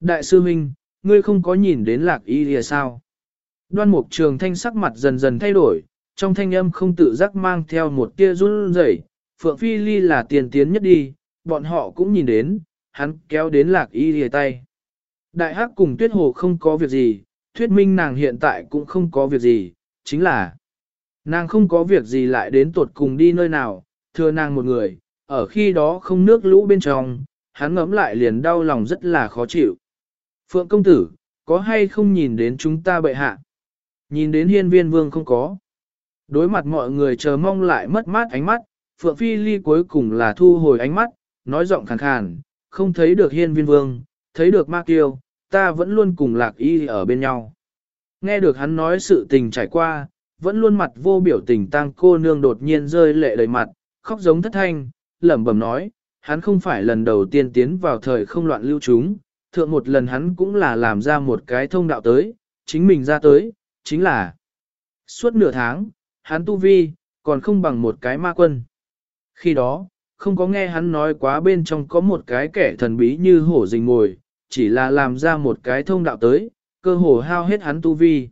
Đại sư huynh, ngươi không có nhìn đến lạc y lìa sao? Đoan mục trường thanh sắc mặt dần dần thay đổi, trong thanh âm không tự giác mang theo một tia run rẩy. Phượng Phi Ly là tiền tiến nhất đi, bọn họ cũng nhìn đến, hắn kéo đến lạc y lìa tay. Đại hắc cùng tuyết hồ không có việc gì, thuyết minh nàng hiện tại cũng không có việc gì, chính là nàng không có việc gì lại đến tuột cùng đi nơi nào, thưa nàng một người, ở khi đó không nước lũ bên trong, hắn ngấm lại liền đau lòng rất là khó chịu. Phượng công tử, có hay không nhìn đến chúng ta bệ hạ? Nhìn đến hiên viên vương không có. Đối mặt mọi người chờ mong lại mất mát ánh mắt, Phượng Phi Ly cuối cùng là thu hồi ánh mắt, nói giọng khàn khàn, không thấy được hiên viên vương, thấy được ma kiêu, ta vẫn luôn cùng lạc y ở bên nhau. Nghe được hắn nói sự tình trải qua, vẫn luôn mặt vô biểu tình tang cô nương đột nhiên rơi lệ đầy mặt, khóc giống thất thanh, lẩm bẩm nói, hắn không phải lần đầu tiên tiến vào thời không loạn lưu chúng, thượng một lần hắn cũng là làm ra một cái thông đạo tới, chính mình ra tới, chính là suốt nửa tháng, hắn tu vi, còn không bằng một cái ma quân. Khi đó, không có nghe hắn nói quá bên trong có một cái kẻ thần bí như hổ rình ngồi, chỉ là làm ra một cái thông đạo tới, cơ hồ hao hết hắn tu vi.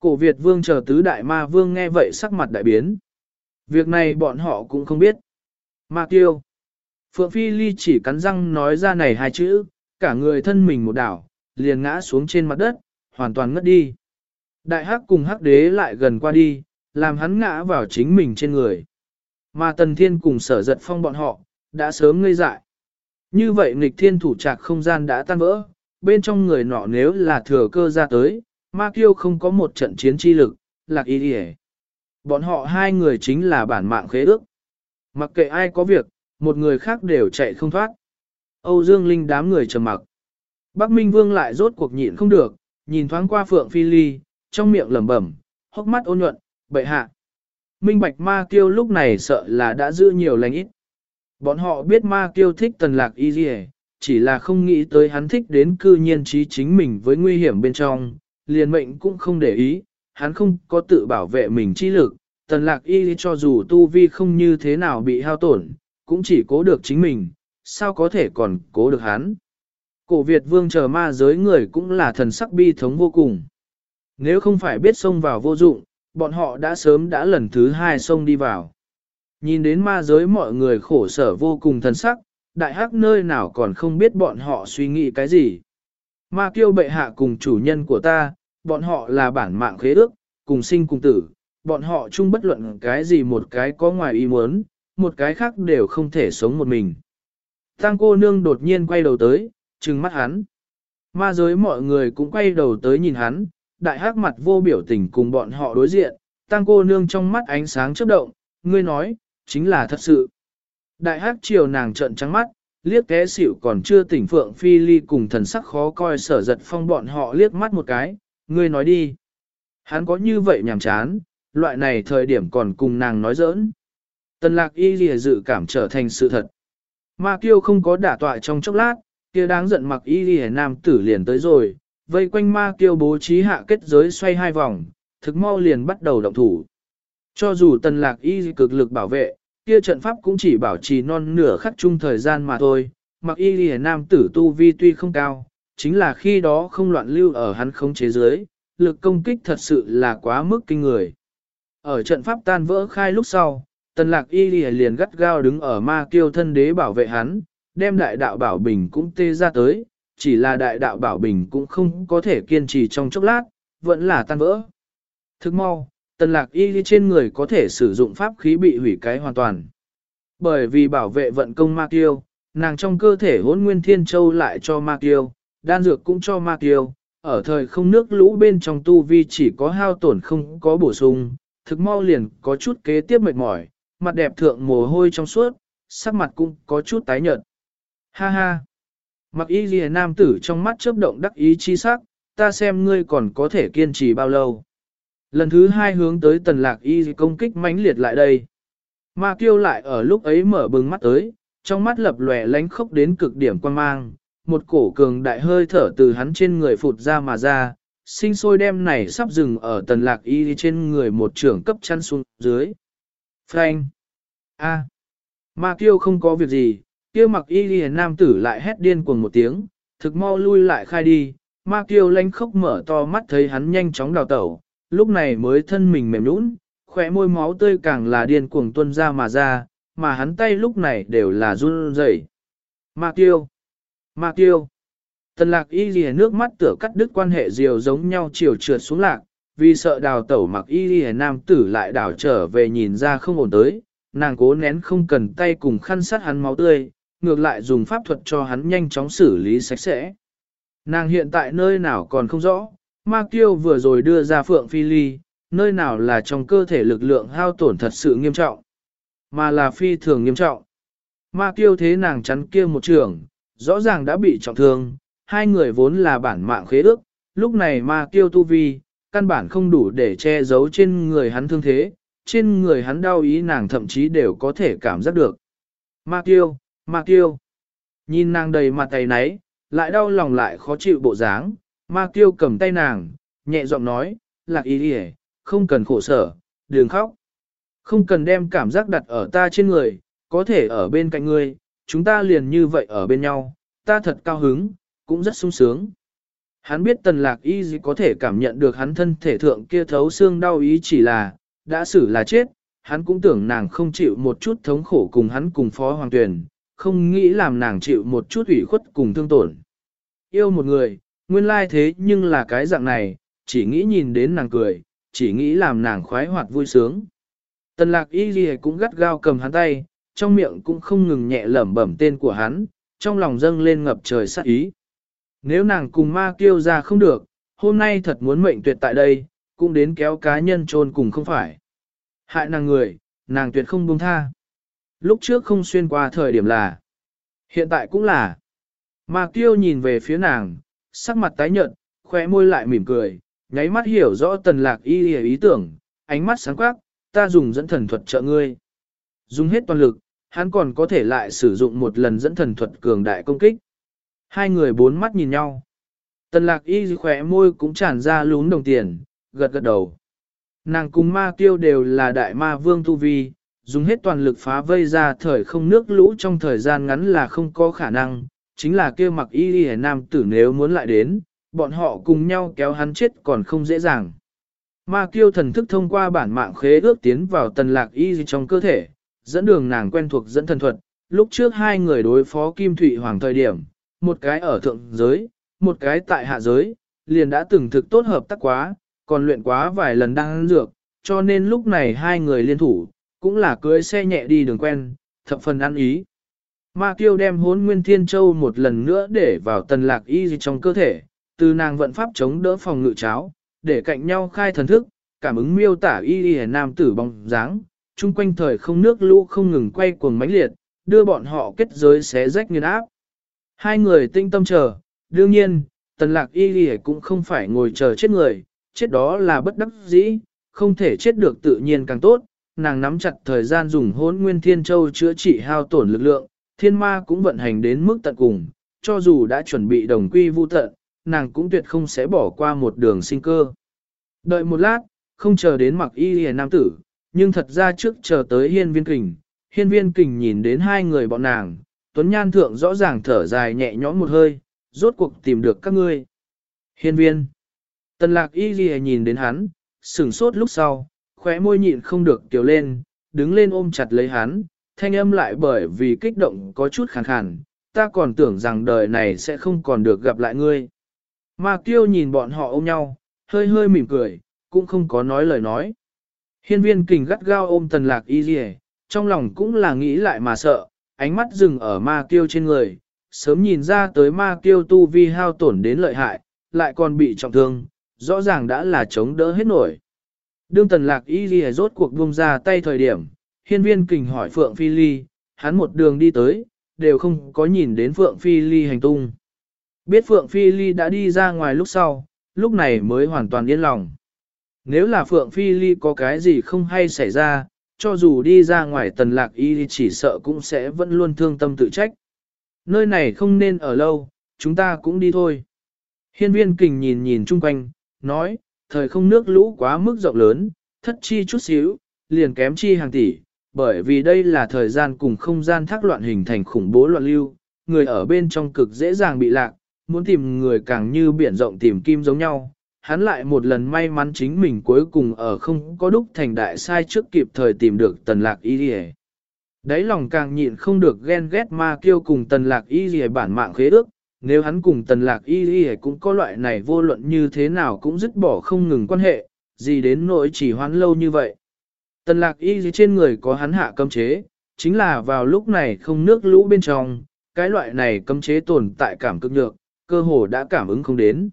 Cổ Việt vương chờ tứ đại ma vương nghe vậy sắc mặt đại biến. Việc này bọn họ cũng không biết. Ma tiêu. Phượng Phi Ly chỉ cắn răng nói ra này hai chữ, cả người thân mình một đảo, liền ngã xuống trên mặt đất, hoàn toàn ngất đi. Đại hắc cùng hắc đế lại gần qua đi, làm hắn ngã vào chính mình trên người. Mà tần thiên cùng sở giật phong bọn họ, đã sớm ngây dại. Như vậy nghịch thiên thủ trạc không gian đã tan vỡ, bên trong người nọ nếu là thừa cơ ra tới, ma kiêu không có một trận chiến chi lực, lạc ý đi Bọn họ hai người chính là bản mạng khế ước. Mặc kệ ai có việc, một người khác đều chạy không thoát. Âu Dương Linh đám người trầm mặc. Bắc Minh Vương lại rốt cuộc nhịn không được, nhìn thoáng qua Phượng Phi Ly, trong miệng lẩm bẩm, hốc mắt ôn nhuận, bệ hạ. Minh Bạch Ma Kiêu lúc này sợ là đã giữ nhiều lành ít. Bọn họ biết Ma Kiêu thích tần lạc y dì chỉ là không nghĩ tới hắn thích đến cư nhiên trí chính mình với nguy hiểm bên trong, liền mệnh cũng không để ý, hắn không có tự bảo vệ mình chi lực, tần lạc y cho dù tu vi không như thế nào bị hao tổn, cũng chỉ cố được chính mình, sao có thể còn cố được hắn. Cổ Việt vương chờ ma giới người cũng là thần sắc bi thống vô cùng. Nếu không phải biết xông vào vô dụng, bọn họ đã sớm đã lần thứ hai xông đi vào. Nhìn đến ma giới mọi người khổ sở vô cùng thần sắc, đại hắc nơi nào còn không biết bọn họ suy nghĩ cái gì. Ma kiêu bệ hạ cùng chủ nhân của ta, bọn họ là bản mạng khế ước, cùng sinh cùng tử, bọn họ chung bất luận cái gì một cái có ngoài ý muốn, một cái khác đều không thể sống một mình. Tăng cô nương đột nhiên quay đầu tới, trừng mắt hắn. Ma giới mọi người cũng quay đầu tới nhìn hắn, đại hắc mặt vô biểu tình cùng bọn họ đối diện, tăng cô nương trong mắt ánh sáng chớp động, ngươi nói, chính là thật sự. Đại hắc chiều nàng trợn trắng mắt, liếc té xỉu còn chưa tỉnh phượng phi ly cùng thần sắc khó coi sở giật phong bọn họ liếc mắt một cái, ngươi nói đi. Hắn có như vậy nhàm chán, loại này thời điểm còn cùng nàng nói giỡn. Tần lạc y lìa dự cảm trở thành sự thật. Ma kiêu không có đả tọa trong chốc lát, kia đáng giận mặc y lìa nam tử liền tới rồi, vây quanh ma kiêu bố trí hạ kết giới xoay hai vòng, thực mau liền bắt đầu động thủ. Cho dù tần lạc y cực lực bảo vệ, kia trận pháp cũng chỉ bảo trì non nửa khắc chung thời gian mà thôi, mặc y lìa nam tử tu vi tuy không cao, chính là khi đó không loạn lưu ở hắn không chế giới, lực công kích thật sự là quá mức kinh người. Ở trận pháp tan vỡ khai lúc sau, tần lạc y liền gắt gao đứng ở ma kiêu thân đế bảo vệ hắn, đem đại đạo bảo bình cũng tê ra tới, chỉ là đại đạo bảo bình cũng không có thể kiên trì trong chốc lát, vẫn là tan vỡ. Thức mau, tần lạc y trên người có thể sử dụng pháp khí bị hủy cái hoàn toàn. Bởi vì bảo vệ vận công ma kiêu, nàng trong cơ thể hỗn nguyên thiên châu lại cho ma kiêu, đan dược cũng cho ma kiêu, ở thời không nước lũ bên trong tu vi chỉ có hao tổn không có bổ sung, thực mau liền có chút kế tiếp mệt mỏi, mặt đẹp thượng mồ hôi trong suốt, sắc mặt cũng có chút tái nhợt. Ha ha! Mặc y lìa nam tử trong mắt chớp động đắc ý chi sắc, ta xem ngươi còn có thể kiên trì bao lâu. Lần thứ hai hướng tới tần lạc y công kích mãnh liệt lại đây. Ma kiêu lại ở lúc ấy mở bừng mắt tới, trong mắt lập lòe lánh khốc đến cực điểm quan mang, một cổ cường đại hơi thở từ hắn trên người phụt ra mà ra, sinh sôi đem này sắp dừng ở tần lạc y trên người một trưởng cấp chăn xuống dưới. Frank! A! À. Ma kiêu không có việc gì, kia mặc y liền nam tử lại hét điên cuồng một tiếng, thực mau lui lại khai đi, ma kiêu lanh khốc mở to mắt thấy hắn nhanh chóng đào tẩu, lúc này mới thân mình mềm nũng, khỏe môi máu tươi càng là điên cuồng tuôn ra mà ra, mà hắn tay lúc này đều là run rẩy. Ma kiêu, ma kiêu. Tần lạc y ghi nước mắt tựa cắt đứt quan hệ diều giống nhau chiều trượt xuống lạc, vì sợ đào tẩu mặc y y nam tử lại đào trở về nhìn ra không ổn tới, nàng cố nén không cần tay cùng khăn sát hắn máu tươi, ngược lại dùng pháp thuật cho hắn nhanh chóng xử lý sạch sẽ. Nàng hiện tại nơi nào còn không rõ, ma kiêu vừa rồi đưa ra phượng phi ly, nơi nào là trong cơ thể lực lượng hao tổn thật sự nghiêm trọng, mà là phi thường nghiêm trọng. Ma kiêu thế nàng chắn kia một trường, rõ ràng đã bị trọng thương, hai người vốn là bản mạng khế ước, lúc này ma kiêu tu vi, căn bản không đủ để che giấu trên người hắn thương thế, trên người hắn đau ý nàng thậm chí đều có thể cảm giác được. Ma Tiêu, ma Tiêu, nhìn nàng đầy mặt tay náy, lại đau lòng lại khó chịu bộ dáng, ma Tiêu cầm tay nàng, nhẹ giọng nói, lạc ý đi không cần khổ sở, đừng khóc. Không cần đem cảm giác đặt ở ta trên người, có thể ở bên cạnh ngươi, chúng ta liền như vậy ở bên nhau, ta thật cao hứng, cũng rất sung sướng. Hắn biết tần lạc y gì có thể cảm nhận được hắn thân thể thượng kia thấu xương đau ý chỉ là, đã xử là chết, hắn cũng tưởng nàng không chịu một chút thống khổ cùng hắn cùng phó hoàng tuyển, không nghĩ làm nàng chịu một chút ủy khuất cùng thương tổn. Yêu một người, nguyên lai thế nhưng là cái dạng này, chỉ nghĩ nhìn đến nàng cười, chỉ nghĩ làm nàng khoái hoạt vui sướng. Tần lạc y gì cũng gắt gao cầm hắn tay, trong miệng cũng không ngừng nhẹ lẩm bẩm tên của hắn, trong lòng dâng lên ngập trời sát ý. Nếu nàng cùng ma kêu ra không được, hôm nay thật muốn mệnh tuyệt tại đây, cũng đến kéo cá nhân trôn cùng không phải. Hại nàng người, nàng tuyệt không buông tha. Lúc trước không xuyên qua thời điểm là, hiện tại cũng là. Ma kiêu nhìn về phía nàng, sắc mặt tái nhợt, khóe môi lại mỉm cười, nháy mắt hiểu rõ tần lạc y ý tưởng, ánh mắt sáng quắc, ta dùng dẫn thần thuật trợ ngươi. Dùng hết toàn lực, hắn còn có thể lại sử dụng một lần dẫn thần thuật cường đại công kích. Hai người bốn mắt nhìn nhau. Tần lạc y khỏe môi cũng tràn ra lún đồng tiền, gật gật đầu. Nàng cùng ma tiêu đều là đại ma vương tu vi, dùng hết toàn lực phá vây ra thời không nước lũ trong thời gian ngắn là không có khả năng, chính là kia mặc y đi nam tử nếu muốn lại đến, bọn họ cùng nhau kéo hắn chết còn không dễ dàng. Ma kiêu thần thức thông qua bản mạng khế ước tiến vào tần lạc y trong cơ thể, dẫn đường nàng quen thuộc dẫn thần thuật, lúc trước hai người đối phó Kim Thụy Hoàng thời điểm, một cái ở thượng giới, một cái tại hạ giới, liền đã từng thực tốt hợp tác quá, còn luyện quá vài lần đang dược, cho nên lúc này hai người liên thủ, cũng là cưới xe nhẹ đi đường quen, thập phần ăn ý. Ma Kiêu đem hốn nguyên thiên châu một lần nữa để vào tần lạc y trong cơ thể, từ nàng vận pháp chống đỡ phòng ngự cháo, để cạnh nhau khai thần thức, cảm ứng miêu tả y y nam tử bóng dáng, chung quanh thời không nước lũ không ngừng quay cuồng mãnh liệt, đưa bọn họ kết giới xé rách nguyên áp. Hai người tinh tâm chờ, đương nhiên, tần lạc y ghi cũng không phải ngồi chờ chết người, chết đó là bất đắc dĩ, không thể chết được tự nhiên càng tốt, nàng nắm chặt thời gian dùng hốn nguyên thiên châu chữa trị hao tổn lực lượng, thiên ma cũng vận hành đến mức tận cùng, cho dù đã chuẩn bị đồng quy vu tận, nàng cũng tuyệt không sẽ bỏ qua một đường sinh cơ. Đợi một lát, không chờ đến mặc y hề nam tử, nhưng thật ra trước chờ tới hiên viên kình, hiên viên kình nhìn đến hai người bọn nàng, tuấn nhan thượng rõ ràng thở dài nhẹ nhõm một hơi, rốt cuộc tìm được các ngươi. Hiên viên, tần lạc y ghi nhìn đến hắn, sửng sốt lúc sau, khóe môi nhịn không được tiểu lên, đứng lên ôm chặt lấy hắn, thanh âm lại bởi vì kích động có chút khàn khàn, ta còn tưởng rằng đời này sẽ không còn được gặp lại ngươi. mà kiêu nhìn bọn họ ôm nhau, hơi hơi mỉm cười, cũng không có nói lời nói. Hiên viên kình gắt gao ôm tần lạc y ghi trong lòng cũng là nghĩ lại mà sợ, ánh mắt dừng ở ma kiêu trên người, sớm nhìn ra tới ma kiêu tu vi hao tổn đến lợi hại, lại còn bị trọng thương, rõ ràng đã là chống đỡ hết nổi. Đương tần lạc y dì rốt cuộc buông ra tay thời điểm, hiên viên kình hỏi Phượng Phi Ly, hắn một đường đi tới, đều không có nhìn đến Phượng Phi Ly hành tung. Biết Phượng Phi Ly đã đi ra ngoài lúc sau, lúc này mới hoàn toàn yên lòng. Nếu là Phượng Phi Ly có cái gì không hay xảy ra, cho dù đi ra ngoài tần lạc y chỉ sợ cũng sẽ vẫn luôn thương tâm tự trách. Nơi này không nên ở lâu, chúng ta cũng đi thôi. Hiên viên kình nhìn nhìn chung quanh, nói, thời không nước lũ quá mức rộng lớn, thất chi chút xíu, liền kém chi hàng tỷ, bởi vì đây là thời gian cùng không gian thác loạn hình thành khủng bố loạn lưu, người ở bên trong cực dễ dàng bị lạc, muốn tìm người càng như biển rộng tìm kim giống nhau. Hắn lại một lần may mắn chính mình cuối cùng ở không có đúc thành đại sai trước kịp thời tìm được tần lạc y đi Đấy lòng càng nhịn không được ghen ghét ma kêu cùng tần lạc y gì bản mạng khế ước, nếu hắn cùng tần lạc y gì cũng có loại này vô luận như thế nào cũng dứt bỏ không ngừng quan hệ, gì đến nỗi chỉ hoãn lâu như vậy. Tần lạc y dì trên người có hắn hạ cấm chế, chính là vào lúc này không nước lũ bên trong, cái loại này cấm chế tồn tại cảm cực nhược, cơ hồ đã cảm ứng không đến.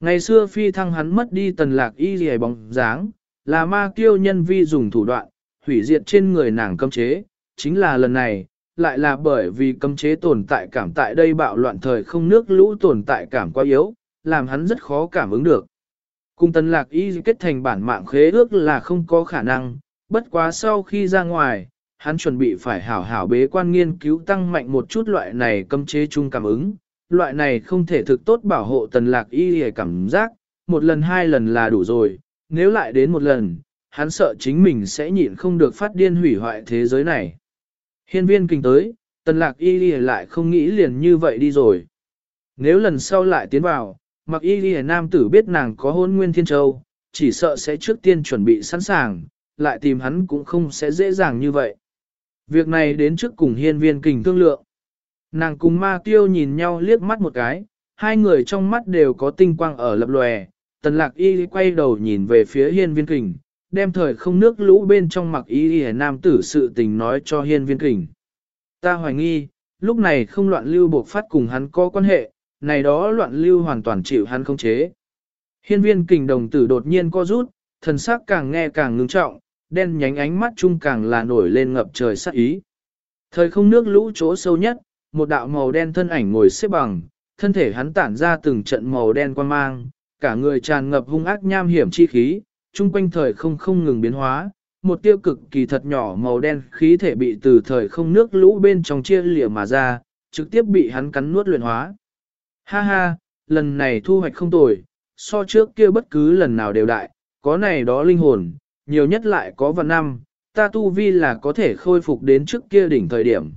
Ngày xưa phi thăng hắn mất đi tần lạc y gì bóng dáng, là ma kiêu nhân vi dùng thủ đoạn, hủy diệt trên người nàng cấm chế, chính là lần này, lại là bởi vì cấm chế tồn tại cảm tại đây bạo loạn thời không nước lũ tồn tại cảm quá yếu, làm hắn rất khó cảm ứng được. Cùng tần lạc y kết thành bản mạng khế ước là không có khả năng, bất quá sau khi ra ngoài, hắn chuẩn bị phải hảo hảo bế quan nghiên cứu tăng mạnh một chút loại này cấm chế chung cảm ứng. Loại này không thể thực tốt bảo hộ tần lạc y hề cảm giác, một lần hai lần là đủ rồi, nếu lại đến một lần, hắn sợ chính mình sẽ nhịn không được phát điên hủy hoại thế giới này. Hiên viên kinh tới, tần lạc y hề lại không nghĩ liền như vậy đi rồi. Nếu lần sau lại tiến vào, mặc y hề nam tử biết nàng có hôn nguyên thiên châu, chỉ sợ sẽ trước tiên chuẩn bị sẵn sàng, lại tìm hắn cũng không sẽ dễ dàng như vậy. Việc này đến trước cùng hiên viên kình thương lượng. Nàng cùng ma tiêu nhìn nhau liếc mắt một cái, hai người trong mắt đều có tinh quang ở lập lòe. Tần lạc y quay đầu nhìn về phía hiên viên kình, đem thời không nước lũ bên trong mặc y y nam tử sự tình nói cho hiên viên kình. Ta hoài nghi, lúc này không loạn lưu buộc phát cùng hắn có quan hệ, này đó loạn lưu hoàn toàn chịu hắn không chế. Hiên viên kình đồng tử đột nhiên co rút, thần sắc càng nghe càng ngưng trọng, đen nhánh ánh mắt chung càng là nổi lên ngập trời sắc ý. Thời không nước lũ chỗ sâu nhất, một đạo màu đen thân ảnh ngồi xếp bằng, thân thể hắn tản ra từng trận màu đen quan mang, cả người tràn ngập hung ác nham hiểm chi khí, chung quanh thời không không ngừng biến hóa, một tiêu cực kỳ thật nhỏ màu đen khí thể bị từ thời không nước lũ bên trong chia lìa mà ra, trực tiếp bị hắn cắn nuốt luyện hóa. Ha ha, lần này thu hoạch không tồi, so trước kia bất cứ lần nào đều đại, có này đó linh hồn, nhiều nhất lại có vạn năm, ta tu vi là có thể khôi phục đến trước kia đỉnh thời điểm.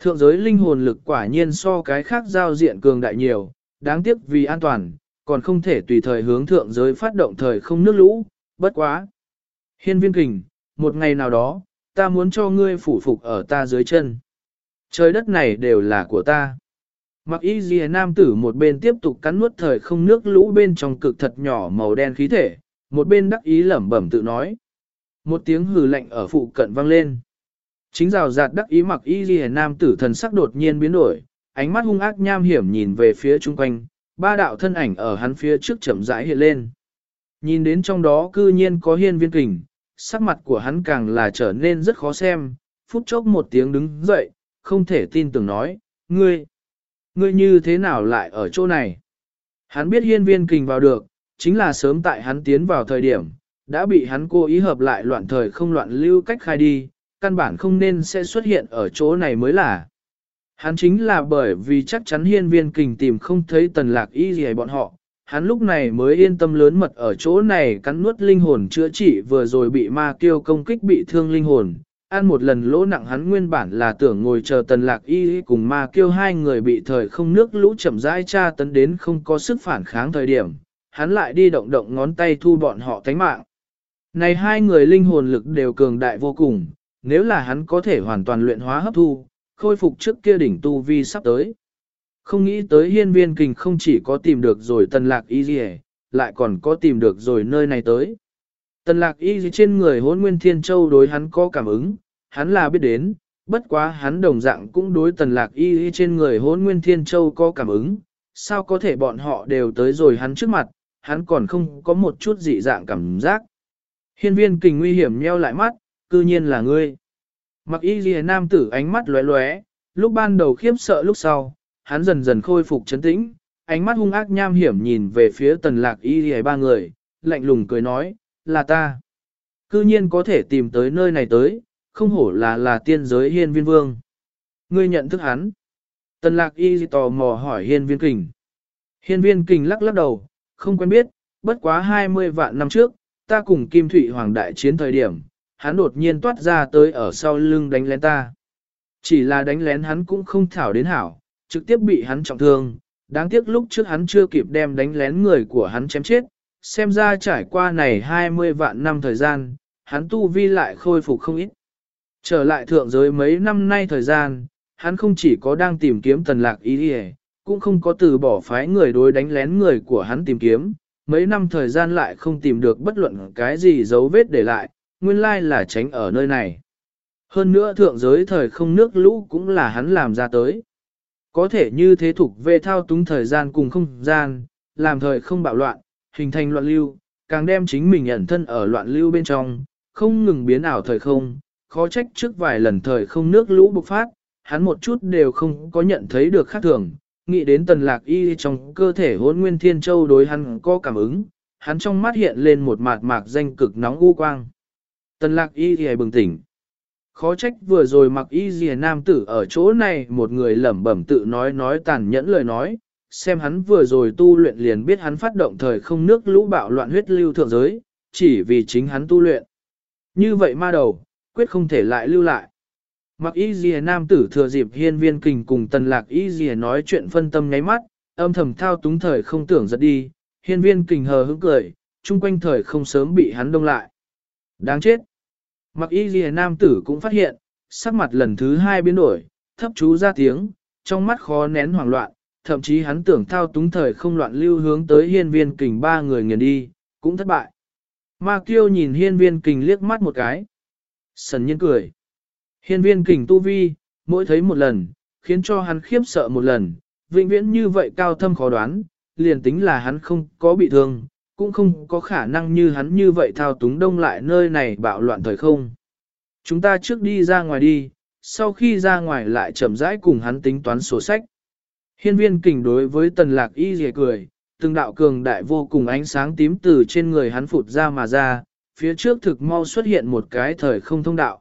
Thượng giới linh hồn lực quả nhiên so cái khác giao diện cường đại nhiều, đáng tiếc vì an toàn, còn không thể tùy thời hướng thượng giới phát động thời không nước lũ, bất quá. Hiên viên kình, một ngày nào đó, ta muốn cho ngươi phủ phục ở ta dưới chân. Trời đất này đều là của ta. Mặc y Dìa nam tử một bên tiếp tục cắn nuốt thời không nước lũ bên trong cực thật nhỏ màu đen khí thể, một bên đắc ý lẩm bẩm tự nói. Một tiếng hừ lạnh ở phụ cận vang lên. Chính rào rạt đắc ý mặc y ghi nam tử thần sắc đột nhiên biến đổi, ánh mắt hung ác nham hiểm nhìn về phía chung quanh, ba đạo thân ảnh ở hắn phía trước chậm rãi hiện lên. Nhìn đến trong đó cư nhiên có hiên viên kình, sắc mặt của hắn càng là trở nên rất khó xem, phút chốc một tiếng đứng dậy, không thể tin tưởng nói, ngươi, ngươi như thế nào lại ở chỗ này? Hắn biết hiên viên kình vào được, chính là sớm tại hắn tiến vào thời điểm, đã bị hắn cố ý hợp lại loạn thời không loạn lưu cách khai đi, căn bản không nên sẽ xuất hiện ở chỗ này mới là. Hắn chính là bởi vì chắc chắn hiên viên kình tìm không thấy tần lạc y gì bọn họ, hắn lúc này mới yên tâm lớn mật ở chỗ này cắn nuốt linh hồn chữa trị vừa rồi bị ma kiêu công kích bị thương linh hồn. Ăn một lần lỗ nặng hắn nguyên bản là tưởng ngồi chờ tần lạc y cùng ma kiêu hai người bị thời không nước lũ chậm rãi tra tấn đến không có sức phản kháng thời điểm, hắn lại đi động động ngón tay thu bọn họ thánh mạng. Này hai người linh hồn lực đều cường đại vô cùng, nếu là hắn có thể hoàn toàn luyện hóa hấp thu, khôi phục trước kia đỉnh tu vi sắp tới. Không nghĩ tới hiên viên kình không chỉ có tìm được rồi tần lạc y gì lại còn có tìm được rồi nơi này tới. Tần lạc y gì trên người hốn nguyên thiên châu đối hắn có cảm ứng, hắn là biết đến, bất quá hắn đồng dạng cũng đối tần lạc y trên người hốn nguyên thiên châu có cảm ứng, sao có thể bọn họ đều tới rồi hắn trước mặt, hắn còn không có một chút dị dạng cảm giác. Hiên viên kình nguy hiểm nheo lại mắt, cư nhiên là ngươi. Mặc y ghi nam tử ánh mắt lóe lóe, lúc ban đầu khiếp sợ lúc sau, hắn dần dần khôi phục chấn tĩnh, ánh mắt hung ác nham hiểm nhìn về phía tần lạc y ghi ba người, lạnh lùng cười nói, là ta. Cư nhiên có thể tìm tới nơi này tới, không hổ là là tiên giới hiên viên vương. Ngươi nhận thức hắn. Tần lạc y tò mò hỏi hiên viên kình. Hiên viên kình lắc lắc đầu, không quen biết, bất quá 20 vạn năm trước, ta cùng Kim Thụy Hoàng đại chiến thời điểm, hắn đột nhiên toát ra tới ở sau lưng đánh lén ta. Chỉ là đánh lén hắn cũng không thảo đến hảo, trực tiếp bị hắn trọng thương, đáng tiếc lúc trước hắn chưa kịp đem đánh lén người của hắn chém chết, xem ra trải qua này 20 vạn năm thời gian, hắn tu vi lại khôi phục không ít. Trở lại thượng giới mấy năm nay thời gian, hắn không chỉ có đang tìm kiếm tần lạc ý đi cũng không có từ bỏ phái người đối đánh lén người của hắn tìm kiếm, mấy năm thời gian lại không tìm được bất luận cái gì dấu vết để lại, nguyên lai là tránh ở nơi này. Hơn nữa thượng giới thời không nước lũ cũng là hắn làm ra tới. Có thể như thế thuộc về thao túng thời gian cùng không gian, làm thời không bạo loạn, hình thành loạn lưu, càng đem chính mình ẩn thân ở loạn lưu bên trong, không ngừng biến ảo thời không, khó trách trước vài lần thời không nước lũ bộc phát, hắn một chút đều không có nhận thấy được khác thường, nghĩ đến tần lạc y trong cơ thể hôn nguyên thiên châu đối hắn có cảm ứng, hắn trong mắt hiện lên một mạt mạc danh cực nóng u quang. Tần lạc y thì bừng tỉnh. Khó trách vừa rồi mặc y dìa nam tử ở chỗ này một người lẩm bẩm tự nói nói tàn nhẫn lời nói, xem hắn vừa rồi tu luyện liền biết hắn phát động thời không nước lũ bạo loạn huyết lưu thượng giới, chỉ vì chính hắn tu luyện. Như vậy ma đầu, quyết không thể lại lưu lại. Mặc y dìa nam tử thừa dịp hiên viên kình cùng tần lạc y dìa nói chuyện phân tâm nháy mắt, âm thầm thao túng thời không tưởng giật đi, hiên viên kình hờ hững cười, chung quanh thời không sớm bị hắn đông lại. Đáng chết! Mặc y ghi nam tử cũng phát hiện, sắc mặt lần thứ hai biến đổi, thấp chú ra tiếng, trong mắt khó nén hoảng loạn, thậm chí hắn tưởng thao túng thời không loạn lưu hướng tới hiên viên kình ba người nghiền đi, cũng thất bại. Ma kiêu nhìn hiên viên kình liếc mắt một cái. Sần nhiên cười. Hiên viên kình tu vi, mỗi thấy một lần, khiến cho hắn khiếp sợ một lần, vĩnh viễn như vậy cao thâm khó đoán, liền tính là hắn không có bị thương, cũng không có khả năng như hắn như vậy thao túng đông lại nơi này bạo loạn thời không. Chúng ta trước đi ra ngoài đi, sau khi ra ngoài lại chậm rãi cùng hắn tính toán sổ sách. Hiên viên kình đối với tần lạc y dề cười, từng đạo cường đại vô cùng ánh sáng tím từ trên người hắn phụt ra mà ra, phía trước thực mau xuất hiện một cái thời không thông đạo.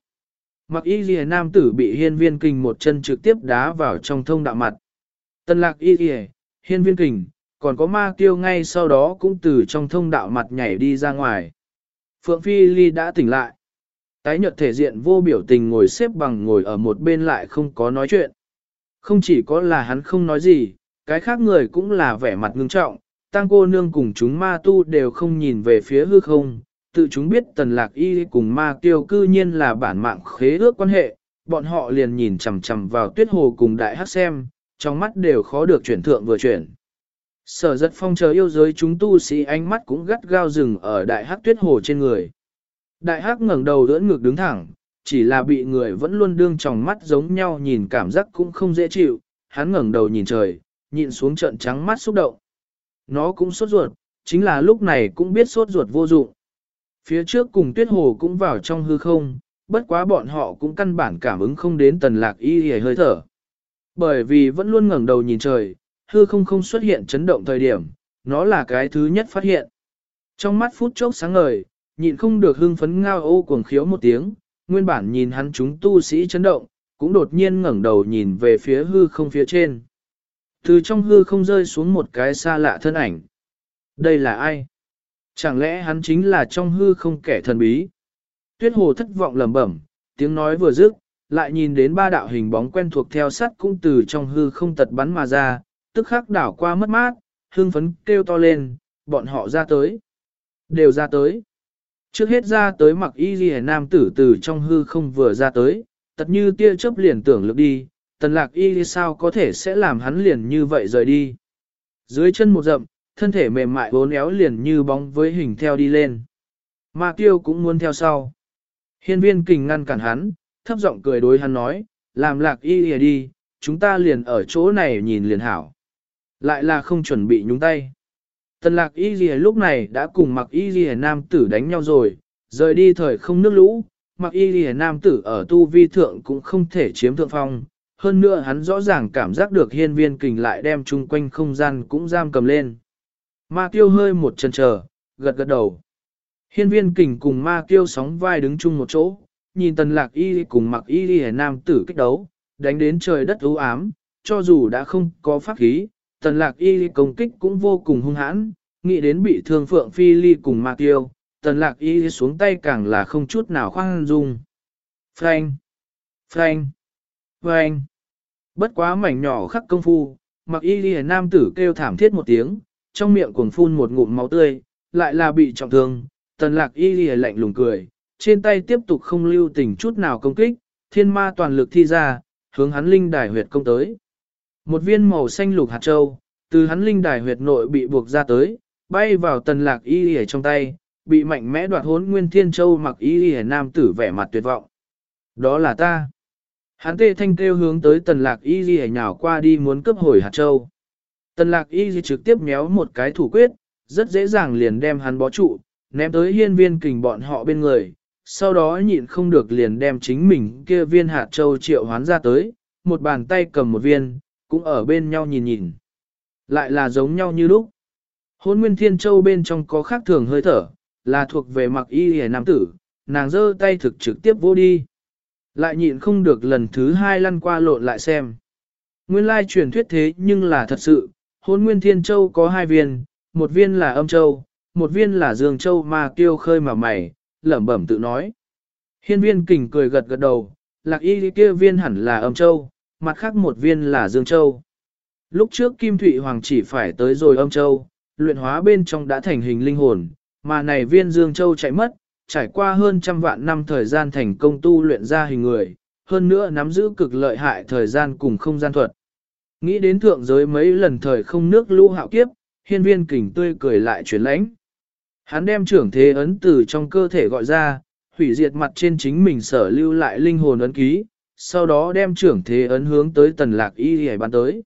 Mặc y dề nam tử bị hiên viên kình một chân trực tiếp đá vào trong thông đạo mặt. Tần lạc y dề, hiên viên kình, còn có ma kiêu ngay sau đó cũng từ trong thông đạo mặt nhảy đi ra ngoài. Phượng Phi Ly đã tỉnh lại. Tái nhợt thể diện vô biểu tình ngồi xếp bằng ngồi ở một bên lại không có nói chuyện. Không chỉ có là hắn không nói gì, cái khác người cũng là vẻ mặt ngưng trọng, tăng cô nương cùng chúng ma tu đều không nhìn về phía hư không, tự chúng biết tần lạc y cùng ma tiêu cư nhiên là bản mạng khế ước quan hệ, bọn họ liền nhìn chằm chằm vào tuyết hồ cùng đại hát xem, trong mắt đều khó được chuyển thượng vừa chuyển. Sở giật phong chờ yêu giới chúng tu sĩ ánh mắt cũng gắt gao rừng ở đại hắc tuyết hồ trên người. Đại hắc ngẩng đầu đỡ ngược đứng thẳng, chỉ là bị người vẫn luôn đương trong mắt giống nhau nhìn cảm giác cũng không dễ chịu, hắn ngẩng đầu nhìn trời, nhìn xuống trận trắng mắt xúc động. Nó cũng sốt ruột, chính là lúc này cũng biết sốt ruột vô dụng. Phía trước cùng tuyết hồ cũng vào trong hư không, bất quá bọn họ cũng căn bản cảm ứng không đến tần lạc y hề hơi thở. Bởi vì vẫn luôn ngẩng đầu nhìn trời, hư không không xuất hiện chấn động thời điểm, nó là cái thứ nhất phát hiện. Trong mắt phút chốc sáng ngời, nhịn không được hưng phấn ngao ô cuồng khiếu một tiếng, nguyên bản nhìn hắn chúng tu sĩ chấn động, cũng đột nhiên ngẩng đầu nhìn về phía hư không phía trên. Từ trong hư không rơi xuống một cái xa lạ thân ảnh. Đây là ai? Chẳng lẽ hắn chính là trong hư không kẻ thần bí? Tuyết hồ thất vọng lẩm bẩm, tiếng nói vừa dứt, lại nhìn đến ba đạo hình bóng quen thuộc theo sắt cũng từ trong hư không tật bắn mà ra, tức khắc đảo qua mất mát, hương phấn kêu to lên, bọn họ ra tới. Đều ra tới. Trước hết ra tới mặc y ghi nam tử từ trong hư không vừa ra tới, tật như tia chớp liền tưởng lực đi, tần lạc y sao có thể sẽ làm hắn liền như vậy rời đi. Dưới chân một rậm, thân thể mềm mại bốn éo liền như bóng với hình theo đi lên. Ma tiêu cũng muốn theo sau. Hiên viên kình ngăn cản hắn, thấp giọng cười đối hắn nói, làm lạc y đi, chúng ta liền ở chỗ này nhìn liền hảo. Lại là không chuẩn bị nhúng tay. Tần lạc y ghi lúc này đã cùng mặc y ghi nam tử đánh nhau rồi, rời đi thời không nước lũ, mặc y ghi nam tử ở tu vi thượng cũng không thể chiếm thượng phong. Hơn nữa hắn rõ ràng cảm giác được hiên viên kình lại đem chung quanh không gian cũng giam cầm lên. Ma tiêu hơi một chân chờ, gật gật đầu. Hiên viên kình cùng ma tiêu sóng vai đứng chung một chỗ, nhìn tần lạc y cùng mặc y ghi nam tử kích đấu, đánh đến trời đất u ám, cho dù đã không có pháp khí, tần lạc y công kích cũng vô cùng hung hãn, nghĩ đến bị thương phượng phi ly cùng mạc tiêu, tần lạc y xuống tay càng là không chút nào khoan dung. Frank! Frank! Frank! Bất quá mảnh nhỏ khắc công phu, Mặc y ly nam tử kêu thảm thiết một tiếng, trong miệng cuồng phun một ngụm máu tươi, lại là bị trọng thương, tần lạc y ly lạnh lùng cười, trên tay tiếp tục không lưu tình chút nào công kích, thiên ma toàn lực thi ra, hướng hắn linh đài huyệt công tới. Một viên màu xanh lục hạt châu, từ hắn linh đài huyệt nội bị buộc ra tới, bay vào tần lạc y ghi trong tay, bị mạnh mẽ đoạt hốn nguyên thiên châu mặc y ghi nam tử vẻ mặt tuyệt vọng. Đó là ta. Hắn tê thanh kêu hướng tới tần lạc y ghi nhào qua đi muốn cướp hồi hạt châu. Tần lạc y y trực tiếp méo một cái thủ quyết, rất dễ dàng liền đem hắn bó trụ, ném tới hiên viên kình bọn họ bên người, sau đó nhịn không được liền đem chính mình kia viên hạt châu triệu hoán ra tới, một bàn tay cầm một viên, cũng ở bên nhau nhìn nhìn. Lại là giống nhau như lúc. Hôn nguyên thiên châu bên trong có khác thường hơi thở, là thuộc về mặc y hề nam tử, nàng giơ tay thực trực tiếp vô đi. Lại nhịn không được lần thứ hai lăn qua lộn lại xem. Nguyên lai truyền thuyết thế nhưng là thật sự, hôn nguyên thiên châu có hai viên, một viên là âm châu, một viên là dương châu mà kêu khơi mà mày, lẩm bẩm tự nói. Hiên viên kình cười gật gật đầu, lạc y kia viên hẳn là âm châu, mặt khác một viên là dương châu. Lúc trước Kim Thụy Hoàng chỉ phải tới rồi âm châu, luyện hóa bên trong đã thành hình linh hồn, mà này viên dương châu chạy mất, trải qua hơn trăm vạn năm thời gian thành công tu luyện ra hình người, hơn nữa nắm giữ cực lợi hại thời gian cùng không gian thuật. Nghĩ đến thượng giới mấy lần thời không nước lũ hạo kiếp, hiên viên kình tươi cười lại chuyển lãnh. Hắn đem trưởng thế ấn từ trong cơ thể gọi ra, hủy diệt mặt trên chính mình sở lưu lại linh hồn ấn ký, sau đó đem trưởng thế ấn hướng tới tần lạc y ghi bắn tới.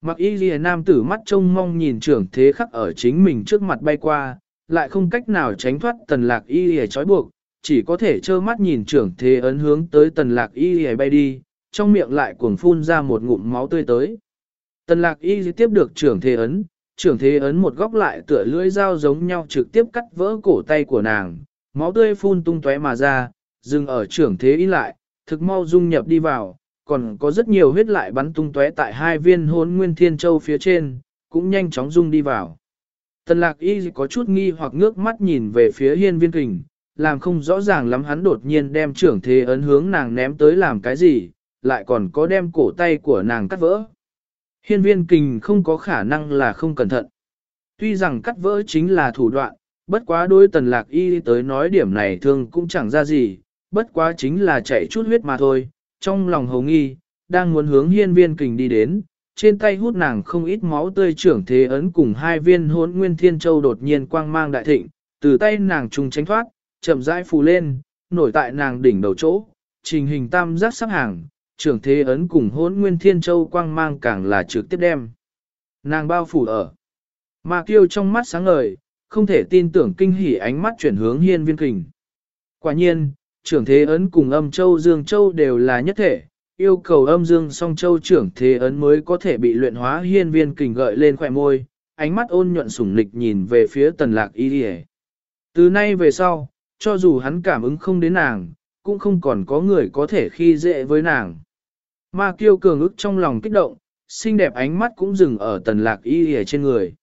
Mặc y ghi nam tử mắt trông mong nhìn trưởng thế khắc ở chính mình trước mặt bay qua, lại không cách nào tránh thoát tần lạc y ghi trói buộc, chỉ có thể trơ mắt nhìn trưởng thế ấn hướng tới tần lạc y ghi bay đi, trong miệng lại cuồng phun ra một ngụm máu tươi tới. Tần lạc y tiếp được trưởng thế ấn, trưởng thế ấn một góc lại tựa lưỡi dao giống nhau trực tiếp cắt vỡ cổ tay của nàng, máu tươi phun tung tóe mà ra, dừng ở trưởng thế y lại, thực mau dung nhập đi vào, còn có rất nhiều huyết lại bắn tung tóe tại hai viên hôn nguyên thiên châu phía trên, cũng nhanh chóng dung đi vào. Tần lạc y có chút nghi hoặc ngước mắt nhìn về phía hiên viên kình, làm không rõ ràng lắm hắn đột nhiên đem trưởng thế ấn hướng nàng ném tới làm cái gì, lại còn có đem cổ tay của nàng cắt vỡ. Hiên viên kình không có khả năng là không cẩn thận. Tuy rằng cắt vỡ chính là thủ đoạn, bất quá đôi tần lạc y tới nói điểm này thương cũng chẳng ra gì, bất quá chính là chạy chút huyết mà thôi, trong lòng hầu nghi, đang muốn hướng hiên viên kình đi đến, trên tay hút nàng không ít máu tươi trưởng thế ấn cùng hai viên hốn nguyên thiên châu đột nhiên quang mang đại thịnh, từ tay nàng trùng tránh thoát, chậm rãi phù lên, nổi tại nàng đỉnh đầu chỗ, trình hình tam giác sắp hàng, trưởng thế ấn cùng hốn nguyên thiên châu quang mang càng là trực tiếp đem. Nàng bao phủ ở. Mà kêu trong mắt sáng ngời, không thể tin tưởng kinh hỉ ánh mắt chuyển hướng hiên viên kình. Quả nhiên, trưởng thế ấn cùng âm châu dương châu đều là nhất thể, yêu cầu âm dương song châu trưởng thế ấn mới có thể bị luyện hóa hiên viên kình gợi lên khỏe môi, ánh mắt ôn nhuận sủng nịch nhìn về phía tần lạc y đi Từ nay về sau, cho dù hắn cảm ứng không đến nàng, cũng không còn có người có thể khi dễ với nàng. Ma kiêu cường ức trong lòng kích động, xinh đẹp ánh mắt cũng dừng ở tần lạc y đi trên người.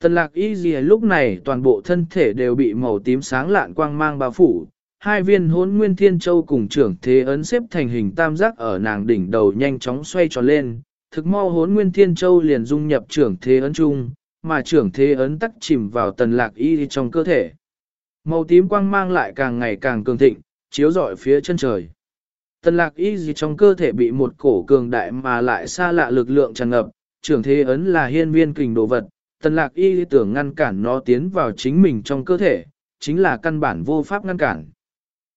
Tần lạc y gì lúc này toàn bộ thân thể đều bị màu tím sáng lạn quang mang bao phủ, hai viên hốn nguyên thiên châu cùng trưởng thế ấn xếp thành hình tam giác ở nàng đỉnh đầu nhanh chóng xoay tròn lên, thực mau hốn nguyên thiên châu liền dung nhập trưởng thế ấn chung, mà trưởng thế ấn tắc chìm vào tần lạc y trong cơ thể. Màu tím quang mang lại càng ngày càng cường thịnh, chiếu rọi phía chân trời. Tần lạc y gì trong cơ thể bị một cổ cường đại mà lại xa lạ lực lượng tràn ngập, trưởng thế ấn là hiên viên kình đồ vật, tần lạc y tưởng ngăn cản nó tiến vào chính mình trong cơ thể, chính là căn bản vô pháp ngăn cản.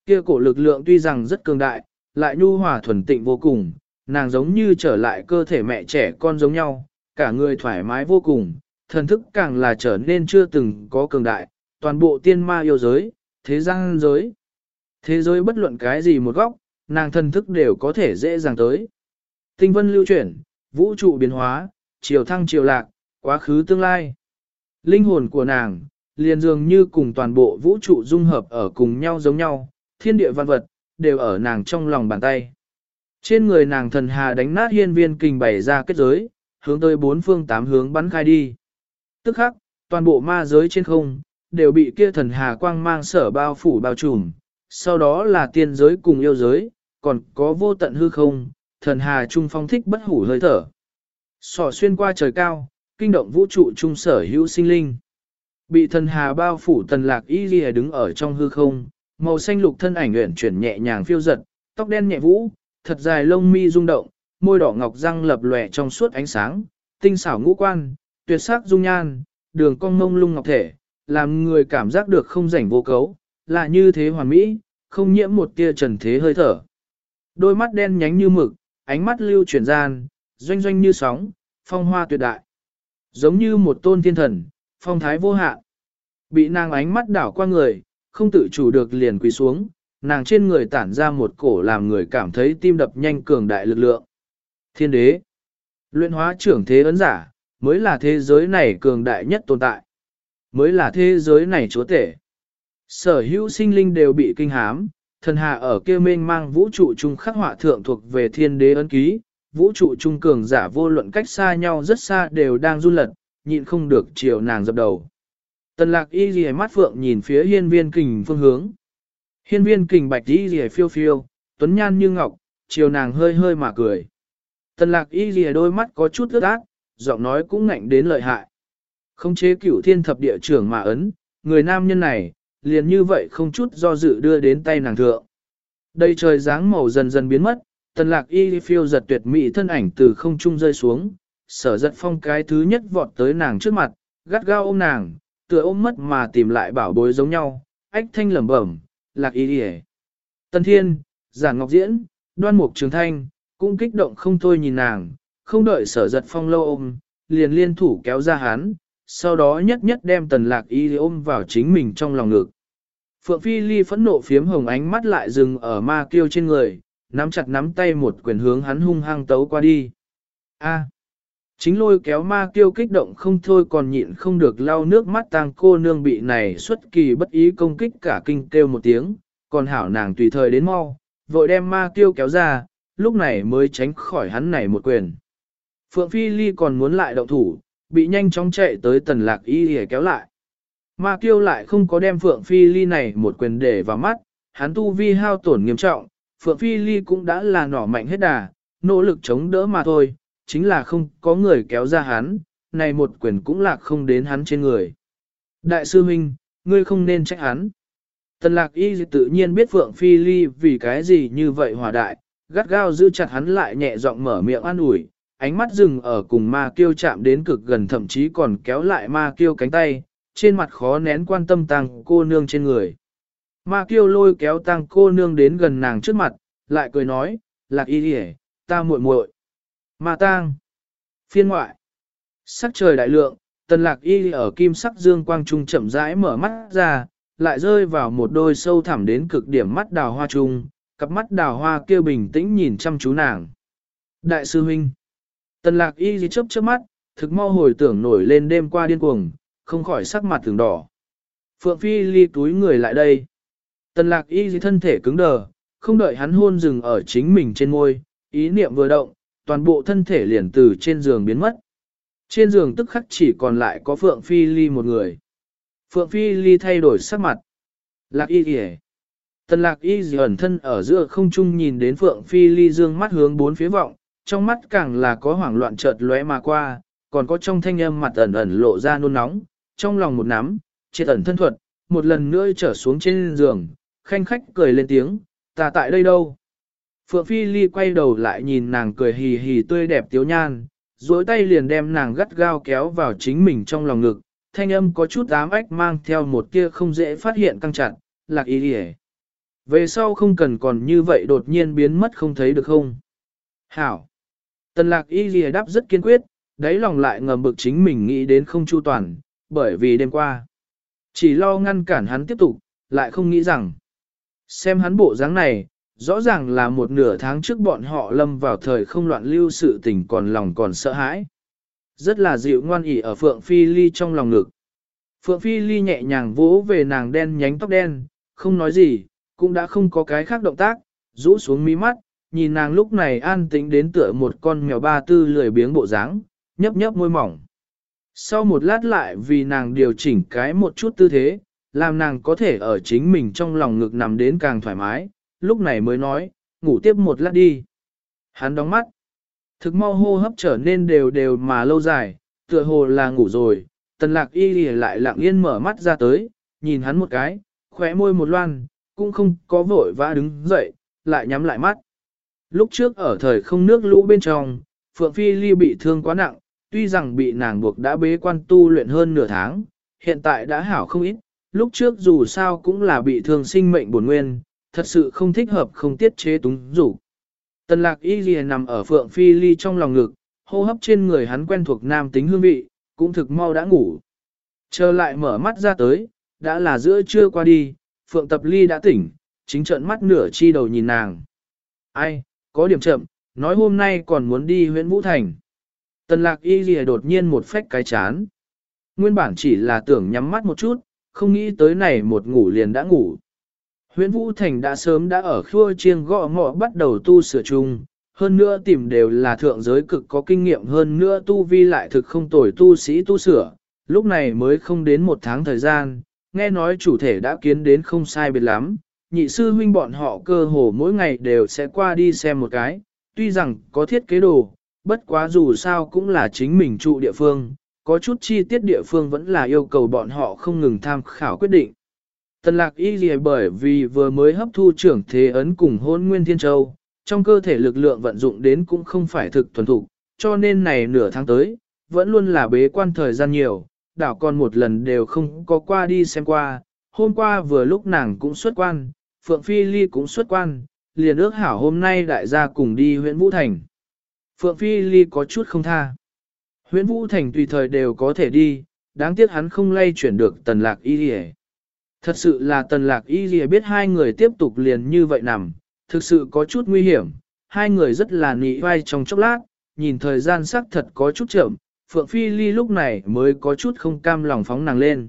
Kia cổ lực lượng tuy rằng rất cường đại, lại nhu hòa thuần tịnh vô cùng, nàng giống như trở lại cơ thể mẹ trẻ con giống nhau, cả người thoải mái vô cùng, thần thức càng là trở nên chưa từng có cường đại, toàn bộ tiên ma yêu giới, thế gian giới. Thế giới bất luận cái gì một góc, nàng thần thức đều có thể dễ dàng tới. Tinh vân lưu chuyển, vũ trụ biến hóa, chiều thăng chiều lạc, quá khứ tương lai. Linh hồn của nàng, liền dường như cùng toàn bộ vũ trụ dung hợp ở cùng nhau giống nhau, thiên địa văn vật, đều ở nàng trong lòng bàn tay. Trên người nàng thần hà đánh nát hiên viên kình bày ra kết giới, hướng tới bốn phương tám hướng bắn khai đi. Tức khắc, toàn bộ ma giới trên không, đều bị kia thần hà quang mang sở bao phủ bao trùm, sau đó là tiên giới cùng yêu giới, còn có vô tận hư không, thần hà trung phong thích bất hủ hơi thở. Sỏ xuyên qua trời cao, kinh động vũ trụ trung sở hữu sinh linh. Bị thần hà bao phủ tần lạc y ghi đứng ở trong hư không, màu xanh lục thân ảnh uyển chuyển nhẹ nhàng phiêu giật, tóc đen nhẹ vũ, thật dài lông mi rung động, môi đỏ ngọc răng lập lòe trong suốt ánh sáng, tinh xảo ngũ quan, tuyệt sắc dung nhan, đường cong mông lung ngọc thể, làm người cảm giác được không rảnh vô cấu, là như thế hoàn mỹ, không nhiễm một tia trần thế hơi thở. Đôi mắt đen nhánh như mực, ánh mắt lưu chuyển gian, doanh doanh như sóng, phong hoa tuyệt đại. Giống như một tôn thiên thần, phong thái vô hạn. Bị nàng ánh mắt đảo qua người, không tự chủ được liền quỳ xuống, nàng trên người tản ra một cổ làm người cảm thấy tim đập nhanh cường đại lực lượng. Thiên đế, luyện hóa trưởng thế ấn giả, mới là thế giới này cường đại nhất tồn tại. Mới là thế giới này chúa tể. Sở hữu sinh linh đều bị kinh hám, thần hà ở kia mênh mang vũ trụ trung khắc họa thượng thuộc về thiên đế ấn ký, vũ trụ trung cường giả vô luận cách xa nhau rất xa đều đang run lật, nhịn không được chiều nàng dập đầu. Tần lạc y ghi mắt phượng nhìn phía hiên viên kình phương hướng. Hiên viên kình bạch y ghi phiêu phiêu, tuấn nhan như ngọc, chiều nàng hơi hơi mà cười. Tần lạc y ghi đôi mắt có chút ướt ác, giọng nói cũng ngạnh đến lợi hại. Không chế cửu thiên thập địa trưởng mà ấn, người nam nhân này, liền như vậy không chút do dự đưa đến tay nàng thượng. Đây trời dáng màu dần dần biến mất, tần lạc y phiêu giật tuyệt mỹ thân ảnh từ không trung rơi xuống, sở giật phong cái thứ nhất vọt tới nàng trước mặt, gắt gao ôm nàng, tựa ôm mất mà tìm lại bảo bối giống nhau, ách thanh lẩm bẩm, lạc ý đi Tần thiên, giản ngọc diễn, đoan mục trường thanh, cũng kích động không thôi nhìn nàng, không đợi sở giật phong lâu ôm, liền liên thủ kéo ra hắn, sau đó nhất nhất đem tần lạc y ôm vào chính mình trong lòng ngực. Phượng Phi Ly phẫn nộ phiếm hồng ánh mắt lại dừng ở ma kiêu trên người, nắm chặt nắm tay một quyền hướng hắn hung hăng tấu qua đi. A chính lôi kéo ma kiêu kích động không thôi còn nhịn không được lau nước mắt tang cô nương bị này xuất kỳ bất ý công kích cả kinh kêu một tiếng, còn hảo nàng tùy thời đến mau, vội đem ma kiêu kéo ra, lúc này mới tránh khỏi hắn này một quyền. Phượng Phi Ly còn muốn lại động thủ, bị nhanh chóng chạy tới tần lạc y để kéo lại. Ma kiêu lại không có đem Phượng Phi Ly này một quyền để vào mắt, hắn tu vi hao tổn nghiêm trọng, Phượng Phi Ly cũng đã là nỏ mạnh hết đà, nỗ lực chống đỡ mà thôi, chính là không có người kéo ra hắn, này một quyền cũng lạc không đến hắn trên người. Đại sư huynh, ngươi không nên trách hắn. Tần lạc y tự nhiên biết Phượng Phi Ly vì cái gì như vậy hòa đại, gắt gao giữ chặt hắn lại nhẹ giọng mở miệng an ủi, ánh mắt dừng ở cùng ma kiêu chạm đến cực gần thậm chí còn kéo lại ma kiêu cánh tay, trên mặt khó nén quan tâm tăng cô nương trên người. Ma kiêu lôi kéo tăng cô nương đến gần nàng trước mặt, lại cười nói, lạc y đi ta muội muội. Ma tang. Phiên ngoại. Sắc trời đại lượng, tần lạc y ở kim sắc dương quang trung chậm rãi mở mắt ra, lại rơi vào một đôi sâu thẳm đến cực điểm mắt đào hoa trung, cặp mắt đào hoa kia bình tĩnh nhìn chăm chú nàng. Đại sư huynh. Tần lạc y gì chớp chớp mắt, thực mau hồi tưởng nổi lên đêm qua điên cuồng, không khỏi sắc mặt thường đỏ. Phượng Phi ly túi người lại đây. Tần lạc y gì thân thể cứng đờ, không đợi hắn hôn dừng ở chính mình trên môi, ý niệm vừa động, toàn bộ thân thể liền từ trên giường biến mất. Trên giường tức khắc chỉ còn lại có Phượng Phi ly một người. Phượng Phi ly thay đổi sắc mặt. Lạc y gì Tần lạc y gì ẩn thân ở giữa không trung nhìn đến Phượng Phi ly dương mắt hướng bốn phía vọng, trong mắt càng là có hoảng loạn chợt lóe mà qua, còn có trong thanh âm mặt ẩn ẩn lộ ra nôn nóng, trong lòng một nắm, triệt ẩn thân thuật, một lần nữa trở xuống trên giường, khanh khách cười lên tiếng, ta tại đây đâu? Phượng Phi Ly quay đầu lại nhìn nàng cười hì hì tươi đẹp tiếu nhan, duỗi tay liền đem nàng gắt gao kéo vào chính mình trong lòng ngực, thanh âm có chút ám ách mang theo một tia không dễ phát hiện căng chặt, lạc ý đi Về sau không cần còn như vậy đột nhiên biến mất không thấy được không? Hảo! Tần lạc y ghi đáp rất kiên quyết, đáy lòng lại ngầm bực chính mình nghĩ đến không chu toàn, bởi vì đêm qua. Chỉ lo ngăn cản hắn tiếp tục, lại không nghĩ rằng. Xem hắn bộ dáng này, rõ ràng là một nửa tháng trước bọn họ lâm vào thời không loạn lưu sự tình còn lòng còn sợ hãi. Rất là dịu ngoan ỉ ở Phượng Phi Ly trong lòng ngực. Phượng Phi Ly nhẹ nhàng vỗ về nàng đen nhánh tóc đen, không nói gì, cũng đã không có cái khác động tác, rũ xuống mí mắt, nhìn nàng lúc này an tĩnh đến tựa một con mèo ba tư lười biếng bộ dáng, nhấp nhấp môi mỏng. Sau một lát lại vì nàng điều chỉnh cái một chút tư thế, làm nàng có thể ở chính mình trong lòng ngực nằm đến càng thoải mái, lúc này mới nói, ngủ tiếp một lát đi. Hắn đóng mắt. Thực mau hô hấp trở nên đều đều mà lâu dài, tựa hồ là ngủ rồi, tần lạc y lì lại lặng yên mở mắt ra tới, nhìn hắn một cái, khóe môi một loan, cũng không có vội vã đứng dậy, lại nhắm lại mắt. Lúc trước ở thời không nước lũ bên trong, Phượng Phi Ly bị thương quá nặng, tuy rằng bị nàng buộc đã bế quan tu luyện hơn nửa tháng, hiện tại đã hảo không ít, lúc trước dù sao cũng là bị thương sinh mệnh buồn nguyên, thật sự không thích hợp không tiết chế túng rủ. Tần lạc y ghi nằm ở Phượng Phi Ly trong lòng ngực, hô hấp trên người hắn quen thuộc nam tính hương vị, cũng thực mau đã ngủ. Trở lại mở mắt ra tới, đã là giữa trưa qua đi, Phượng Tập Ly đã tỉnh, chính trợn mắt nửa chi đầu nhìn nàng. Ai, có điểm chậm, nói hôm nay còn muốn đi huyện Vũ Thành. Tần lạc y ghi đột nhiên một phách cái chán. Nguyên bản chỉ là tưởng nhắm mắt một chút, không nghĩ tới này một ngủ liền đã ngủ. Huyễn Vũ Thành đã sớm đã ở khua chiêng gõ ngọ bắt đầu tu sửa chung, hơn nữa tìm đều là thượng giới cực có kinh nghiệm hơn nữa tu vi lại thực không tồi tu sĩ tu sửa, lúc này mới không đến một tháng thời gian, nghe nói chủ thể đã kiến đến không sai biệt lắm, nhị sư huynh bọn họ cơ hồ mỗi ngày đều sẽ qua đi xem một cái, tuy rằng có thiết kế đồ, bất quá dù sao cũng là chính mình trụ địa phương, có chút chi tiết địa phương vẫn là yêu cầu bọn họ không ngừng tham khảo quyết định. Tần lạc y gì bởi vì vừa mới hấp thu trưởng thế ấn cùng hôn nguyên thiên châu, trong cơ thể lực lượng vận dụng đến cũng không phải thực thuần thục, cho nên này nửa tháng tới, vẫn luôn là bế quan thời gian nhiều, đảo còn một lần đều không có qua đi xem qua, hôm qua vừa lúc nàng cũng xuất quan, Phượng Phi Ly cũng xuất quan, liền ước hảo hôm nay đại gia cùng đi huyện Vũ Thành. Phượng Phi Ly có chút không tha. Huyện Vũ Thành tùy thời đều có thể đi, đáng tiếc hắn không lay chuyển được tần lạc y lìa. Thật sự là tần lạc y gì biết hai người tiếp tục liền như vậy nằm, thực sự có chút nguy hiểm, hai người rất là nị vai trong chốc lát, nhìn thời gian sắc thật có chút chậm, Phượng Phi Ly lúc này mới có chút không cam lòng phóng nàng lên.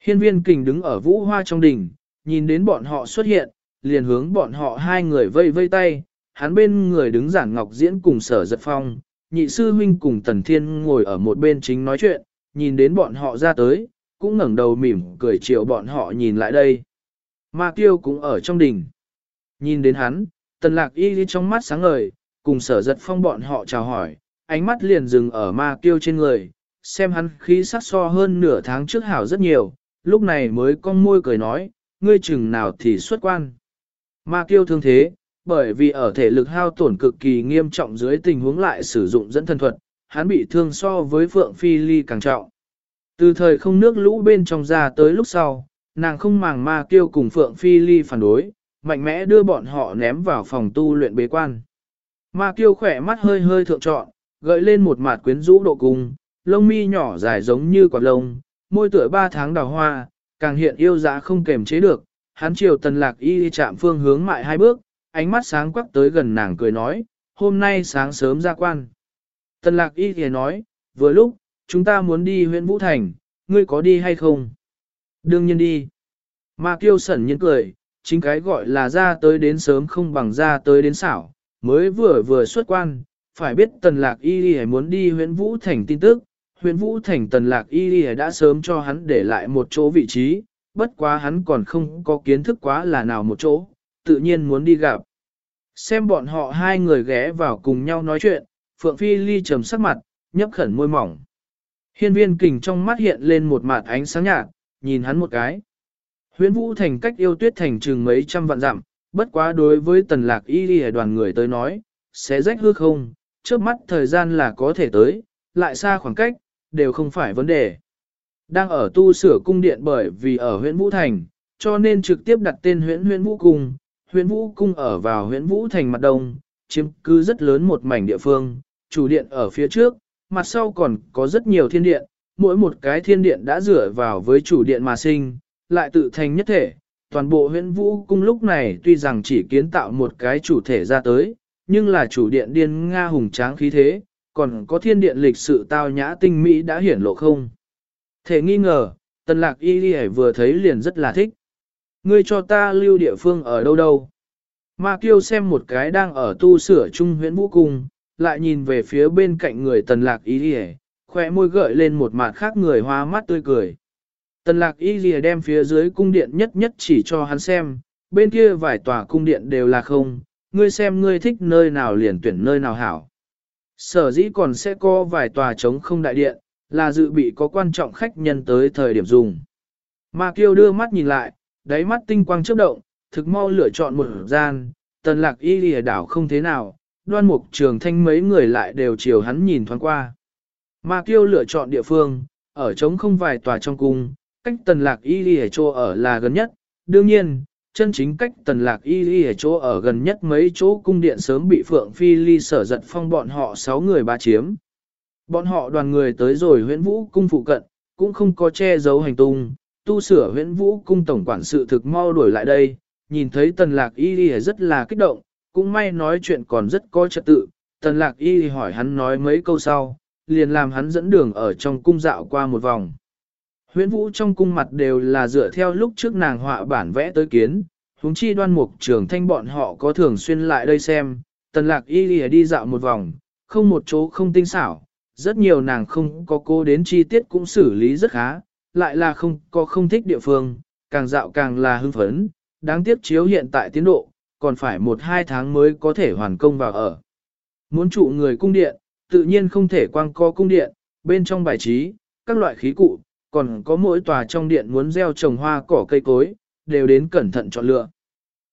Hiên viên kình đứng ở vũ hoa trong đỉnh, nhìn đến bọn họ xuất hiện, liền hướng bọn họ hai người vây vây tay, hắn bên người đứng giản ngọc diễn cùng sở giật phong, nhị sư huynh cùng tần thiên ngồi ở một bên chính nói chuyện, nhìn đến bọn họ ra tới, cũng ngẩng đầu mỉm cười chiều bọn họ nhìn lại đây. Ma tiêu cũng ở trong đỉnh. Nhìn đến hắn, tần lạc y trong mắt sáng ngời, cùng sở giật phong bọn họ chào hỏi, ánh mắt liền dừng ở ma tiêu trên người, xem hắn khí sắc so hơn nửa tháng trước hảo rất nhiều, lúc này mới con môi cười nói, ngươi chừng nào thì xuất quan. Ma tiêu thương thế, bởi vì ở thể lực hao tổn cực kỳ nghiêm trọng dưới tình huống lại sử dụng dẫn thân thuật, hắn bị thương so với Phượng Phi Ly càng trọng. Từ thời không nước lũ bên trong ra tới lúc sau, nàng không màng ma tiêu cùng Phượng Phi Ly phản đối, mạnh mẽ đưa bọn họ ném vào phòng tu luyện bế quan. Ma tiêu khỏe mắt hơi hơi thượng trọn, gợi lên một mặt quyến rũ độ cung, lông mi nhỏ dài giống như quả lông, môi tựa ba tháng đào hoa, càng hiện yêu dã không kềm chế được. Hắn chiều tần lạc y chạm phương hướng mại hai bước, ánh mắt sáng quắc tới gần nàng cười nói, hôm nay sáng sớm ra quan. Tần lạc y thì nói, vừa lúc, chúng ta muốn đi huyện Vũ Thành, ngươi có đi hay không? Đương nhiên đi. mà kiêu sẩn nhiên cười, chính cái gọi là ra tới đến sớm không bằng ra tới đến xảo, mới vừa vừa xuất quan, phải biết tần lạc y đi muốn đi huyện Vũ Thành tin tức, huyện Vũ Thành tần lạc y đi đã sớm cho hắn để lại một chỗ vị trí, bất quá hắn còn không có kiến thức quá là nào một chỗ, tự nhiên muốn đi gặp. Xem bọn họ hai người ghé vào cùng nhau nói chuyện, Phượng Phi Ly trầm sắc mặt, nhấp khẩn môi mỏng. Hiên viên kình trong mắt hiện lên một mặt ánh sáng nhạt, nhìn hắn một cái. Huyễn Vũ Thành cách yêu tuyết thành chừng mấy trăm vạn dặm, bất quá đối với tần lạc y đi đoàn người tới nói, sẽ rách hư không, trước mắt thời gian là có thể tới, lại xa khoảng cách, đều không phải vấn đề. Đang ở tu sửa cung điện bởi vì ở huyện Vũ Thành, cho nên trực tiếp đặt tên huyện huyện Vũ Cung. Huyện Vũ Cung ở vào huyện Vũ Thành mặt đông, chiếm cứ rất lớn một mảnh địa phương, chủ điện ở phía trước, mặt sau còn có rất nhiều thiên điện, mỗi một cái thiên điện đã dựa vào với chủ điện mà sinh, lại tự thành nhất thể. Toàn bộ huyện Vũ Cung lúc này tuy rằng chỉ kiến tạo một cái chủ thể ra tới, nhưng là chủ điện điên Nga hùng tráng khí thế, còn có thiên điện lịch sự tao nhã tinh mỹ đã hiển lộ không. Thể nghi ngờ, tần lạc y đi vừa thấy liền rất là thích. Ngươi cho ta lưu địa phương ở đâu đâu. Ma kiêu xem một cái đang ở tu sửa trung huyễn vũ cung, lại nhìn về phía bên cạnh người tần lạc y đi khỏe môi gợi lên một mặt khác người hoa mắt tươi cười. Tần lạc y lìa đem phía dưới cung điện nhất nhất chỉ cho hắn xem, bên kia vài tòa cung điện đều là không, ngươi xem ngươi thích nơi nào liền tuyển nơi nào hảo. Sở dĩ còn sẽ có vài tòa trống không đại điện, là dự bị có quan trọng khách nhân tới thời điểm dùng. Ma Kiêu đưa mắt nhìn lại, đáy mắt tinh quang chớp động, thực mau lựa chọn một gian, tần lạc y lìa đảo không thế nào, đoan mục trường thanh mấy người lại đều chiều hắn nhìn thoáng qua. Ma Kiêu lựa chọn địa phương, ở trống không vài tòa trong cung, cách tần lạc y lìa chỗ ở là gần nhất, đương nhiên, chân chính cách tần lạc y lìa chỗ ở gần nhất mấy chỗ cung điện sớm bị Phượng Phi Ly sở giật phong bọn họ 6 người ba chiếm. Bọn họ đoàn người tới rồi huyễn vũ cung phụ cận, cũng không có che giấu hành tung, tu sửa huyễn vũ cung tổng quản sự thực mau đuổi lại đây, nhìn thấy tần lạc y lìa rất là kích động, cũng may nói chuyện còn rất có trật tự, tần lạc y hỏi hắn nói mấy câu sau, liền làm hắn dẫn đường ở trong cung dạo qua một vòng. Huyễn vũ trong cung mặt đều là dựa theo lúc trước nàng họa bản vẽ tới kiến, huống chi đoan mục trưởng thanh bọn họ có thường xuyên lại đây xem, tần lạc y lìa đi dạo một vòng, không một chỗ không tinh xảo, rất nhiều nàng không có cô đến chi tiết cũng xử lý rất khá, lại là không có không thích địa phương, càng dạo càng là hưng phấn, đáng tiếc chiếu hiện tại tiến độ, còn phải một hai tháng mới có thể hoàn công vào ở. Muốn trụ người cung điện, tự nhiên không thể quang co cung điện, bên trong bài trí, các loại khí cụ, còn có mỗi tòa trong điện muốn gieo trồng hoa cỏ cây cối, đều đến cẩn thận chọn lựa.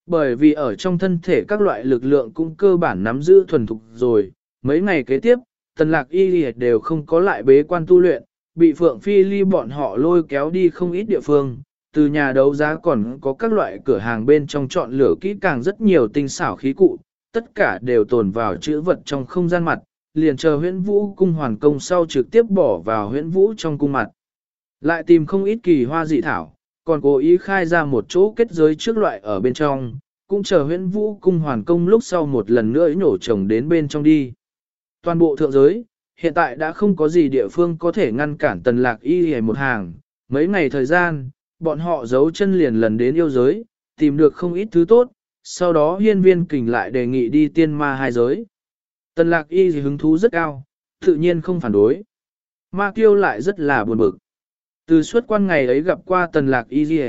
Bởi vì ở trong thân thể các loại lực lượng cũng cơ bản nắm giữ thuần thục rồi, mấy ngày kế tiếp, tần lạc y đều không có lại bế quan tu luyện, bị Phượng Phi Ly bọn họ lôi kéo đi không ít địa phương, từ nhà đấu giá còn có các loại cửa hàng bên trong chọn lựa kỹ càng rất nhiều tinh xảo khí cụ, tất cả đều tồn vào chữ vật trong không gian mặt, liền chờ huyễn vũ cung hoàn công sau trực tiếp bỏ vào huyễn vũ trong cung mặt. Lại tìm không ít kỳ hoa dị thảo, còn cố ý khai ra một chỗ kết giới trước loại ở bên trong, cũng chờ huyễn vũ cung hoàn công lúc sau một lần nữa nổ trồng đến bên trong đi. Toàn bộ thượng giới, hiện tại đã không có gì địa phương có thể ngăn cản tần lạc y hề một hàng, mấy ngày thời gian, bọn họ giấu chân liền lần đến yêu giới, tìm được không ít thứ tốt, sau đó hiên viên kình lại đề nghị đi tiên ma hai giới. Tần lạc y hứng thú rất cao, tự nhiên không phản đối. Ma kiêu lại rất là buồn bực. Từ suốt quan ngày ấy gặp qua tần lạc y gì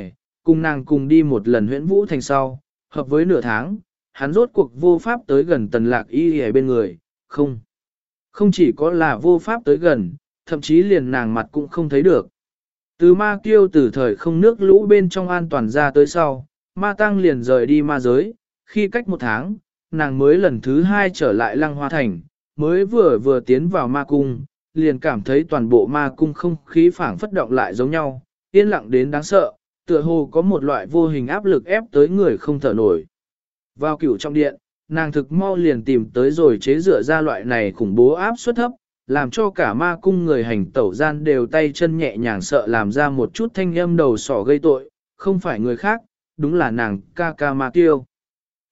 cùng nàng cùng đi một lần huyễn vũ thành sau, hợp với nửa tháng, hắn rốt cuộc vô pháp tới gần tần lạc y gì bên người, không. Không chỉ có là vô pháp tới gần, thậm chí liền nàng mặt cũng không thấy được. Từ ma kiêu từ thời không nước lũ bên trong an toàn ra tới sau, ma tăng liền rời đi ma giới, khi cách một tháng, nàng mới lần thứ hai trở lại lăng hoa thành, mới vừa vừa tiến vào ma cung, liền cảm thấy toàn bộ ma cung không khí phảng phất động lại giống nhau, yên lặng đến đáng sợ, tựa hồ có một loại vô hình áp lực ép tới người không thở nổi. Vào cửu trong điện, nàng thực mau liền tìm tới rồi chế rửa ra loại này khủng bố áp suất thấp, làm cho cả ma cung người hành tẩu gian đều tay chân nhẹ nhàng sợ làm ra một chút thanh âm đầu sỏ gây tội, không phải người khác, đúng là nàng ca ca ma tiêu.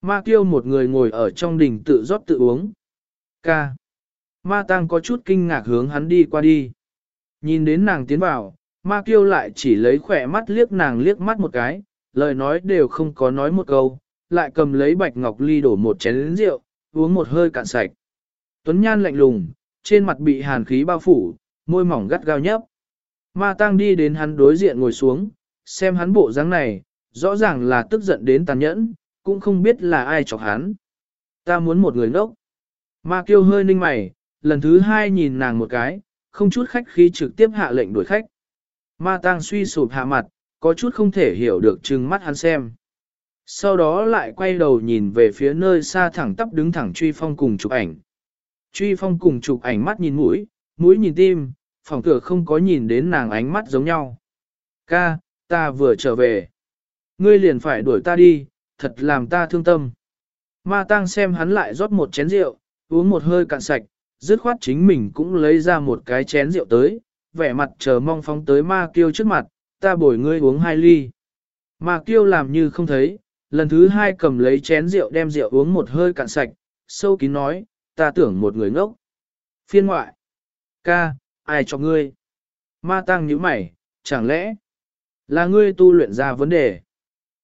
Ma tiêu một người ngồi ở trong đình tự rót tự uống. Ca. Ma tăng có chút kinh ngạc hướng hắn đi qua đi. Nhìn đến nàng tiến vào, ma tiêu lại chỉ lấy khỏe mắt liếc nàng liếc mắt một cái, lời nói đều không có nói một câu, lại cầm lấy bạch ngọc ly đổ một chén rượu, uống một hơi cạn sạch. Tuấn Nhan lạnh lùng, trên mặt bị hàn khí bao phủ, môi mỏng gắt gao nhấp. Ma Tăng đi đến hắn đối diện ngồi xuống, xem hắn bộ dáng này, rõ ràng là tức giận đến tàn nhẫn, cũng không biết là ai chọc hắn. Ta muốn một người ngốc. Ma Kiêu hơi ninh mày, lần thứ hai nhìn nàng một cái, không chút khách khí trực tiếp hạ lệnh đuổi khách. Ma Tăng suy sụp hạ mặt, có chút không thể hiểu được trừng mắt hắn xem sau đó lại quay đầu nhìn về phía nơi xa thẳng tắp đứng thẳng truy phong cùng chụp ảnh. Truy phong cùng chụp ảnh mắt nhìn mũi, mũi nhìn tim, phòng cửa không có nhìn đến nàng ánh mắt giống nhau. Ca, ta vừa trở về. Ngươi liền phải đuổi ta đi, thật làm ta thương tâm. Ma tăng xem hắn lại rót một chén rượu, uống một hơi cạn sạch, dứt khoát chính mình cũng lấy ra một cái chén rượu tới, vẻ mặt chờ mong phóng tới ma kiêu trước mặt, ta bồi ngươi uống hai ly. Ma kiêu làm như không thấy, lần thứ hai cầm lấy chén rượu đem rượu uống một hơi cạn sạch, sâu kín nói, ta tưởng một người ngốc. Phiên ngoại. Ca, ai cho ngươi? Ma tăng nhíu mày, chẳng lẽ là ngươi tu luyện ra vấn đề?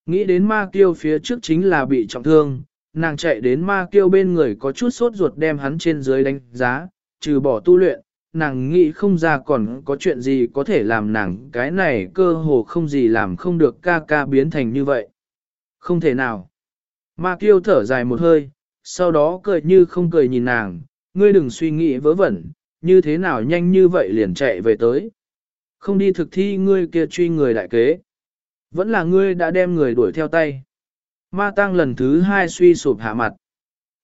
Nghĩ đến ma kiêu phía trước chính là bị trọng thương, nàng chạy đến ma kiêu bên người có chút sốt ruột đem hắn trên dưới đánh giá, trừ bỏ tu luyện, nàng nghĩ không ra còn có chuyện gì có thể làm nàng cái này cơ hồ không gì làm không được ca ca biến thành như vậy. Không thể nào. Ma kiêu thở dài một hơi, sau đó cười như không cười nhìn nàng, ngươi đừng suy nghĩ vớ vẩn, như thế nào nhanh như vậy liền chạy về tới. Không đi thực thi ngươi kia truy người đại kế. Vẫn là ngươi đã đem người đuổi theo tay. Ma tăng lần thứ hai suy sụp hạ mặt.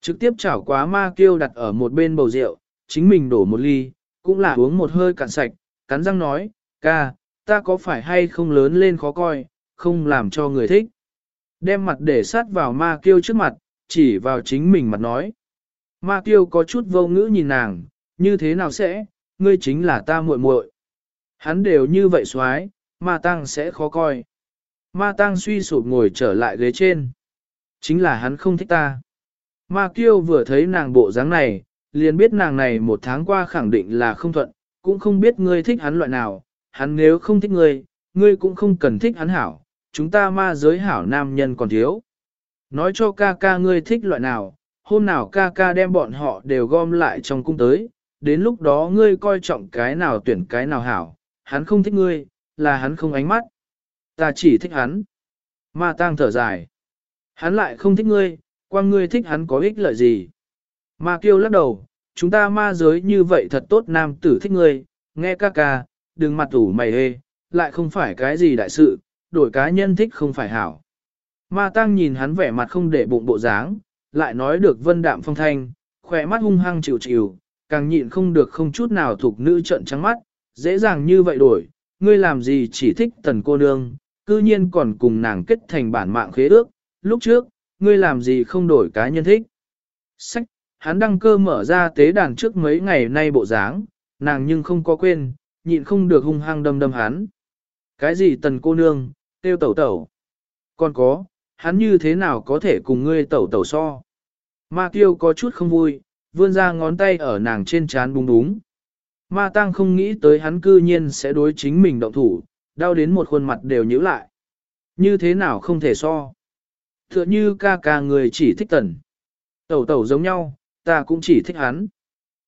Trực tiếp chảo quá ma kiêu đặt ở một bên bầu rượu, chính mình đổ một ly, cũng là uống một hơi cạn sạch, cắn răng nói, ca, ta có phải hay không lớn lên khó coi, không làm cho người thích. Đem mặt để sát vào ma kiêu trước mặt, chỉ vào chính mình mặt nói. Ma Tiêu có chút vô ngữ nhìn nàng, như thế nào sẽ, ngươi chính là ta muội muội. Hắn đều như vậy xoái, ma tăng sẽ khó coi. Ma tăng suy sụp ngồi trở lại ghế trên. Chính là hắn không thích ta. Ma kiêu vừa thấy nàng bộ dáng này, liền biết nàng này một tháng qua khẳng định là không thuận, cũng không biết ngươi thích hắn loại nào, hắn nếu không thích ngươi, ngươi cũng không cần thích hắn hảo, chúng ta ma giới hảo nam nhân còn thiếu. Nói cho ca ca ngươi thích loại nào, hôm nào ca ca đem bọn họ đều gom lại trong cung tới, đến lúc đó ngươi coi trọng cái nào tuyển cái nào hảo, hắn không thích ngươi, là hắn không ánh mắt. Ta chỉ thích hắn. Ma tang thở dài. Hắn lại không thích ngươi, quan ngươi thích hắn có ích lợi gì. Ma kêu lắc đầu, chúng ta ma giới như vậy thật tốt nam tử thích ngươi, nghe ca ca, đừng mặt ủ mày hê, lại không phải cái gì đại sự, đổi cá nhân thích không phải hảo. Ma tăng nhìn hắn vẻ mặt không để bụng bộ dáng, lại nói được vân đạm phong thanh, khỏe mắt hung hăng chịu chịu, càng nhịn không được không chút nào thuộc nữ trận trắng mắt, dễ dàng như vậy đổi, ngươi làm gì chỉ thích tần cô nương, cư nhiên còn cùng nàng kết thành bản mạng khế ước, lúc trước, ngươi làm gì không đổi cá nhân thích. Sách, hắn đăng cơ mở ra tế đàn trước mấy ngày nay bộ dáng, nàng nhưng không có quên, nhịn không được hung hăng đâm đâm hắn. Cái gì tần cô nương, tiêu tẩu tẩu. Còn có, hắn như thế nào có thể cùng ngươi tẩu tẩu so. Ma Tiêu có chút không vui, vươn ra ngón tay ở nàng trên trán búng búng. Ma tăng không nghĩ tới hắn cư nhiên sẽ đối chính mình động thủ, đau đến một khuôn mặt đều nhíu lại. Như thế nào không thể so. Thựa như ca ca người chỉ thích tần. Tẩu tẩu giống nhau, ta cũng chỉ thích hắn.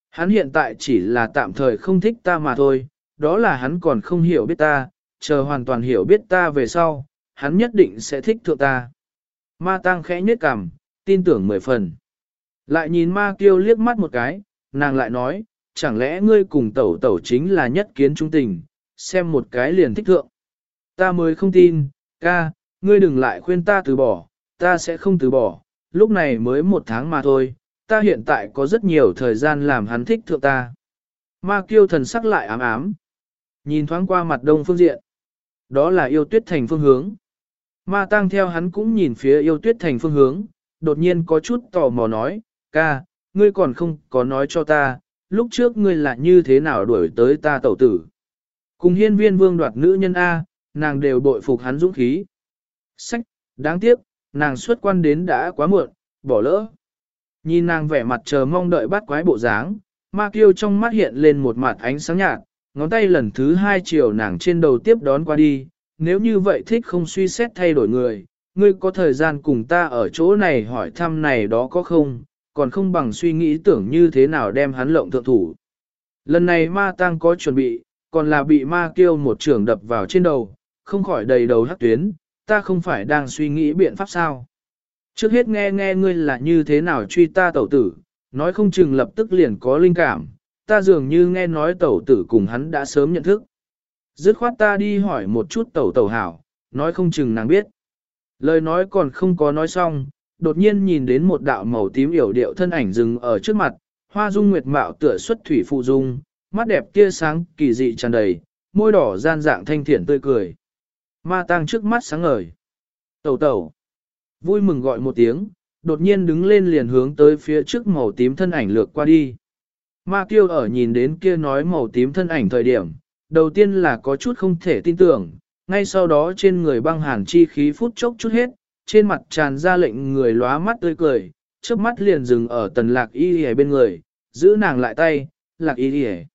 Hắn hiện tại chỉ là tạm thời không thích ta mà thôi, đó là hắn còn không hiểu biết ta, chờ hoàn toàn hiểu biết ta về sau, hắn nhất định sẽ thích thượng ta. Ma tăng khẽ nhếch cằm, tin tưởng mười phần. Lại nhìn ma kiêu liếc mắt một cái, nàng lại nói, chẳng lẽ ngươi cùng tẩu tẩu chính là nhất kiến trung tình, xem một cái liền thích thượng. Ta mới không tin, ca, ngươi đừng lại khuyên ta từ bỏ, ta sẽ không từ bỏ, lúc này mới một tháng mà thôi, ta hiện tại có rất nhiều thời gian làm hắn thích thượng ta. Ma kiêu thần sắc lại ám ám. Nhìn thoáng qua mặt đông phương diện. Đó là yêu tuyết thành phương hướng. Ma Tang theo hắn cũng nhìn phía yêu tuyết thành phương hướng, đột nhiên có chút tò mò nói, ca, ngươi còn không có nói cho ta, lúc trước ngươi là như thế nào đuổi tới ta tẩu tử. Cùng hiên viên vương đoạt nữ nhân A, nàng đều bội phục hắn dũng khí. Sách, đáng tiếc, nàng xuất quan đến đã quá muộn, bỏ lỡ. Nhìn nàng vẻ mặt chờ mong đợi bắt quái bộ dáng, ma kiêu trong mắt hiện lên một mặt ánh sáng nhạt, ngón tay lần thứ hai chiều nàng trên đầu tiếp đón qua đi, nếu như vậy thích không suy xét thay đổi người, ngươi có thời gian cùng ta ở chỗ này hỏi thăm này đó có không, còn không bằng suy nghĩ tưởng như thế nào đem hắn lộng thượng thủ. Lần này ma tăng có chuẩn bị, còn là bị ma kêu một trường đập vào trên đầu, không khỏi đầy đầu hắc tuyến, ta không phải đang suy nghĩ biện pháp sao. Trước hết nghe nghe ngươi là như thế nào truy ta tẩu tử, nói không chừng lập tức liền có linh cảm, ta dường như nghe nói tẩu tử cùng hắn đã sớm nhận thức. Dứt khoát ta đi hỏi một chút tẩu tẩu hảo, nói không chừng nàng biết. Lời nói còn không có nói xong, đột nhiên nhìn đến một đạo màu tím yểu điệu thân ảnh dừng ở trước mặt, hoa dung nguyệt mạo tựa xuất thủy phụ dung, mắt đẹp tia sáng kỳ dị tràn đầy, môi đỏ gian dạng thanh thiện tươi cười. Ma tăng trước mắt sáng ngời. Tẩu tẩu. Vui mừng gọi một tiếng, đột nhiên đứng lên liền hướng tới phía trước màu tím thân ảnh lược qua đi. Ma tiêu ở nhìn đến kia nói màu tím thân ảnh thời điểm, đầu tiên là có chút không thể tin tưởng, ngay sau đó trên người băng hàn chi khí phút chốc chút hết, trên mặt tràn ra lệnh người lóa mắt tươi cười, trước mắt liền dừng ở tần lạc y ở bên người, giữ nàng lại tay, lạc y đi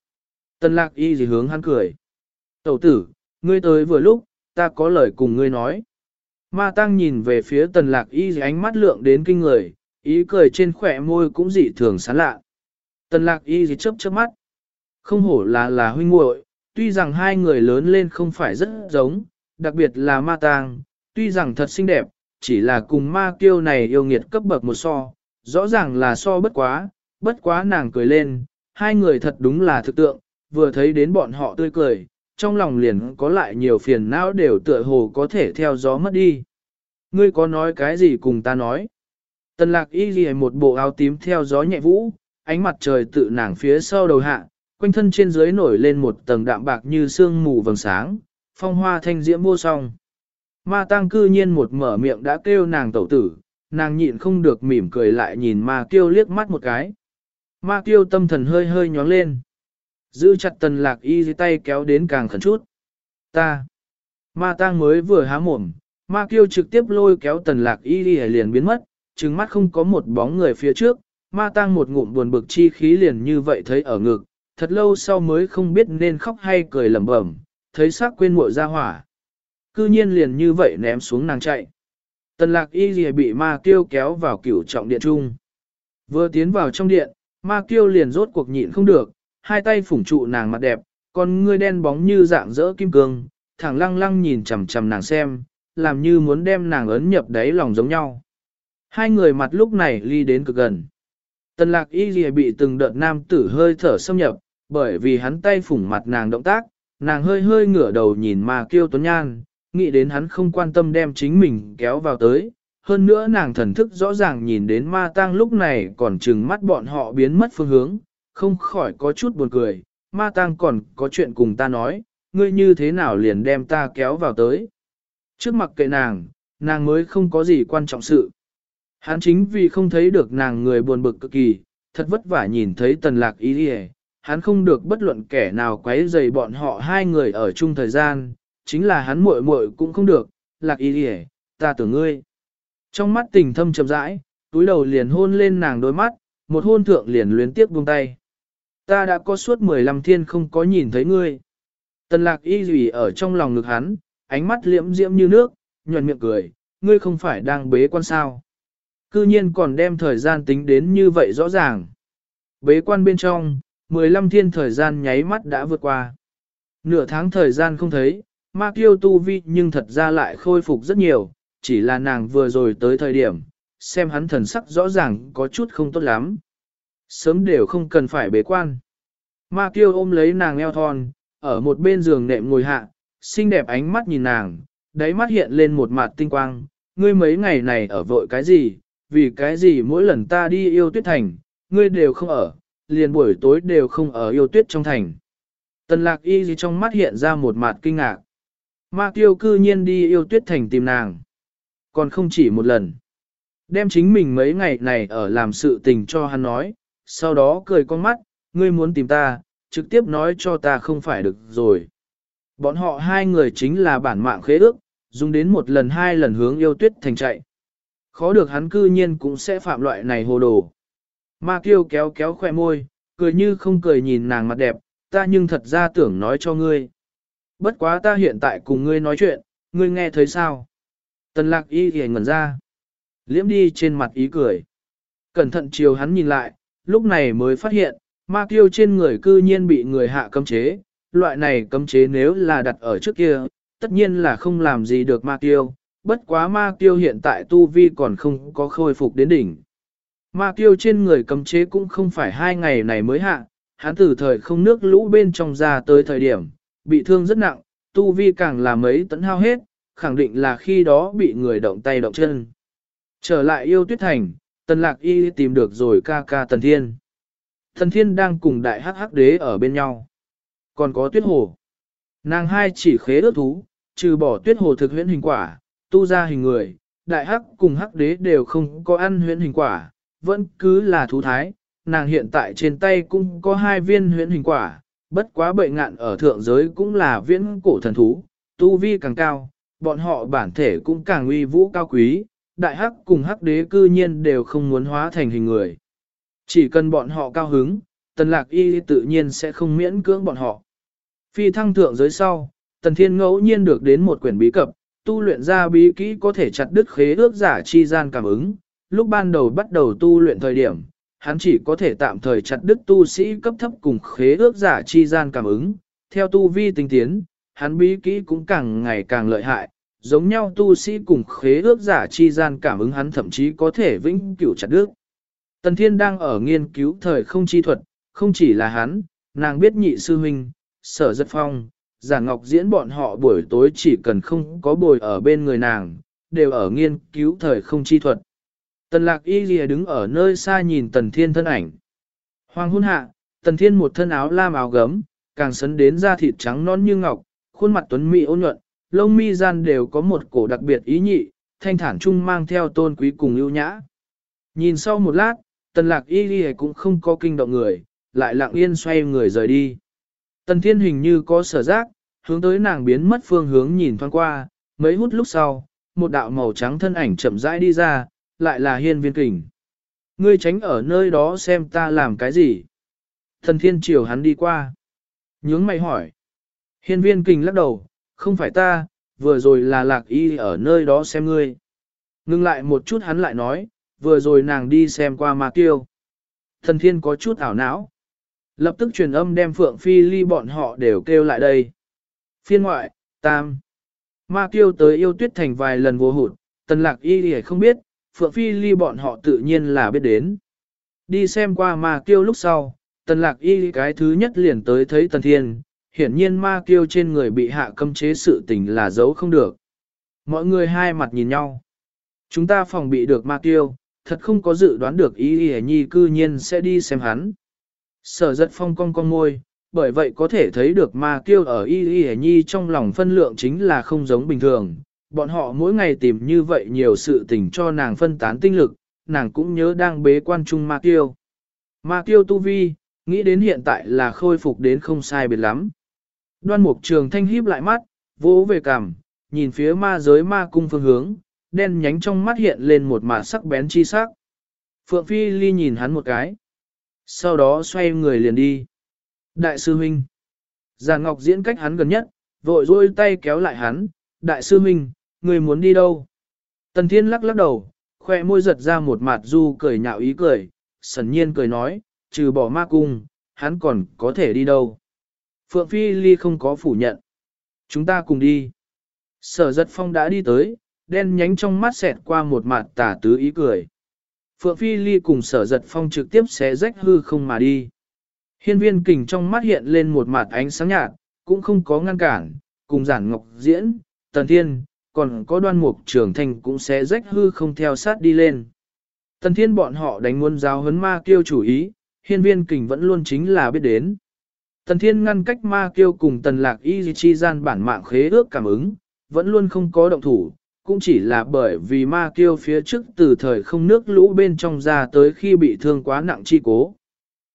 Tần lạc y gì hướng hắn cười. Tẩu tử, ngươi tới vừa lúc, ta có lời cùng ngươi nói. Ma tăng nhìn về phía tần lạc y gì ánh mắt lượng đến kinh người, ý cười trên khỏe môi cũng dị thường sán lạ. Tần lạc y gì chớp chớp mắt. Không hổ là là huynh muội, tuy rằng hai người lớn lên không phải rất giống, đặc biệt là ma tang, tuy rằng thật xinh đẹp, chỉ là cùng ma kiêu này yêu nghiệt cấp bậc một so, rõ ràng là so bất quá, bất quá nàng cười lên, hai người thật đúng là thực tượng, vừa thấy đến bọn họ tươi cười, trong lòng liền có lại nhiều phiền não đều tựa hồ có thể theo gió mất đi. Ngươi có nói cái gì cùng ta nói? Tần lạc y ghi một bộ áo tím theo gió nhẹ vũ, ánh mặt trời tự nàng phía sau đầu hạ, quanh thân trên dưới nổi lên một tầng đạm bạc như sương mù vầng sáng, phong hoa thanh diễm vô song. Ma tăng cư nhiên một mở miệng đã kêu nàng tẩu tử, nàng nhịn không được mỉm cười lại nhìn ma kiêu liếc mắt một cái. Ma kiêu tâm thần hơi hơi nhóng lên. Giữ chặt tần lạc y dưới tay kéo đến càng khẩn chút. Ta. Ma tăng mới vừa há mồm, ma kiêu trực tiếp lôi kéo tần lạc y liền biến mất, trừng mắt không có một bóng người phía trước, ma tăng một ngụm buồn bực chi khí liền như vậy thấy ở ngực, thật lâu sau mới không biết nên khóc hay cười lẩm bẩm, thấy xác quên muội ra hỏa. Cư nhiên liền như vậy ném xuống nàng chạy. Tần lạc y gì bị ma kiêu kéo vào cửu trọng điện trung. Vừa tiến vào trong điện, ma kiêu liền rốt cuộc nhịn không được, hai tay phủng trụ nàng mặt đẹp, con ngươi đen bóng như dạng dỡ kim cương, thẳng lăng lăng nhìn chằm chằm nàng xem, làm như muốn đem nàng ấn nhập đáy lòng giống nhau. Hai người mặt lúc này ly đến cực gần. Tần lạc y gì bị từng đợt nam tử hơi thở xâm nhập, bởi vì hắn tay phủng mặt nàng động tác, nàng hơi hơi ngửa đầu nhìn ma kêu tuấn nhan, nghĩ đến hắn không quan tâm đem chính mình kéo vào tới. Hơn nữa nàng thần thức rõ ràng nhìn đến ma tang lúc này còn chừng mắt bọn họ biến mất phương hướng, không khỏi có chút buồn cười, ma tang còn có chuyện cùng ta nói, ngươi như thế nào liền đem ta kéo vào tới. Trước mặt kệ nàng, nàng mới không có gì quan trọng sự. Hắn chính vì không thấy được nàng người buồn bực cực kỳ, thật vất vả nhìn thấy tần lạc ý đi hắn không được bất luận kẻ nào quấy rầy bọn họ hai người ở chung thời gian, chính là hắn muội muội cũng không được, lạc Y đi ta tưởng ngươi. Trong mắt tình thâm chậm rãi, túi đầu liền hôn lên nàng đôi mắt, một hôn thượng liền luyến tiếp buông tay. Ta đã có suốt 15 thiên không có nhìn thấy ngươi. Tần lạc y dùy ở trong lòng ngực hắn, ánh mắt liễm diễm như nước, nhuận miệng cười, ngươi không phải đang bế quan sao. Cư nhiên còn đem thời gian tính đến như vậy rõ ràng. Bế quan bên trong, 15 thiên thời gian nháy mắt đã vượt qua. Nửa tháng thời gian không thấy, ma kiêu tu vi nhưng thật ra lại khôi phục rất nhiều, chỉ là nàng vừa rồi tới thời điểm, xem hắn thần sắc rõ ràng có chút không tốt lắm. Sớm đều không cần phải bế quan. Ma kiêu ôm lấy nàng eo thon, ở một bên giường nệm ngồi hạ, xinh đẹp ánh mắt nhìn nàng, đáy mắt hiện lên một mặt tinh quang, ngươi mấy ngày này ở vội cái gì, vì cái gì mỗi lần ta đi yêu tuyết thành, ngươi đều không ở, liền buổi tối đều không ở yêu tuyết trong thành. Tần lạc y gì trong mắt hiện ra một mặt kinh ngạc. Ma tiêu cư nhiên đi yêu tuyết thành tìm nàng. Còn không chỉ một lần. Đem chính mình mấy ngày này ở làm sự tình cho hắn nói, sau đó cười con mắt, ngươi muốn tìm ta, trực tiếp nói cho ta không phải được rồi. Bọn họ hai người chính là bản mạng khế ước, dùng đến một lần hai lần hướng yêu tuyết thành chạy. Khó được hắn cư nhiên cũng sẽ phạm loại này hồ đồ. Ma kiêu kéo kéo khoe môi, cười như không cười nhìn nàng mặt đẹp, ta nhưng thật ra tưởng nói cho ngươi. Bất quá ta hiện tại cùng ngươi nói chuyện, ngươi nghe thấy sao? Tần lạc y hề ngẩn ra. Liễm đi trên mặt ý cười. Cẩn thận chiều hắn nhìn lại, lúc này mới phát hiện, ma kiêu trên người cư nhiên bị người hạ cấm chế. Loại này cấm chế nếu là đặt ở trước kia, tất nhiên là không làm gì được ma kiêu. Bất quá ma kiêu hiện tại tu vi còn không có khôi phục đến đỉnh. Ma kiêu trên người cấm chế cũng không phải hai ngày này mới hạ, hắn từ thời không nước lũ bên trong ra tới thời điểm, bị thương rất nặng, tu vi càng là mấy tấn hao hết, khẳng định là khi đó bị người động tay động chân. Trở lại yêu tuyết thành, tần lạc y tìm được rồi ca ca tần thiên. Tần thiên đang cùng đại hắc hắc đế ở bên nhau. Còn có tuyết hồ. Nàng hai chỉ khế ước thú, trừ bỏ tuyết hồ thực huyễn hình quả, tu ra hình người, đại hắc cùng hắc đế đều không có ăn huyễn hình quả, vẫn cứ là thú thái. Nàng hiện tại trên tay cũng có hai viên huyễn hình quả, bất quá bệnh ngạn ở thượng giới cũng là viễn cổ thần thú, tu vi càng cao, bọn họ bản thể cũng càng uy vũ cao quý, đại hắc cùng hắc đế cư nhiên đều không muốn hóa thành hình người. Chỉ cần bọn họ cao hứng, tần lạc y tự nhiên sẽ không miễn cưỡng bọn họ. Phi thăng thượng giới sau, tần thiên ngẫu nhiên được đến một quyển bí cập, tu luyện ra bí kỹ có thể chặt đứt khế ước giả chi gian cảm ứng. Lúc ban đầu bắt đầu tu luyện thời điểm, hắn chỉ có thể tạm thời chặt đứt tu sĩ cấp thấp cùng khế ước giả chi gian cảm ứng. Theo tu vi tinh tiến, hắn bí kỹ cũng càng ngày càng lợi hại, giống nhau tu sĩ cùng khế ước giả chi gian cảm ứng hắn thậm chí có thể vĩnh cửu chặt đứt. Tần Thiên đang ở nghiên cứu thời không chi thuật, không chỉ là hắn, nàng biết nhị sư huynh, sở giật phong, giả ngọc diễn bọn họ buổi tối chỉ cần không có bồi ở bên người nàng, đều ở nghiên cứu thời không chi thuật. Tần lạc y lìa đứng ở nơi xa nhìn tần thiên thân ảnh. Hoàng hôn hạ, tần thiên một thân áo lam áo gấm, càng sấn đến da thịt trắng non như ngọc, khuôn mặt tuấn mỹ ôn nhuận, lông mi gian đều có một cổ đặc biệt ý nhị, thanh thản trung mang theo tôn quý cùng ưu nhã. Nhìn sau một lát, tần lạc y lìa cũng không có kinh động người, lại lặng yên xoay người rời đi. Tần thiên hình như có sở giác, hướng tới nàng biến mất phương hướng nhìn thoáng qua, mấy hút lúc sau, một đạo màu trắng thân ảnh chậm rãi đi ra, lại là hiên viên kình. Ngươi tránh ở nơi đó xem ta làm cái gì. Thần thiên chiều hắn đi qua. Nhướng mày hỏi. Hiên viên kình lắc đầu, không phải ta, vừa rồi là lạc y ở nơi đó xem ngươi. Ngưng lại một chút hắn lại nói, vừa rồi nàng đi xem qua ma tiêu. Thần thiên có chút ảo não. Lập tức truyền âm đem Phượng Phi ly bọn họ đều kêu lại đây. Phiên ngoại, tam. Ma kiêu tới yêu tuyết thành vài lần vô hụt, tần lạc y thì không biết, Phượng Phi ly bọn họ tự nhiên là biết đến. Đi xem qua ma kiêu lúc sau, tần lạc y cái thứ nhất liền tới thấy tần thiên, hiển nhiên ma kiêu trên người bị hạ cấm chế sự tình là giấu không được. Mọi người hai mặt nhìn nhau. Chúng ta phòng bị được ma kiêu, thật không có dự đoán được y y nhi cư nhiên sẽ đi xem hắn. Sở giật phong cong cong môi, bởi vậy có thể thấy được ma kiêu ở y y nhi trong lòng phân lượng chính là không giống bình thường. Bọn họ mỗi ngày tìm như vậy nhiều sự tình cho nàng phân tán tinh lực, nàng cũng nhớ đang bế quan trung ma kiêu. Ma kiêu tu vi, nghĩ đến hiện tại là khôi phục đến không sai biệt lắm. Đoan mục trường thanh híp lại mắt, vỗ về cằm, nhìn phía ma giới ma cung phương hướng, đen nhánh trong mắt hiện lên một mạt sắc bén chi sắc. Phượng Phi Ly nhìn hắn một cái. Sau đó xoay người liền đi. Đại sư huynh. già Ngọc diễn cách hắn gần nhất, vội dôi tay kéo lại hắn. Đại sư huynh, Ngươi muốn đi đâu? Tần Thiên lắc lắc đầu, khoe môi giật ra một mặt du cười nhạo ý cười, sần nhiên cười nói, trừ bỏ ma cung, hắn còn có thể đi đâu? Phượng Phi Ly không có phủ nhận. Chúng ta cùng đi. Sở giật phong đã đi tới, đen nhánh trong mắt xẹt qua một mặt tả tứ ý cười. Phượng Phi Ly cùng sở giật phong trực tiếp xé rách hư không mà đi. Hiên viên kình trong mắt hiện lên một mặt ánh sáng nhạt, cũng không có ngăn cản, cùng giản ngọc diễn, tần thiên, còn có đoan mục trường thành cũng sẽ rách hư không theo sát đi lên. Tần thiên bọn họ đánh muôn giáo huấn ma kiêu chủ ý, hiên viên kình vẫn luôn chính là biết đến. Tần thiên ngăn cách ma kiêu cùng tần lạc y chi gian bản mạng khế ước cảm ứng, vẫn luôn không có động thủ, cũng chỉ là bởi vì ma kiêu phía trước từ thời không nước lũ bên trong ra tới khi bị thương quá nặng chi cố.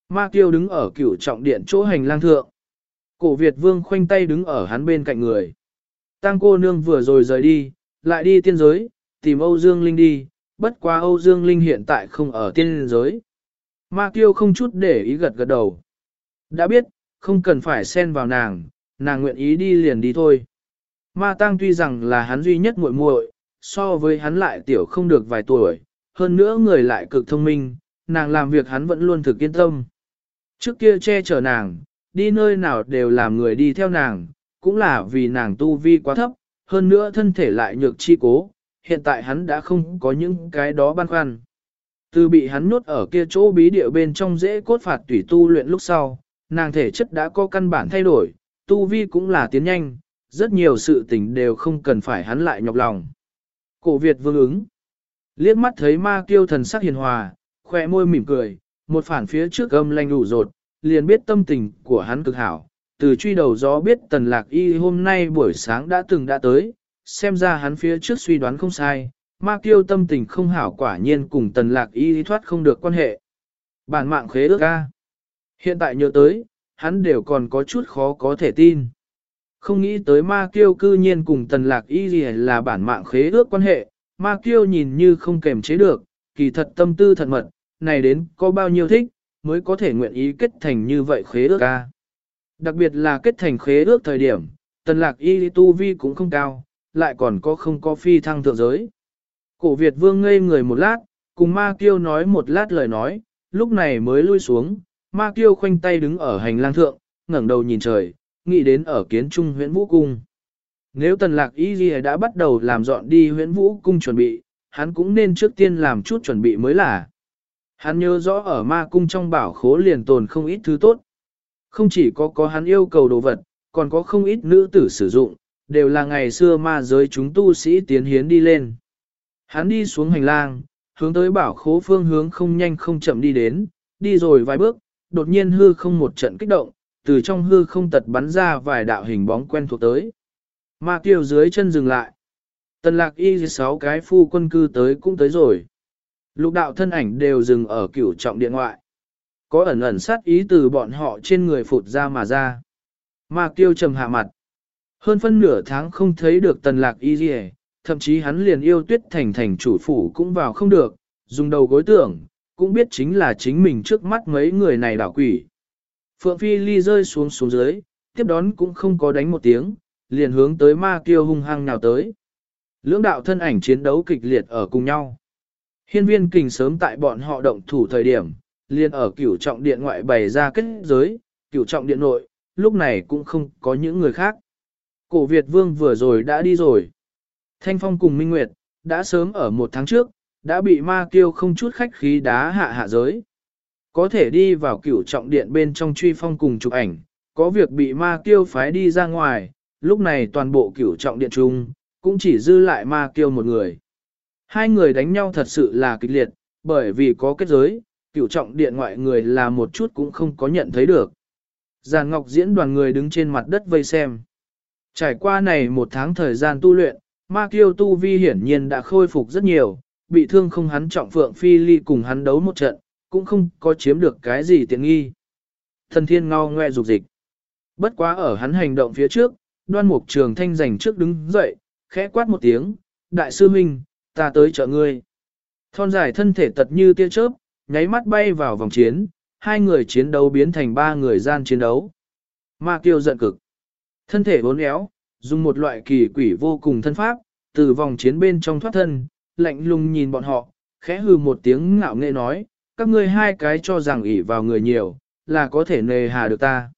Ma kiêu đứng ở cửu trọng điện chỗ hành lang thượng. Cổ Việt vương khoanh tay đứng ở hắn bên cạnh người. Tăng cô nương vừa rồi rời đi, lại đi tiên giới, tìm Âu Dương Linh đi, bất quá Âu Dương Linh hiện tại không ở tiên giới. Ma kiêu không chút để ý gật gật đầu. Đã biết, không cần phải xen vào nàng, nàng nguyện ý đi liền đi thôi. Ma Tăng tuy rằng là hắn duy nhất muội muội, so với hắn lại tiểu không được vài tuổi, hơn nữa người lại cực thông minh, nàng làm việc hắn vẫn luôn thực yên tâm. Trước kia che chở nàng, đi nơi nào đều làm người đi theo nàng, cũng là vì nàng tu vi quá thấp, hơn nữa thân thể lại nhược chi cố, hiện tại hắn đã không có những cái đó băn khoăn. Từ bị hắn nhốt ở kia chỗ bí địa bên trong dễ cốt phạt tùy tu luyện lúc sau, nàng thể chất đã có căn bản thay đổi, tu vi cũng là tiến nhanh, rất nhiều sự tình đều không cần phải hắn lại nhọc lòng. Cổ Việt vương ứng, liếc mắt thấy ma kiêu thần sắc hiền hòa, khỏe môi mỉm cười, một phản phía trước âm lanh đủ rột, liền biết tâm tình của hắn cực hảo. Từ truy đầu gió biết tần lạc y hôm nay buổi sáng đã từng đã tới, xem ra hắn phía trước suy đoán không sai, ma kiêu tâm tình không hảo quả nhiên cùng tần lạc y thoát không được quan hệ. Bản mạng khế ước ca. Hiện tại nhớ tới, hắn đều còn có chút khó có thể tin. Không nghĩ tới ma kiêu cư nhiên cùng tần lạc y gì là bản mạng khế ước quan hệ, ma kiêu nhìn như không kềm chế được, kỳ thật tâm tư thật mật, này đến có bao nhiêu thích, mới có thể nguyện ý kết thành như vậy khế ước ca. Đặc biệt là kết thành khế ước thời điểm, tần lạc y tu vi cũng không cao, lại còn có không có phi thăng thượng giới. Cổ Việt vương ngây người một lát, cùng ma kiêu nói một lát lời nói, lúc này mới lui xuống, ma kiêu khoanh tay đứng ở hành lang thượng, ngẩng đầu nhìn trời, nghĩ đến ở kiến trung huyện vũ cung. Nếu tần lạc y đã bắt đầu làm dọn đi huyện vũ cung chuẩn bị, hắn cũng nên trước tiên làm chút chuẩn bị mới là. Hắn nhớ rõ ở ma cung trong bảo khố liền tồn không ít thứ tốt. Không chỉ có có hắn yêu cầu đồ vật, còn có không ít nữ tử sử dụng, đều là ngày xưa ma giới chúng tu sĩ tiến hiến đi lên. Hắn đi xuống hành lang, hướng tới bảo khố phương hướng không nhanh không chậm đi đến, đi rồi vài bước, đột nhiên hư không một trận kích động, từ trong hư không tật bắn ra vài đạo hình bóng quen thuộc tới. Ma tiêu dưới chân dừng lại. Tần lạc y sáu cái phu quân cư tới cũng tới rồi. Lục đạo thân ảnh đều dừng ở cửu trọng điện ngoại. Có ẩn ẩn sát ý từ bọn họ trên người phụt ra mà ra. Ma kiêu trầm hạ mặt. Hơn phân nửa tháng không thấy được tần lạc y gì thậm chí hắn liền yêu tuyết thành thành chủ phủ cũng vào không được, dùng đầu gối tưởng, cũng biết chính là chính mình trước mắt mấy người này đảo quỷ. Phượng Phi Ly rơi xuống xuống dưới, tiếp đón cũng không có đánh một tiếng, liền hướng tới ma kiêu hung hăng nào tới. Lưỡng đạo thân ảnh chiến đấu kịch liệt ở cùng nhau. Hiên viên kình sớm tại bọn họ động thủ thời điểm, liền ở cửu trọng điện ngoại bày ra kết giới, cửu trọng điện nội, lúc này cũng không có những người khác. Cổ Việt Vương vừa rồi đã đi rồi. Thanh Phong cùng Minh Nguyệt, đã sớm ở một tháng trước, đã bị ma kiêu không chút khách khí đá hạ hạ giới. Có thể đi vào cửu trọng điện bên trong truy phong cùng chụp ảnh, có việc bị ma kiêu phái đi ra ngoài, lúc này toàn bộ cửu trọng điện chung, cũng chỉ dư lại ma kiêu một người. Hai người đánh nhau thật sự là kịch liệt, bởi vì có kết giới, cửu trọng điện ngoại người là một chút cũng không có nhận thấy được. Giàn Ngọc diễn đoàn người đứng trên mặt đất vây xem. Trải qua này một tháng thời gian tu luyện, ma kiêu tu vi hiển nhiên đã khôi phục rất nhiều, bị thương không hắn trọng phượng phi ly cùng hắn đấu một trận, cũng không có chiếm được cái gì tiện nghi. Thần thiên ngao ngoe dục dịch. Bất quá ở hắn hành động phía trước, đoan mục trường thanh giành trước đứng dậy, khẽ quát một tiếng, đại sư minh, ta tới trợ ngươi. Thon dài thân thể tật như tia chớp, nháy mắt bay vào vòng chiến, hai người chiến đấu biến thành ba người gian chiến đấu. Ma kiêu giận cực. Thân thể bốn éo, dùng một loại kỳ quỷ vô cùng thân pháp, từ vòng chiến bên trong thoát thân, lạnh lùng nhìn bọn họ, khẽ hừ một tiếng ngạo nghệ nói, các ngươi hai cái cho rằng ỷ vào người nhiều, là có thể nề hà được ta.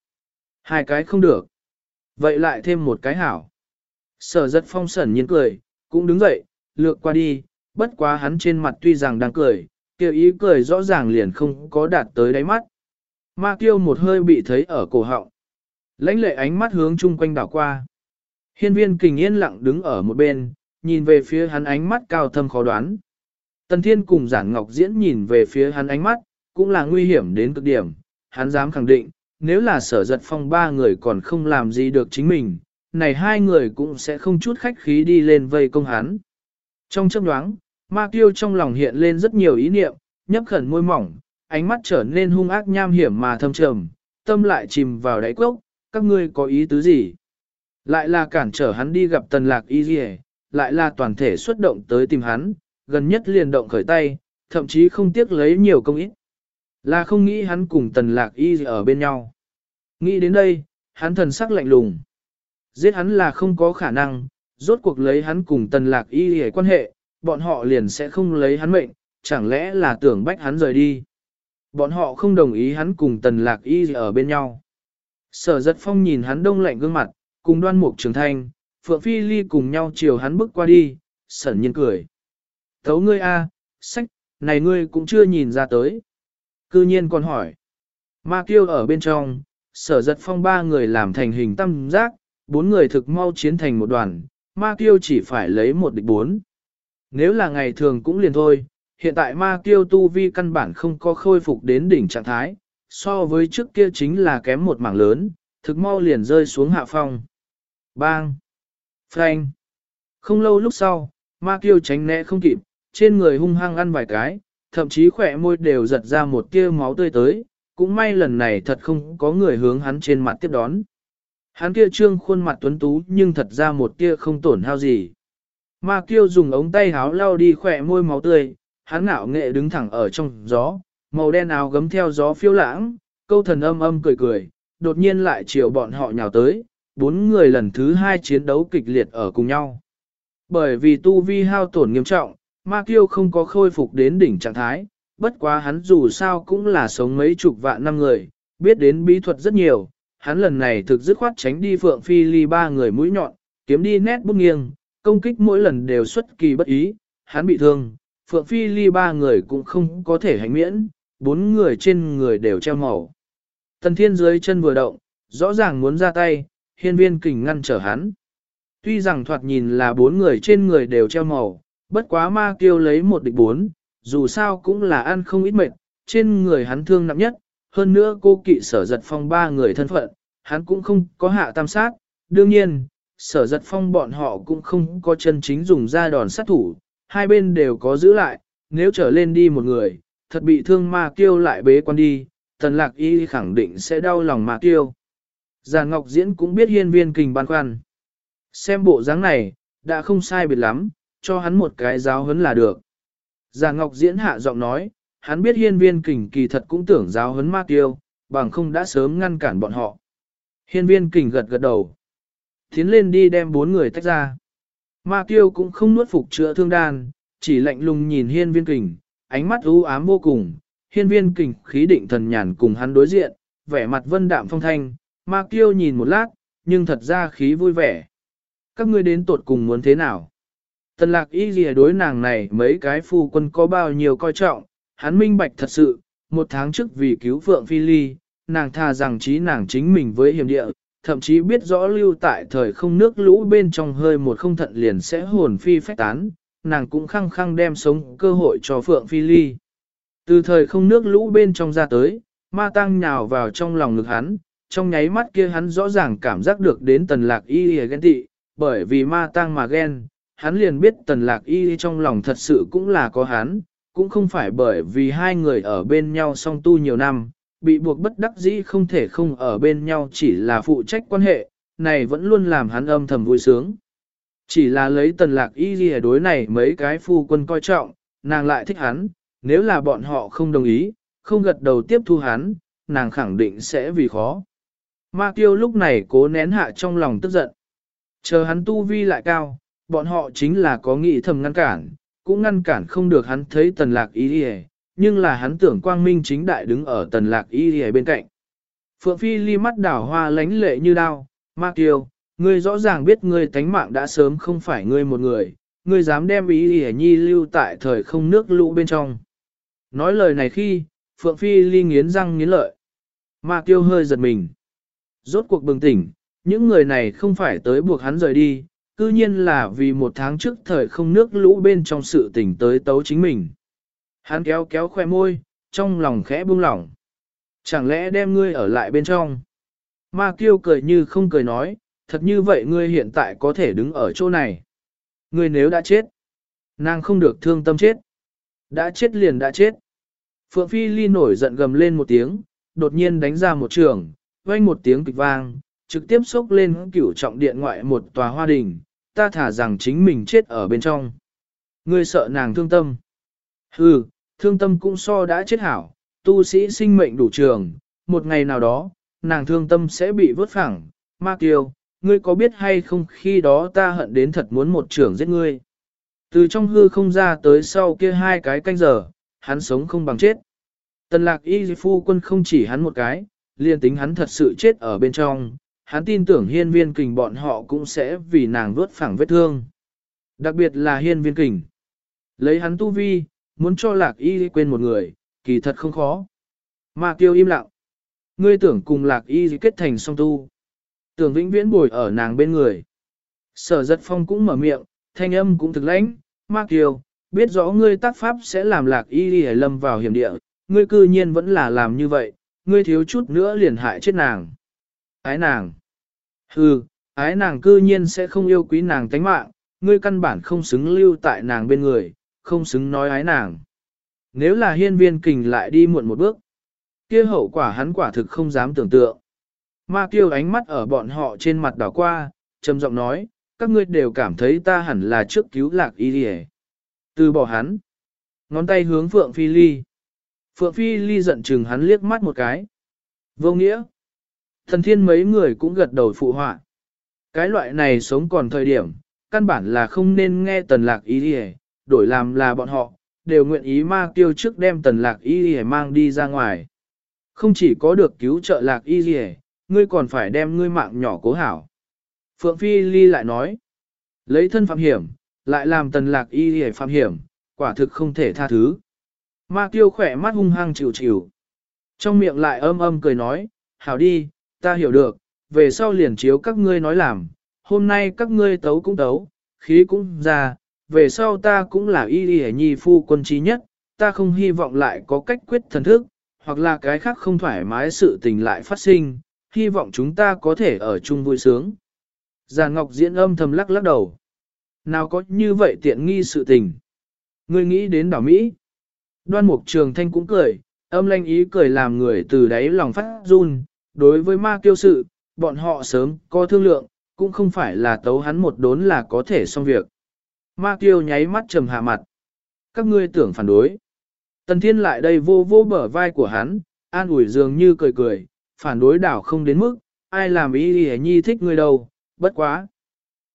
Hai cái không được. Vậy lại thêm một cái hảo. Sở giật phong sẩn nhiên cười, cũng đứng dậy, lược qua đi, bất quá hắn trên mặt tuy rằng đang cười, kia ý cười rõ ràng liền không có đạt tới đáy mắt. Ma kiêu một hơi bị thấy ở cổ họng. Lãnh lệ ánh mắt hướng chung quanh đảo qua. Hiên viên kình yên lặng đứng ở một bên, nhìn về phía hắn ánh mắt cao thâm khó đoán. Tần Thiên cùng Giản Ngọc Diễn nhìn về phía hắn ánh mắt, cũng là nguy hiểm đến cực điểm, hắn dám khẳng định, nếu là sở giật phong ba người còn không làm gì được chính mình, này hai người cũng sẽ không chút khách khí đi lên vây công hắn. Trong chấp đoáng, ma tiêu trong lòng hiện lên rất nhiều ý niệm, nhấp khẩn môi mỏng, ánh mắt trở nên hung ác nham hiểm mà thâm trầm, tâm lại chìm vào đáy cốc, các ngươi có ý tứ gì? Lại là cản trở hắn đi gặp tần lạc y dì lại là toàn thể xuất động tới tìm hắn, gần nhất liền động khởi tay, thậm chí không tiếc lấy nhiều công ít. Là không nghĩ hắn cùng tần lạc y ở bên nhau. Nghĩ đến đây, hắn thần sắc lạnh lùng. Giết hắn là không có khả năng, rốt cuộc lấy hắn cùng tần lạc y hề quan hệ, bọn họ liền sẽ không lấy hắn mệnh, chẳng lẽ là tưởng bách hắn rời đi. Bọn họ không đồng ý hắn cùng tần lạc y ở bên nhau. Sở giật phong nhìn hắn đông lạnh gương mặt, cùng đoan mục trường thanh, Phượng Phi Ly cùng nhau chiều hắn bước qua đi, sẩn nhiên cười. Thấu ngươi a, sách, này ngươi cũng chưa nhìn ra tới. Cư nhiên còn hỏi. Ma kiêu ở bên trong, sở giật phong ba người làm thành hình tam giác, bốn người thực mau chiến thành một đoàn, ma kiêu chỉ phải lấy một địch bốn. Nếu là ngày thường cũng liền thôi, hiện tại ma kiêu tu vi căn bản không có khôi phục đến đỉnh trạng thái, so với trước kia chính là kém một mảng lớn, thực mau liền rơi xuống hạ phong. Bang! Frank! Không lâu lúc sau, ma kiêu tránh né không kịp, trên người hung hăng ăn vài cái, thậm chí khỏe môi đều giật ra một tia máu tươi tới, cũng may lần này thật không có người hướng hắn trên mặt tiếp đón. Hắn kia trương khuôn mặt tuấn tú nhưng thật ra một tia không tổn hao gì. Ma kiêu dùng ống tay háo lau đi khỏe môi máu tươi, hắn ngạo nghệ đứng thẳng ở trong gió, màu đen áo gấm theo gió phiêu lãng, câu thần âm âm cười cười, đột nhiên lại chiều bọn họ nhào tới, bốn người lần thứ hai chiến đấu kịch liệt ở cùng nhau. Bởi vì tu vi hao tổn nghiêm trọng, Ma Kiêu không có khôi phục đến đỉnh trạng thái, bất quá hắn dù sao cũng là sống mấy chục vạn năm người, biết đến bí thuật rất nhiều, hắn lần này thực dứt khoát tránh đi Phượng Phi Ly ba người mũi nhọn, kiếm đi nét bút nghiêng, công kích mỗi lần đều xuất kỳ bất ý, hắn bị thương, Phượng Phi Ly ba người cũng không có thể hành miễn, bốn người trên người đều treo màu. Tần Thiên dưới chân vừa động, rõ ràng muốn ra tay, hiên viên kình ngăn trở hắn. Tuy rằng thoạt nhìn là bốn người trên người đều treo màu, bất quá ma kiêu lấy một địch bốn, dù sao cũng là ăn không ít mệt, trên người hắn thương nặng nhất, hơn nữa cô kỵ sở giật phong ba người thân phận, hắn cũng không có hạ tam sát, đương nhiên, sở giật phong bọn họ cũng không có chân chính dùng ra đòn sát thủ, hai bên đều có giữ lại, nếu trở lên đi một người, thật bị thương ma kiêu lại bế quan đi, tần lạc y khẳng định sẽ đau lòng ma kiêu. Già Ngọc Diễn cũng biết hiên viên kình băn khoăn. Xem bộ dáng này, đã không sai biệt lắm, cho hắn một cái giáo huấn là được. Già Ngọc Diễn hạ giọng nói, hắn biết hiên viên kình kỳ thật cũng tưởng giáo huấn ma kiêu, bằng không đã sớm ngăn cản bọn họ. Hiên viên kình gật gật đầu. Tiến lên đi đem bốn người tách ra. Ma kiêu cũng không nuốt phục chữa thương đan, chỉ lạnh lùng nhìn hiên viên kình, ánh mắt u ám vô cùng. Hiên viên kình khí định thần nhàn cùng hắn đối diện, vẻ mặt vân đạm phong thanh, ma kiêu nhìn một lát, nhưng thật ra khí vui vẻ. Các ngươi đến tột cùng muốn thế nào? Tần lạc y gì đối nàng này mấy cái phu quân có bao nhiêu coi trọng, hắn minh bạch thật sự, một tháng trước vì cứu Phượng Phi Ly, nàng tha rằng trí nàng chính mình với hiểm địa, thậm chí biết rõ lưu tại thời không nước lũ bên trong hơi một không thận liền sẽ hồn phi phách tán, nàng cũng khăng khăng đem sống cơ hội cho Phượng Phi Ly. Từ thời không nước lũ bên trong ra tới, ma tăng nhào vào trong lòng ngực hắn, trong nháy mắt kia hắn rõ ràng cảm giác được đến tần lạc y ghen tị, bởi vì ma tăng mà ghen, hắn liền biết tần lạc y trong lòng thật sự cũng là có hắn, cũng không phải bởi vì hai người ở bên nhau song tu nhiều năm, bị buộc bất đắc dĩ không thể không ở bên nhau chỉ là phụ trách quan hệ, này vẫn luôn làm hắn âm thầm vui sướng. Chỉ là lấy tần lạc y ghi đối này mấy cái phu quân coi trọng, nàng lại thích hắn, nếu là bọn họ không đồng ý, không gật đầu tiếp thu hắn, nàng khẳng định sẽ vì khó. Ma Kiêu lúc này cố nén hạ trong lòng tức giận. Chờ hắn tu vi lại cao, bọn họ chính là có nghị thầm ngăn cản, cũng ngăn cản không được hắn thấy tần lạc y đi nhưng là hắn tưởng quang minh chính đại đứng ở tần lạc y đi bên cạnh. Phượng Phi ly mắt đảo hoa lánh lệ như đao, Ma tiêu ngươi rõ ràng biết ngươi tánh mạng đã sớm không phải ngươi một người, ngươi dám đem ý y nhi lưu tại thời không nước lũ bên trong. Nói lời này khi, Phượng Phi ly nghiến răng nghiến lợi. Ma tiêu hơi giật mình. Rốt cuộc bừng tỉnh, những người này không phải tới buộc hắn rời đi, cư nhiên là vì một tháng trước thời không nước lũ bên trong sự tỉnh tới tấu chính mình. Hắn kéo kéo khoe môi, trong lòng khẽ buông lỏng. Chẳng lẽ đem ngươi ở lại bên trong? Ma kiêu cười như không cười nói, thật như vậy ngươi hiện tại có thể đứng ở chỗ này. Ngươi nếu đã chết, nàng không được thương tâm chết. Đã chết liền đã chết. Phượng Phi Ly nổi giận gầm lên một tiếng, đột nhiên đánh ra một trường, vang một tiếng kịch vang, trực tiếp xốc lên cửu trọng điện ngoại một tòa hoa đình, ta thả rằng chính mình chết ở bên trong. Ngươi sợ nàng thương tâm. Hừ, thương tâm cũng so đã chết hảo, tu sĩ sinh mệnh đủ trường, một ngày nào đó, nàng thương tâm sẽ bị vớt phẳng. Ma Kiều, ngươi có biết hay không khi đó ta hận đến thật muốn một trưởng giết ngươi. Từ trong hư không ra tới sau kia hai cái canh giờ, hắn sống không bằng chết. Tần lạc y phu quân không chỉ hắn một cái, liền tính hắn thật sự chết ở bên trong, hắn tin tưởng hiên viên kình bọn họ cũng sẽ vì nàng vớt phẳng vết thương. Đặc biệt là hiên viên kình. Lấy hắn tu vi, muốn cho lạc y quên một người, kỳ thật không khó. Mà kiêu im lặng. Ngươi tưởng cùng lạc y kết thành song tu. Tưởng vĩnh viễn bồi ở nàng bên người. Sở giật phong cũng mở miệng, thanh âm cũng thực lãnh. Ma tiêu biết rõ ngươi tác pháp sẽ làm lạc y đi lâm vào hiểm địa. Ngươi cư nhiên vẫn là làm như vậy, ngươi thiếu chút nữa liền hại chết nàng. Ái nàng. Hừ, ái nàng cư nhiên sẽ không yêu quý nàng tánh mạng, ngươi căn bản không xứng lưu tại nàng bên người, không xứng nói ái nàng. Nếu là hiên viên kình lại đi muộn một bước, kia hậu quả hắn quả thực không dám tưởng tượng. Ma kiêu ánh mắt ở bọn họ trên mặt đảo qua, trầm giọng nói, các ngươi đều cảm thấy ta hẳn là trước cứu lạc y đi Từ bỏ hắn. Ngón tay hướng Phượng Phi Ly. Phượng Phi Ly giận chừng hắn liếc mắt một cái. Vô nghĩa. Thần thiên mấy người cũng gật đầu phụ họa. Cái loại này sống còn thời điểm, căn bản là không nên nghe tần lạc ý đi đổi làm là bọn họ, đều nguyện ý ma tiêu trước đem tần lạc y đi mang đi ra ngoài. Không chỉ có được cứu trợ lạc y đi ngươi còn phải đem ngươi mạng nhỏ cố hảo. Phượng Phi Ly lại nói, lấy thân phạm hiểm, lại làm tần lạc y đi phạm hiểm, quả thực không thể tha thứ. Ma tiêu khỏe mắt hung hăng chịu chịu. Trong miệng lại âm âm cười nói, hảo đi, ta hiểu được, về sau liền chiếu các ngươi nói làm, hôm nay các ngươi tấu cũng tấu, khí cũng ra, về sau ta cũng là y y nhi phu quân trí nhất, ta không hy vọng lại có cách quyết thần thức, hoặc là cái khác không thoải mái sự tình lại phát sinh, hy vọng chúng ta có thể ở chung vui sướng. Già Ngọc diễn âm thầm lắc lắc đầu. Nào có như vậy tiện nghi sự tình. Ngươi nghĩ đến đảo Mỹ. Đoan mục trường thanh cũng cười, âm lanh ý cười làm người từ đáy lòng phát run. Đối với ma kiêu sự, bọn họ sớm có thương lượng, cũng không phải là tấu hắn một đốn là có thể xong việc. Ma kiêu nháy mắt trầm hạ mặt. Các ngươi tưởng phản đối. Tần thiên lại đây vô vô bờ vai của hắn, an ủi dường như cười cười, phản đối đảo không đến mức, ai làm ý đi nhi thích ngươi đâu, bất quá.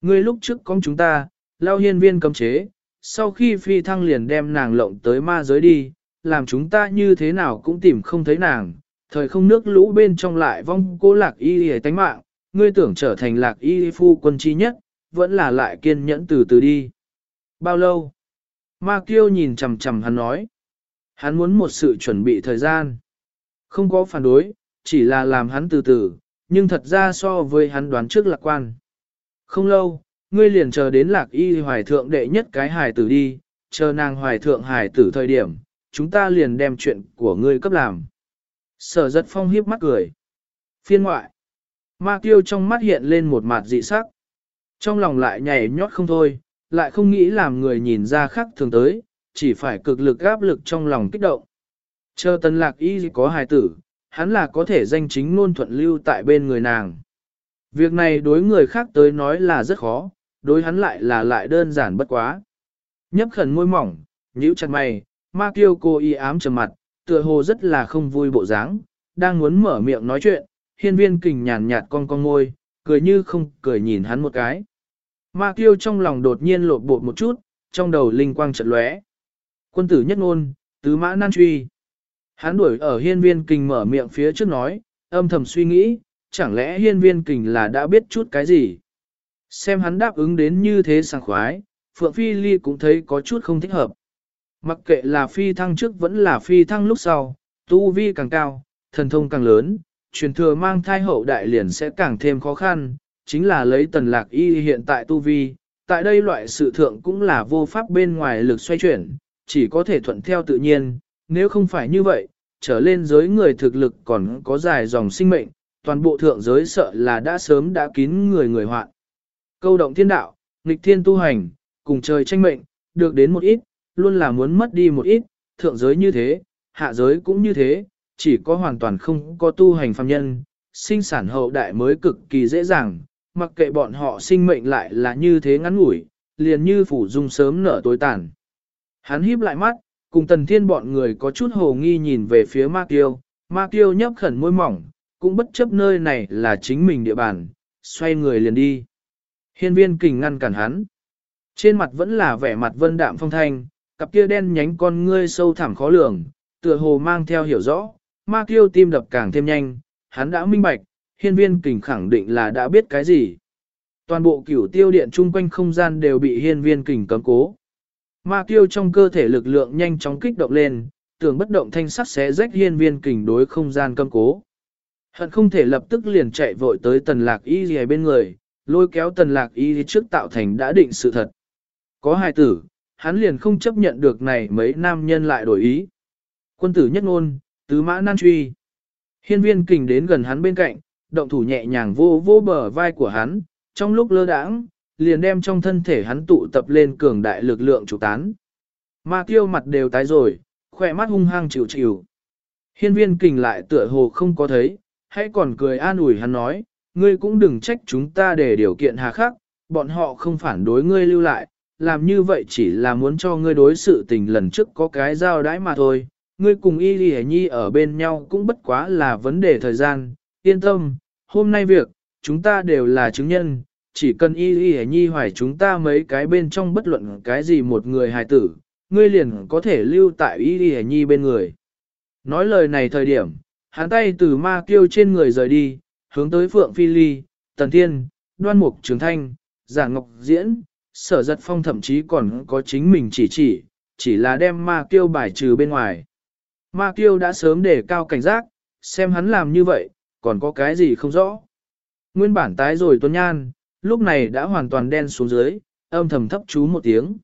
Ngươi lúc trước con chúng ta, lao hiên viên cấm chế, sau khi phi thăng liền đem nàng lộng tới ma giới đi, làm chúng ta như thế nào cũng tìm không thấy nàng, thời không nước lũ bên trong lại vong cố lạc y Y tánh mạng, ngươi tưởng trở thành lạc y phu quân chi nhất, vẫn là lại kiên nhẫn từ từ đi. Bao lâu? Ma Kiêu nhìn chầm chầm hắn nói. Hắn muốn một sự chuẩn bị thời gian. Không có phản đối, chỉ là làm hắn từ từ, nhưng thật ra so với hắn đoán trước lạc quan. Không lâu, ngươi liền chờ đến lạc y hoài thượng đệ nhất cái hài tử đi, chờ nàng hoài thượng hài tử thời điểm, chúng ta liền đem chuyện của ngươi cấp làm. Sở giật phong hiếp mắt cười. Phiên ngoại. Ma tiêu trong mắt hiện lên một mặt dị sắc. Trong lòng lại nhảy nhót không thôi, lại không nghĩ làm người nhìn ra khác thường tới, chỉ phải cực lực áp lực trong lòng kích động. Chờ tần lạc y có hài tử, hắn là có thể danh chính ngôn thuận lưu tại bên người nàng. Việc này đối người khác tới nói là rất khó, đối hắn lại là lại đơn giản bất quá. Nhấp khẩn môi mỏng, nhíu chặt mày, ma kiêu cô y ám trầm mặt, tựa hồ rất là không vui bộ dáng, đang muốn mở miệng nói chuyện, hiên viên kình nhàn nhạt con con môi, cười như không cười nhìn hắn một cái. Ma kiêu trong lòng đột nhiên lột bột một chút, trong đầu linh quang chợt lóe. Quân tử nhất ngôn, tứ mã nan truy. Hắn đuổi ở hiên viên kình mở miệng phía trước nói, âm thầm suy nghĩ, chẳng lẽ hiên viên kình là đã biết chút cái gì. Xem hắn đáp ứng đến như thế sảng khoái, Phượng Phi Ly cũng thấy có chút không thích hợp. Mặc kệ là phi thăng trước vẫn là phi thăng lúc sau, tu vi càng cao, thần thông càng lớn, truyền thừa mang thai hậu đại liền sẽ càng thêm khó khăn, chính là lấy tần lạc y hiện tại tu vi, tại đây loại sự thượng cũng là vô pháp bên ngoài lực xoay chuyển, chỉ có thể thuận theo tự nhiên, nếu không phải như vậy, trở lên giới người thực lực còn có dài dòng sinh mệnh, toàn bộ thượng giới sợ là đã sớm đã kín người người hoạn. Câu động thiên đạo, nghịch thiên tu hành, cùng trời tranh mệnh, được đến một ít, luôn là muốn mất đi một ít, thượng giới như thế, hạ giới cũng như thế, chỉ có hoàn toàn không có tu hành phàm nhân, sinh sản hậu đại mới cực kỳ dễ dàng, mặc kệ bọn họ sinh mệnh lại là như thế ngắn ngủi, liền như phủ dung sớm nở tối tàn. Hắn híp lại mắt, cùng tần thiên bọn người có chút hồ nghi nhìn về phía Ma Kiêu, Ma Kiêu nhấp khẩn môi mỏng, cũng bất chấp nơi này là chính mình địa bàn, xoay người liền đi. Hiên viên kình ngăn cản hắn. Trên mặt vẫn là vẻ mặt vân đạm phong thanh, cặp kia đen nhánh con ngươi sâu thẳm khó lường, tựa hồ mang theo hiểu rõ, ma kiêu tim đập càng thêm nhanh, hắn đã minh bạch, hiên viên kình khẳng định là đã biết cái gì. Toàn bộ cửu tiêu điện chung quanh không gian đều bị hiên viên kình cấm cố. Ma tiêu trong cơ thể lực lượng nhanh chóng kích động lên, tưởng bất động thanh sắc xé rách hiên viên kình đối không gian cấm cố. Hận không thể lập tức liền chạy vội tới tần lạc y gì bên người, lôi kéo tần lạc y trước tạo thành đã định sự thật. Có hài tử, hắn liền không chấp nhận được này mấy nam nhân lại đổi ý. Quân tử nhất ngôn, tứ mã nan truy. Hiên viên kình đến gần hắn bên cạnh, động thủ nhẹ nhàng vô vô bờ vai của hắn, trong lúc lơ đãng, liền đem trong thân thể hắn tụ tập lên cường đại lực lượng chủ tán. Ma tiêu mặt đều tái rồi, khỏe mắt hung hăng chịu chịu. Hiên viên kình lại tựa hồ không có thấy, hãy còn cười an ủi hắn nói, ngươi cũng đừng trách chúng ta để điều kiện hà khắc, bọn họ không phản đối ngươi lưu lại, làm như vậy chỉ là muốn cho ngươi đối sự tình lần trước có cái giao đãi mà thôi. Ngươi cùng Y Lì Nhi ở bên nhau cũng bất quá là vấn đề thời gian, yên tâm, hôm nay việc, chúng ta đều là chứng nhân, chỉ cần Y Lì Nhi hoài chúng ta mấy cái bên trong bất luận cái gì một người hài tử, ngươi liền có thể lưu tại Y Lì Nhi bên người. Nói lời này thời điểm, hắn tay từ ma kiêu trên người rời đi, hướng tới Phượng Phi Ly, Tần Thiên, Đoan Mục Trường Thanh, Giả Ngọc Diễn, sở giật phong thậm chí còn có chính mình chỉ chỉ, chỉ là đem ma kiêu bài trừ bên ngoài. Ma kiêu đã sớm để cao cảnh giác, xem hắn làm như vậy, còn có cái gì không rõ. Nguyên bản tái rồi tuấn nhan, lúc này đã hoàn toàn đen xuống dưới, âm thầm thấp chú một tiếng.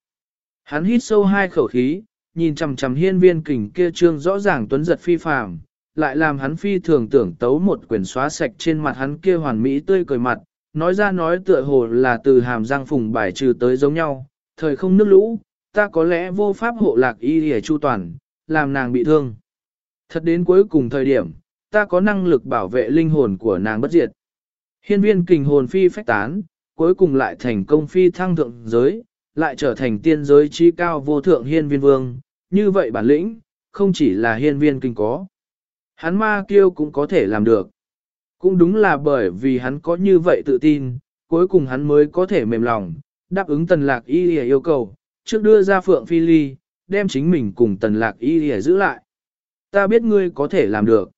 Hắn hít sâu hai khẩu khí, nhìn chằm chằm hiên viên kình kia trương rõ ràng tuấn giật phi phàm, lại làm hắn phi thường tưởng tấu một quyển xóa sạch trên mặt hắn kia hoàn mỹ tươi cười mặt, nói ra nói tựa hồ là từ hàm răng phùng bài trừ tới giống nhau, thời không nước lũ, ta có lẽ vô pháp hộ lạc y hề chu toàn, làm nàng bị thương. Thật đến cuối cùng thời điểm, ta có năng lực bảo vệ linh hồn của nàng bất diệt. Hiên viên kình hồn phi phách tán, cuối cùng lại thành công phi thăng thượng giới, lại trở thành tiên giới trí cao vô thượng hiên viên vương, như vậy bản lĩnh, không chỉ là hiên viên kinh có. Hắn ma kiêu cũng có thể làm được. Cũng đúng là bởi vì hắn có như vậy tự tin, cuối cùng hắn mới có thể mềm lòng, đáp ứng tần lạc y yêu cầu, trước đưa ra phượng phi ly, đem chính mình cùng tần lạc y giữ lại. Ta biết ngươi có thể làm được.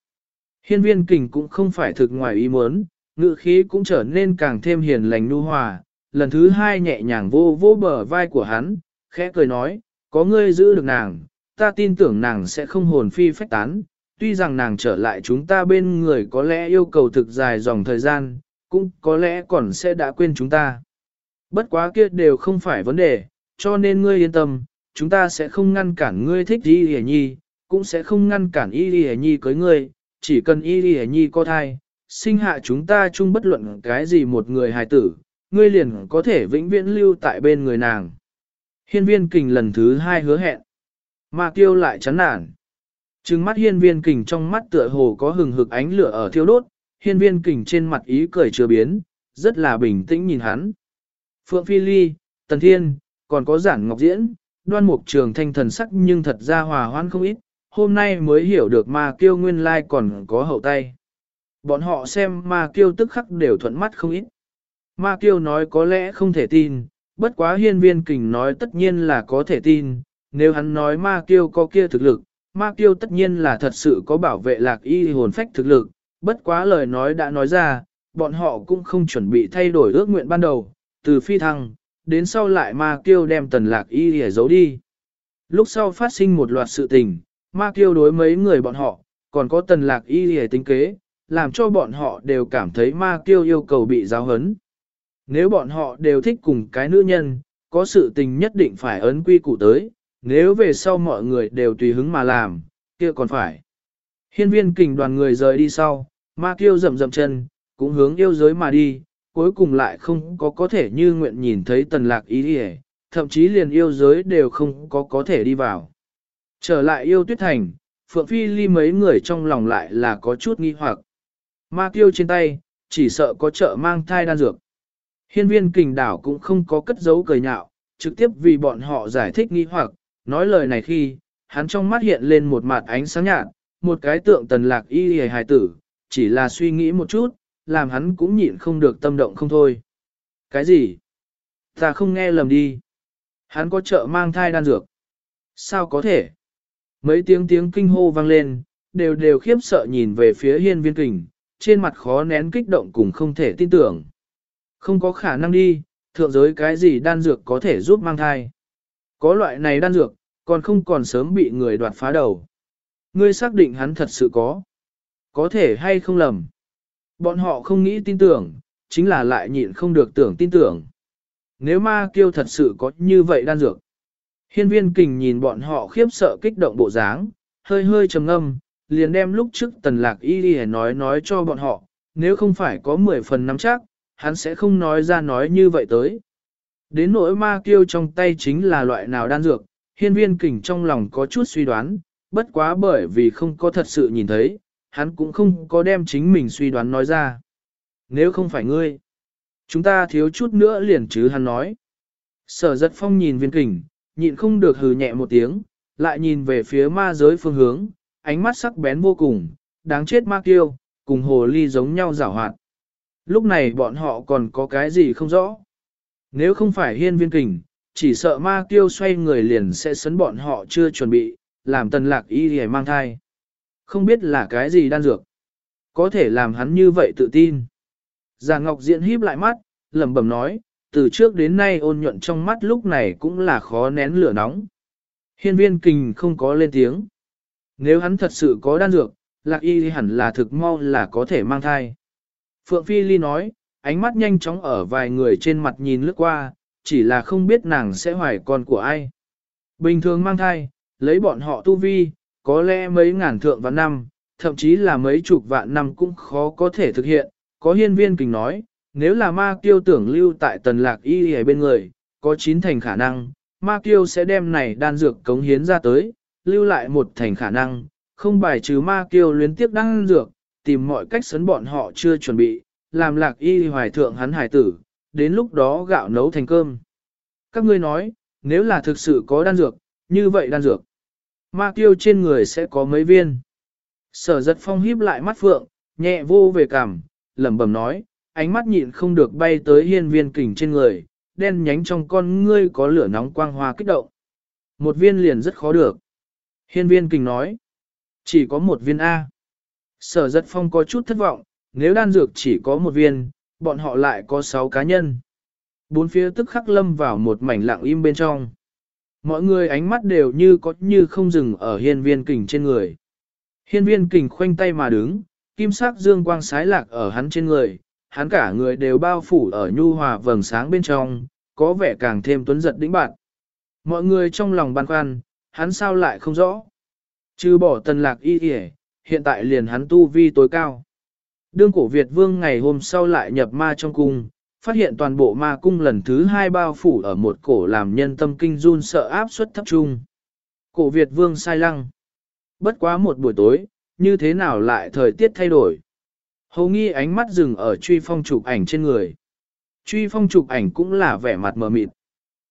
Hiên viên kình cũng không phải thực ngoài ý muốn, ngự khí cũng trở nên càng thêm hiền lành nu hòa, lần thứ hai nhẹ nhàng vô vô bờ vai của hắn, khẽ cười nói, có ngươi giữ được nàng, ta tin tưởng nàng sẽ không hồn phi phách tán, tuy rằng nàng trở lại chúng ta bên người có lẽ yêu cầu thực dài dòng thời gian, cũng có lẽ còn sẽ đã quên chúng ta. Bất quá kia đều không phải vấn đề, cho nên ngươi yên tâm, chúng ta sẽ không ngăn cản ngươi thích Y Lì Nhi, cũng sẽ không ngăn cản Y Lì Nhi cưới ngươi, chỉ cần Y y Nhi có thai, sinh hạ chúng ta chung bất luận cái gì một người hài tử, ngươi liền có thể vĩnh viễn lưu tại bên người nàng. Hiên viên kình lần thứ hai hứa hẹn. Mà kiêu lại chán nản. Trừng mắt hiên viên kình trong mắt tựa hồ có hừng hực ánh lửa ở thiêu đốt, hiên viên kình trên mặt ý cười chưa biến, rất là bình tĩnh nhìn hắn. Phượng Phi Ly, Tần Thiên, còn có giản ngọc diễn, đoan mục trường thanh thần sắc nhưng thật ra hòa hoan không ít, hôm nay mới hiểu được ma kiêu nguyên lai còn có hậu tay. Bọn họ xem ma kiêu tức khắc đều thuận mắt không ít. Ma kiêu nói có lẽ không thể tin, bất quá hiên viên kình nói tất nhiên là có thể tin, nếu hắn nói ma kiêu có kia thực lực, ma kiêu tất nhiên là thật sự có bảo vệ lạc y hồn phách thực lực, bất quá lời nói đã nói ra, bọn họ cũng không chuẩn bị thay đổi ước nguyện ban đầu, từ phi thăng, đến sau lại ma kiêu đem tần lạc y để giấu đi. Lúc sau phát sinh một loạt sự tình, ma kiêu đối mấy người bọn họ, còn có tần lạc y hề tính kế, làm cho bọn họ đều cảm thấy ma kiêu yêu cầu bị giáo hấn. Nếu bọn họ đều thích cùng cái nữ nhân, có sự tình nhất định phải ấn quy củ tới, nếu về sau mọi người đều tùy hứng mà làm, kia còn phải. Hiên viên kình đoàn người rời đi sau, ma kiêu rầm rầm chân, cũng hướng yêu giới mà đi, cuối cùng lại không có có thể như nguyện nhìn thấy tần lạc ý hề, thậm chí liền yêu giới đều không có có thể đi vào. Trở lại yêu tuyết thành, Phượng Phi ly mấy người trong lòng lại là có chút nghi hoặc. Ma tiêu trên tay, chỉ sợ có trợ mang thai đan dược. Hiên viên kình đảo cũng không có cất giấu cười nhạo, trực tiếp vì bọn họ giải thích nghi hoặc, nói lời này khi, hắn trong mắt hiện lên một mặt ánh sáng nhạt, một cái tượng tần lạc y hề hài tử, chỉ là suy nghĩ một chút, làm hắn cũng nhịn không được tâm động không thôi. Cái gì? Ta không nghe lầm đi. Hắn có trợ mang thai đan dược. Sao có thể? Mấy tiếng tiếng kinh hô vang lên, đều đều khiếp sợ nhìn về phía hiên viên kình, trên mặt khó nén kích động cùng không thể tin tưởng. Không có khả năng đi, thượng giới cái gì đan dược có thể giúp mang thai. Có loại này đan dược, còn không còn sớm bị người đoạt phá đầu. Ngươi xác định hắn thật sự có. Có thể hay không lầm. Bọn họ không nghĩ tin tưởng, chính là lại nhịn không được tưởng tin tưởng. Nếu ma kiêu thật sự có như vậy đan dược. Hiên viên kình nhìn bọn họ khiếp sợ kích động bộ dáng, hơi hơi trầm ngâm, liền đem lúc trước tần lạc y đi nói nói cho bọn họ, nếu không phải có 10 phần nắm chắc, hắn sẽ không nói ra nói như vậy tới. Đến nỗi ma kiêu trong tay chính là loại nào đan dược, hiên viên kình trong lòng có chút suy đoán, bất quá bởi vì không có thật sự nhìn thấy, hắn cũng không có đem chính mình suy đoán nói ra. Nếu không phải ngươi, chúng ta thiếu chút nữa liền chứ hắn nói. Sở giật phong nhìn viên kình, nhịn không được hừ nhẹ một tiếng, lại nhìn về phía ma giới phương hướng, ánh mắt sắc bén vô cùng, đáng chết ma kiêu, cùng hồ ly giống nhau rảo hoạt. Lúc này bọn họ còn có cái gì không rõ. Nếu không phải hiên viên kình, chỉ sợ ma kiêu xoay người liền sẽ sấn bọn họ chưa chuẩn bị, làm tần lạc y hề mang thai. Không biết là cái gì đan dược. Có thể làm hắn như vậy tự tin. Già Ngọc Diễn híp lại mắt, lẩm bẩm nói, từ trước đến nay ôn nhuận trong mắt lúc này cũng là khó nén lửa nóng. Hiên viên kình không có lên tiếng. Nếu hắn thật sự có đan dược, lạc y hẳn là thực mau là có thể mang thai. Phượng Phi Ly nói, ánh mắt nhanh chóng ở vài người trên mặt nhìn lướt qua, chỉ là không biết nàng sẽ hoài con của ai. Bình thường mang thai, lấy bọn họ tu vi, có lẽ mấy ngàn thượng vạn năm, thậm chí là mấy chục vạn năm cũng khó có thể thực hiện. Có hiên viên kình nói, nếu là ma kiêu tưởng lưu tại tần lạc y ở bên người, có chín thành khả năng, ma kiêu sẽ đem này đan dược cống hiến ra tới, lưu lại một thành khả năng, không bài trừ ma kiêu luyến tiếp đan dược, tìm mọi cách sấn bọn họ chưa chuẩn bị, làm lạc y hoài thượng hắn hải tử, đến lúc đó gạo nấu thành cơm. Các ngươi nói, nếu là thực sự có đan dược, như vậy đan dược, ma kiêu trên người sẽ có mấy viên. Sở giật phong híp lại mắt phượng, nhẹ vô về cảm, lẩm bẩm nói, ánh mắt nhịn không được bay tới hiên viên kình trên người, đen nhánh trong con ngươi có lửa nóng quang hoa kích động. Một viên liền rất khó được. Hiên viên kình nói, chỉ có một viên A. Sở giật phong có chút thất vọng, nếu đan dược chỉ có một viên, bọn họ lại có sáu cá nhân. Bốn phía tức khắc lâm vào một mảnh lặng im bên trong. Mọi người ánh mắt đều như có như không dừng ở hiên viên kình trên người. Hiên viên kình khoanh tay mà đứng, kim sắc dương quang sái lạc ở hắn trên người, hắn cả người đều bao phủ ở nhu hòa vầng sáng bên trong, có vẻ càng thêm tuấn giật đĩnh bạn. Mọi người trong lòng băn khoăn, hắn sao lại không rõ. Chứ bỏ tần lạc y kìa, hiện tại liền hắn tu vi tối cao. Đương cổ Việt vương ngày hôm sau lại nhập ma trong cung, phát hiện toàn bộ ma cung lần thứ hai bao phủ ở một cổ làm nhân tâm kinh run sợ áp suất thấp trung. Cổ Việt vương sai lăng. Bất quá một buổi tối, như thế nào lại thời tiết thay đổi. Hầu nghi ánh mắt dừng ở truy phong chụp ảnh trên người. Truy phong chụp ảnh cũng là vẻ mặt mờ mịt.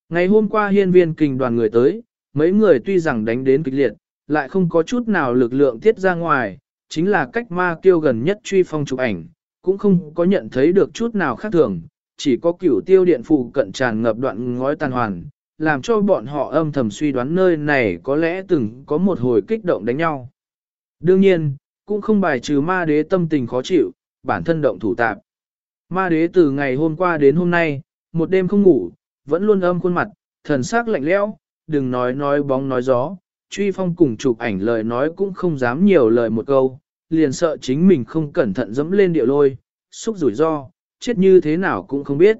Ngày hôm qua hiên viên kình đoàn người tới, mấy người tuy rằng đánh đến kịch liệt, lại không có chút nào lực lượng tiết ra ngoài, chính là cách ma kiêu gần nhất truy phong chụp ảnh, cũng không có nhận thấy được chút nào khác thường, chỉ có cửu tiêu điện phụ cận tràn ngập đoạn ngói tàn hoàn, làm cho bọn họ âm thầm suy đoán nơi này có lẽ từng có một hồi kích động đánh nhau. Đương nhiên, cũng không bài trừ ma đế tâm tình khó chịu, bản thân động thủ tạp. Ma đế từ ngày hôm qua đến hôm nay, một đêm không ngủ, vẫn luôn âm khuôn mặt, thần sắc lạnh lẽo, đừng nói nói bóng nói gió, truy phong cùng chụp ảnh lời nói cũng không dám nhiều lời một câu, liền sợ chính mình không cẩn thận dẫm lên điệu lôi, xúc rủi ro, chết như thế nào cũng không biết.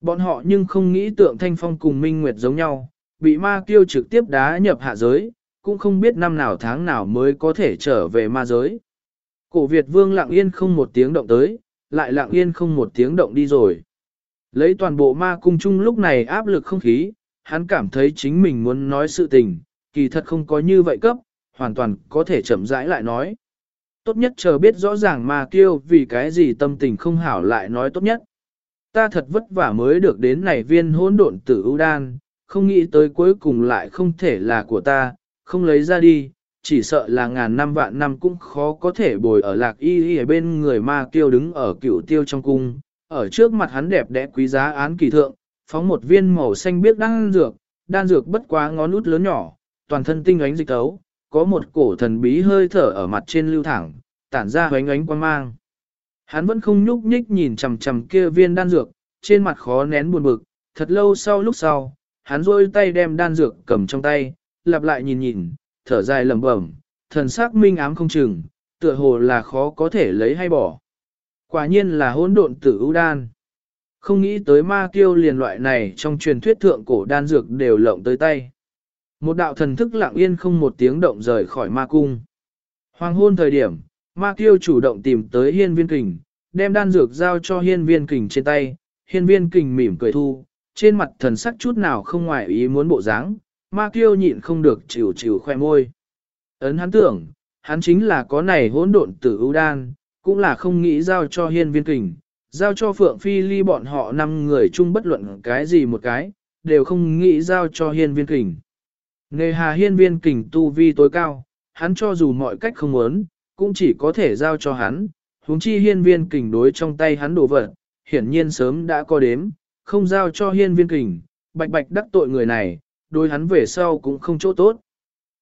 Bọn họ nhưng không nghĩ tượng thanh phong cùng minh nguyệt giống nhau, bị ma kiêu trực tiếp đá nhập hạ giới, cũng không biết năm nào tháng nào mới có thể trở về ma giới. Cổ Việt vương lặng yên không một tiếng động tới, lại lặng yên không một tiếng động đi rồi. Lấy toàn bộ ma cung chung lúc này áp lực không khí, hắn cảm thấy chính mình muốn nói sự tình, kỳ thật không có như vậy cấp, hoàn toàn có thể chậm rãi lại nói. Tốt nhất chờ biết rõ ràng ma kiêu vì cái gì tâm tình không hảo lại nói tốt nhất. Ta thật vất vả mới được đến này viên hỗn độn tử ưu đan, không nghĩ tới cuối cùng lại không thể là của ta, không lấy ra đi, chỉ sợ là ngàn năm vạn năm cũng khó có thể bồi ở lạc y y ở bên người ma kiêu đứng ở cựu tiêu trong cung, ở trước mặt hắn đẹp đẽ quý giá án kỳ thượng, phóng một viên màu xanh biếc đan dược, đan dược bất quá ngón út lớn nhỏ, toàn thân tinh ánh dịch tấu, có một cổ thần bí hơi thở ở mặt trên lưu thẳng, tản ra hoánh ánh quang mang. Hắn vẫn không nhúc nhích nhìn chằm chằm kia viên đan dược, trên mặt khó nén buồn bực, thật lâu sau lúc sau, hắn rôi tay đem đan dược cầm trong tay, lặp lại nhìn nhìn, thở dài lẩm bẩm, thần sắc minh ám không chừng, tựa hồ là khó có thể lấy hay bỏ. Quả nhiên là hỗn độn tử ưu đan. Không nghĩ tới ma kiêu liền loại này trong truyền thuyết thượng cổ đan dược đều lộng tới tay. Một đạo thần thức lặng yên không một tiếng động rời khỏi ma cung. Hoàng hôn thời điểm, ma kiêu chủ động tìm tới hiên viên kình, đem đan dược giao cho hiên viên kình trên tay, hiên viên kình mỉm cười thu, trên mặt thần sắc chút nào không ngoài ý muốn bộ dáng, ma kiêu nhịn không được chịu chịu khoe môi. Ấn hắn tưởng, hắn chính là có này hỗn độn tử ưu đan, cũng là không nghĩ giao cho hiên viên kình, giao cho Phượng Phi Ly bọn họ năm người chung bất luận cái gì một cái, đều không nghĩ giao cho hiên viên kình. Nề hà hiên viên kình tu vi tối cao, hắn cho dù mọi cách không muốn, cũng chỉ có thể giao cho hắn, huống chi hiên viên kình đối trong tay hắn đổ vật, hiển nhiên sớm đã có đếm, không giao cho hiên viên kình, bạch bạch đắc tội người này, đối hắn về sau cũng không chỗ tốt.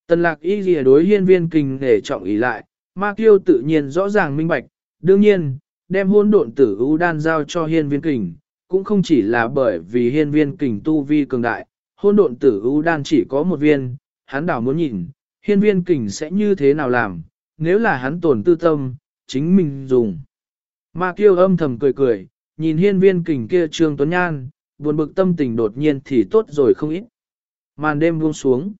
Tần lạc y lìa đối hiên viên kình để trọng ý lại, ma kiêu tự nhiên rõ ràng minh bạch, đương nhiên, đem hôn độn tử ưu đan giao cho hiên viên kình, cũng không chỉ là bởi vì hiên viên kình tu vi cường đại, hôn độn tử ưu đan chỉ có một viên, hắn đảo muốn nhìn, hiên viên kình sẽ như thế nào làm, nếu là hắn tổn tư tâm, chính mình dùng. Ma kiêu âm thầm cười cười, nhìn hiên viên kình kia trương tuấn nhan, buồn bực tâm tình đột nhiên thì tốt rồi không ít. Màn đêm buông xuống.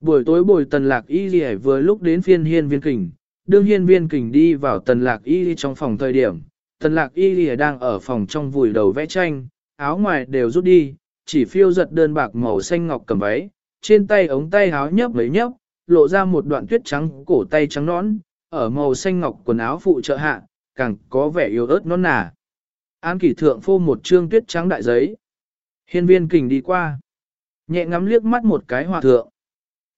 Buổi tối buổi tần lạc y gì vừa lúc đến phiên hiên viên kình, đương hiên viên kình đi vào tần lạc y trong phòng thời điểm, tần lạc y gì đang ở phòng trong vùi đầu vẽ tranh, áo ngoài đều rút đi, chỉ phiêu giật đơn bạc màu xanh ngọc cầm váy, trên tay ống tay áo nhấp mấy nhấp, lộ ra một đoạn tuyết trắng cổ tay trắng nõn, ở màu xanh ngọc quần áo phụ trợ hạ, càng có vẻ yếu ớt non nà. An kỷ thượng phô một trương tuyết trắng đại giấy. Hiên viên kình đi qua. Nhẹ ngắm liếc mắt một cái hòa thượng.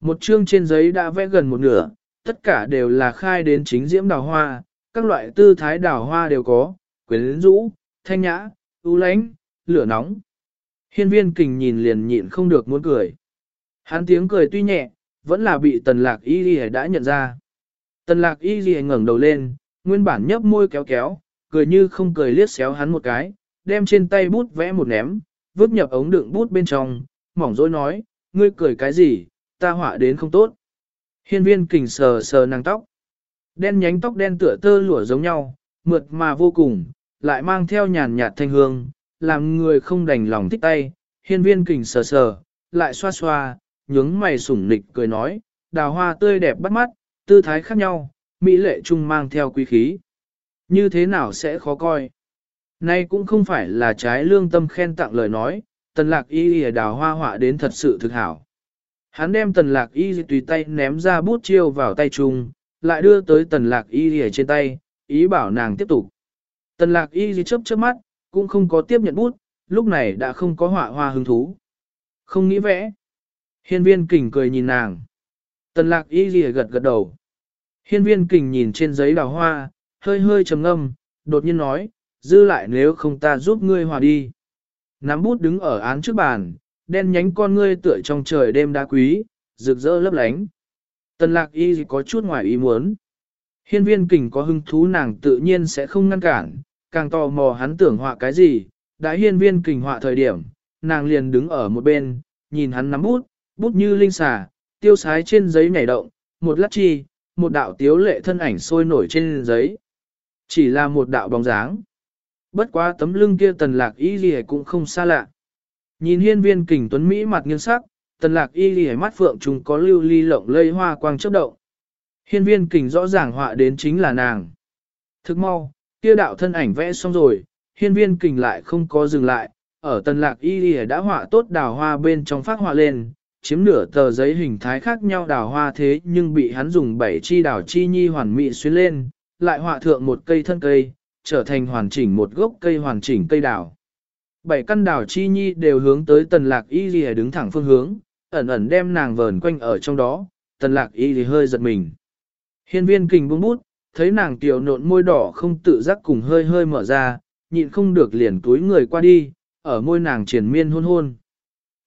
Một chương trên giấy đã vẽ gần một nửa, tất cả đều là khai đến chính diễm đào hoa, các loại tư thái đào hoa đều có, quyến rũ, thanh nhã, ưu lánh, lửa nóng. Hiên viên kình nhìn liền nhịn không được muốn cười. Hắn tiếng cười tuy nhẹ, vẫn là bị tần lạc y ghi đã nhận ra. Tần lạc y ghi ngẩng đầu lên, nguyên bản nhấp môi kéo kéo, cười như không cười liếc xéo hắn một cái, đem trên tay bút vẽ một ném, vứt nhập ống đựng bút bên trong, mỏng dối nói, ngươi cười cái gì, ta họa đến không tốt. Hiên viên kình sờ sờ nàng tóc. Đen nhánh tóc đen tựa tơ lụa giống nhau, mượt mà vô cùng, lại mang theo nhàn nhạt thanh hương, làm người không đành lòng thích tay. Hiên viên kình sờ sờ, lại xoa xoa, nhướng mày sủng nịch cười nói, đào hoa tươi đẹp bắt mắt, tư thái khác nhau, mỹ lệ trung mang theo quý khí. Như thế nào sẽ khó coi? Nay cũng không phải là trái lương tâm khen tặng lời nói, tần lạc y y đào hoa họa đến thật sự thực hảo. Hắn đem tần lạc y tùy tay ném ra bút chiêu vào tay chung, lại đưa tới tần lạc y y trên tay, ý bảo nàng tiếp tục. Tần lạc y chớp chớp mắt, cũng không có tiếp nhận bút, lúc này đã không có họa hoa hứng thú. Không nghĩ vẽ. Hiên viên kình cười nhìn nàng. Tần lạc y y gật gật đầu. Hiên viên kình nhìn trên giấy đào hoa, hơi hơi trầm ngâm, đột nhiên nói, dư lại nếu không ta giúp ngươi hòa đi. Nắm bút đứng ở án trước bàn, đen nhánh con ngươi tựa trong trời đêm đá quý, rực rỡ lấp lánh. Tần lạc y có chút ngoài ý muốn. Hiên viên kình có hứng thú nàng tự nhiên sẽ không ngăn cản, càng tò mò hắn tưởng họa cái gì, đã hiên viên kình họa thời điểm, nàng liền đứng ở một bên, nhìn hắn nắm bút, bút như linh xà, tiêu sái trên giấy nhảy động, một lát chi, một đạo tiếu lệ thân ảnh sôi nổi trên giấy. Chỉ là một đạo bóng dáng. Bất quá tấm lưng kia tần lạc y gì cũng không xa lạ. Nhìn hiên viên kình tuấn Mỹ mặt nghiêng sắc, tần lạc y gì mắt phượng trùng có lưu ly lộng lây hoa quang chớp động. Hiên viên kình rõ ràng họa đến chính là nàng. Thức mau, kia đạo thân ảnh vẽ xong rồi, hiên viên kình lại không có dừng lại, ở tần lạc y gì đã họa tốt đào hoa bên trong phát họa lên, chiếm nửa tờ giấy hình thái khác nhau đào hoa thế nhưng bị hắn dùng bảy chi đào chi nhi hoàn mỹ xuyên lên, lại họa thượng một cây thân cây, trở thành hoàn chỉnh một gốc cây hoàn chỉnh cây đào. Bảy căn đào chi nhi đều hướng tới tần lạc y gì đứng thẳng phương hướng, ẩn ẩn đem nàng vờn quanh ở trong đó, tần lạc y thì hơi giật mình. Hiên viên kình buông bút, thấy nàng tiểu nộn môi đỏ không tự giác cùng hơi hơi mở ra, nhịn không được liền túi người qua đi, ở môi nàng triển miên hôn hôn.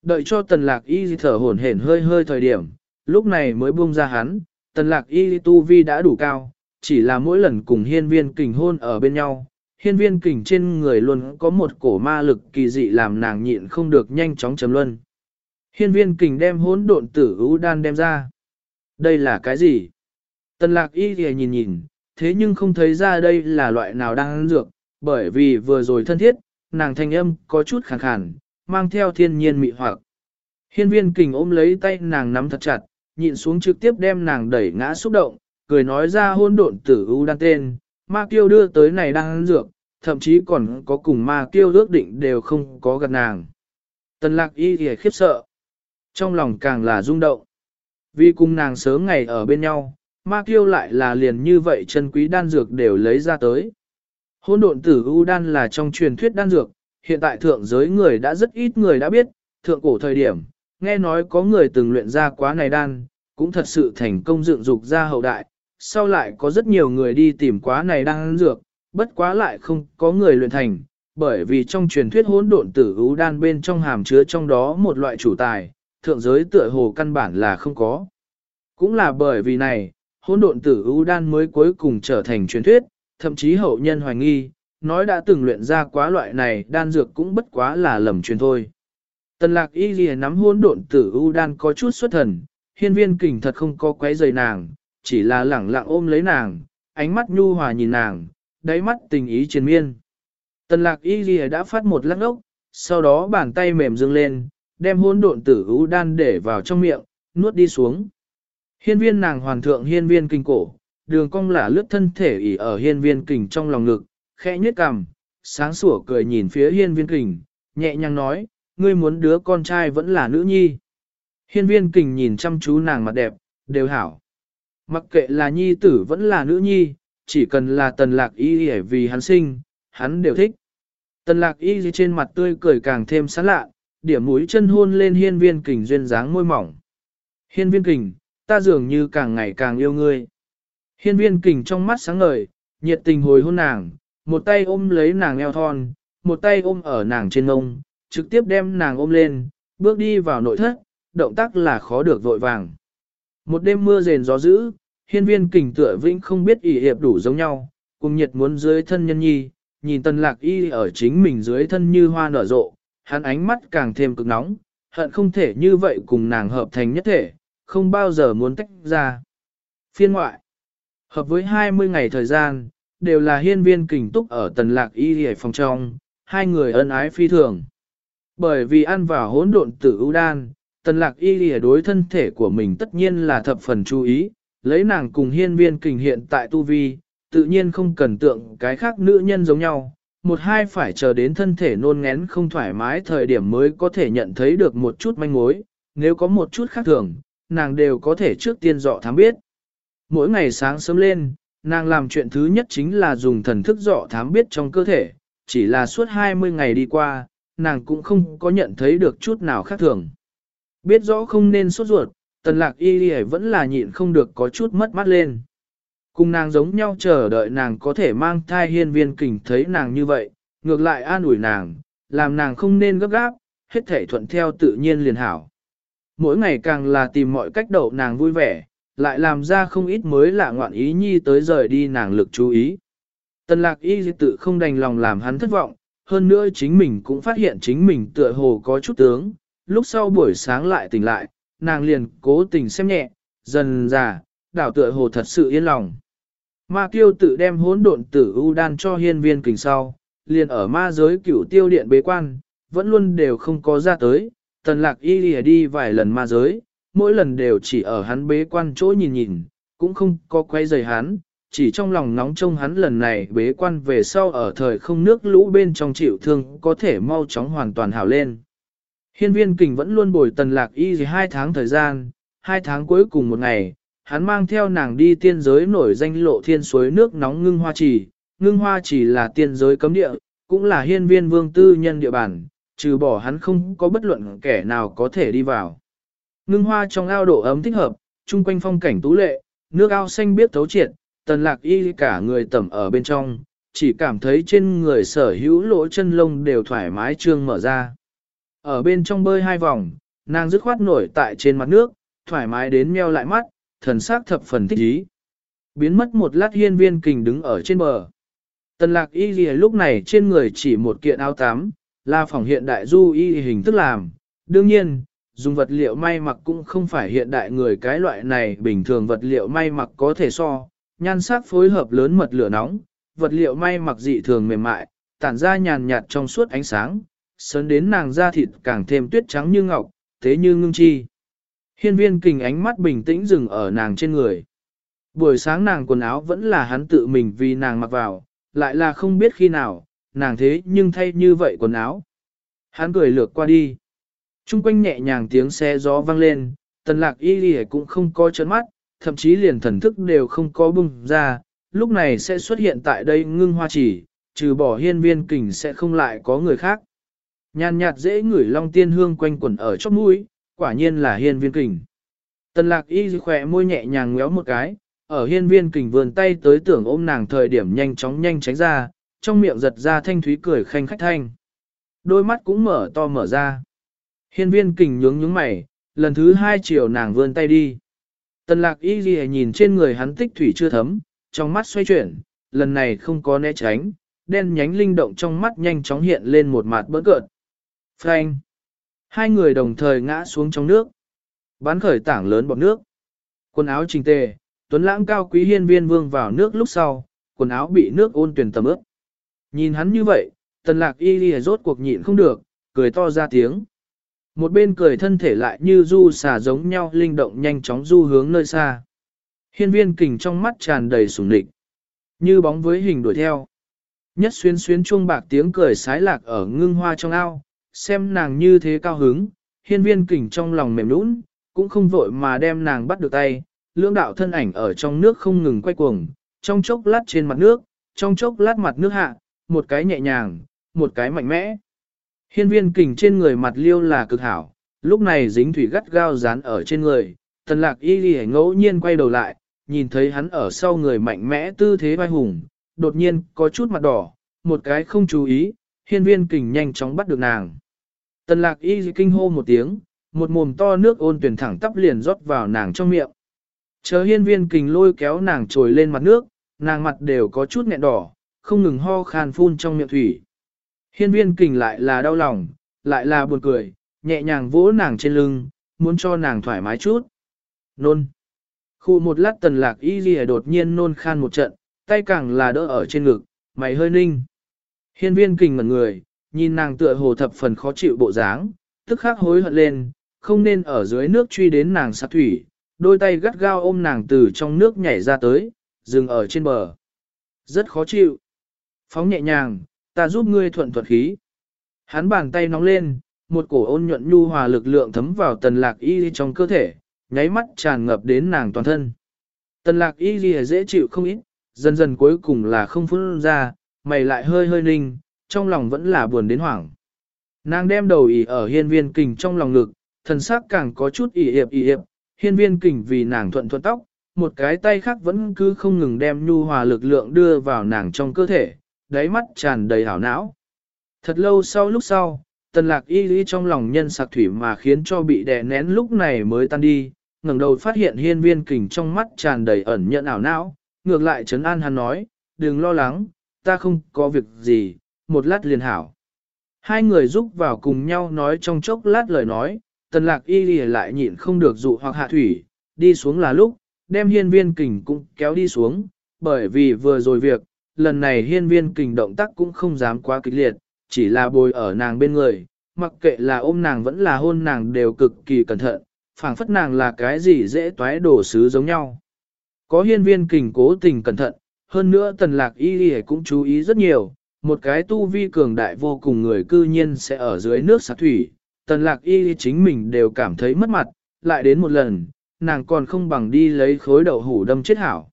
Đợi cho tần lạc y thở hổn hển hơi hơi thời điểm, lúc này mới buông ra hắn, tần lạc y tu vi đã đủ cao, chỉ là mỗi lần cùng hiên viên kình hôn ở bên nhau, hiên viên kình trên người luôn có một cổ ma lực kỳ dị làm nàng nhịn không được nhanh chóng chấm luân. Hiên viên kình đem hỗn độn tử ưu đan đem ra. Đây là cái gì? Tần lạc y thì nhìn nhìn, thế nhưng không thấy ra đây là loại nào đang ăn dược, bởi vì vừa rồi thân thiết, nàng thanh âm có chút khàn khàn, mang theo thiên nhiên mị hoặc. Hiên viên kình ôm lấy tay nàng nắm thật chặt, nhịn xuống trực tiếp đem nàng đẩy ngã xúc động, cười nói ra hôn độn tử ưu đan tên, ma kiêu đưa tới này đang ăn dược, thậm chí còn có cùng ma kiêu ước định đều không có gần nàng. Tần lạc y thì khiếp sợ, trong lòng càng là rung động. Vì cùng nàng sớm ngày ở bên nhau, ma kiêu lại là liền như vậy chân quý đan dược đều lấy ra tới. Hôn độn tử ưu đan là trong truyền thuyết đan dược, hiện tại thượng giới người đã rất ít người đã biết, thượng cổ thời điểm, nghe nói có người từng luyện ra quá này đan, cũng thật sự thành công dựng dục ra hậu đại, sau lại có rất nhiều người đi tìm quá này đang dược, bất quá lại không có người luyện thành, bởi vì trong truyền thuyết hỗn độn tử ưu đan bên trong hàm chứa trong đó một loại chủ tài, thượng giới tựa hồ căn bản là không có. Cũng là bởi vì này, hỗn độn tử ưu đan mới cuối cùng trở thành truyền thuyết, thậm chí hậu nhân hoài nghi, nói đã từng luyện ra quá loại này đan dược cũng bất quá là lầm truyền thôi. Tần lạc y ghi nắm hỗn độn tử ưu đan có chút xuất thần, hiên viên kình thật không có quấy rời nàng, chỉ là lẳng lặng ôm lấy nàng, ánh mắt nhu hòa nhìn nàng, đáy mắt tình ý triền miên. Tần lạc y ghi đã phát một lắc ốc, sau đó bàn tay mềm dương lên, đem hôn độn tử hữu đan để vào trong miệng, nuốt đi xuống. Hiên viên nàng hoàn thượng hiên viên kinh cổ, đường cong lả lướt thân thể ỉ ở hiên viên kình trong lòng ngực, khẽ nhếch cằm, sáng sủa cười nhìn phía hiên viên kình, nhẹ nhàng nói, ngươi muốn đứa con trai vẫn là nữ nhi. Hiên viên kình nhìn chăm chú nàng mặt đẹp, đều hảo. Mặc kệ là nhi tử vẫn là nữ nhi, chỉ cần là tần lạc y vì hắn sinh, hắn đều thích. Tần lạc y trên mặt tươi cười càng thêm sán lạ, điểm mũi chân hôn lên hiên viên kình duyên dáng môi mỏng. Hiên viên kình, ta dường như càng ngày càng yêu ngươi. Hiên viên kình trong mắt sáng ngời, nhiệt tình hồi hôn nàng, một tay ôm lấy nàng eo thon, một tay ôm ở nàng trên ngông, trực tiếp đem nàng ôm lên, bước đi vào nội thất, động tác là khó được vội vàng. Một đêm mưa rền gió dữ, hiên viên kình tựa vĩnh không biết ỷ hiệp đủ giống nhau, cùng nhiệt muốn dưới thân nhân nhi, nhìn tần lạc y ở chính mình dưới thân như hoa nở rộ, hắn ánh mắt càng thêm cực nóng, hận không thể như vậy cùng nàng hợp thành nhất thể, không bao giờ muốn tách ra. Phiên ngoại Hợp với 20 ngày thời gian, đều là hiên viên kình túc ở tần lạc y hề phòng trong, hai người ân ái phi thường. Bởi vì ăn vào hỗn độn tử ưu đan, tần lạc y hề đối thân thể của mình tất nhiên là thập phần chú ý, lấy nàng cùng hiên viên kình hiện tại tu vi, tự nhiên không cần tượng cái khác nữ nhân giống nhau. Một hai phải chờ đến thân thể nôn ngén không thoải mái thời điểm mới có thể nhận thấy được một chút manh mối, nếu có một chút khác thường, nàng đều có thể trước tiên dọ thám biết. Mỗi ngày sáng sớm lên, nàng làm chuyện thứ nhất chính là dùng thần thức dọ thám biết trong cơ thể, chỉ là suốt 20 ngày đi qua, nàng cũng không có nhận thấy được chút nào khác thường. Biết rõ không nên sốt ruột, tần lạc y y vẫn là nhịn không được có chút mất mắt lên. Cùng nàng giống nhau chờ đợi nàng có thể mang thai hiên viên kình thấy nàng như vậy, ngược lại an ủi nàng, làm nàng không nên gấp gáp, hết thể thuận theo tự nhiên liền hảo. Mỗi ngày càng là tìm mọi cách đậu nàng vui vẻ, lại làm ra không ít mới lạ ngoạn ý nhi tới rời đi nàng lực chú ý. Tần lạc y tự không đành lòng làm hắn thất vọng, hơn nữa chính mình cũng phát hiện chính mình tựa hồ có chút tướng, lúc sau buổi sáng lại tỉnh lại, nàng liền cố tình xem nhẹ, dần già, đảo tựa hồ thật sự yên lòng. Ma tiêu tự đem hỗn độn tử ưu đan cho hiên viên kình sau, liền ở ma giới cửu tiêu điện bế quan, vẫn luôn đều không có ra tới, tần lạc y lìa đi vài lần ma giới, mỗi lần đều chỉ ở hắn bế quan chỗ nhìn nhìn, cũng không có quay rời hắn, chỉ trong lòng nóng trông hắn lần này bế quan về sau ở thời không nước lũ bên trong chịu thương có thể mau chóng hoàn toàn hảo lên. Hiên viên kình vẫn luôn bồi tần lạc y gì hai tháng thời gian, hai tháng cuối cùng một ngày, hắn mang theo nàng đi tiên giới nổi danh lộ thiên suối nước nóng ngưng hoa trì, ngưng hoa trì là tiên giới cấm địa, cũng là hiên viên vương tư nhân địa bàn, trừ bỏ hắn không có bất luận kẻ nào có thể đi vào. Ngưng hoa trong ao độ ấm thích hợp, chung quanh phong cảnh tú lệ, nước ao xanh biết thấu triệt, tần lạc y cả người tẩm ở bên trong, chỉ cảm thấy trên người sở hữu lỗ chân lông đều thoải mái trương mở ra. Ở bên trong bơi hai vòng, nàng dứt khoát nổi tại trên mặt nước, thoải mái đến meo lại mắt, thần sắc thập phần thích ý. Biến mất một lát hiên viên kình đứng ở trên bờ. Tần lạc y ghi lúc này trên người chỉ một kiện áo tắm, là phòng hiện đại du y hình thức làm. Đương nhiên, dùng vật liệu may mặc cũng không phải hiện đại người cái loại này bình thường vật liệu may mặc có thể so, nhan sắc phối hợp lớn mật lửa nóng, vật liệu may mặc dị thường mềm mại, tản ra nhàn nhạt trong suốt ánh sáng, sớn đến nàng da thịt càng thêm tuyết trắng như ngọc, thế như ngưng chi. Hiên viên kình ánh mắt bình tĩnh dừng ở nàng trên người. Buổi sáng nàng quần áo vẫn là hắn tự mình vì nàng mặc vào, lại là không biết khi nào, nàng thế nhưng thay như vậy quần áo. Hắn cười lược qua đi. Trung quanh nhẹ nhàng tiếng xe gió vang lên, tần lạc y lì cũng không có chấn mắt, thậm chí liền thần thức đều không có bung ra, lúc này sẽ xuất hiện tại đây ngưng hoa chỉ, trừ bỏ hiên viên kình sẽ không lại có người khác. Nhàn nhạt dễ ngửi long tiên hương quanh quẩn ở chóp mũi, quả nhiên là hiên viên kình. Tần lạc y khỏe môi nhẹ nhàng ngéo một cái, ở hiên viên kình vườn tay tới tưởng ôm nàng thời điểm nhanh chóng nhanh tránh ra, trong miệng giật ra thanh thúy cười khanh khách thanh. Đôi mắt cũng mở to mở ra. Hiên viên kình nhướng nhướng mày, lần thứ hai chiều nàng vươn tay đi. Tần lạc y ghi nhìn trên người hắn tích thủy chưa thấm, trong mắt xoay chuyển, lần này không có né tránh, đen nhánh linh động trong mắt nhanh chóng hiện lên một mặt bỡ cợt. Phanh, Hai người đồng thời ngã xuống trong nước. bắn khởi tảng lớn bọt nước. Quần áo trình tề, tuấn lãng cao quý hiên viên vương vào nước lúc sau, quần áo bị nước ôn tuyển tầm ướt. Nhìn hắn như vậy, tần lạc y ghi rốt cuộc nhịn không được, cười to ra tiếng. Một bên cười thân thể lại như du xà giống nhau linh động nhanh chóng du hướng nơi xa. Hiên viên kình trong mắt tràn đầy sủng địch. Như bóng với hình đuổi theo. Nhất xuyên xuyên chuông bạc tiếng cười sái lạc ở ngưng hoa trong ao, xem nàng như thế cao hứng, hiên viên kình trong lòng mềm nũng, cũng không vội mà đem nàng bắt được tay, lưỡng đạo thân ảnh ở trong nước không ngừng quay cuồng, trong chốc lát trên mặt nước, trong chốc lát mặt nước hạ, một cái nhẹ nhàng, một cái mạnh mẽ. Hiên viên kình trên người mặt liêu là cực hảo, lúc này dính thủy gắt gao dán ở trên người, tần lạc y ghi ngẫu nhiên quay đầu lại, nhìn thấy hắn ở sau người mạnh mẽ tư thế vai hùng, đột nhiên có chút mặt đỏ, một cái không chú ý, hiên viên kình nhanh chóng bắt được nàng. Tần lạc y kinh hô một tiếng, một mồm to nước ôn tuyển thẳng tắp liền rót vào nàng trong miệng. Chờ hiên viên kình lôi kéo nàng trồi lên mặt nước, nàng mặt đều có chút nghẹn đỏ, không ngừng ho khan phun trong miệng thủy. Hiên viên kình lại là đau lòng, lại là buồn cười, nhẹ nhàng vỗ nàng trên lưng, muốn cho nàng thoải mái chút. Nôn. Khu một lát tần lạc y ghi đột nhiên nôn khan một trận, tay càng là đỡ ở trên ngực, mày hơi ninh. Hiên viên kình ngẩn người, nhìn nàng tựa hồ thập phần khó chịu bộ dáng, tức khắc hối hận lên, không nên ở dưới nước truy đến nàng sát thủy, đôi tay gắt gao ôm nàng từ trong nước nhảy ra tới, dừng ở trên bờ. Rất khó chịu. Phóng nhẹ nhàng, ta giúp ngươi thuận thuật khí. Hắn bàn tay nóng lên, một cổ ôn nhuận nhu hòa lực lượng thấm vào tần lạc y trong cơ thể, nháy mắt tràn ngập đến nàng toàn thân. Tần lạc y dễ chịu không ít, dần dần cuối cùng là không phun ra, mày lại hơi hơi ninh, trong lòng vẫn là buồn đến hoảng. Nàng đem đầu ỉ ở hiên viên kình trong lòng ngực, thần sắc càng có chút ỉ hiệp ỉ hiệp, hiên viên kình vì nàng thuận thuận tóc, một cái tay khác vẫn cứ không ngừng đem nhu hòa lực lượng đưa vào nàng trong cơ thể, đáy mắt tràn đầy hảo não. Thật lâu sau lúc sau, tần lạc y lý trong lòng nhân sạc thủy mà khiến cho bị đè nén lúc này mới tan đi, ngẩng đầu phát hiện hiên viên kình trong mắt tràn đầy ẩn nhận ảo não, ngược lại trấn an hắn nói, đừng lo lắng, ta không có việc gì, một lát liền hảo. Hai người giúp vào cùng nhau nói trong chốc lát lời nói, tần lạc y lì lại nhịn không được dụ hoặc hạ thủy, đi xuống là lúc, đem hiên viên kình cũng kéo đi xuống, bởi vì vừa rồi việc, lần này hiên viên kình động tác cũng không dám quá kịch liệt, chỉ là bồi ở nàng bên người, mặc kệ là ôm nàng vẫn là hôn nàng đều cực kỳ cẩn thận, phảng phất nàng là cái gì dễ toái đổ sứ giống nhau. Có hiên viên kình cố tình cẩn thận, hơn nữa tần lạc y lì cũng chú ý rất nhiều, một cái tu vi cường đại vô cùng người cư nhiên sẽ ở dưới nước sạc thủy, tần lạc y chính mình đều cảm thấy mất mặt, lại đến một lần, nàng còn không bằng đi lấy khối đậu hủ đâm chết hảo.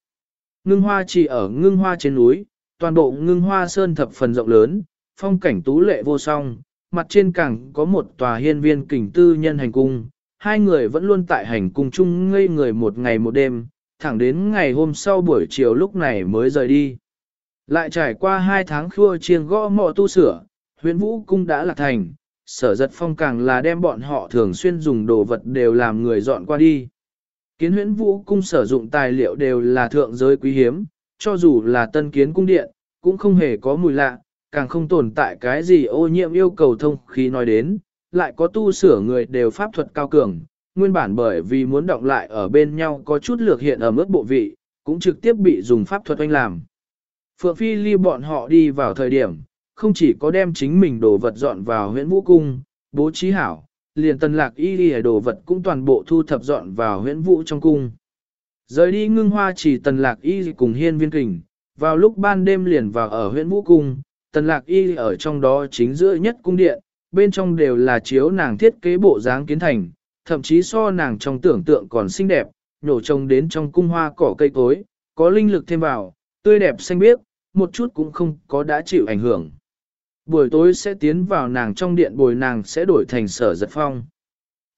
Ngưng hoa chỉ ở ngưng hoa trên núi, toàn bộ ngưng hoa sơn thập phần rộng lớn, phong cảnh tú lệ vô song, mặt trên cảng có một tòa hiên viên kình tư nhân hành cung, hai người vẫn luôn tại hành cung chung ngây người một ngày một đêm, thẳng đến ngày hôm sau buổi chiều lúc này mới rời đi. Lại trải qua hai tháng khua chiêng gõ mọ tu sửa, huyện vũ cung đã lạc thành, sở giật phong càng là đem bọn họ thường xuyên dùng đồ vật đều làm người dọn qua đi. Kiến huyễn vũ cung sử dụng tài liệu đều là thượng giới quý hiếm, cho dù là tân kiến cung điện, cũng không hề có mùi lạ, càng không tồn tại cái gì ô nhiễm yêu cầu thông khí nói đến, lại có tu sửa người đều pháp thuật cao cường, nguyên bản bởi vì muốn động lại ở bên nhau có chút lược hiện ở mức bộ vị, cũng trực tiếp bị dùng pháp thuật oanh làm. Phượng Phi ly bọn họ đi vào thời điểm, không chỉ có đem chính mình đồ vật dọn vào huyện vũ cung, bố trí hảo, liền tần lạc y ly đồ vật cũng toàn bộ thu thập dọn vào huyện vũ trong cung. Rời đi ngưng hoa chỉ tần lạc y cùng hiên viên kình, vào lúc ban đêm liền vào ở huyện vũ cung, tần lạc y ở trong đó chính giữa nhất cung điện, bên trong đều là chiếu nàng thiết kế bộ dáng kiến thành, thậm chí so nàng trong tưởng tượng còn xinh đẹp, nhổ trông đến trong cung hoa cỏ cây cối, có linh lực thêm vào, tươi đẹp xanh biếc, một chút cũng không có đã chịu ảnh hưởng. Buổi tối sẽ tiến vào nàng trong điện bồi nàng sẽ đổi thành sở giật phong.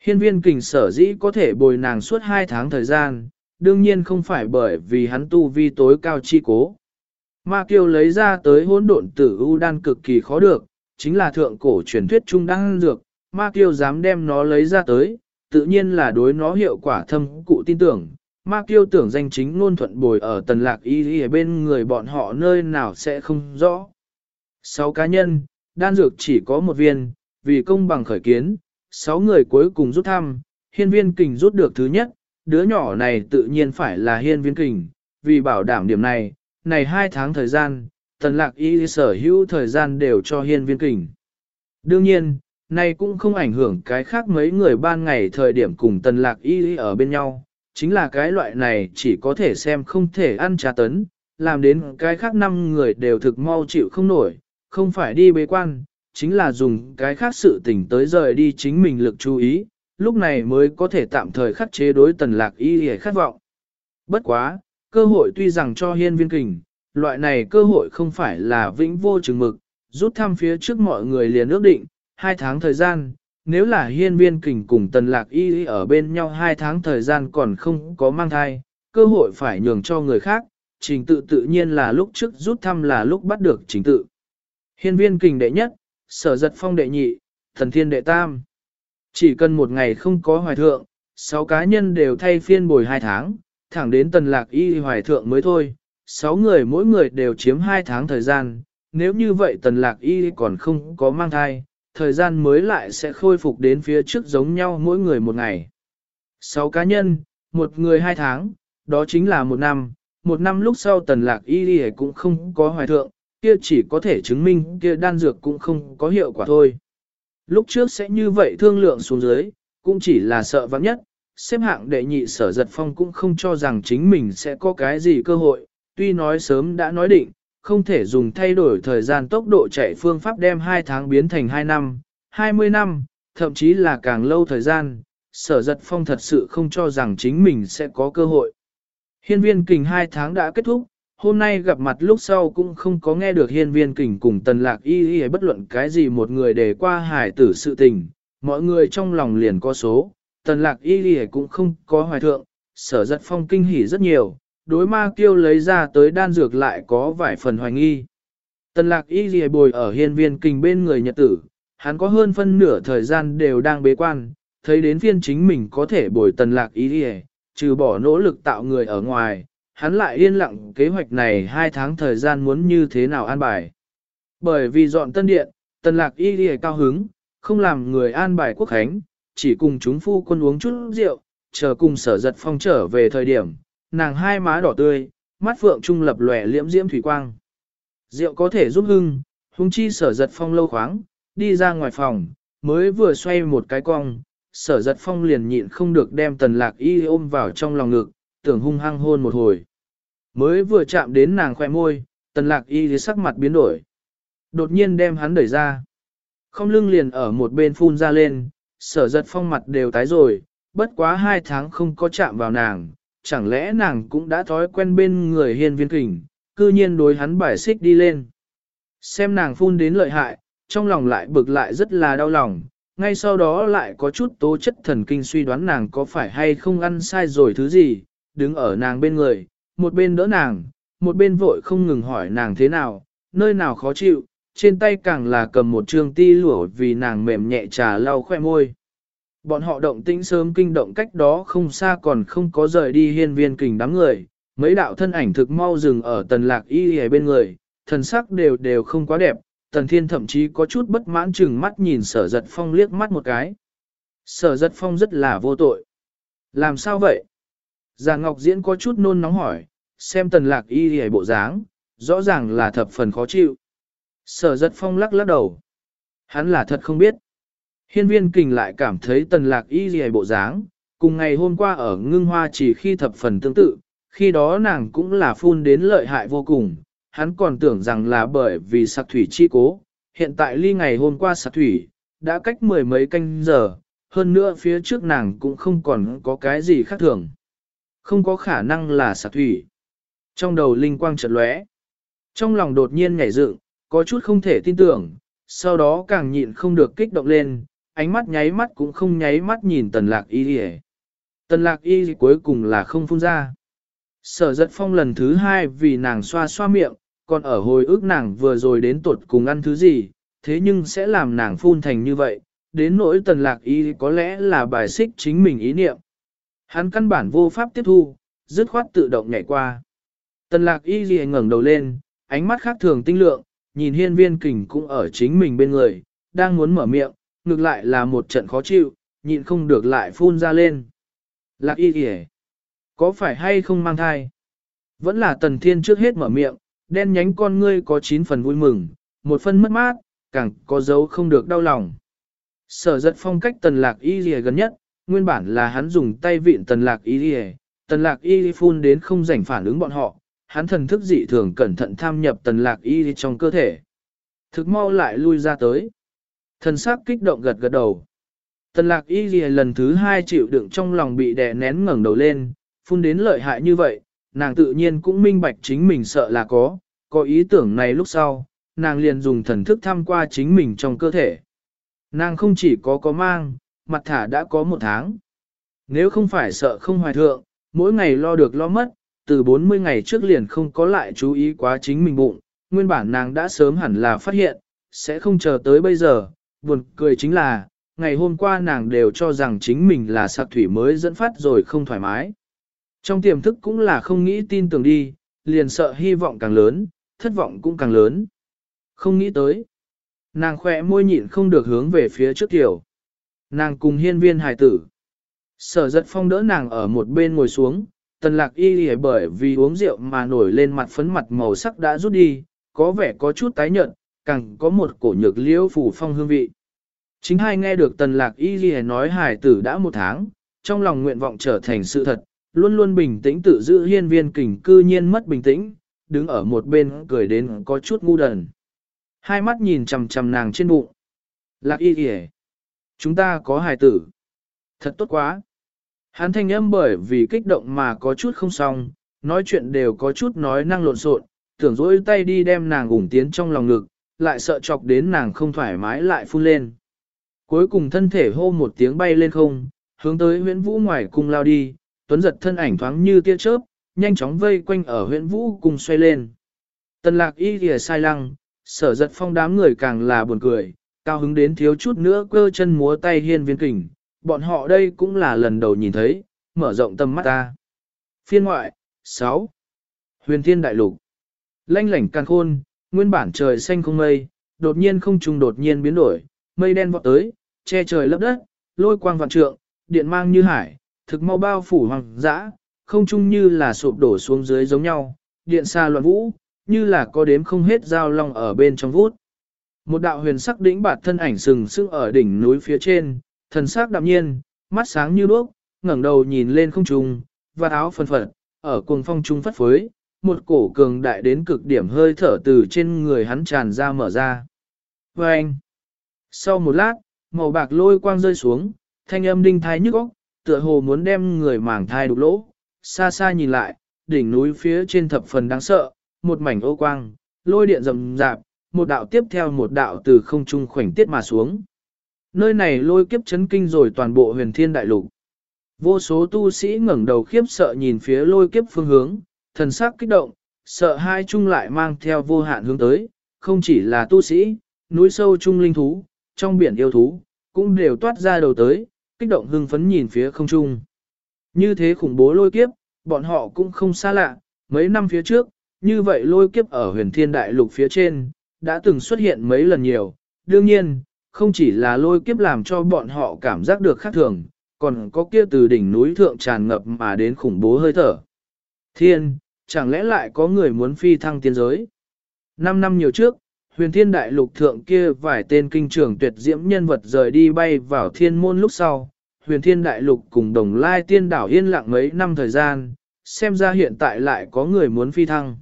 Hiên viên kình sở dĩ có thể bồi nàng suốt hai tháng thời gian, đương nhiên không phải bởi vì hắn tu vi tối cao chi cố. Ma kiêu lấy ra tới hỗn độn tử u đan cực kỳ khó được, chính là thượng cổ truyền thuyết trung đan dược, ma kiêu dám đem nó lấy ra tới, tự nhiên là đối nó hiệu quả thâm cụ tin tưởng. Ma kiêu tưởng danh chính ngôn thuận bồi ở tần lạc y ở bên người bọn họ nơi nào sẽ không rõ. Sáu cá nhân, đan dược chỉ có một viên, vì công bằng khởi kiến, sáu người cuối cùng rút thăm, hiên viên kình rút được thứ nhất, đứa nhỏ này tự nhiên phải là hiên viên kình, vì bảo đảm điểm này, này hai tháng thời gian, tần lạc y sở hữu thời gian đều cho hiên viên kình. Đương nhiên, này cũng không ảnh hưởng cái khác mấy người ban ngày thời điểm cùng tần lạc y ở bên nhau, chính là cái loại này chỉ có thể xem không thể ăn trà tấn, làm đến cái khác năm người đều thực mau chịu không nổi, không phải đi bế quan, chính là dùng cái khác sự tình tới rời đi chính mình lực chú ý, lúc này mới có thể tạm thời khắc chế đối tần lạc y hề khát vọng. Bất quá, cơ hội tuy rằng cho hiên viên kình, loại này cơ hội không phải là vĩnh vô chừng mực, rút thăm phía trước mọi người liền ước định, hai tháng thời gian, nếu là hiên viên kình cùng tần lạc y ở bên nhau hai tháng thời gian còn không có mang thai, cơ hội phải nhường cho người khác, trình tự tự nhiên là lúc trước rút thăm là lúc bắt được trình tự. Hiên viên kình đệ nhất, sở giật phong đệ nhị, thần thiên đệ tam. Chỉ cần một ngày không có hoài thượng, sáu cá nhân đều thay phiên bồi hai tháng, thẳng đến tần lạc y hoài thượng mới thôi, sáu người mỗi người đều chiếm hai tháng thời gian, nếu như vậy tần lạc y còn không có mang thai, thời gian mới lại sẽ khôi phục đến phía trước giống nhau mỗi người một ngày. Sáu cá nhân, một người hai tháng, đó chính là một năm, một năm lúc sau tần lạc y cũng không có hoài thượng, kia chỉ có thể chứng minh kia đan dược cũng không có hiệu quả thôi. Lúc trước sẽ như vậy thương lượng xuống dưới, cũng chỉ là sợ vắng nhất, xếp hạng đệ nhị sở giật phong cũng không cho rằng chính mình sẽ có cái gì cơ hội, tuy nói sớm đã nói định, không thể dùng thay đổi thời gian tốc độ chạy phương pháp đem 2 tháng biến thành 2 năm, 20 năm, thậm chí là càng lâu thời gian, sở giật phong thật sự không cho rằng chính mình sẽ có cơ hội. Hiên viên kình 2 tháng đã kết thúc, hôm nay gặp mặt lúc sau cũng không có nghe được hiên viên kình cùng tần lạc y y bất luận cái gì một người để qua hải tử sự tình, mọi người trong lòng liền có số, tần lạc y y cũng không có hoài thượng, sở giật phong kinh hỉ rất nhiều, đối ma kiêu lấy ra tới đan dược lại có vài phần hoài nghi. Tần lạc y y bồi ở hiên viên kình bên người nhật tử, hắn có hơn phân nửa thời gian đều đang bế quan, thấy đến phiên chính mình có thể bồi tần lạc y y, trừ bỏ nỗ lực tạo người ở ngoài hắn lại yên lặng kế hoạch này hai tháng thời gian muốn như thế nào an bài. Bởi vì dọn tân điện, tần lạc y đi cao hứng, không làm người an bài quốc khánh, chỉ cùng chúng phu quân uống chút rượu, chờ cùng sở giật phong trở về thời điểm, nàng hai má đỏ tươi, mắt phượng trung lập lòe liễm diễm thủy quang. Rượu có thể giúp hưng, hung chi sở giật phong lâu khoáng, đi ra ngoài phòng, mới vừa xoay một cái cong, sở giật phong liền nhịn không được đem tần lạc y ôm vào trong lòng ngực, tưởng hung hăng hôn một hồi. Mới vừa chạm đến nàng khoe môi, tần lạc y thì sắc mặt biến đổi. Đột nhiên đem hắn đẩy ra. Không lưng liền ở một bên phun ra lên, sở giật phong mặt đều tái rồi, bất quá hai tháng không có chạm vào nàng, chẳng lẽ nàng cũng đã thói quen bên người hiên viên kình, cư nhiên đối hắn bài xích đi lên. Xem nàng phun đến lợi hại, trong lòng lại bực lại rất là đau lòng, ngay sau đó lại có chút tố chất thần kinh suy đoán nàng có phải hay không ăn sai rồi thứ gì, đứng ở nàng bên người, một bên đỡ nàng, một bên vội không ngừng hỏi nàng thế nào, nơi nào khó chịu, trên tay càng là cầm một trương ti lụa vì nàng mềm nhẹ trà lau khoe môi. Bọn họ động tĩnh sớm kinh động cách đó không xa còn không có rời đi hiên viên kình đám người, mấy đạo thân ảnh thực mau dừng ở tần lạc y ở bên người, thần sắc đều đều không quá đẹp, tần thiên thậm chí có chút bất mãn chừng mắt nhìn sở giật phong liếc mắt một cái. Sở giật phong rất là vô tội. Làm sao vậy? Già Ngọc Diễn có chút nôn nóng hỏi, xem tần lạc y hề bộ dáng, rõ ràng là thập phần khó chịu. Sở giật phong lắc lắc đầu. Hắn là thật không biết. Hiên viên kình lại cảm thấy tần lạc y hề bộ dáng, cùng ngày hôm qua ở ngưng hoa chỉ khi thập phần tương tự, khi đó nàng cũng là phun đến lợi hại vô cùng, hắn còn tưởng rằng là bởi vì sạc thủy chi cố, hiện tại ly ngày hôm qua sạc thủy, đã cách mười mấy canh giờ, hơn nữa phía trước nàng cũng không còn có cái gì khác thường. Không có khả năng là sạc thủy. Trong đầu linh quang chợt lóe, trong lòng đột nhiên nhảy dựng, có chút không thể tin tưởng, sau đó càng nhịn không được kích động lên, ánh mắt nháy mắt cũng không nháy mắt nhìn tần lạc y đi Tần lạc y cuối cùng là không phun ra. Sở giật phong lần thứ hai vì nàng xoa xoa miệng, còn ở hồi ức nàng vừa rồi đến tuột cùng ăn thứ gì, thế nhưng sẽ làm nàng phun thành như vậy, đến nỗi tần lạc y có lẽ là bài xích chính mình ý niệm. Hắn căn bản vô pháp tiếp thu, dứt khoát tự động nhảy qua. Tần lạc y gì ngẩng đầu lên, ánh mắt khác thường tinh lượng, nhìn hiên viên kình cũng ở chính mình bên người, đang muốn mở miệng, ngược lại là một trận khó chịu, nhịn không được lại phun ra lên. Lạc y kìa, có phải hay không mang thai? Vẫn là tần thiên trước hết mở miệng, đen nhánh con ngươi có chín phần vui mừng, một phần mất mát, càng có dấu không được đau lòng. Sở giật phong cách tần lạc y kìa gần nhất, nguyên bản là hắn dùng tay vịn tần lạc y kìa, tần lạc y phun đến không rảnh phản ứng bọn họ, hắn thần thức dị thường cẩn thận tham nhập tần lạc y trong cơ thể. Thực mau lại lui ra tới. Thần sắc kích động gật gật đầu. Tần lạc y ghi lần thứ hai chịu đựng trong lòng bị đè nén ngẩng đầu lên, phun đến lợi hại như vậy, nàng tự nhiên cũng minh bạch chính mình sợ là có, có ý tưởng này lúc sau, nàng liền dùng thần thức thăm qua chính mình trong cơ thể. Nàng không chỉ có có mang, mặt thả đã có một tháng. Nếu không phải sợ không hoài thượng, mỗi ngày lo được lo mất, từ 40 ngày trước liền không có lại chú ý quá chính mình bụng, nguyên bản nàng đã sớm hẳn là phát hiện, sẽ không chờ tới bây giờ, buồn cười chính là, ngày hôm qua nàng đều cho rằng chính mình là sạc thủy mới dẫn phát rồi không thoải mái. Trong tiềm thức cũng là không nghĩ tin tưởng đi, liền sợ hy vọng càng lớn, thất vọng cũng càng lớn. Không nghĩ tới. Nàng khỏe môi nhịn không được hướng về phía trước tiểu. Nàng cùng hiên viên hài tử. Sở giật phong đỡ nàng ở một bên ngồi xuống, tần lạc y lì bởi vì uống rượu mà nổi lên mặt phấn mặt màu sắc đã rút đi, có vẻ có chút tái nhợt, càng có một cổ nhược liễu phủ phong hương vị. Chính hai nghe được tần lạc y ghi nói hài tử đã một tháng, trong lòng nguyện vọng trở thành sự thật, luôn luôn bình tĩnh tự giữ hiên viên kình cư nhiên mất bình tĩnh, đứng ở một bên cười đến có chút ngu đần. Hai mắt nhìn chầm chầm nàng trên bụng. Lạc y lì chúng ta có hài tử. Thật tốt quá. Hắn thanh âm bởi vì kích động mà có chút không xong, nói chuyện đều có chút nói năng lộn xộn, tưởng dỗi tay đi đem nàng ủng tiến trong lòng ngực, lại sợ chọc đến nàng không thoải mái lại phun lên. Cuối cùng thân thể hô một tiếng bay lên không, hướng tới huyện vũ ngoài cung lao đi, tuấn giật thân ảnh thoáng như tia chớp, nhanh chóng vây quanh ở huyện vũ cùng xoay lên. Tần lạc y kìa sai lăng, sở giật phong đám người càng là buồn cười, cao hứng đến thiếu chút nữa cơ chân múa tay hiên viên kình, bọn họ đây cũng là lần đầu nhìn thấy, mở rộng tầm mắt ta. Phiên ngoại, 6. Huyền Thiên Đại Lục Lanh lảnh càng khôn, nguyên bản trời xanh không mây, đột nhiên không trùng đột nhiên biến đổi, mây đen vọt tới, che trời lấp đất, lôi quang vạn trượng, điện mang như hải, thực mau bao phủ hoàng dã, không trung như là sụp đổ xuống dưới giống nhau, điện xa loạn vũ, như là có đếm không hết dao long ở bên trong vút. Một đạo huyền sắc đỉnh bạt thân ảnh sừng sững ở đỉnh núi phía trên, thần sắc đạm nhiên, mắt sáng như đuốc, ngẩng đầu nhìn lên không trung, và áo phân phật, ở cuồng phong trung phất phới, một cổ cường đại đến cực điểm hơi thở từ trên người hắn tràn ra mở ra. Và anh, sau một lát, màu bạc lôi quang rơi xuống, thanh âm đinh thái nhức óc, tựa hồ muốn đem người màng thai đục lỗ, xa xa nhìn lại, đỉnh núi phía trên thập phần đáng sợ, một mảnh ô quang, lôi điện rầm rạp, một đạo tiếp theo một đạo từ không trung khoảnh tiết mà xuống. Nơi này lôi kiếp chấn kinh rồi toàn bộ huyền thiên đại lục. Vô số tu sĩ ngẩng đầu khiếp sợ nhìn phía lôi kiếp phương hướng, thần sắc kích động, sợ hai chung lại mang theo vô hạn hướng tới, không chỉ là tu sĩ, núi sâu chung linh thú, trong biển yêu thú, cũng đều toát ra đầu tới, kích động hưng phấn nhìn phía không trung. Như thế khủng bố lôi kiếp, bọn họ cũng không xa lạ, mấy năm phía trước, như vậy lôi kiếp ở huyền thiên đại lục phía trên, đã từng xuất hiện mấy lần nhiều, đương nhiên, không chỉ là lôi kiếp làm cho bọn họ cảm giác được khác thường, còn có kia từ đỉnh núi thượng tràn ngập mà đến khủng bố hơi thở. Thiên, chẳng lẽ lại có người muốn phi thăng tiên giới? Năm năm nhiều trước, huyền thiên đại lục thượng kia vài tên kinh trưởng tuyệt diễm nhân vật rời đi bay vào thiên môn lúc sau, huyền thiên đại lục cùng đồng lai tiên đảo yên lặng mấy năm thời gian, xem ra hiện tại lại có người muốn phi thăng.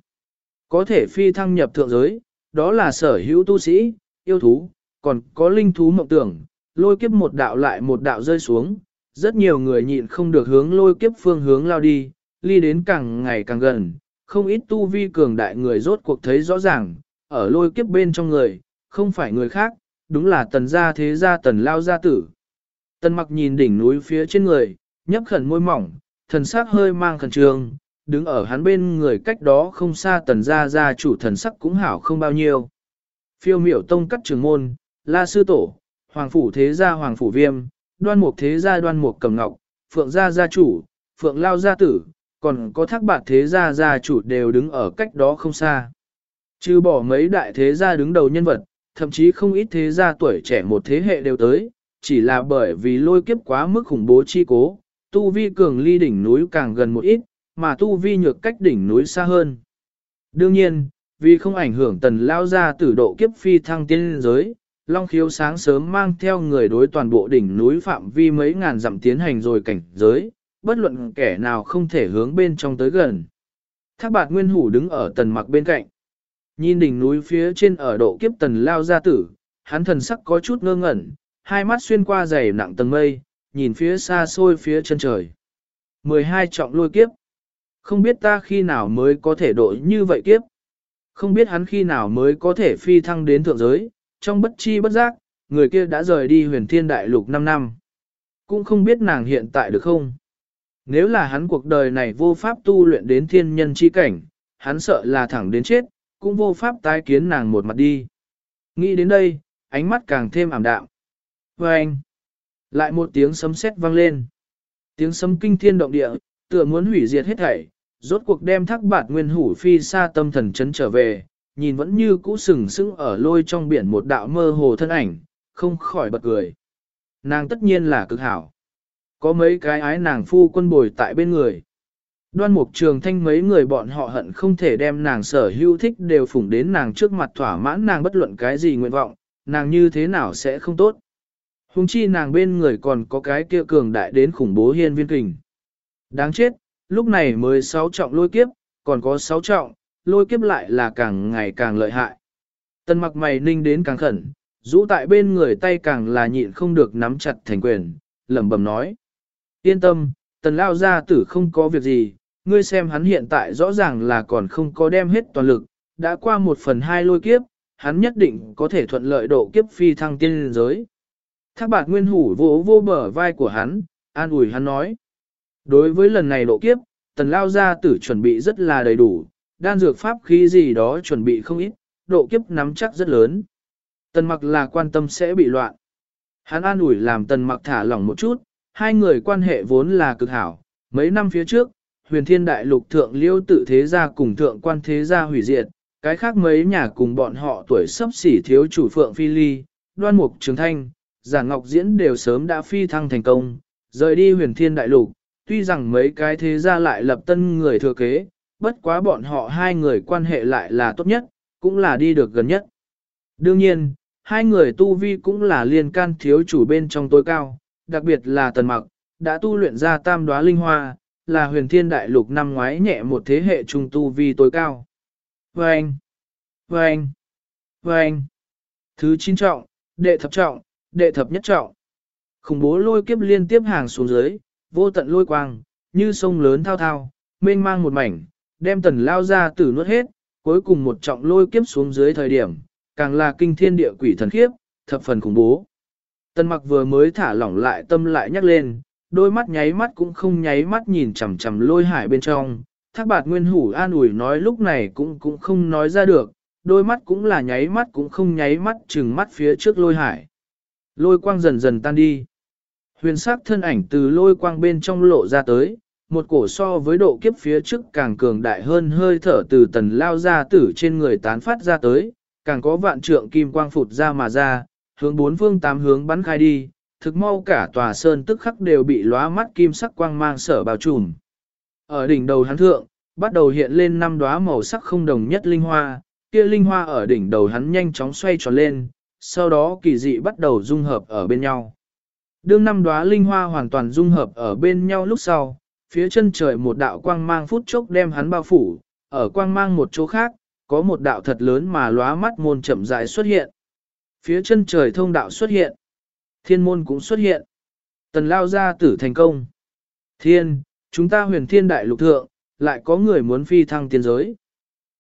Có thể phi thăng nhập thượng giới, đó là sở hữu tu sĩ, yêu thú, còn có linh thú mộng tưởng, lôi kiếp một đạo lại một đạo rơi xuống, rất nhiều người nhịn không được hướng lôi kiếp phương hướng lao đi, ly đến càng ngày càng gần, không ít tu vi cường đại người rốt cuộc thấy rõ ràng, ở lôi kiếp bên trong người, không phải người khác, đúng là tần gia thế gia tần lao gia tử. Tần mặc nhìn đỉnh núi phía trên người, nhấp khẩn môi mỏng, thần sắc hơi mang khẩn trương, đứng ở hắn bên người cách đó không xa tần gia gia chủ thần sắc cũng hảo không bao nhiêu. Phiêu miểu tông cắt trường môn, la sư tổ, hoàng phủ thế gia hoàng phủ viêm, đoan mục thế gia đoan mục cầm ngọc, phượng gia gia chủ, phượng lao gia tử, còn có thác bạt thế gia gia chủ đều đứng ở cách đó không xa. Trừ bỏ mấy đại thế gia đứng đầu nhân vật, thậm chí không ít thế gia tuổi trẻ một thế hệ đều tới, chỉ là bởi vì lôi kiếp quá mức khủng bố chi cố, tu vi cường ly đỉnh núi càng gần một ít, mà tu vi nhược cách đỉnh núi xa hơn. Đương nhiên, vì không ảnh hưởng tần lao ra tử độ kiếp phi thăng tiên giới, Long khiếu sáng sớm mang theo người đối toàn bộ đỉnh núi phạm vi mấy ngàn dặm tiến hành rồi cảnh giới, bất luận kẻ nào không thể hướng bên trong tới gần. Thác bạt nguyên hủ đứng ở tần mặc bên cạnh. Nhìn đỉnh núi phía trên ở độ kiếp tần lao ra tử, hắn thần sắc có chút ngơ ngẩn, hai mắt xuyên qua dày nặng tầng mây, nhìn phía xa xôi phía chân trời. 12 trọng lôi kiếp. Không biết ta khi nào mới có thể độ như vậy kiếp. Không biết hắn khi nào mới có thể phi thăng đến thượng giới, trong bất chi bất giác, người kia đã rời đi huyền thiên đại lục 5 năm. Cũng không biết nàng hiện tại được không. Nếu là hắn cuộc đời này vô pháp tu luyện đến thiên nhân chi cảnh, hắn sợ là thẳng đến chết, cũng vô pháp tái kiến nàng một mặt đi. Nghĩ đến đây, ánh mắt càng thêm ảm đạm. Và anh, lại một tiếng sấm sét vang lên. Tiếng sấm kinh thiên động địa, tựa muốn hủy diệt hết thảy, rốt cuộc đem thác bạt nguyên hủ phi xa tâm thần chấn trở về, nhìn vẫn như cũ sừng sững ở lôi trong biển một đạo mơ hồ thân ảnh, không khỏi bật cười. Nàng tất nhiên là cực hảo. Có mấy cái ái nàng phu quân bồi tại bên người. Đoan mục trường thanh mấy người bọn họ hận không thể đem nàng sở hữu thích đều phủng đến nàng trước mặt thỏa mãn nàng bất luận cái gì nguyện vọng, nàng như thế nào sẽ không tốt. Hùng chi nàng bên người còn có cái kia cường đại đến khủng bố hiên viên kình. Đáng chết, lúc này mới sáu trọng lôi kiếp, còn có sáu trọng, lôi kiếp lại là càng ngày càng lợi hại. Tần mặc mày ninh đến càng khẩn, rũ tại bên người tay càng là nhịn không được nắm chặt thành quyền, lẩm bẩm nói. Yên tâm, tần lao gia tử không có việc gì, ngươi xem hắn hiện tại rõ ràng là còn không có đem hết toàn lực, đã qua một phần hai lôi kiếp, hắn nhất định có thể thuận lợi độ kiếp phi thăng tiên giới. Thác bạc nguyên hủ vỗ vô bờ vai của hắn, an ủi hắn nói. Đối với lần này độ kiếp, tần lao gia tử chuẩn bị rất là đầy đủ, đan dược pháp khí gì đó chuẩn bị không ít, độ kiếp nắm chắc rất lớn. Tần mặc là quan tâm sẽ bị loạn. Hắn an ủi làm tần mặc thả lỏng một chút, hai người quan hệ vốn là cực hảo. Mấy năm phía trước, huyền thiên đại lục thượng liêu tự thế gia cùng thượng quan thế gia hủy diệt, cái khác mấy nhà cùng bọn họ tuổi sắp xỉ thiếu chủ phượng phi ly, đoan mục trường thanh, giả ngọc diễn đều sớm đã phi thăng thành công, rời đi huyền thiên đại lục, tuy rằng mấy cái thế gia lại lập tân người thừa kế, bất quá bọn họ hai người quan hệ lại là tốt nhất, cũng là đi được gần nhất. Đương nhiên, hai người tu vi cũng là liên can thiếu chủ bên trong tối cao, đặc biệt là tần mặc, đã tu luyện ra tam đoá linh hoa, là huyền thiên đại lục năm ngoái nhẹ một thế hệ trung tu vi tối cao. Vâng! Vâng! Vâng! Thứ chín trọng, đệ thập trọng, đệ thập nhất trọng. Khủng bố lôi kiếp liên tiếp hàng xuống dưới, vô tận lôi quang, như sông lớn thao thao, mênh mang một mảnh, đem tần lao ra tử nuốt hết, cuối cùng một trọng lôi kiếp xuống dưới thời điểm, càng là kinh thiên địa quỷ thần khiếp, thập phần khủng bố. Tần mặc vừa mới thả lỏng lại tâm lại nhắc lên, đôi mắt nháy mắt cũng không nháy mắt nhìn chằm chằm lôi hải bên trong. Thác bạt nguyên hủ an ủi nói lúc này cũng cũng không nói ra được, đôi mắt cũng là nháy mắt cũng không nháy mắt chừng mắt phía trước lôi hải. Lôi quang dần dần tan đi. Huyền sắc thân ảnh từ lôi quang bên trong lộ ra tới, một cổ so với độ kiếp phía trước càng cường đại hơn hơi thở từ tần lao ra tử trên người tán phát ra tới, càng có vạn trượng kim quang phụt ra mà ra, hướng bốn phương tám hướng bắn khai đi, thực mau cả tòa sơn tức khắc đều bị lóa mắt kim sắc quang mang sở bao trùm. Ở đỉnh đầu hắn thượng, bắt đầu hiện lên năm đóa màu sắc không đồng nhất linh hoa, kia linh hoa ở đỉnh đầu hắn nhanh chóng xoay tròn lên, sau đó kỳ dị bắt đầu dung hợp ở bên nhau. Đương năm đóa linh hoa hoàn toàn dung hợp ở bên nhau lúc sau, phía chân trời một đạo quang mang phút chốc đem hắn bao phủ, ở quang mang một chỗ khác, có một đạo thật lớn mà lóa mắt môn chậm rãi xuất hiện. Phía chân trời thông đạo xuất hiện, thiên môn cũng xuất hiện. Tần lao ra tử thành công. Thiên, chúng ta huyền thiên đại lục thượng, lại có người muốn phi thăng tiên giới.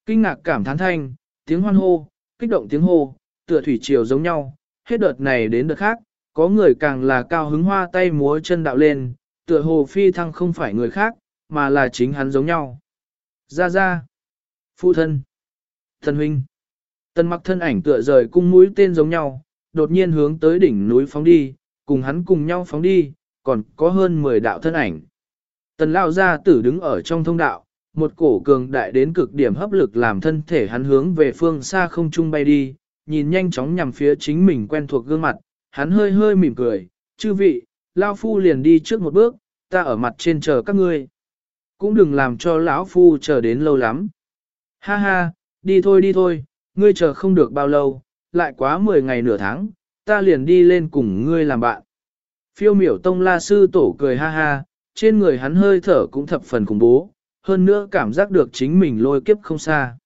Kinh ngạc cảm thán thanh, tiếng hoan hô, kích động tiếng hô, tựa thủy triều giống nhau, hết đợt này đến đợt khác, có người càng là cao hứng hoa tay múa chân đạo lên, tựa hồ phi thăng không phải người khác, mà là chính hắn giống nhau. Ra ra. Phụ thân. Thần huynh. Tần mặc thân ảnh tựa rời cung mũi tên giống nhau, đột nhiên hướng tới đỉnh núi phóng đi, cùng hắn cùng nhau phóng đi, còn có hơn 10 đạo thân ảnh. Tần lao ra tử đứng ở trong thông đạo, một cổ cường đại đến cực điểm hấp lực làm thân thể hắn hướng về phương xa không trung bay đi, nhìn nhanh chóng nhằm phía chính mình quen thuộc gương mặt, Hắn hơi hơi mỉm cười, chư vị, Lao Phu liền đi trước một bước, ta ở mặt trên chờ các ngươi. Cũng đừng làm cho lão Phu chờ đến lâu lắm. Ha ha, đi thôi đi thôi, ngươi chờ không được bao lâu, lại quá 10 ngày nửa tháng, ta liền đi lên cùng ngươi làm bạn. Phiêu miểu tông la sư tổ cười ha ha, trên người hắn hơi thở cũng thập phần khủng bố, hơn nữa cảm giác được chính mình lôi kiếp không xa.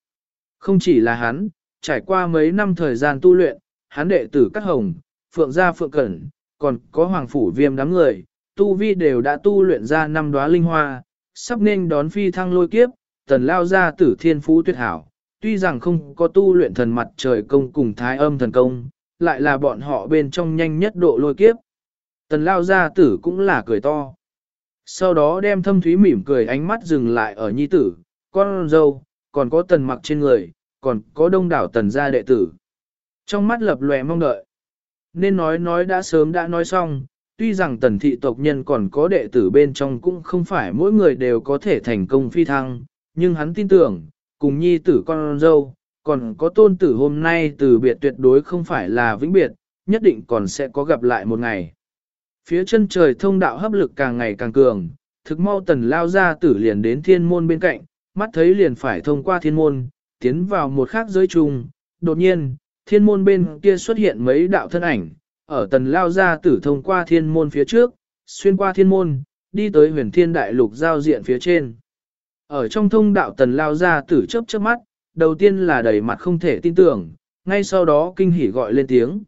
Không chỉ là hắn, trải qua mấy năm thời gian tu luyện, hắn đệ tử Cát Hồng, Phượng Gia Phượng Cẩn, còn có Hoàng Phủ Viêm đám người, tu vi đều đã tu luyện ra năm đóa linh hoa, sắp nên đón phi thăng lôi kiếp, tần lao ra tử thiên phú tuyệt hảo. Tuy rằng không có tu luyện thần mặt trời công cùng thái âm thần công, lại là bọn họ bên trong nhanh nhất độ lôi kiếp. Tần lao gia tử cũng là cười to. Sau đó đem thâm thúy mỉm cười ánh mắt dừng lại ở nhi tử, con dâu, còn có tần mặc trên người, còn có đông đảo tần gia đệ tử. Trong mắt lập lòe mong đợi. Nên nói nói đã sớm đã nói xong, tuy rằng tần thị tộc nhân còn có đệ tử bên trong cũng không phải mỗi người đều có thể thành công phi thăng, nhưng hắn tin tưởng, cùng nhi tử con dâu, còn có tôn tử hôm nay từ biệt tuyệt đối không phải là vĩnh biệt, nhất định còn sẽ có gặp lại một ngày. Phía chân trời thông đạo hấp lực càng ngày càng cường, thực mau tần lao ra tử liền đến thiên môn bên cạnh, mắt thấy liền phải thông qua thiên môn, tiến vào một khác giới chung. Đột nhiên, thiên môn bên kia xuất hiện mấy đạo thân ảnh, ở tần lao ra tử thông qua thiên môn phía trước, xuyên qua thiên môn, đi tới huyền thiên đại lục giao diện phía trên. Ở trong thông đạo tần lao ra tử chớp chớp mắt, đầu tiên là đầy mặt không thể tin tưởng, ngay sau đó kinh hỉ gọi lên tiếng.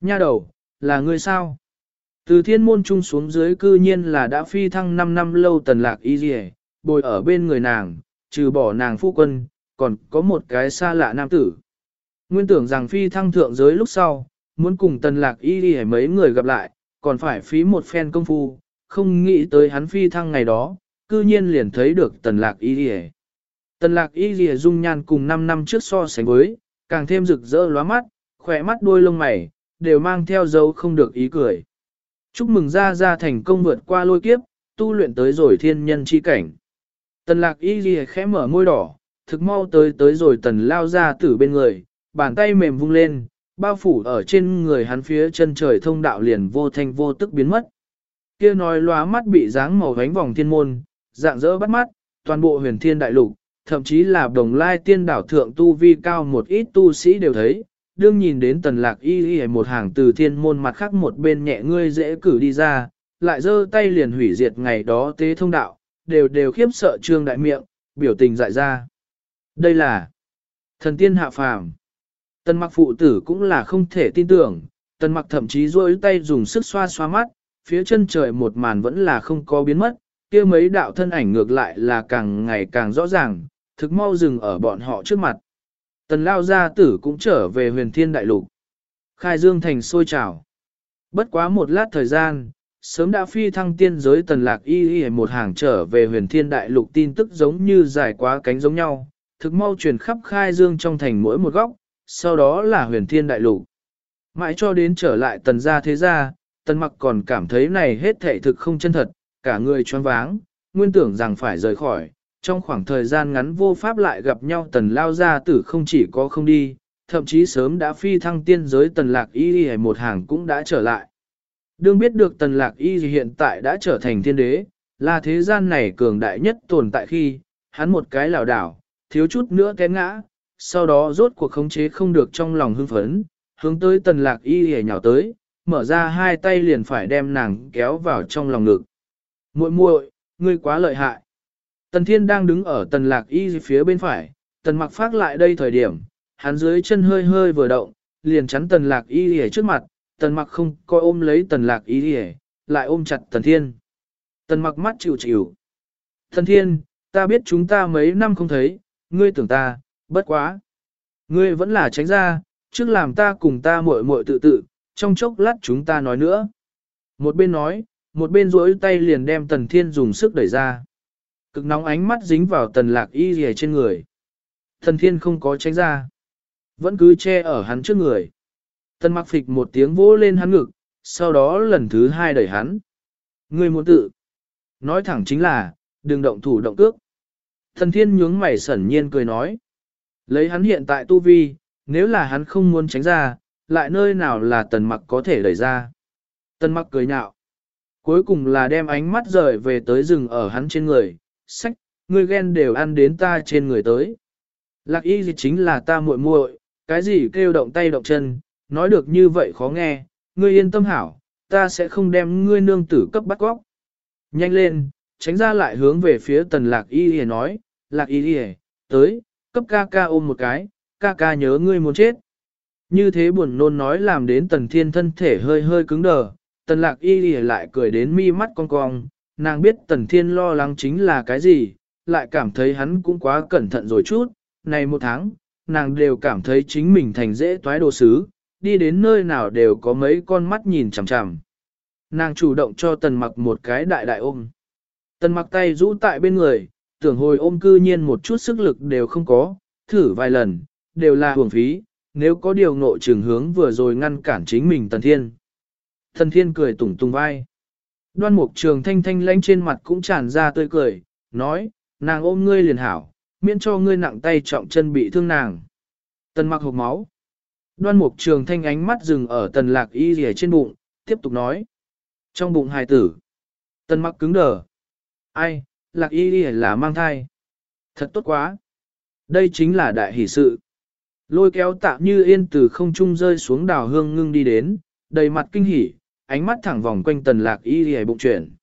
Nha đầu, là ngươi sao? Từ thiên môn trung xuống dưới cư nhiên là đã phi thăng 5 năm lâu tần lạc y dì bồi ở bên người nàng, trừ bỏ nàng phu quân, còn có một cái xa lạ nam tử. Nguyên tưởng rằng phi thăng thượng giới lúc sau, muốn cùng tần lạc y dì mấy người gặp lại, còn phải phí một phen công phu, không nghĩ tới hắn phi thăng ngày đó, cư nhiên liền thấy được tần lạc y dì Tần lạc y dì dung nhan cùng 5 năm trước so sánh với, càng thêm rực rỡ lóa mắt, khỏe mắt đuôi lông mày, đều mang theo dấu không được ý cười. Chúc mừng ra ra thành công vượt qua lôi kiếp, tu luyện tới rồi thiên nhân chi cảnh. Tần lạc y rìa khẽ mở môi đỏ, thực mau tới tới rồi tần lao ra từ bên người, bàn tay mềm vung lên, bao phủ ở trên người hắn phía chân trời thông đạo liền vô thanh vô tức biến mất. Kia nói lóa mắt bị dáng màu vánh vòng thiên môn, dạng dỡ bắt mắt, toàn bộ huyền thiên đại lục, thậm chí là đồng lai tiên đảo thượng tu vi cao một ít tu sĩ đều thấy, đương nhìn đến tần lạc y y một hàng từ thiên môn mặt khác một bên nhẹ ngươi dễ cử đi ra, lại giơ tay liền hủy diệt ngày đó tế thông đạo, đều đều khiếp sợ trương đại miệng, biểu tình dại ra. Đây là thần tiên hạ phàm. Tần mặc phụ tử cũng là không thể tin tưởng, tần mặc thậm chí rôi tay dùng sức xoa xoa mắt, phía chân trời một màn vẫn là không có biến mất, kia mấy đạo thân ảnh ngược lại là càng ngày càng rõ ràng, thực mau dừng ở bọn họ trước mặt. Tần lao gia tử cũng trở về huyền thiên đại lục. Khai dương thành sôi trào. Bất quá một lát thời gian, sớm đã phi thăng tiên giới tần lạc y y một hàng trở về huyền thiên đại lục tin tức giống như dài quá cánh giống nhau, thực mau truyền khắp khai dương trong thành mỗi một góc, sau đó là huyền thiên đại lục. Mãi cho đến trở lại tần gia thế gia, tần mặc còn cảm thấy này hết thảy thực không chân thật, cả người choáng váng, nguyên tưởng rằng phải rời khỏi, trong khoảng thời gian ngắn vô pháp lại gặp nhau tần lao gia tử không chỉ có không đi, thậm chí sớm đã phi thăng tiên giới tần lạc y y một hàng cũng đã trở lại. Đương biết được tần lạc y hiện tại đã trở thành thiên đế, là thế gian này cường đại nhất tồn tại khi, hắn một cái lảo đảo, thiếu chút nữa té ngã, sau đó rốt cuộc khống chế không được trong lòng hưng phấn, hướng tới tần lạc y hề nhào tới, mở ra hai tay liền phải đem nàng kéo vào trong lòng ngực muội muội ngươi quá lợi hại. Tần Thiên đang đứng ở tần lạc y phía bên phải, tần mặc phát lại đây thời điểm, hắn dưới chân hơi hơi vừa động, liền chắn tần lạc y ở trước mặt, tần mặc không coi ôm lấy tần lạc y lại ôm chặt tần Thiên. Tần mặc mắt chịu chịu. Tần Thiên, ta biết chúng ta mấy năm không thấy, ngươi tưởng ta, bất quá. Ngươi vẫn là tránh ra, trước làm ta cùng ta muội muội tự tự, trong chốc lát chúng ta nói nữa. Một bên nói, một bên duỗi tay liền đem tần thiên dùng sức đẩy ra. Cực nóng ánh mắt dính vào tần lạc y rìa trên người. tần thiên không có tránh ra. Vẫn cứ che ở hắn trước người. Tần mặc phịch một tiếng vỗ lên hắn ngực, sau đó lần thứ hai đẩy hắn. Người muốn tự. Nói thẳng chính là, đừng động thủ động cước. Thần thiên nhướng mày sẩn nhiên cười nói. Lấy hắn hiện tại tu vi, nếu là hắn không muốn tránh ra, lại nơi nào là tần mặc có thể đẩy ra. Tần mặc cười nhạo. Cuối cùng là đem ánh mắt rời về tới rừng ở hắn trên người, sách, ngươi ghen đều ăn đến ta trên người tới. Lạc y gì chính là ta muội muội, cái gì kêu động tay động chân, nói được như vậy khó nghe, ngươi yên tâm hảo, ta sẽ không đem ngươi nương tử cấp bắt góc. Nhanh lên, tránh ra lại hướng về phía tần lạc y gì nói, lạc y gì, tới, cấp ca ca ôm một cái, ca ca nhớ ngươi muốn chết. Như thế buồn nôn nói làm đến tần thiên thân thể hơi hơi cứng đờ, tần lạc y gì lại cười đến mi mắt cong cong, nàng biết tần thiên lo lắng chính là cái gì, lại cảm thấy hắn cũng quá cẩn thận rồi chút, này một tháng, nàng đều cảm thấy chính mình thành dễ toái đồ sứ, đi đến nơi nào đều có mấy con mắt nhìn chằm chằm. Nàng chủ động cho tần mặc một cái đại đại ôm. Tần mặc tay rũ tại bên người, tưởng hồi ôm cư nhiên một chút sức lực đều không có, thử vài lần, đều là hưởng phí, nếu có điều ngộ trường hướng vừa rồi ngăn cản chính mình tần thiên thần thiên cười tủng tùng vai. Đoan mục trường thanh thanh lãnh trên mặt cũng tràn ra tươi cười, nói, nàng ôm ngươi liền hảo, miễn cho ngươi nặng tay trọng chân bị thương nàng. Tần mặc hộp máu. Đoan mục trường thanh ánh mắt dừng ở tần lạc y rìa trên bụng, tiếp tục nói. Trong bụng hài tử. Tần mặc cứng đờ. Ai, lạc y rìa là mang thai. Thật tốt quá. Đây chính là đại hỷ sự. Lôi kéo tạ như yên từ không trung rơi xuống đào hương ngưng đi đến, đầy mặt kinh hỉ, ánh mắt thẳng vòng quanh tần lạc y rìa bụng chuyển.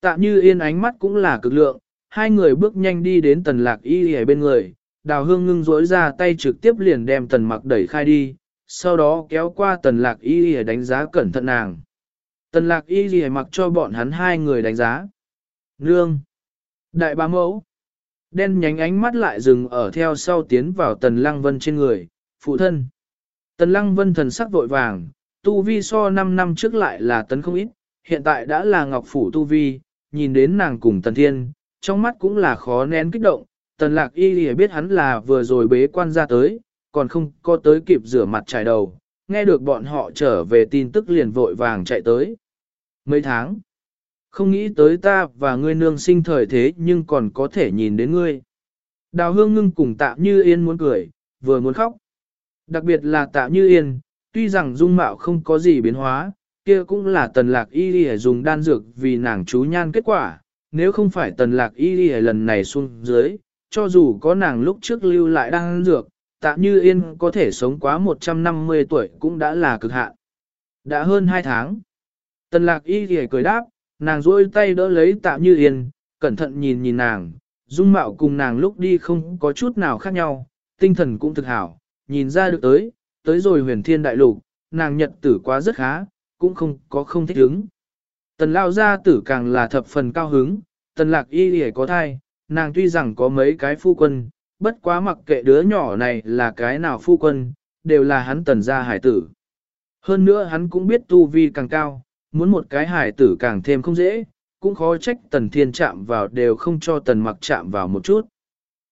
Tạ như yên ánh mắt cũng là cực lượng, hai người bước nhanh đi đến tần lạc y ở bên người, đào hương ngưng rỗi ra tay trực tiếp liền đem tần mặc đẩy khai đi, sau đó kéo qua tần lạc y để đánh giá cẩn thận nàng. Tần lạc y gì mặc cho bọn hắn hai người đánh giá. Nương. Đại bá mẫu. Đen nhánh ánh mắt lại dừng ở theo sau tiến vào tần lăng vân trên người, phụ thân. Tần lăng vân thần sắc vội vàng, tu vi so 5 năm trước lại là tấn không ít, hiện tại đã là ngọc phủ tu vi, nhìn đến nàng cùng tần thiên, trong mắt cũng là khó nén kích động, tần lạc y lìa biết hắn là vừa rồi bế quan ra tới, còn không có tới kịp rửa mặt trải đầu, nghe được bọn họ trở về tin tức liền vội vàng chạy tới. Mấy tháng, không nghĩ tới ta và ngươi nương sinh thời thế nhưng còn có thể nhìn đến ngươi. Đào hương ngưng cùng tạm như yên muốn cười, vừa muốn khóc. Đặc biệt là tạm như yên, tuy rằng dung mạo không có gì biến hóa, kia cũng là tần lạc y lìa dùng đan dược vì nàng chú nhan kết quả, nếu không phải tần lạc y đi lần này xuống dưới, cho dù có nàng lúc trước lưu lại đan dược, tạ như yên có thể sống quá 150 tuổi cũng đã là cực hạn. Đã hơn 2 tháng. Tần lạc y thì cười đáp, nàng rôi tay đỡ lấy tạ như yên, cẩn thận nhìn nhìn nàng, dung mạo cùng nàng lúc đi không có chút nào khác nhau, tinh thần cũng thực hảo, nhìn ra được tới, tới rồi huyền thiên đại lục, nàng nhật tử quá rất khá, cũng không có không thích ứng. Tần lao gia tử càng là thập phần cao hứng, tần lạc y y có thai, nàng tuy rằng có mấy cái phu quân, bất quá mặc kệ đứa nhỏ này là cái nào phu quân, đều là hắn tần gia hải tử. Hơn nữa hắn cũng biết tu vi càng cao, muốn một cái hải tử càng thêm không dễ, cũng khó trách tần thiên chạm vào đều không cho tần mặc chạm vào một chút.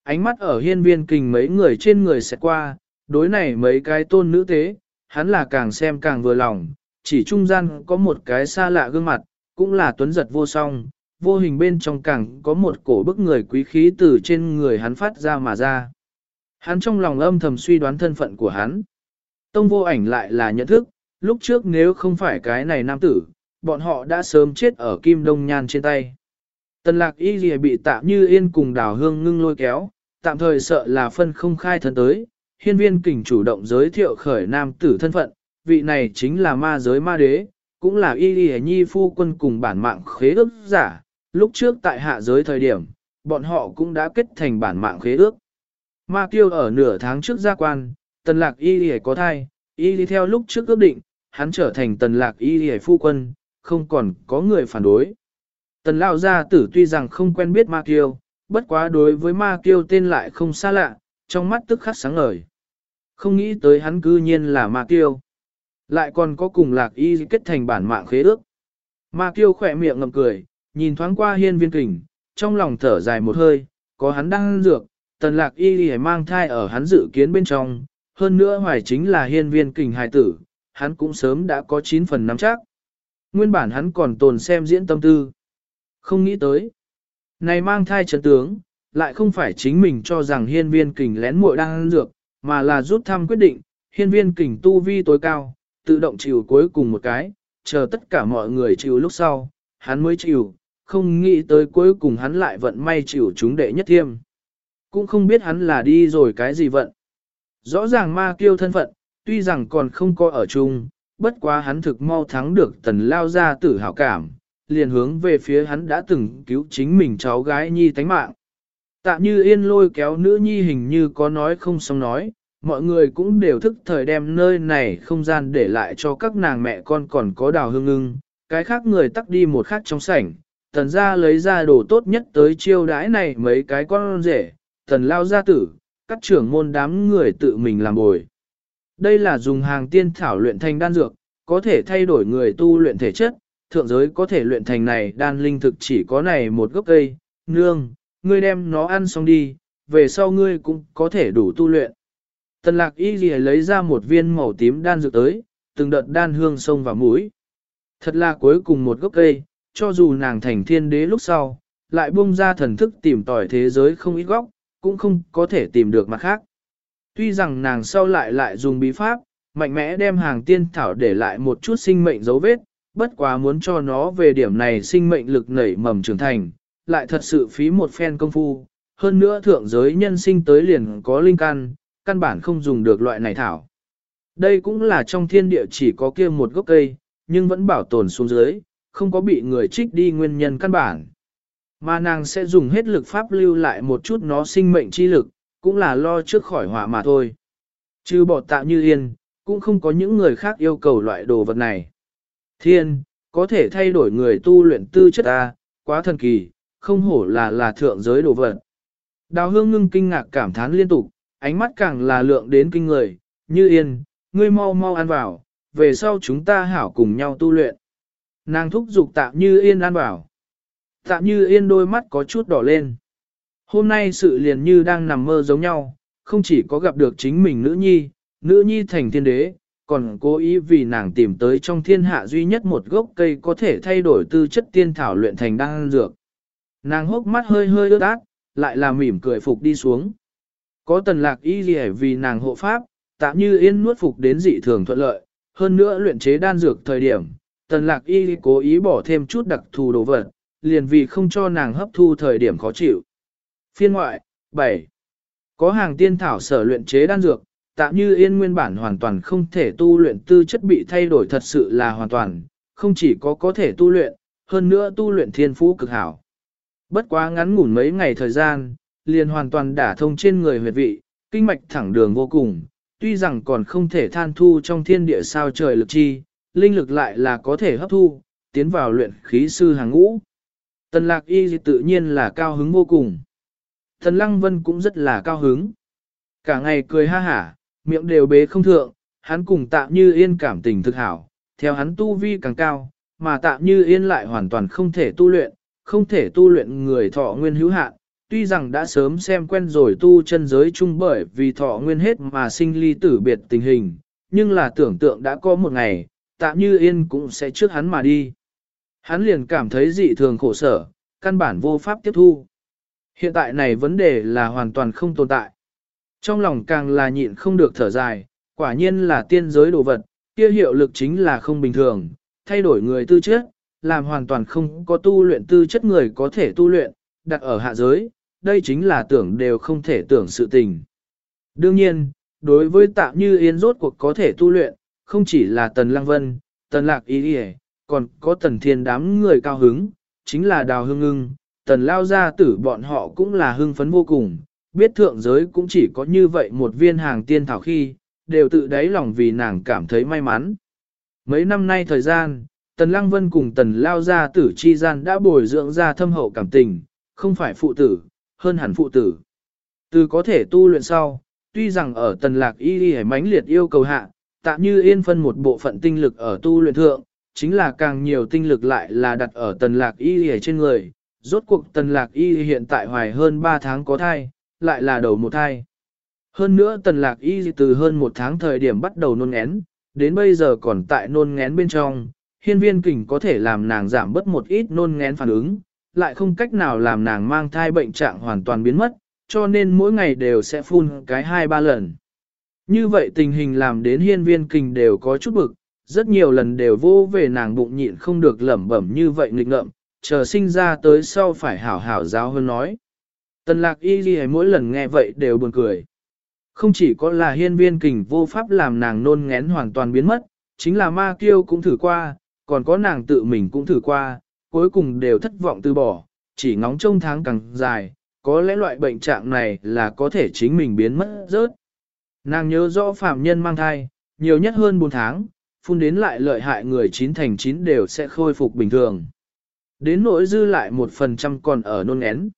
Ánh mắt ở hiên viên kình mấy người trên người sẽ qua, đối này mấy cái tôn nữ tế, hắn là càng xem càng vừa lòng, chỉ trung gian có một cái xa lạ gương mặt, cũng là tuấn giật vô song, vô hình bên trong càng có một cổ bức người quý khí từ trên người hắn phát ra mà ra. Hắn trong lòng âm thầm suy đoán thân phận của hắn. Tông vô ảnh lại là nhận thức, lúc trước nếu không phải cái này nam tử, bọn họ đã sớm chết ở kim đông nhan trên tay. Tần lạc y gì bị tạm như yên cùng đào hương ngưng lôi kéo, tạm thời sợ là phân không khai thân tới. Hiên viên kình chủ động giới thiệu khởi nam tử thân phận, vị này chính là ma giới ma đế, cũng là y y nhi phu quân cùng bản mạng khế ước giả, lúc trước tại hạ giới thời điểm, bọn họ cũng đã kết thành bản mạng khế ước. Ma Tiêu ở nửa tháng trước gia quan, tần lạc y y có thai, y y theo lúc trước ước định, hắn trở thành tần lạc y y phu quân, không còn có người phản đối. Tần lão gia tử tuy rằng không quen biết ma Tiêu, bất quá đối với ma kiêu tên lại không xa lạ, trong mắt tức khắc sáng ngời. Không nghĩ tới hắn cư nhiên là ma kiêu. Lại còn có cùng lạc y kết thành bản mạng khế ước. Ma kiêu khỏe miệng ngậm cười, nhìn thoáng qua hiên viên kình, trong lòng thở dài một hơi, có hắn đang dược, tần lạc y đi mang thai ở hắn dự kiến bên trong, hơn nữa hoài chính là hiên viên kình hài tử, hắn cũng sớm đã có 9 phần nắm chắc. Nguyên bản hắn còn tồn xem diễn tâm tư. Không nghĩ tới. Này mang thai chấn tướng, lại không phải chính mình cho rằng hiên viên kình lén muội đang dược, mà là rút thăm quyết định, hiên viên kình tu vi tối cao, tự động chịu cuối cùng một cái, chờ tất cả mọi người chịu lúc sau, hắn mới chịu, không nghĩ tới cuối cùng hắn lại vận may chịu chúng đệ nhất thiêm. Cũng không biết hắn là đi rồi cái gì vận. Rõ ràng ma kiêu thân phận, tuy rằng còn không có ở chung, bất quá hắn thực mau thắng được tần lao ra tử hảo cảm, liền hướng về phía hắn đã từng cứu chính mình cháu gái nhi tánh mạng. Tạ như yên lôi kéo nữ nhi hình như có nói không xong nói, mọi người cũng đều thức thời đem nơi này không gian để lại cho các nàng mẹ con còn có đào hương ưng, cái khác người tắt đi một khác trong sảnh, tần ra lấy ra đồ tốt nhất tới chiêu đãi này mấy cái con rể, tần lao gia tử, các trưởng môn đám người tự mình làm bồi. Đây là dùng hàng tiên thảo luyện thành đan dược, có thể thay đổi người tu luyện thể chất, thượng giới có thể luyện thành này đan linh thực chỉ có này một gốc cây, nương, ngươi đem nó ăn xong đi, về sau ngươi cũng có thể đủ tu luyện. Tần lạc y ghi lấy ra một viên màu tím đan dược tới, từng đợt đan hương sông vào mũi. Thật là cuối cùng một gốc cây, cho dù nàng thành thiên đế lúc sau, lại buông ra thần thức tìm tỏi thế giới không ít góc, cũng không có thể tìm được mặt khác. Tuy rằng nàng sau lại lại dùng bí pháp, mạnh mẽ đem hàng tiên thảo để lại một chút sinh mệnh dấu vết, bất quá muốn cho nó về điểm này sinh mệnh lực nảy mầm trưởng thành, lại thật sự phí một phen công phu. Hơn nữa thượng giới nhân sinh tới liền có linh căn, căn bản không dùng được loại này thảo. Đây cũng là trong thiên địa chỉ có kia một gốc cây, nhưng vẫn bảo tồn xuống dưới, không có bị người trích đi nguyên nhân căn bản. Mà nàng sẽ dùng hết lực pháp lưu lại một chút nó sinh mệnh chi lực, cũng là lo trước khỏi họa mà thôi. Chứ bỏ tạo như yên, cũng không có những người khác yêu cầu loại đồ vật này. Thiên, có thể thay đổi người tu luyện tư chất ta, quá thần kỳ, không hổ là là thượng giới đồ vật. Đào hương ngưng kinh ngạc cảm thán liên tục, ánh mắt càng là lượng đến kinh người, như yên, ngươi mau mau ăn vào, về sau chúng ta hảo cùng nhau tu luyện. Nàng thúc giục tạm như yên ăn vào. Tạm như yên đôi mắt có chút đỏ lên. Hôm nay sự liền như đang nằm mơ giống nhau, không chỉ có gặp được chính mình nữ nhi, nữ nhi thành thiên đế, còn cố ý vì nàng tìm tới trong thiên hạ duy nhất một gốc cây có thể thay đổi tư chất tiên thảo luyện thành đan dược. Nàng hốc mắt hơi hơi ướt át, lại là mỉm cười phục đi xuống. Có tần lạc y gì vì nàng hộ pháp, tạm như yên nuốt phục đến dị thường thuận lợi, hơn nữa luyện chế đan dược thời điểm, tần lạc y cố ý bỏ thêm chút đặc thù đồ vật, liền vì không cho nàng hấp thu thời điểm khó chịu. Phiên ngoại, 7. Có hàng tiên thảo sở luyện chế đan dược, tạm như yên nguyên bản hoàn toàn không thể tu luyện tư chất bị thay đổi thật sự là hoàn toàn, không chỉ có có thể tu luyện, hơn nữa tu luyện thiên phú cực hảo. Bất quá ngắn ngủn mấy ngày thời gian, liền hoàn toàn đả thông trên người huyệt vị, kinh mạch thẳng đường vô cùng, tuy rằng còn không thể than thu trong thiên địa sao trời lực chi, linh lực lại là có thể hấp thu, tiến vào luyện khí sư hàng ngũ. Tần lạc y tự nhiên là cao hứng vô cùng. Thần Lăng Vân cũng rất là cao hứng. Cả ngày cười ha hả, miệng đều bế không thượng, hắn cùng tạm như yên cảm tình thực hảo, theo hắn tu vi càng cao, mà tạm như yên lại hoàn toàn không thể tu luyện, không thể tu luyện người thọ nguyên hữu hạn. Tuy rằng đã sớm xem quen rồi tu chân giới chung bởi vì thọ nguyên hết mà sinh ly tử biệt tình hình, nhưng là tưởng tượng đã có một ngày, tạm như yên cũng sẽ trước hắn mà đi. Hắn liền cảm thấy dị thường khổ sở, căn bản vô pháp tiếp thu. Hiện tại này vấn đề là hoàn toàn không tồn tại. Trong lòng càng là nhịn không được thở dài, quả nhiên là tiên giới đồ vật, kia hiệu lực chính là không bình thường, thay đổi người tư chất, làm hoàn toàn không có tu luyện tư chất người có thể tu luyện, đặt ở hạ giới, đây chính là tưởng đều không thể tưởng sự tình. Đương nhiên, đối với tạm như yên rốt cuộc có thể tu luyện, không chỉ là tần lăng vân, tần lạc ý ý, còn có tần thiên đám người cao hứng, chính là đào hương ưng, tần lao gia tử bọn họ cũng là hưng phấn vô cùng, biết thượng giới cũng chỉ có như vậy một viên hàng tiên thảo khi, đều tự đáy lòng vì nàng cảm thấy may mắn. Mấy năm nay thời gian, tần lăng vân cùng tần lao gia tử chi gian đã bồi dưỡng ra thâm hậu cảm tình, không phải phụ tử, hơn hẳn phụ tử. Từ có thể tu luyện sau, tuy rằng ở tần lạc y đi mãnh liệt yêu cầu hạ, tạm như yên phân một bộ phận tinh lực ở tu luyện thượng, chính là càng nhiều tinh lực lại là đặt ở tần lạc y Y trên người. Rốt cuộc tần lạc y hiện tại hoài hơn 3 tháng có thai, lại là đầu một thai. Hơn nữa tần lạc y từ hơn một tháng thời điểm bắt đầu nôn ngén, đến bây giờ còn tại nôn ngén bên trong, hiên viên kình có thể làm nàng giảm bớt một ít nôn ngén phản ứng, lại không cách nào làm nàng mang thai bệnh trạng hoàn toàn biến mất, cho nên mỗi ngày đều sẽ phun cái hai ba lần. Như vậy tình hình làm đến hiên viên kình đều có chút bực, rất nhiều lần đều vô về nàng bụng nhịn không được lẩm bẩm như vậy nghịch ngợm, chờ sinh ra tới sau phải hảo hảo giáo hơn nói. Tần lạc y ghi mỗi lần nghe vậy đều buồn cười. Không chỉ có là hiên viên kình vô pháp làm nàng nôn ngén hoàn toàn biến mất, chính là ma kiêu cũng thử qua, còn có nàng tự mình cũng thử qua, cuối cùng đều thất vọng từ bỏ, chỉ ngóng trông tháng càng dài, có lẽ loại bệnh trạng này là có thể chính mình biến mất rớt. Nàng nhớ rõ phạm nhân mang thai, nhiều nhất hơn 4 tháng, phun đến lại lợi hại người chín thành chín đều sẽ khôi phục bình thường. Đến nỗi dư lại một phần trăm còn ở nôn én.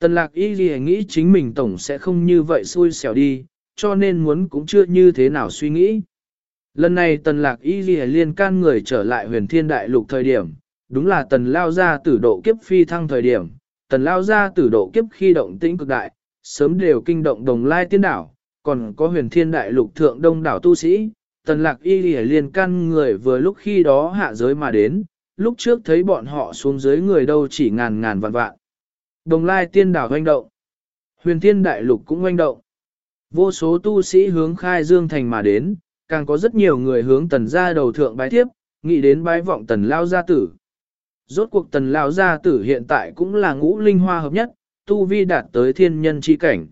Tần lạc y ghi nghĩ chính mình tổng sẽ không như vậy xui xẻo đi, cho nên muốn cũng chưa như thế nào suy nghĩ. Lần này tần lạc y ghi liên can người trở lại huyền thiên đại lục thời điểm, đúng là tần lao ra tử độ kiếp phi thăng thời điểm, tần lao ra tử độ kiếp khi động tĩnh cực đại, sớm đều kinh động đồng lai tiên đảo, còn có huyền thiên đại lục thượng đông đảo tu sĩ, tần lạc y ghi liên can người vừa lúc khi đó hạ giới mà đến, lúc trước thấy bọn họ xuống dưới người đâu chỉ ngàn ngàn vạn vạn. Đồng lai tiên đảo hoanh động. Huyền thiên đại lục cũng hoanh động. Vô số tu sĩ hướng khai dương thành mà đến, càng có rất nhiều người hướng tần gia đầu thượng bái tiếp nghĩ đến bái vọng tần lao gia tử. Rốt cuộc tần lao gia tử hiện tại cũng là ngũ linh hoa hợp nhất, tu vi đạt tới thiên nhân chi cảnh.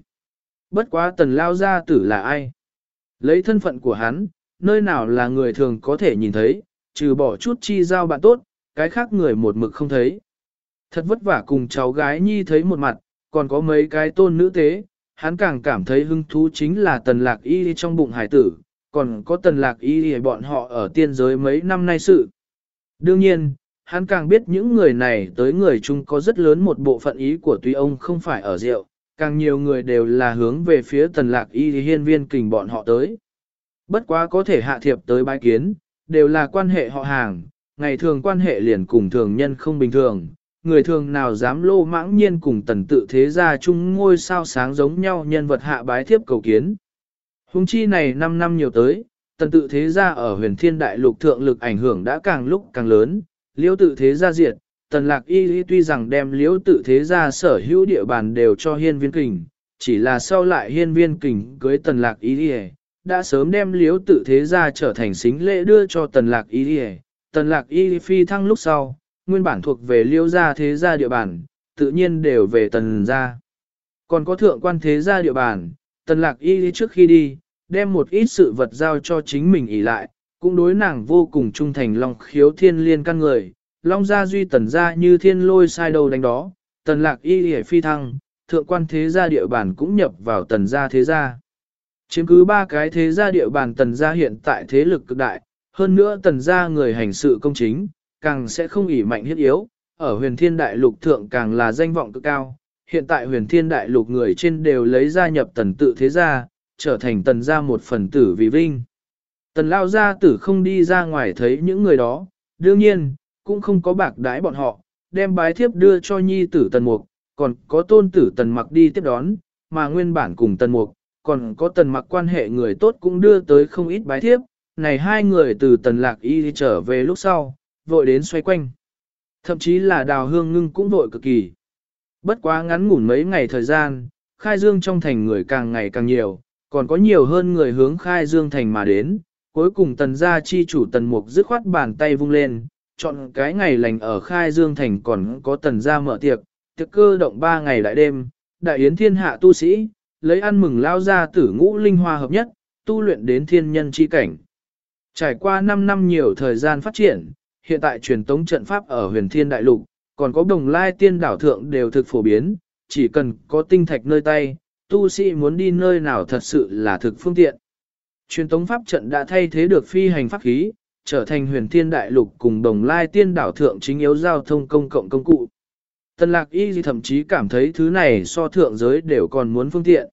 Bất quá tần lao gia tử là ai? Lấy thân phận của hắn, nơi nào là người thường có thể nhìn thấy, trừ bỏ chút chi giao bạn tốt, cái khác người một mực không thấy. Thật vất vả cùng cháu gái nhi thấy một mặt, còn có mấy cái tôn nữ tế, hắn càng cảm thấy hứng thú chính là tần lạc y trong bụng hải tử, còn có tần lạc y bọn họ ở tiên giới mấy năm nay sự. Đương nhiên, hắn càng biết những người này tới người chung có rất lớn một bộ phận ý của tuy ông không phải ở rượu, càng nhiều người đều là hướng về phía tần lạc y hiên viên kình bọn họ tới. Bất quá có thể hạ thiệp tới bái kiến, đều là quan hệ họ hàng, ngày thường quan hệ liền cùng thường nhân không bình thường, người thường nào dám lô mãng nhiên cùng tần tự thế gia chung ngôi sao sáng giống nhau nhân vật hạ bái thiếp cầu kiến. Hùng chi này 5 năm nhiều tới, tần tự thế gia ở huyền thiên đại lục thượng lực ảnh hưởng đã càng lúc càng lớn, liễu tự thế gia diệt, tần lạc y tuy rằng đem liễu tự thế gia sở hữu địa bàn đều cho hiên viên kình, chỉ là sau lại hiên viên kình cưới tần lạc y đã sớm đem liễu tự thế gia trở thành xính lễ đưa cho tần lạc y tần lạc y phi thăng lúc sau, nguyên bản thuộc về liễu gia thế gia địa bàn, tự nhiên đều về tần gia. Còn có thượng quan thế gia địa bàn, tần lạc y trước khi đi, đem một ít sự vật giao cho chính mình ỷ lại, cũng đối nàng vô cùng trung thành long khiếu thiên liên căn người, long gia duy tần gia như thiên lôi sai đầu đánh đó, tần lạc y hề phi thăng, thượng quan thế gia địa bàn cũng nhập vào tần gia thế gia. Chiếm cứ ba cái thế gia địa bàn tần gia hiện tại thế lực cực đại, hơn nữa tần gia người hành sự công chính, càng sẽ không ỉ mạnh hiết yếu, ở huyền thiên đại lục thượng càng là danh vọng cực cao. Hiện tại huyền thiên đại lục người trên đều lấy gia nhập tần tự thế gia, trở thành tần gia một phần tử vì vinh. Tần lao gia tử không đi ra ngoài thấy những người đó, đương nhiên, cũng không có bạc đái bọn họ, đem bái thiếp đưa cho nhi tử tần mục, còn có tôn tử tần mặc đi tiếp đón, mà nguyên bản cùng tần mục, còn có tần mặc quan hệ người tốt cũng đưa tới không ít bái thiếp, này hai người từ tần lạc y trở về lúc sau, vội đến xoay quanh. Thậm chí là đào hương ngưng cũng vội cực kỳ. Bất quá ngắn ngủn mấy ngày thời gian, khai dương trong thành người càng ngày càng nhiều, còn có nhiều hơn người hướng khai dương thành mà đến. Cuối cùng tần gia chi chủ tần mục dứt khoát bàn tay vung lên, chọn cái ngày lành ở khai dương thành còn có tần gia mở tiệc, tiệc cơ động ba ngày đại đêm, đại yến thiên hạ tu sĩ, lấy ăn mừng lao ra tử ngũ linh hoa hợp nhất, tu luyện đến thiên nhân chi cảnh. Trải qua 5 năm nhiều thời gian phát triển, hiện tại truyền tống trận pháp ở huyền thiên đại lục, còn có đồng lai tiên đảo thượng đều thực phổ biến, chỉ cần có tinh thạch nơi tay, tu sĩ muốn đi nơi nào thật sự là thực phương tiện. Truyền tống pháp trận đã thay thế được phi hành pháp khí, trở thành huyền thiên đại lục cùng đồng lai tiên đảo thượng chính yếu giao thông công cộng công cụ. tân lạc y thậm chí cảm thấy thứ này so thượng giới đều còn muốn phương tiện.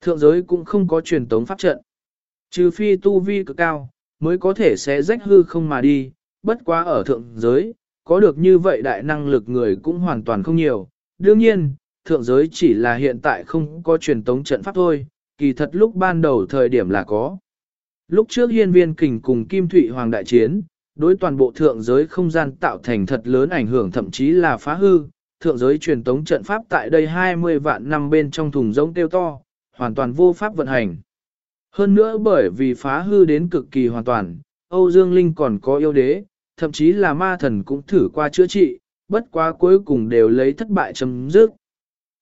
Thượng giới cũng không có truyền tống pháp trận. Trừ phi tu vi cực cao, mới có thể sẽ rách hư không mà đi, bất quá ở thượng giới, có được như vậy đại năng lực người cũng hoàn toàn không nhiều. Đương nhiên, thượng giới chỉ là hiện tại không có truyền tống trận pháp thôi, kỳ thật lúc ban đầu thời điểm là có. Lúc trước hiên viên kình cùng Kim Thụy Hoàng đại chiến, đối toàn bộ thượng giới không gian tạo thành thật lớn ảnh hưởng thậm chí là phá hư, thượng giới truyền tống trận pháp tại đây 20 vạn năm bên trong thùng giống tiêu to, hoàn toàn vô pháp vận hành. Hơn nữa bởi vì phá hư đến cực kỳ hoàn toàn, Âu Dương Linh còn có yêu đế, thậm chí là ma thần cũng thử qua chữa trị, bất quá cuối cùng đều lấy thất bại chấm dứt.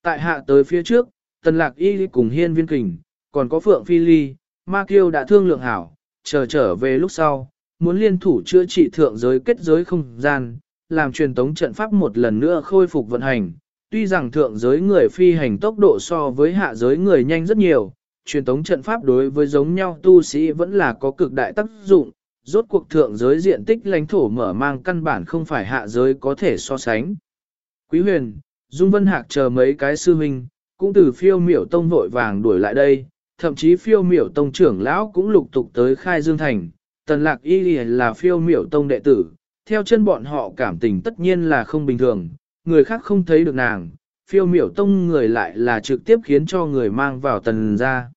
Tại hạ tới phía trước, Tần Lạc Y cùng Hiên Viên Kình, còn có Phượng Phi Ly, Ma Kiêu đã thương lượng hảo, chờ trở về lúc sau, muốn liên thủ chữa trị thượng giới kết giới không gian, làm truyền tống trận pháp một lần nữa khôi phục vận hành. Tuy rằng thượng giới người phi hành tốc độ so với hạ giới người nhanh rất nhiều, truyền tống trận pháp đối với giống nhau tu sĩ vẫn là có cực đại tác dụng, rốt cuộc thượng giới diện tích lãnh thổ mở mang căn bản không phải hạ giới có thể so sánh. Quý huyền, Dung Vân Hạc chờ mấy cái sư huynh, cũng từ phiêu miểu tông vội vàng đuổi lại đây, thậm chí phiêu miểu tông trưởng lão cũng lục tục tới khai dương thành, tần lạc y là phiêu miểu tông đệ tử, theo chân bọn họ cảm tình tất nhiên là không bình thường, người khác không thấy được nàng, phiêu miểu tông người lại là trực tiếp khiến cho người mang vào tần ra.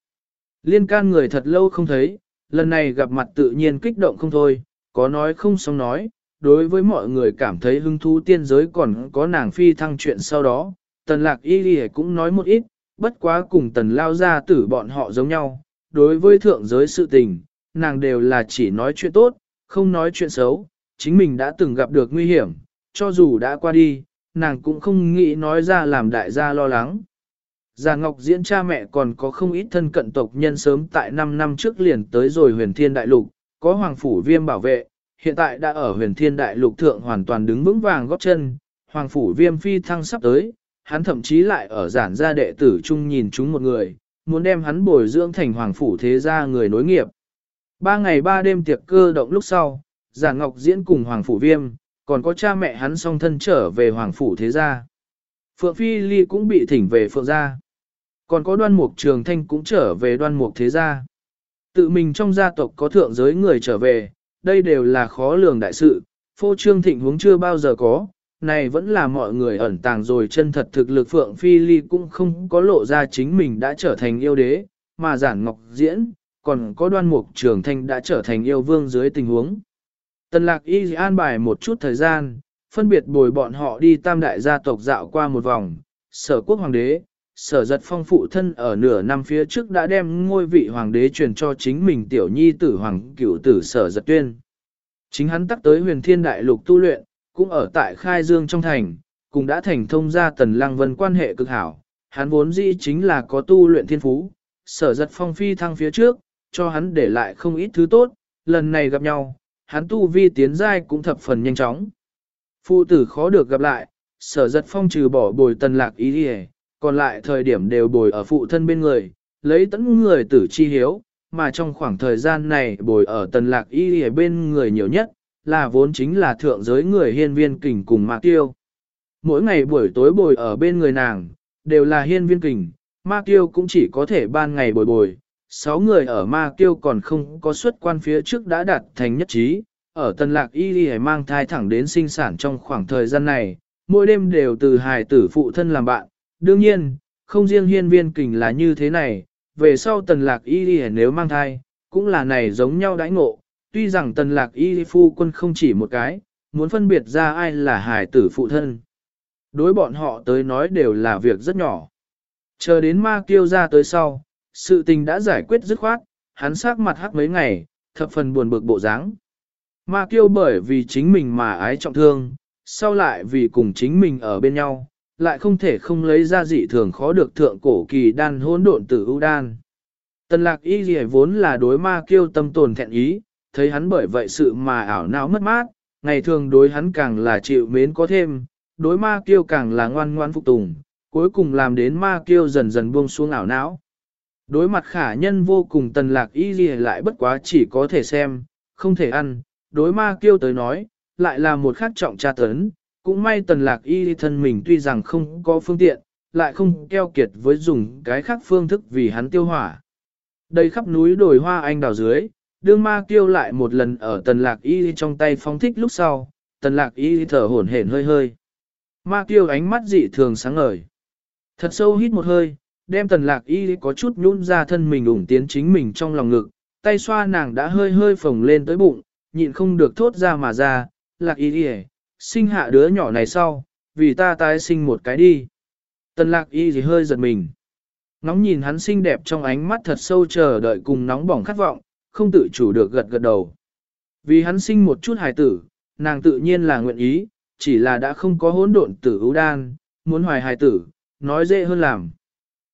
Liên can người thật lâu không thấy, lần này gặp mặt tự nhiên kích động không thôi, có nói không xong nói, đối với mọi người cảm thấy hứng thú tiên giới còn có nàng phi thăng chuyện sau đó, tần lạc y ghi cũng nói một ít, bất quá cùng tần lao ra tử bọn họ giống nhau, đối với thượng giới sự tình, nàng đều là chỉ nói chuyện tốt, không nói chuyện xấu, chính mình đã từng gặp được nguy hiểm, cho dù đã qua đi, nàng cũng không nghĩ nói ra làm đại gia lo lắng. Già Ngọc Diễn cha mẹ còn có không ít thân cận tộc nhân sớm tại 5 năm trước liền tới rồi huyền thiên đại lục, có hoàng phủ viêm bảo vệ, hiện tại đã ở huyền thiên đại lục thượng hoàn toàn đứng vững vàng góp chân, hoàng phủ viêm phi thăng sắp tới, hắn thậm chí lại ở giản gia đệ tử chung nhìn chúng một người, muốn đem hắn bồi dưỡng thành hoàng phủ thế gia người nối nghiệp. Ba ngày ba đêm tiệc cơ động lúc sau, giản ngọc diễn cùng hoàng phủ viêm, còn có cha mẹ hắn song thân trở về hoàng phủ thế gia. Phượng Phi Ly cũng bị thỉnh về Phượng gia. Còn có đoan mục trường thanh cũng trở về đoan mục thế gia. Tự mình trong gia tộc có thượng giới người trở về, đây đều là khó lường đại sự, phô trương thịnh huống chưa bao giờ có, này vẫn là mọi người ẩn tàng rồi chân thật thực lực Phượng Phi Ly cũng không có lộ ra chính mình đã trở thành yêu đế, mà giản ngọc diễn, còn có đoan mục trường thanh đã trở thành yêu vương dưới tình huống. Tần lạc y an bài một chút thời gian, phân biệt bồi bọn họ đi tam đại gia tộc dạo qua một vòng, sở quốc hoàng đế, sở giật phong phụ thân ở nửa năm phía trước đã đem ngôi vị hoàng đế truyền cho chính mình tiểu nhi tử hoàng cửu tử sở giật tuyên. Chính hắn tắc tới huyền thiên đại lục tu luyện, cũng ở tại khai dương trong thành, cũng đã thành thông gia tần lăng vân quan hệ cực hảo. Hắn vốn dĩ chính là có tu luyện thiên phú, sở giật phong phi thăng phía trước, cho hắn để lại không ít thứ tốt, lần này gặp nhau, hắn tu vi tiến giai cũng thập phần nhanh chóng. Phụ tử khó được gặp lại, sở giật phong trừ bỏ bồi tần lạc ý đi còn lại thời điểm đều bồi ở phụ thân bên người, lấy tấn người tử chi hiếu, mà trong khoảng thời gian này bồi ở tần lạc y ở bên người nhiều nhất, là vốn chính là thượng giới người hiên viên kình cùng ma tiêu. Mỗi ngày buổi tối bồi ở bên người nàng, đều là hiên viên kình, ma tiêu cũng chỉ có thể ban ngày bồi bồi. Sáu người ở ma tiêu còn không có xuất quan phía trước đã đạt thành nhất trí, ở tần lạc y đi mang thai thẳng đến sinh sản trong khoảng thời gian này, mỗi đêm đều từ hài tử phụ thân làm bạn. Đương nhiên, không riêng hiên viên kình là như thế này, về sau tần lạc y đi nếu mang thai, cũng là này giống nhau đãi ngộ, tuy rằng tần lạc y phu quân không chỉ một cái, muốn phân biệt ra ai là hải tử phụ thân. Đối bọn họ tới nói đều là việc rất nhỏ. Chờ đến ma kiêu ra tới sau, sự tình đã giải quyết dứt khoát, hắn sắc mặt hắc mấy ngày, thập phần buồn bực bộ dáng. Ma kiêu bởi vì chính mình mà ái trọng thương, sau lại vì cùng chính mình ở bên nhau, lại không thể không lấy ra dị thường khó được thượng cổ kỳ đan hỗn độn tử ưu đan. Tần lạc y gì vốn là đối ma kiêu tâm tồn thẹn ý, thấy hắn bởi vậy sự mà ảo não mất mát, ngày thường đối hắn càng là chịu mến có thêm, đối ma kiêu càng là ngoan ngoan phục tùng, cuối cùng làm đến ma kiêu dần dần buông xuống ảo não. Đối mặt khả nhân vô cùng tần lạc y gì lại bất quá chỉ có thể xem, không thể ăn, đối ma kiêu tới nói, lại là một khắc trọng tra tấn, cũng may tần lạc y thân mình tuy rằng không có phương tiện, lại không keo kiệt với dùng cái khác phương thức vì hắn tiêu hỏa. Đây khắp núi đồi hoa anh đào dưới, đương ma kêu lại một lần ở tần lạc y trong tay phong thích lúc sau, tần lạc y thở hổn hển hơi hơi. Ma kêu ánh mắt dị thường sáng ngời. Thật sâu hít một hơi, đem tần lạc y có chút nhún ra thân mình ủng tiến chính mình trong lòng ngực, tay xoa nàng đã hơi hơi phồng lên tới bụng, nhịn không được thốt ra mà ra, lạc y đi sinh hạ đứa nhỏ này sau, vì ta tái sinh một cái đi. Tần lạc y thì hơi giật mình. Ngóng nhìn hắn xinh đẹp trong ánh mắt thật sâu chờ đợi cùng nóng bỏng khát vọng, không tự chủ được gật gật đầu. Vì hắn sinh một chút hài tử, nàng tự nhiên là nguyện ý, chỉ là đã không có hỗn độn tử ưu đan, muốn hoài hài tử, nói dễ hơn làm.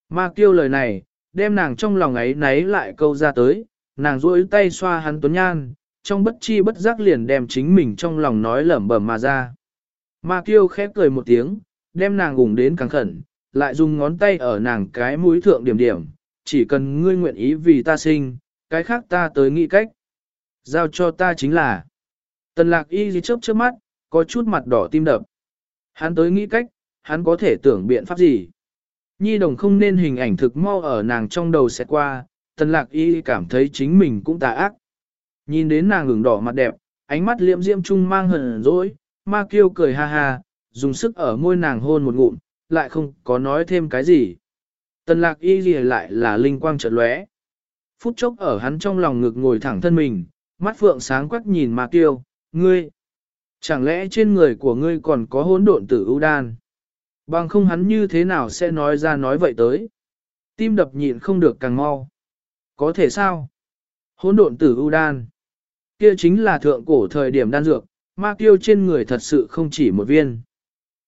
Ma kêu lời này, đem nàng trong lòng ấy náy lại câu ra tới, nàng duỗi tay xoa hắn tuấn nhan, trong bất chi bất giác liền đem chính mình trong lòng nói lẩm bẩm mà ra. Ma kiêu khép cười một tiếng, đem nàng gùng đến càng khẩn, lại dùng ngón tay ở nàng cái mũi thượng điểm điểm, chỉ cần ngươi nguyện ý vì ta sinh, cái khác ta tới nghĩ cách. Giao cho ta chính là. Tần lạc y gì chớp chớp mắt, có chút mặt đỏ tim đập. Hắn tới nghĩ cách, hắn có thể tưởng biện pháp gì. Nhi đồng không nên hình ảnh thực mau ở nàng trong đầu sẽ qua, tần lạc y cảm thấy chính mình cũng tà ác. Nhìn đến nàng ửng đỏ mặt đẹp, ánh mắt liệm diễm trung mang hờn dỗi, ma kiêu cười ha ha, dùng sức ở môi nàng hôn một ngụm, lại không có nói thêm cái gì. Tần lạc y gì lại là linh quang chợt lóe. Phút chốc ở hắn trong lòng ngực ngồi thẳng thân mình, mắt phượng sáng quắc nhìn ma kiêu, ngươi. Chẳng lẽ trên người của ngươi còn có hỗn độn tử ưu đan? Bằng không hắn như thế nào sẽ nói ra nói vậy tới? Tim đập nhịn không được càng mau. Có thể sao? Hỗn độn tử ưu đan. Kia chính là thượng cổ thời điểm đan dược, ma kiêu trên người thật sự không chỉ một viên.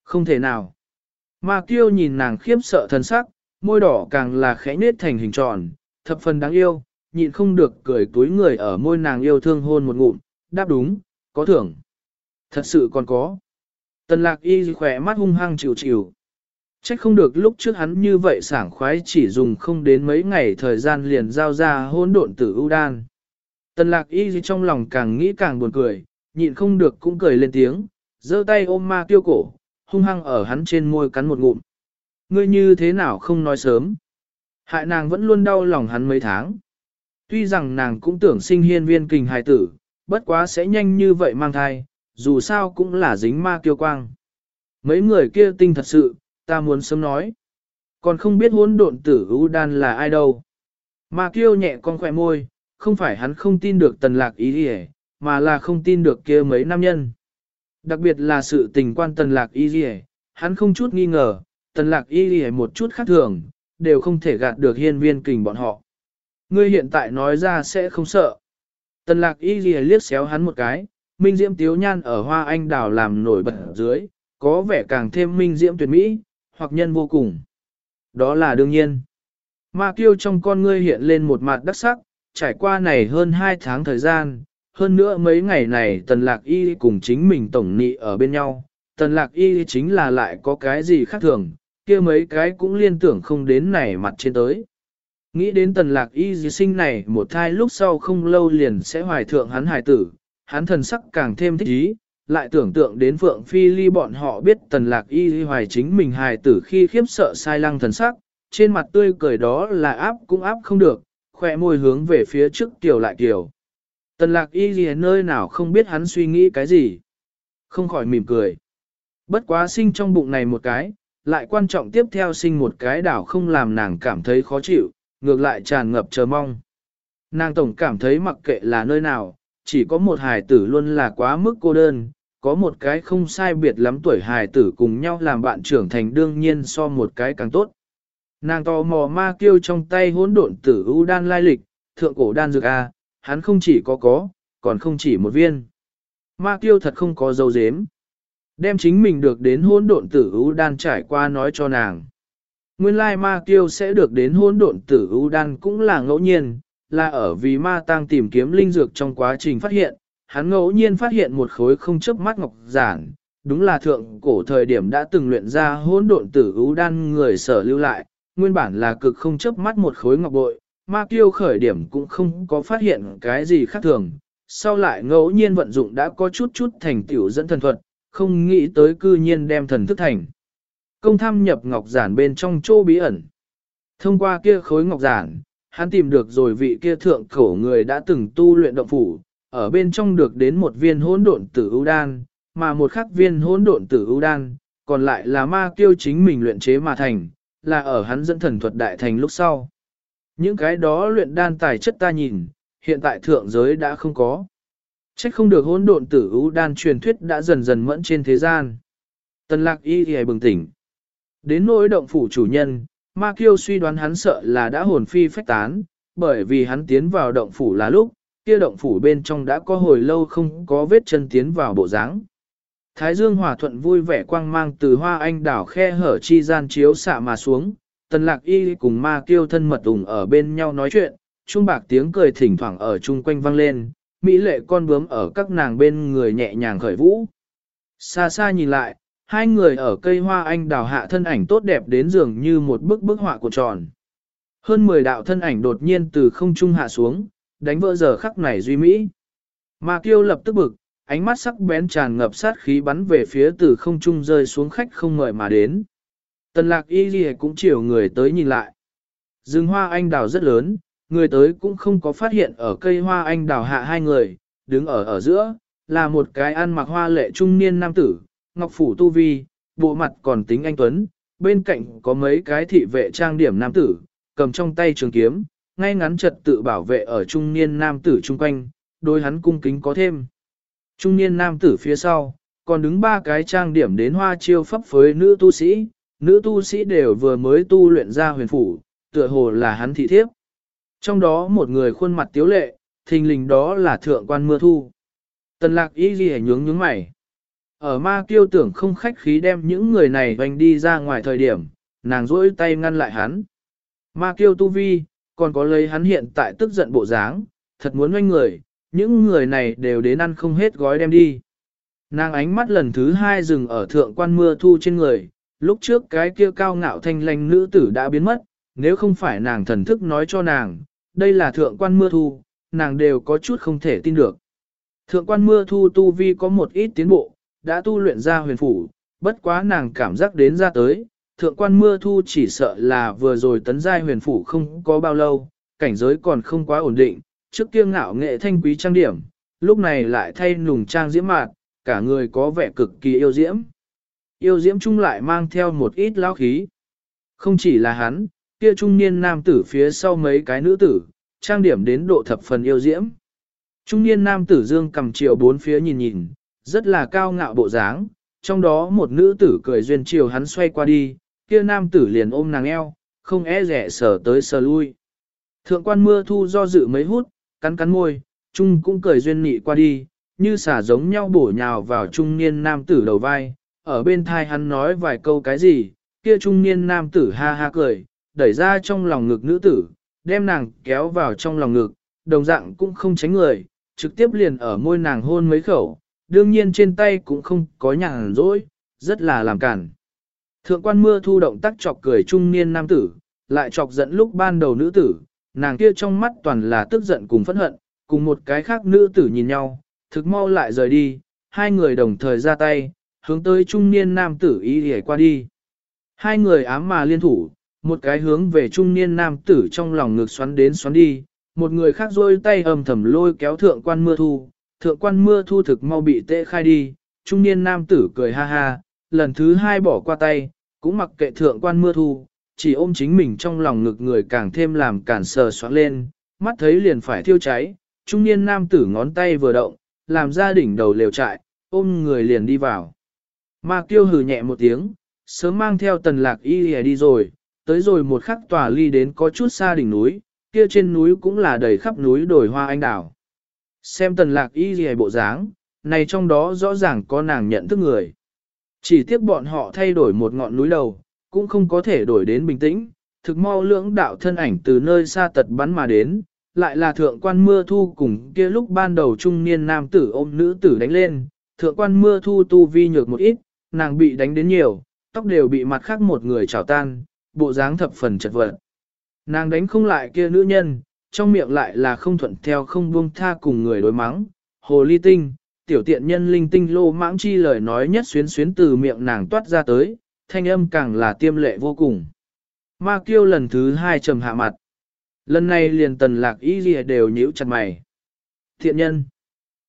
Không thể nào. Ma kiêu nhìn nàng khiếp sợ thân sắc, môi đỏ càng là khẽ nết thành hình tròn, thập phần đáng yêu, nhịn không được cười túi người ở môi nàng yêu thương hôn một ngụm, đáp đúng, có thưởng. Thật sự còn có. Tần lạc y khỏe mắt hung hăng chịu chịu. Trách không được lúc trước hắn như vậy sảng khoái chỉ dùng không đến mấy ngày thời gian liền giao ra hôn độn tử ưu đan. Tần lạc y trong lòng càng nghĩ càng buồn cười, nhịn không được cũng cười lên tiếng, giơ tay ôm ma tiêu cổ, hung hăng ở hắn trên môi cắn một ngụm. Ngươi như thế nào không nói sớm. Hại nàng vẫn luôn đau lòng hắn mấy tháng. Tuy rằng nàng cũng tưởng sinh hiên viên kình hài tử, bất quá sẽ nhanh như vậy mang thai, dù sao cũng là dính ma kiêu quang. Mấy người kia tinh thật sự, ta muốn sớm nói. Còn không biết hỗn độn tử ưu đan là ai đâu. Ma kiêu nhẹ con khỏe môi, không phải hắn không tin được tần lạc ý đi mà là không tin được kia mấy nam nhân. Đặc biệt là sự tình quan tần lạc y gì hắn không chút nghi ngờ, tần lạc y gì một chút khác thường, đều không thể gạt được hiên viên kình bọn họ. Ngươi hiện tại nói ra sẽ không sợ. Tần lạc y gì liếc xéo hắn một cái, minh diễm tiếu nhan ở hoa anh đào làm nổi bật dưới, có vẻ càng thêm minh diễm tuyệt mỹ, hoặc nhân vô cùng. Đó là đương nhiên. Ma kiêu trong con ngươi hiện lên một mặt đắc sắc, trải qua này hơn 2 tháng thời gian, hơn nữa mấy ngày này tần lạc y cùng chính mình tổng nị ở bên nhau, tần lạc y chính là lại có cái gì khác thường, kia mấy cái cũng liên tưởng không đến này mặt trên tới. Nghĩ đến tần lạc y di sinh này một thai lúc sau không lâu liền sẽ hoài thượng hắn hài tử, hắn thần sắc càng thêm thích ý, lại tưởng tượng đến Phượng Phi Ly bọn họ biết tần lạc y hoài chính mình hài tử khi khiếp sợ sai lăng thần sắc, trên mặt tươi cười đó là áp cũng áp không được, khỏe môi hướng về phía trước tiểu lại tiểu. Tần lạc y gì nơi nào không biết hắn suy nghĩ cái gì. Không khỏi mỉm cười. Bất quá sinh trong bụng này một cái, lại quan trọng tiếp theo sinh một cái đảo không làm nàng cảm thấy khó chịu, ngược lại tràn ngập chờ mong. Nàng tổng cảm thấy mặc kệ là nơi nào, chỉ có một hài tử luôn là quá mức cô đơn, có một cái không sai biệt lắm tuổi hài tử cùng nhau làm bạn trưởng thành đương nhiên so một cái càng tốt. Nàng tò mò ma kêu trong tay hỗn độn tử ưu đan lai lịch, thượng cổ đan dược A, hắn không chỉ có có, còn không chỉ một viên. Ma kiêu thật không có dấu dếm. Đem chính mình được đến hỗn độn tử ưu đan trải qua nói cho nàng. Nguyên lai ma kiêu sẽ được đến hỗn độn tử ưu đan cũng là ngẫu nhiên, là ở vì ma tăng tìm kiếm linh dược trong quá trình phát hiện, hắn ngẫu nhiên phát hiện một khối không chớp mắt ngọc giản, đúng là thượng cổ thời điểm đã từng luyện ra hỗn độn tử ưu đan người sở lưu lại, nguyên bản là cực không chớp mắt một khối ngọc bội, ma kiêu khởi điểm cũng không có phát hiện cái gì khác thường, sau lại ngẫu nhiên vận dụng đã có chút chút thành tiểu dẫn thần thuật, không nghĩ tới cư nhiên đem thần thức thành. Công tham nhập ngọc giản bên trong chỗ bí ẩn. Thông qua kia khối ngọc giản, hắn tìm được rồi vị kia thượng cổ người đã từng tu luyện động phủ, ở bên trong được đến một viên hỗn độn tử ưu đan, mà một khắc viên hỗn độn tử ưu đan, còn lại là ma kiêu chính mình luyện chế mà thành, là ở hắn dẫn thần thuật đại thành lúc sau. Những cái đó luyện đan tài chất ta nhìn, hiện tại thượng giới đã không có. Trách không được hỗn độn tử ưu đan truyền thuyết đã dần dần mẫn trên thế gian. Tần lạc y thì bừng tỉnh. Đến nỗi động phủ chủ nhân, Ma Kiêu suy đoán hắn sợ là đã hồn phi phách tán, bởi vì hắn tiến vào động phủ là lúc, kia động phủ bên trong đã có hồi lâu không có vết chân tiến vào bộ dáng. Thái dương hòa thuận vui vẻ quang mang từ hoa anh đảo khe hở chi gian chiếu xạ mà xuống, tần lạc y cùng ma kiêu thân mật ủng ở bên nhau nói chuyện, trung bạc tiếng cười thỉnh thoảng ở chung quanh vang lên, mỹ lệ con bướm ở các nàng bên người nhẹ nhàng khởi vũ. Xa xa nhìn lại, hai người ở cây hoa anh đào hạ thân ảnh tốt đẹp đến dường như một bức bức họa của tròn. Hơn 10 đạo thân ảnh đột nhiên từ không trung hạ xuống, đánh vỡ giờ khắc này duy mỹ. Ma kiêu lập tức bực, ánh mắt sắc bén tràn ngập sát khí bắn về phía từ không trung rơi xuống khách không mời mà đến. Tần lạc y ghi cũng chiều người tới nhìn lại. Rừng hoa anh đào rất lớn, người tới cũng không có phát hiện ở cây hoa anh đào hạ hai người, đứng ở ở giữa, là một cái ăn mặc hoa lệ trung niên nam tử, ngọc phủ tu vi, bộ mặt còn tính anh Tuấn, bên cạnh có mấy cái thị vệ trang điểm nam tử, cầm trong tay trường kiếm, ngay ngắn trật tự bảo vệ ở trung niên nam tử chung quanh, đôi hắn cung kính có thêm. Trung niên nam tử phía sau, còn đứng ba cái trang điểm đến hoa chiêu phấp với nữ tu sĩ, nữ tu sĩ đều vừa mới tu luyện ra huyền phủ, tựa hồ là hắn thị thiếp. Trong đó một người khuôn mặt tiếu lệ, thình lình đó là thượng quan mưa thu. Tần lạc y ghi nhướng nhướng mày. Ở ma kiêu tưởng không khách khí đem những người này vành đi ra ngoài thời điểm, nàng rỗi tay ngăn lại hắn. Ma kiêu tu vi, còn có lấy hắn hiện tại tức giận bộ dáng, thật muốn oanh người, những người này đều đến ăn không hết gói đem đi. Nàng ánh mắt lần thứ hai dừng ở thượng quan mưa thu trên người, lúc trước cái kia cao ngạo thanh lành nữ tử đã biến mất, nếu không phải nàng thần thức nói cho nàng, đây là thượng quan mưa thu, nàng đều có chút không thể tin được. Thượng quan mưa thu tu vi có một ít tiến bộ, đã tu luyện ra huyền phủ, bất quá nàng cảm giác đến ra tới, thượng quan mưa thu chỉ sợ là vừa rồi tấn giai huyền phủ không có bao lâu, cảnh giới còn không quá ổn định, trước kia ngạo nghệ thanh quý trang điểm, lúc này lại thay nùng trang diễm mạt, cả người có vẻ cực kỳ yêu diễm. Yêu diễm chung lại mang theo một ít lao khí. Không chỉ là hắn, kia trung niên nam tử phía sau mấy cái nữ tử, trang điểm đến độ thập phần yêu diễm. Trung niên nam tử dương cầm chiều bốn phía nhìn nhìn, rất là cao ngạo bộ dáng, trong đó một nữ tử cười duyên chiều hắn xoay qua đi, kia nam tử liền ôm nàng eo, không e rẻ sờ tới sờ lui. Thượng quan mưa thu do dự mấy hút, cắn cắn môi, Trung cũng cười duyên nị qua đi, như xả giống nhau bổ nhào vào trung niên nam tử đầu vai, ở bên thai hắn nói vài câu cái gì, kia trung niên nam tử ha ha cười, đẩy ra trong lòng ngực nữ tử, đem nàng kéo vào trong lòng ngực, đồng dạng cũng không tránh người, trực tiếp liền ở môi nàng hôn mấy khẩu, đương nhiên trên tay cũng không có nhàn rỗi, rất là làm cản. Thượng quan mưa thu động tác chọc cười trung niên nam tử, lại chọc giận lúc ban đầu nữ tử, nàng kia trong mắt toàn là tức giận cùng phẫn hận, cùng một cái khác nữ tử nhìn nhau, thực mau lại rời đi, hai người đồng thời ra tay, hướng tới trung niên nam tử y hề qua đi. Hai người ám mà liên thủ, một cái hướng về trung niên nam tử trong lòng ngực xoắn đến xoắn đi, một người khác rôi tay ầm thầm lôi kéo thượng quan mưa thu, thượng quan mưa thu thực mau bị tệ khai đi, trung niên nam tử cười ha ha, lần thứ hai bỏ qua tay, cũng mặc kệ thượng quan mưa thu, chỉ ôm chính mình trong lòng ngực người càng thêm làm cản sờ xoắn lên, mắt thấy liền phải thiêu cháy, trung niên nam tử ngón tay vừa động, làm ra đỉnh đầu lều trại, ôm người liền đi vào. Ma kiêu hừ nhẹ một tiếng, sớm mang theo tần lạc y đi rồi, tới rồi một khắc tòa ly đến có chút xa đỉnh núi, kia trên núi cũng là đầy khắp núi đồi hoa anh đào. Xem tần lạc y gì bộ dáng, này trong đó rõ ràng có nàng nhận thức người. Chỉ tiếc bọn họ thay đổi một ngọn núi đầu, cũng không có thể đổi đến bình tĩnh, thực mau lưỡng đạo thân ảnh từ nơi xa tật bắn mà đến, lại là thượng quan mưa thu cùng kia lúc ban đầu trung niên nam tử ôm nữ tử đánh lên, thượng quan mưa thu tu vi nhược một ít, nàng bị đánh đến nhiều, tóc đều bị mặt khác một người trào tan, bộ dáng thập phần chật vật. Nàng đánh không lại kia nữ nhân, trong miệng lại là không thuận theo không buông tha cùng người đối mắng. Hồ ly tinh, tiểu tiện nhân linh tinh lô mãng chi lời nói nhất xuyến xuyến từ miệng nàng toát ra tới, thanh âm càng là tiêm lệ vô cùng. Ma kiêu lần thứ hai trầm hạ mặt. Lần này liền tần lạc ý lìa đều nhíu chặt mày. Thiện nhân,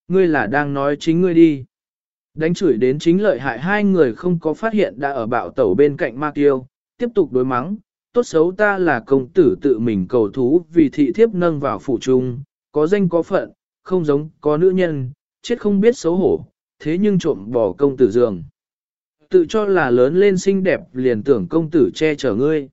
ngươi là đang nói chính ngươi đi. Đánh chửi đến chính lợi hại hai người không có phát hiện đã ở bạo tẩu bên cạnh ma kiêu, tiếp tục đối mắng, tốt xấu ta là công tử tự mình cầu thú vì thị thiếp nâng vào phủ trung, có danh có phận, không giống có nữ nhân, chết không biết xấu hổ, thế nhưng trộm bỏ công tử giường. Tự cho là lớn lên xinh đẹp liền tưởng công tử che chở ngươi.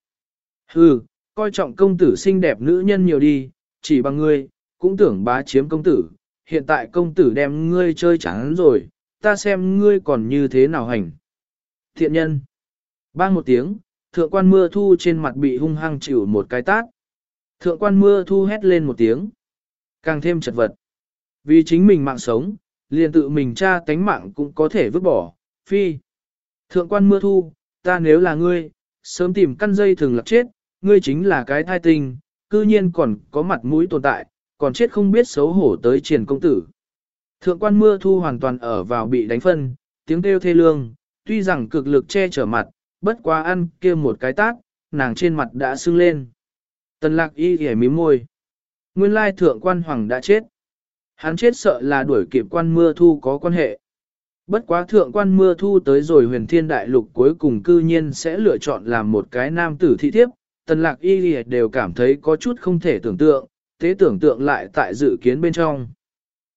Hừ, coi trọng công tử xinh đẹp nữ nhân nhiều đi, chỉ bằng ngươi, cũng tưởng bá chiếm công tử, hiện tại công tử đem ngươi chơi chán rồi, ta xem ngươi còn như thế nào hành. Thiện nhân. Bang một tiếng, thượng quan mưa thu trên mặt bị hung hăng chịu một cái tát. Thượng quan mưa thu hét lên một tiếng. Càng thêm chật vật. Vì chính mình mạng sống, liền tự mình tra tánh mạng cũng có thể vứt bỏ. Phi. Thượng quan mưa thu, ta nếu là ngươi, sớm tìm căn dây thường lập chết, ngươi chính là cái thai tình, cư nhiên còn có mặt mũi tồn tại, còn chết không biết xấu hổ tới triển công tử. Thượng quan mưa thu hoàn toàn ở vào bị đánh phân, tiếng kêu thê lương, tuy rằng cực lực che chở mặt, bất quá ăn kia một cái tát, nàng trên mặt đã sưng lên. Tần lạc y ghẻ mím môi. Nguyên lai thượng quan hoàng đã chết. Hắn chết sợ là đuổi kịp quan mưa thu có quan hệ. Bất quá thượng quan mưa thu tới rồi huyền thiên đại lục cuối cùng cư nhiên sẽ lựa chọn làm một cái nam tử thị thiếp. Tần lạc y ghẻ đều cảm thấy có chút không thể tưởng tượng, thế tưởng tượng lại tại dự kiến bên trong.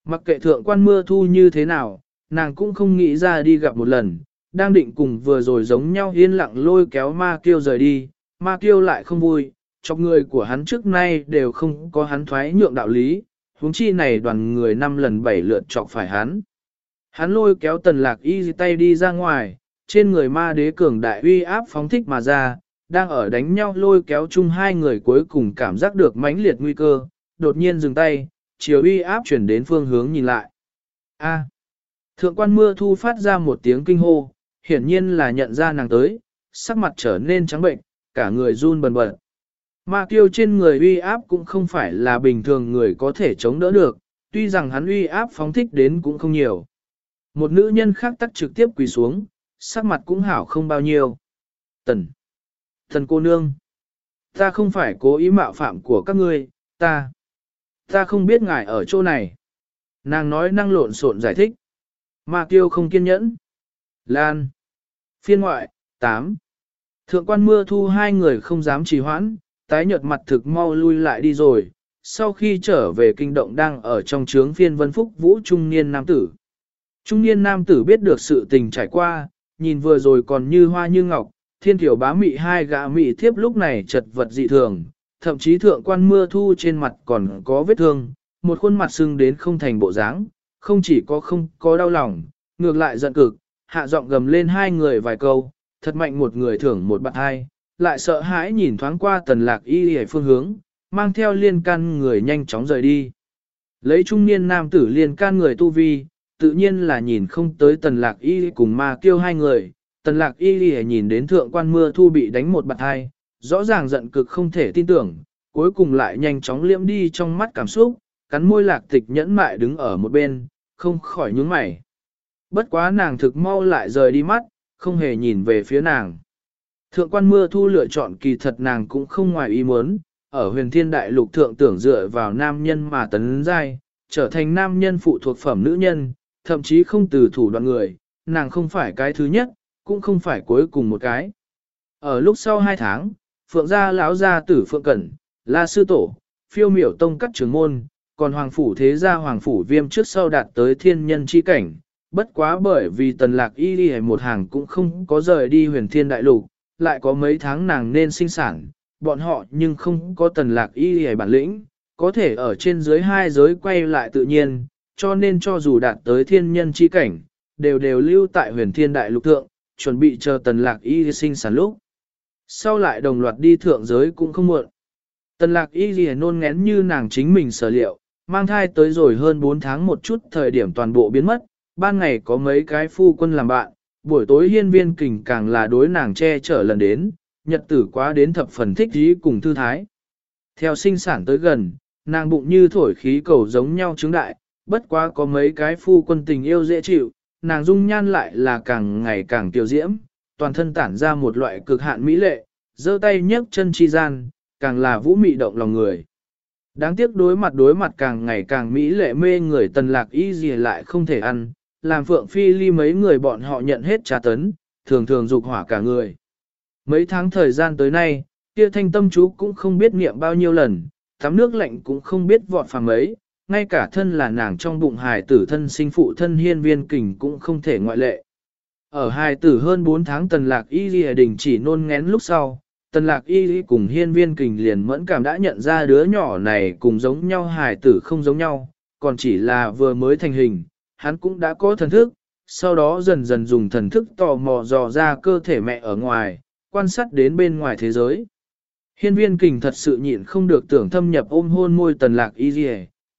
Mặc kệ thượng quan mưa thu như thế nào, nàng cũng không nghĩ ra đi gặp một lần, đang định cùng vừa rồi giống nhau yên lặng lôi kéo ma kiêu rời đi, ma kiêu lại không vui, chọc người của hắn trước nay đều không có hắn thoái nhượng đạo lý, huống chi này đoàn người năm lần bảy lượt chọc phải hắn. Hắn lôi kéo tần lạc y tay đi ra ngoài, trên người ma đế cường đại uy áp phóng thích mà ra, đang ở đánh nhau lôi kéo chung hai người cuối cùng cảm giác được mãnh liệt nguy cơ, đột nhiên dừng tay, chiều uy áp chuyển đến phương hướng nhìn lại. A. À, thượng quan mưa thu phát ra một tiếng kinh hô, hiển nhiên là nhận ra nàng tới, sắc mặt trở nên trắng bệnh, cả người run bần bật. Ma kiêu trên người uy áp cũng không phải là bình thường người có thể chống đỡ được, tuy rằng hắn uy áp phóng thích đến cũng không nhiều. Một nữ nhân khác tắt trực tiếp quỳ xuống, sắc mặt cũng hảo không bao nhiêu. Tần. Thần cô nương. Ta không phải cố ý mạo phạm của các ngươi, ta. Ta không biết ngài ở chỗ này. Nàng nói năng lộn xộn giải thích. mà tiêu không kiên nhẫn. Lan. Phiên ngoại, 8. Thượng quan mưa thu hai người không dám trì hoãn, tái nhợt mặt thực mau lui lại đi rồi. Sau khi trở về kinh động đang ở trong trướng phiên vân phúc vũ trung niên nam tử. Trung niên nam tử biết được sự tình trải qua, nhìn vừa rồi còn như hoa như ngọc, thiên tiểu bá mị hai gã mị thiếp lúc này chật vật dị thường, thậm chí thượng quan mưa thu trên mặt còn có vết thương, một khuôn mặt sưng đến không thành bộ dáng, không chỉ có không có đau lòng, ngược lại giận cực, hạ giọng gầm lên hai người vài câu, thật mạnh một người thưởng một bạn hai, lại sợ hãi nhìn thoáng qua tần lạc y hề phương hướng, mang theo liên can người nhanh chóng rời đi. Lấy trung niên nam tử liên can người tu vi, tự nhiên là nhìn không tới tần lạc y cùng ma kêu hai người, tần lạc y hề nhìn đến thượng quan mưa thu bị đánh một bạn hai, rõ ràng giận cực không thể tin tưởng, cuối cùng lại nhanh chóng liễm đi trong mắt cảm xúc, cắn môi lạc tịch nhẫn mại đứng ở một bên, không khỏi nhướng mày. Bất quá nàng thực mau lại rời đi mắt, không hề nhìn về phía nàng. Thượng quan mưa thu lựa chọn kỳ thật nàng cũng không ngoài ý muốn, ở huyền thiên đại lục thượng tưởng dựa vào nam nhân mà tấn giai, trở thành nam nhân phụ thuộc phẩm nữ nhân, thậm chí không từ thủ đoạn người, nàng không phải cái thứ nhất, cũng không phải cuối cùng một cái. Ở lúc sau hai tháng, phượng gia lão gia tử phượng cẩn, la sư tổ, phiêu miểu tông cắt trường môn, còn hoàng phủ thế gia hoàng phủ viêm trước sau đạt tới thiên nhân chi cảnh, bất quá bởi vì tần lạc y đi một hàng cũng không có rời đi huyền thiên đại lục, lại có mấy tháng nàng nên sinh sản, bọn họ nhưng không có tần lạc y đi bản lĩnh, có thể ở trên dưới hai giới quay lại tự nhiên, cho nên cho dù đạt tới thiên nhân chi cảnh, đều đều lưu tại huyền thiên đại lục thượng, chuẩn bị chờ tần lạc y sinh sản lúc. Sau lại đồng loạt đi thượng giới cũng không muộn. Tần lạc y ghi nôn ngén như nàng chính mình sở liệu, mang thai tới rồi hơn 4 tháng một chút thời điểm toàn bộ biến mất, ban ngày có mấy cái phu quân làm bạn, buổi tối hiên viên kình càng là đối nàng che chở lần đến, nhật tử quá đến thập phần thích ý cùng thư thái. Theo sinh sản tới gần, nàng bụng như thổi khí cầu giống nhau trứng đại, bất quá có mấy cái phu quân tình yêu dễ chịu, nàng dung nhan lại là càng ngày càng tiểu diễm, toàn thân tản ra một loại cực hạn mỹ lệ, giơ tay nhấc chân chi gian, càng là vũ mị động lòng người. Đáng tiếc đối mặt đối mặt càng ngày càng mỹ lệ mê người tần lạc y gì lại không thể ăn, làm phượng phi ly mấy người bọn họ nhận hết trà tấn, thường thường dục hỏa cả người. Mấy tháng thời gian tới nay, kia thanh tâm chú cũng không biết niệm bao nhiêu lần, tắm nước lạnh cũng không biết vọt phàm ấy, ngay cả thân là nàng trong bụng hài tử thân sinh phụ thân hiên viên kình cũng không thể ngoại lệ. Ở hài tử hơn 4 tháng tần lạc y ghi đình chỉ nôn ngén lúc sau, tần lạc y cùng hiên viên kình liền mẫn cảm đã nhận ra đứa nhỏ này cùng giống nhau hài tử không giống nhau, còn chỉ là vừa mới thành hình, hắn cũng đã có thần thức, sau đó dần dần dùng thần thức tò mò dò ra cơ thể mẹ ở ngoài, quan sát đến bên ngoài thế giới. Hiên viên kình thật sự nhịn không được tưởng thâm nhập ôm hôn môi tần lạc y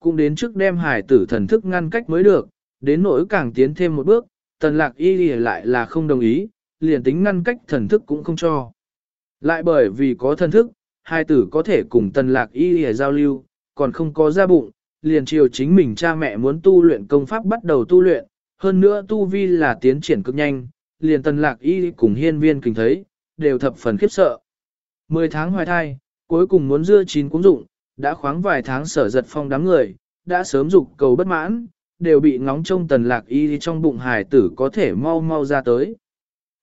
cũng đến trước đem hài tử thần thức ngăn cách mới được, đến nỗi càng tiến thêm một bước, tần lạc y lại là không đồng ý, liền tính ngăn cách thần thức cũng không cho. Lại bởi vì có thần thức, hai tử có thể cùng tần lạc y giao lưu, còn không có ra bụng, liền chiều chính mình cha mẹ muốn tu luyện công pháp bắt đầu tu luyện, hơn nữa tu vi là tiến triển cực nhanh, liền tần lạc y cùng hiên viên kinh thấy, đều thập phần khiếp sợ. Mười tháng hoài thai, cuối cùng muốn dưa chín cũng dụng, đã khoáng vài tháng sở giật phong đám người, đã sớm dục cầu bất mãn, đều bị ngóng trông tần lạc y trong bụng hài tử có thể mau mau ra tới.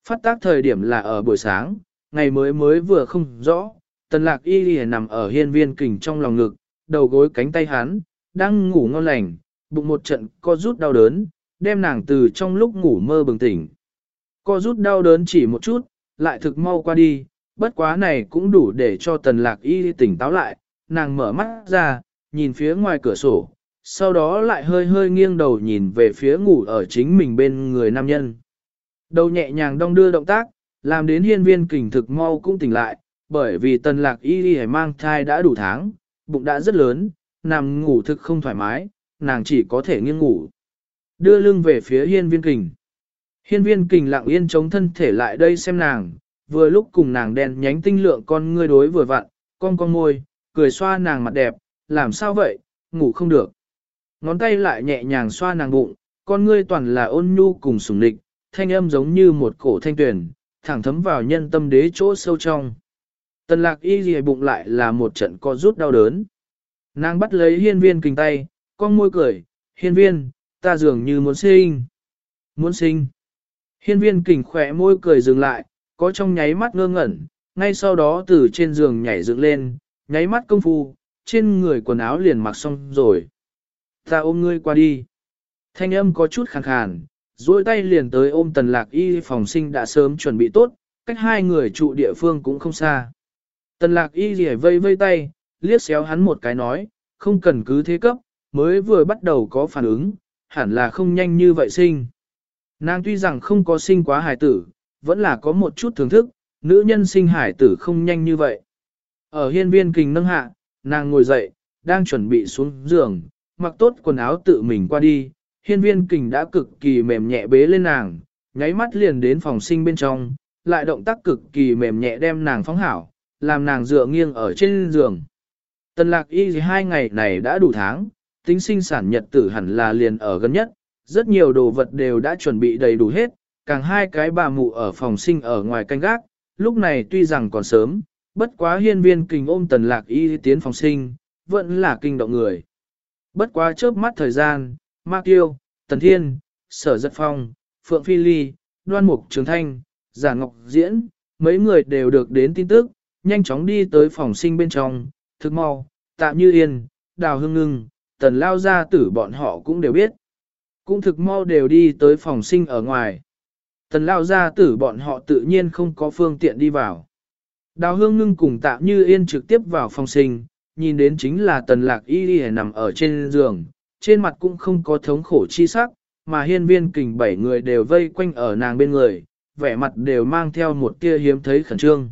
Phát tác thời điểm là ở buổi sáng, ngày mới mới vừa không rõ, tần lạc y nằm ở hiên viên kình trong lòng ngực, đầu gối cánh tay hắn, đang ngủ ngon lành, bụng một trận co rút đau đớn, đem nàng từ trong lúc ngủ mơ bừng tỉnh. Co rút đau đớn chỉ một chút, lại thực mau qua đi, bất quá này cũng đủ để cho tần lạc y tỉnh táo lại, nàng mở mắt ra, nhìn phía ngoài cửa sổ, sau đó lại hơi hơi nghiêng đầu nhìn về phía ngủ ở chính mình bên người nam nhân. Đầu nhẹ nhàng đong đưa động tác, làm đến hiên viên kình thực mau cũng tỉnh lại, bởi vì tần lạc y đi mang thai đã đủ tháng, bụng đã rất lớn, nằm ngủ thực không thoải mái, nàng chỉ có thể nghiêng ngủ. Đưa lưng về phía hiên viên kình. Hiên viên kình lặng yên chống thân thể lại đây xem nàng, vừa lúc cùng nàng đen nhánh tinh lượng con ngươi đối vừa vặn, con con môi, cười xoa nàng mặt đẹp, làm sao vậy, ngủ không được. Ngón tay lại nhẹ nhàng xoa nàng bụng, con ngươi toàn là ôn nhu cùng sủng nịch, thanh âm giống như một cổ thanh tuyển, thẳng thấm vào nhân tâm đế chỗ sâu trong. Tần lạc y dì bụng lại là một trận co rút đau đớn. Nàng bắt lấy hiên viên kình tay, con môi cười, hiên viên, ta dường như muốn sinh. Muốn sinh. Hiên viên kình khỏe môi cười dừng lại, có trong nháy mắt ngơ ngẩn, ngay sau đó từ trên giường nhảy dựng lên, nháy mắt công phu, trên người quần áo liền mặc xong rồi. Ta ôm ngươi qua đi. Thanh âm có chút khàn khàn, duỗi tay liền tới ôm tần lạc y phòng sinh đã sớm chuẩn bị tốt, cách hai người trụ địa phương cũng không xa. Tần lạc y rỉa vây vây tay, liếc xéo hắn một cái nói, không cần cứ thế cấp, mới vừa bắt đầu có phản ứng, hẳn là không nhanh như vậy sinh. Nàng tuy rằng không có sinh quá hài tử, vẫn là có một chút thưởng thức, nữ nhân sinh hải tử không nhanh như vậy. Ở hiên viên kình nâng hạ, nàng ngồi dậy, đang chuẩn bị xuống giường, mặc tốt quần áo tự mình qua đi, hiên viên kình đã cực kỳ mềm nhẹ bế lên nàng, nháy mắt liền đến phòng sinh bên trong, lại động tác cực kỳ mềm nhẹ đem nàng phóng hảo, làm nàng dựa nghiêng ở trên giường. Tần lạc y hai ngày này đã đủ tháng, tính sinh sản nhật tử hẳn là liền ở gần nhất, rất nhiều đồ vật đều đã chuẩn bị đầy đủ hết, càng hai cái bà mụ ở phòng sinh ở ngoài canh gác, lúc này tuy rằng còn sớm, bất quá hiên viên kình ôm tần lạc y tiến phòng sinh, vẫn là kinh động người. Bất quá chớp mắt thời gian, Mạc Tiêu, Tần Thiên, Sở Giật Phong, Phượng Phi Ly, Đoan Mục Trường Thanh, Giả Ngọc Diễn, mấy người đều được đến tin tức, nhanh chóng đi tới phòng sinh bên trong, thực mau, tạm như yên, đào hương ngưng, tần lao gia tử bọn họ cũng đều biết. Cũng thực mau đều đi tới phòng sinh ở ngoài. Tần lao gia tử bọn họ tự nhiên không có phương tiện đi vào. Đào hương ngưng cùng tạm như yên trực tiếp vào phòng sinh, nhìn đến chính là tần lạc y y nằm ở trên giường, trên mặt cũng không có thống khổ chi sắc, mà hiên viên kình bảy người đều vây quanh ở nàng bên người, vẻ mặt đều mang theo một tia hiếm thấy khẩn trương.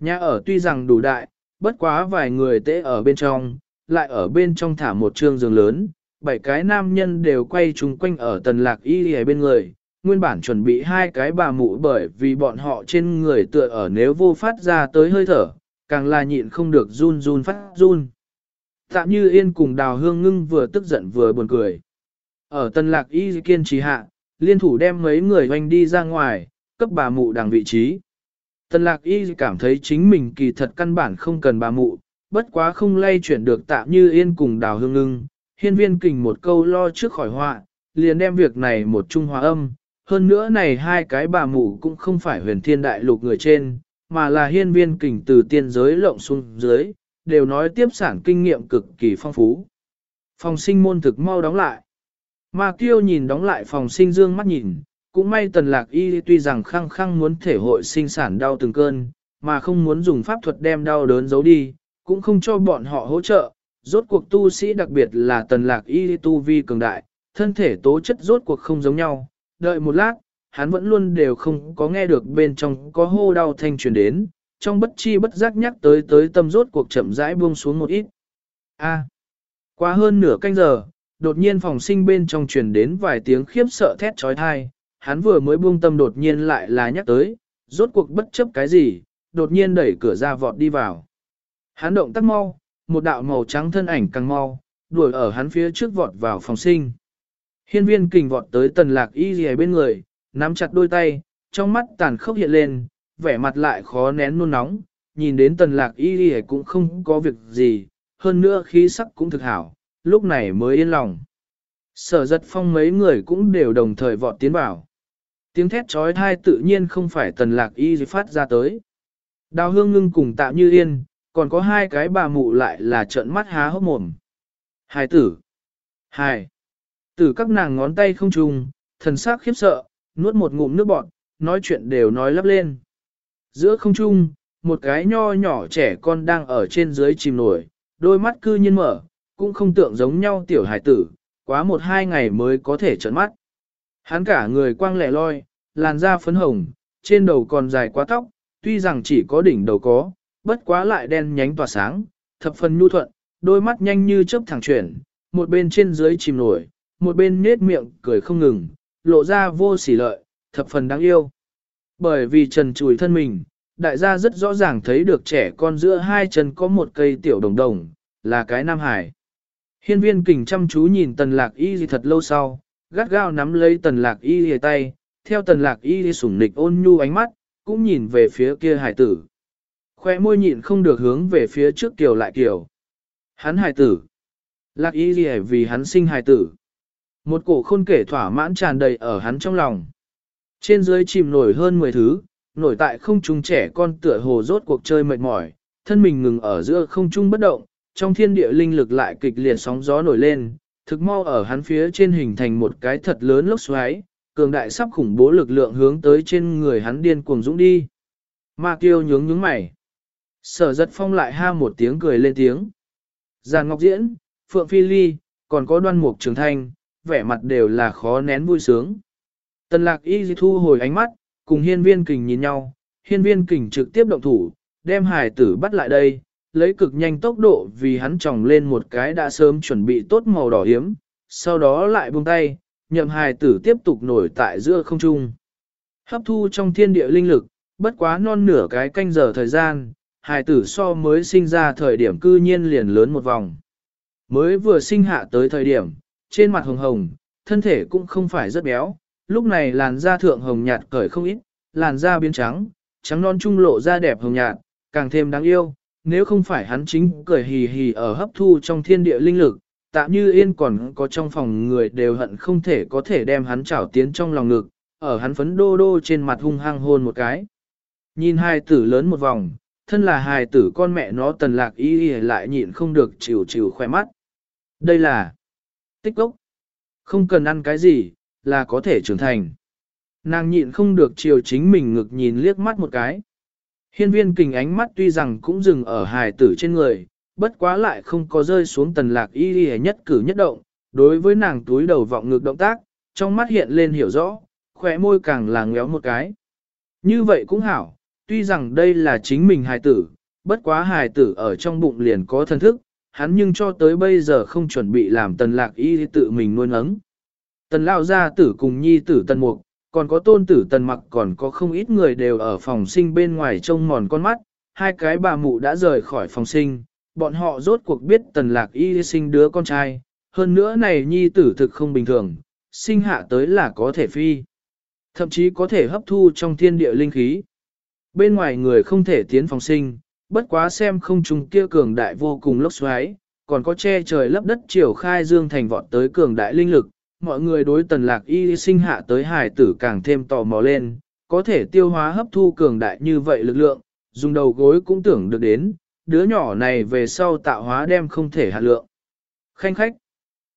Nhà ở tuy rằng đủ đại, bất quá vài người tễ ở bên trong, lại ở bên trong thả một trương giường lớn, bảy cái nam nhân đều quay chung quanh ở tần lạc y y bên người, nguyên bản chuẩn bị hai cái bà mụ bởi vì bọn họ trên người tựa ở nếu vô phát ra tới hơi thở, càng là nhịn không được run run phát run. Tạm như yên cùng đào hương ngưng vừa tức giận vừa buồn cười. Ở tần lạc y kiên trì hạ, liên thủ đem mấy người hoành đi ra ngoài, cấp bà mụ đằng vị trí. Tần lạc y cảm thấy chính mình kỳ thật căn bản không cần bà mụ, bất quá không lay chuyển được tạm như yên cùng đào hương ngưng, hiên viên kình một câu lo trước khỏi họa, liền đem việc này một trung hòa âm. Hơn nữa này hai cái bà mụ cũng không phải huyền thiên đại lục người trên, mà là hiên viên kình từ tiên giới lộng xuống dưới, đều nói tiếp sản kinh nghiệm cực kỳ phong phú. Phòng sinh môn thực mau đóng lại. mà Kiêu nhìn đóng lại phòng sinh dương mắt nhìn, cũng may tần lạc y tuy rằng khăng khăng muốn thể hội sinh sản đau từng cơn, mà không muốn dùng pháp thuật đem đau đớn giấu đi, cũng không cho bọn họ hỗ trợ. Rốt cuộc tu sĩ đặc biệt là tần lạc y tu vi cường đại, thân thể tố chất rốt cuộc không giống nhau. Đợi một lát, hắn vẫn luôn đều không có nghe được bên trong có hô đau thanh truyền đến, trong bất chi bất giác nhắc tới tới tâm rốt cuộc chậm rãi buông xuống một ít. A. qua hơn nửa canh giờ, đột nhiên phòng sinh bên trong truyền đến vài tiếng khiếp sợ thét trói thai, hắn vừa mới buông tâm đột nhiên lại là nhắc tới, rốt cuộc bất chấp cái gì, đột nhiên đẩy cửa ra vọt đi vào. Hắn động tác mau, một đạo màu trắng thân ảnh càng mau, đuổi ở hắn phía trước vọt vào phòng sinh. Hiên viên kình vọt tới tần lạc y gì bên người, nắm chặt đôi tay, trong mắt tàn khốc hiện lên, vẻ mặt lại khó nén nôn nóng, nhìn đến tần lạc y gì cũng không có việc gì, hơn nữa khí sắc cũng thực hảo, lúc này mới yên lòng. Sở giật phong mấy người cũng đều đồng thời vọt tiến vào. Tiếng thét trói thai tự nhiên không phải tần lạc y phát ra tới. Đào hương ngưng cùng tạo như yên, còn có hai cái bà mụ lại là trợn mắt há hốc mồm. Hai tử. Hai từ các nàng ngón tay không trùng, thần sắc khiếp sợ, nuốt một ngụm nước bọt, nói chuyện đều nói lắp lên. Giữa không trung, một cái nho nhỏ trẻ con đang ở trên dưới chìm nổi, đôi mắt cư nhiên mở, cũng không tượng giống nhau tiểu hải tử, quá một hai ngày mới có thể trợn mắt. Hắn cả người quang lẻ loi, làn da phấn hồng, trên đầu còn dài quá tóc, tuy rằng chỉ có đỉnh đầu có, bất quá lại đen nhánh tỏa sáng, thập phần nhu thuận, đôi mắt nhanh như chớp thẳng chuyển, một bên trên dưới chìm nổi, một bên nết miệng cười không ngừng, lộ ra vô sỉ lợi, thập phần đáng yêu. Bởi vì trần chùi thân mình, đại gia rất rõ ràng thấy được trẻ con giữa hai chân có một cây tiểu đồng đồng, là cái nam hải. Hiên viên kình chăm chú nhìn tần lạc y gì thật lâu sau, gắt gao nắm lấy tần lạc y gì tay, theo tần lạc y gì sủng nịch ôn nhu ánh mắt, cũng nhìn về phía kia hải tử. Khoe môi nhịn không được hướng về phía trước kiều lại kiều. Hắn hải tử. Lạc y gì vì hắn sinh hải tử. Một cổ khôn kể thỏa mãn tràn đầy ở hắn trong lòng. Trên dưới chìm nổi hơn 10 thứ, nổi tại không trung trẻ con tựa hồ rốt cuộc chơi mệt mỏi, thân mình ngừng ở giữa không trung bất động, trong thiên địa linh lực lại kịch liệt sóng gió nổi lên, thực mau ở hắn phía trên hình thành một cái thật lớn lốc xoáy, cường đại sắp khủng bố lực lượng hướng tới trên người hắn điên cuồng dũng đi. Ma kiêu nhướng nhướng mày. Sở giật phong lại ha một tiếng cười lên tiếng. Giàn Ngọc Diễn, Phượng Phi Ly, còn có đoan mục trường thanh, vẻ mặt đều là khó nén vui sướng. Tần lạc y thu hồi ánh mắt, cùng hiên viên kình nhìn nhau, hiên viên kình trực tiếp động thủ, đem hải tử bắt lại đây, lấy cực nhanh tốc độ vì hắn tròng lên một cái đã sớm chuẩn bị tốt màu đỏ hiếm, sau đó lại buông tay, nhậm hài tử tiếp tục nổi tại giữa không trung. Hấp thu trong thiên địa linh lực, bất quá non nửa cái canh giờ thời gian, hài tử so mới sinh ra thời điểm cư nhiên liền lớn một vòng. Mới vừa sinh hạ tới thời điểm, trên mặt hồng hồng, thân thể cũng không phải rất béo, lúc này làn da thượng hồng nhạt cởi không ít, làn da biến trắng, trắng non trung lộ da đẹp hồng nhạt, càng thêm đáng yêu, nếu không phải hắn chính cười hì hì ở hấp thu trong thiên địa linh lực, tạm như yên còn có trong phòng người đều hận không thể có thể đem hắn trảo tiến trong lòng ngực, ở hắn phấn đô đô trên mặt hung hăng hôn một cái. Nhìn hai tử lớn một vòng, thân là hài tử con mẹ nó tần lạc y y lại nhịn không được chịu chịu khoe mắt. Đây là tích gốc. Không cần ăn cái gì, là có thể trưởng thành. Nàng nhịn không được chiều chính mình ngực nhìn liếc mắt một cái. Hiên viên kình ánh mắt tuy rằng cũng dừng ở hài tử trên người, bất quá lại không có rơi xuống tần lạc y y nhất cử nhất động, đối với nàng túi đầu vọng ngực động tác, trong mắt hiện lên hiểu rõ, khỏe môi càng là ngéo một cái. Như vậy cũng hảo, tuy rằng đây là chính mình hài tử, bất quá hài tử ở trong bụng liền có thân thức, hắn nhưng cho tới bây giờ không chuẩn bị làm tần lạc y tự mình nuôi nấng. Tần lao gia tử cùng nhi tử tần mục, còn có tôn tử tần mặc còn có không ít người đều ở phòng sinh bên ngoài trông mòn con mắt, hai cái bà mụ đã rời khỏi phòng sinh, bọn họ rốt cuộc biết tần lạc y sinh đứa con trai, hơn nữa này nhi tử thực không bình thường, sinh hạ tới là có thể phi, thậm chí có thể hấp thu trong thiên địa linh khí. Bên ngoài người không thể tiến phòng sinh, bất quá xem không trùng kia cường đại vô cùng lốc xoáy, còn có che trời lấp đất chiều khai dương thành vọt tới cường đại linh lực, mọi người đối tần lạc y sinh hạ tới hải tử càng thêm tò mò lên, có thể tiêu hóa hấp thu cường đại như vậy lực lượng, dùng đầu gối cũng tưởng được đến, đứa nhỏ này về sau tạo hóa đem không thể hạ lượng. Khanh khách,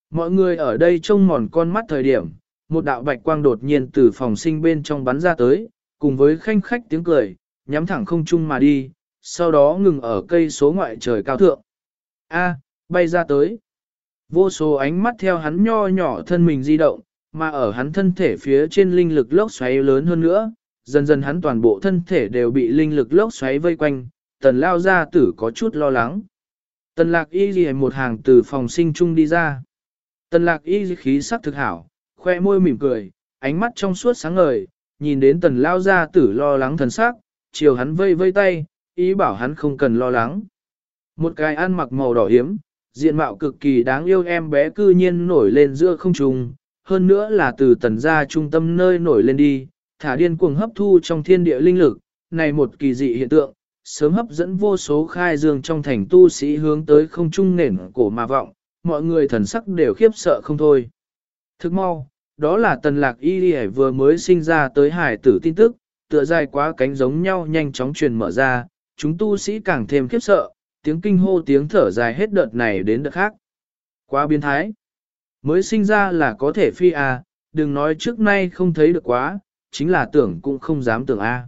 mọi người ở đây trông mòn con mắt thời điểm, một đạo bạch quang đột nhiên từ phòng sinh bên trong bắn ra tới, cùng với khanh khách tiếng cười, nhắm thẳng không trung mà đi, sau đó ngừng ở cây số ngoại trời cao thượng. A, bay ra tới. Vô số ánh mắt theo hắn nho nhỏ thân mình di động, mà ở hắn thân thể phía trên linh lực lốc xoáy lớn hơn nữa, dần dần hắn toàn bộ thân thể đều bị linh lực lốc xoáy vây quanh, tần lao ra tử có chút lo lắng. Tần lạc y ghi một hàng từ phòng sinh chung đi ra. Tần lạc y khí sắc thực hảo, khoe môi mỉm cười, ánh mắt trong suốt sáng ngời, nhìn đến tần lao ra tử lo lắng thần sắc, chiều hắn vây vây tay, ý bảo hắn không cần lo lắng. Một cái ăn mặc màu đỏ hiếm, diện mạo cực kỳ đáng yêu em bé cư nhiên nổi lên giữa không trung, hơn nữa là từ tần gia trung tâm nơi nổi lên đi, thả điên cuồng hấp thu trong thiên địa linh lực, này một kỳ dị hiện tượng, sớm hấp dẫn vô số khai dương trong thành tu sĩ hướng tới không trung nền cổ mà vọng, mọi người thần sắc đều khiếp sợ không thôi. Thức mau, đó là tần lạc y đi vừa mới sinh ra tới hải tử tin tức, tựa dài quá cánh giống nhau nhanh chóng truyền mở ra, chúng tu sĩ càng thêm khiếp sợ, tiếng kinh hô tiếng thở dài hết đợt này đến đợt khác. Quá biến thái. Mới sinh ra là có thể phi à, đừng nói trước nay không thấy được quá, chính là tưởng cũng không dám tưởng a.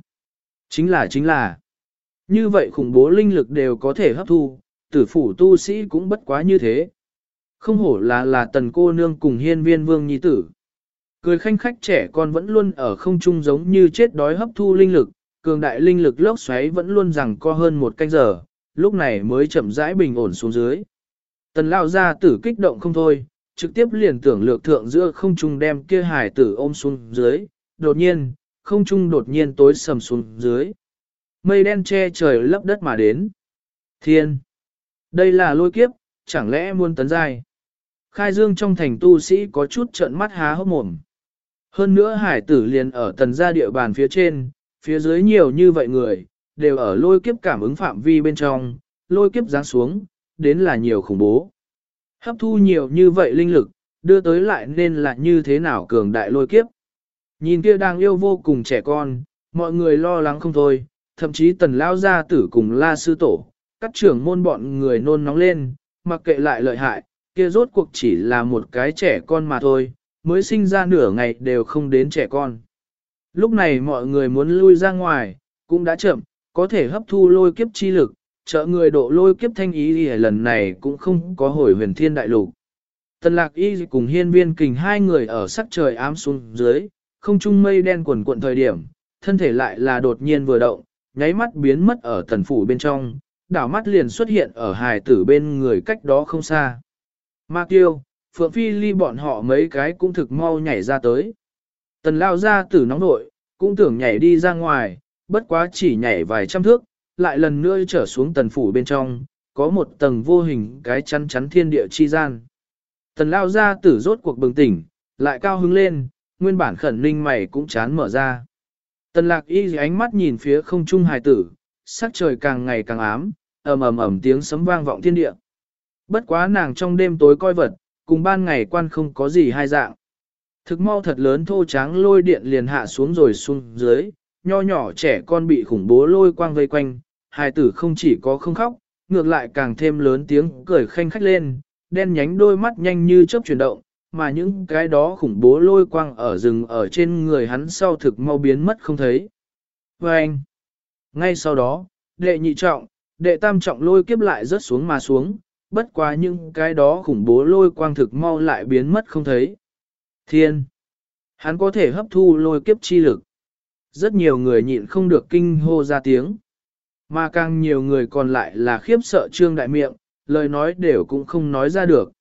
Chính là chính là. Như vậy khủng bố linh lực đều có thể hấp thu, tử phủ tu sĩ cũng bất quá như thế. Không hổ là là tần cô nương cùng hiên viên vương nhi tử. Cười khanh khách trẻ con vẫn luôn ở không trung giống như chết đói hấp thu linh lực, cường đại linh lực lốc xoáy vẫn luôn rằng co hơn một canh giờ, lúc này mới chậm rãi bình ổn xuống dưới. Tần lao ra tử kích động không thôi, trực tiếp liền tưởng lược thượng giữa không trung đem kia hải tử ôm xuống dưới, đột nhiên, không trung đột nhiên tối sầm xuống dưới. Mây đen che trời lấp đất mà đến. Thiên! Đây là lôi kiếp, chẳng lẽ muôn tấn dài. Khai dương trong thành tu sĩ có chút trợn mắt há hốc mồm. Hơn nữa hải tử liền ở tần gia địa bàn phía trên, phía dưới nhiều như vậy người, đều ở lôi kiếp cảm ứng phạm vi bên trong, lôi kiếp giáng xuống, đến là nhiều khủng bố. Hấp thu nhiều như vậy linh lực, đưa tới lại nên là như thế nào cường đại lôi kiếp. Nhìn kia đang yêu vô cùng trẻ con, mọi người lo lắng không thôi, thậm chí tần lao gia tử cùng la sư tổ, các trưởng môn bọn người nôn nóng lên, mặc kệ lại lợi hại, kia rốt cuộc chỉ là một cái trẻ con mà thôi, mới sinh ra nửa ngày đều không đến trẻ con. Lúc này mọi người muốn lui ra ngoài, cũng đã chậm, có thể hấp thu lôi kiếp chi lực, trợ người độ lôi kiếp thanh ý thì lần này cũng không có hồi huyền thiên đại lục. Tần lạc y cùng hiên viên kình hai người ở sắc trời ám xuống dưới, không trung mây đen quần cuộn thời điểm, thân thể lại là đột nhiên vừa động, nháy mắt biến mất ở tần phủ bên trong, đảo mắt liền xuất hiện ở hài tử bên người cách đó không xa. Ma tiêu, Phượng Phi ly bọn họ mấy cái cũng thực mau nhảy ra tới. Tần lao ra tử nóng nội, cũng tưởng nhảy đi ra ngoài, bất quá chỉ nhảy vài trăm thước, lại lần nữa trở xuống tần phủ bên trong, có một tầng vô hình cái chắn chắn thiên địa chi gian. Tần lao ra tử rốt cuộc bừng tỉnh, lại cao hứng lên, nguyên bản khẩn ninh mày cũng chán mở ra. Tần lạc y ánh mắt nhìn phía không trung hài tử, sắc trời càng ngày càng ám, ầm ầm ầm tiếng sấm vang vọng thiên địa. Bất quá nàng trong đêm tối coi vật, cùng ban ngày quan không có gì hai dạng. Thực mau thật lớn thô tráng lôi điện liền hạ xuống rồi xuống dưới, nho nhỏ trẻ con bị khủng bố lôi quang vây quanh, hài tử không chỉ có không khóc, ngược lại càng thêm lớn tiếng cười khanh khách lên, đen nhánh đôi mắt nhanh như chớp chuyển động, mà những cái đó khủng bố lôi quang ở rừng ở trên người hắn sau thực mau biến mất không thấy. Và anh, ngay sau đó, đệ nhị trọng, đệ tam trọng lôi kiếp lại rớt xuống mà xuống, bất quá những cái đó khủng bố lôi quang thực mau lại biến mất không thấy. Thiên, hắn có thể hấp thu lôi kiếp chi lực. Rất nhiều người nhịn không được kinh hô ra tiếng. Mà càng nhiều người còn lại là khiếp sợ trương đại miệng, lời nói đều cũng không nói ra được.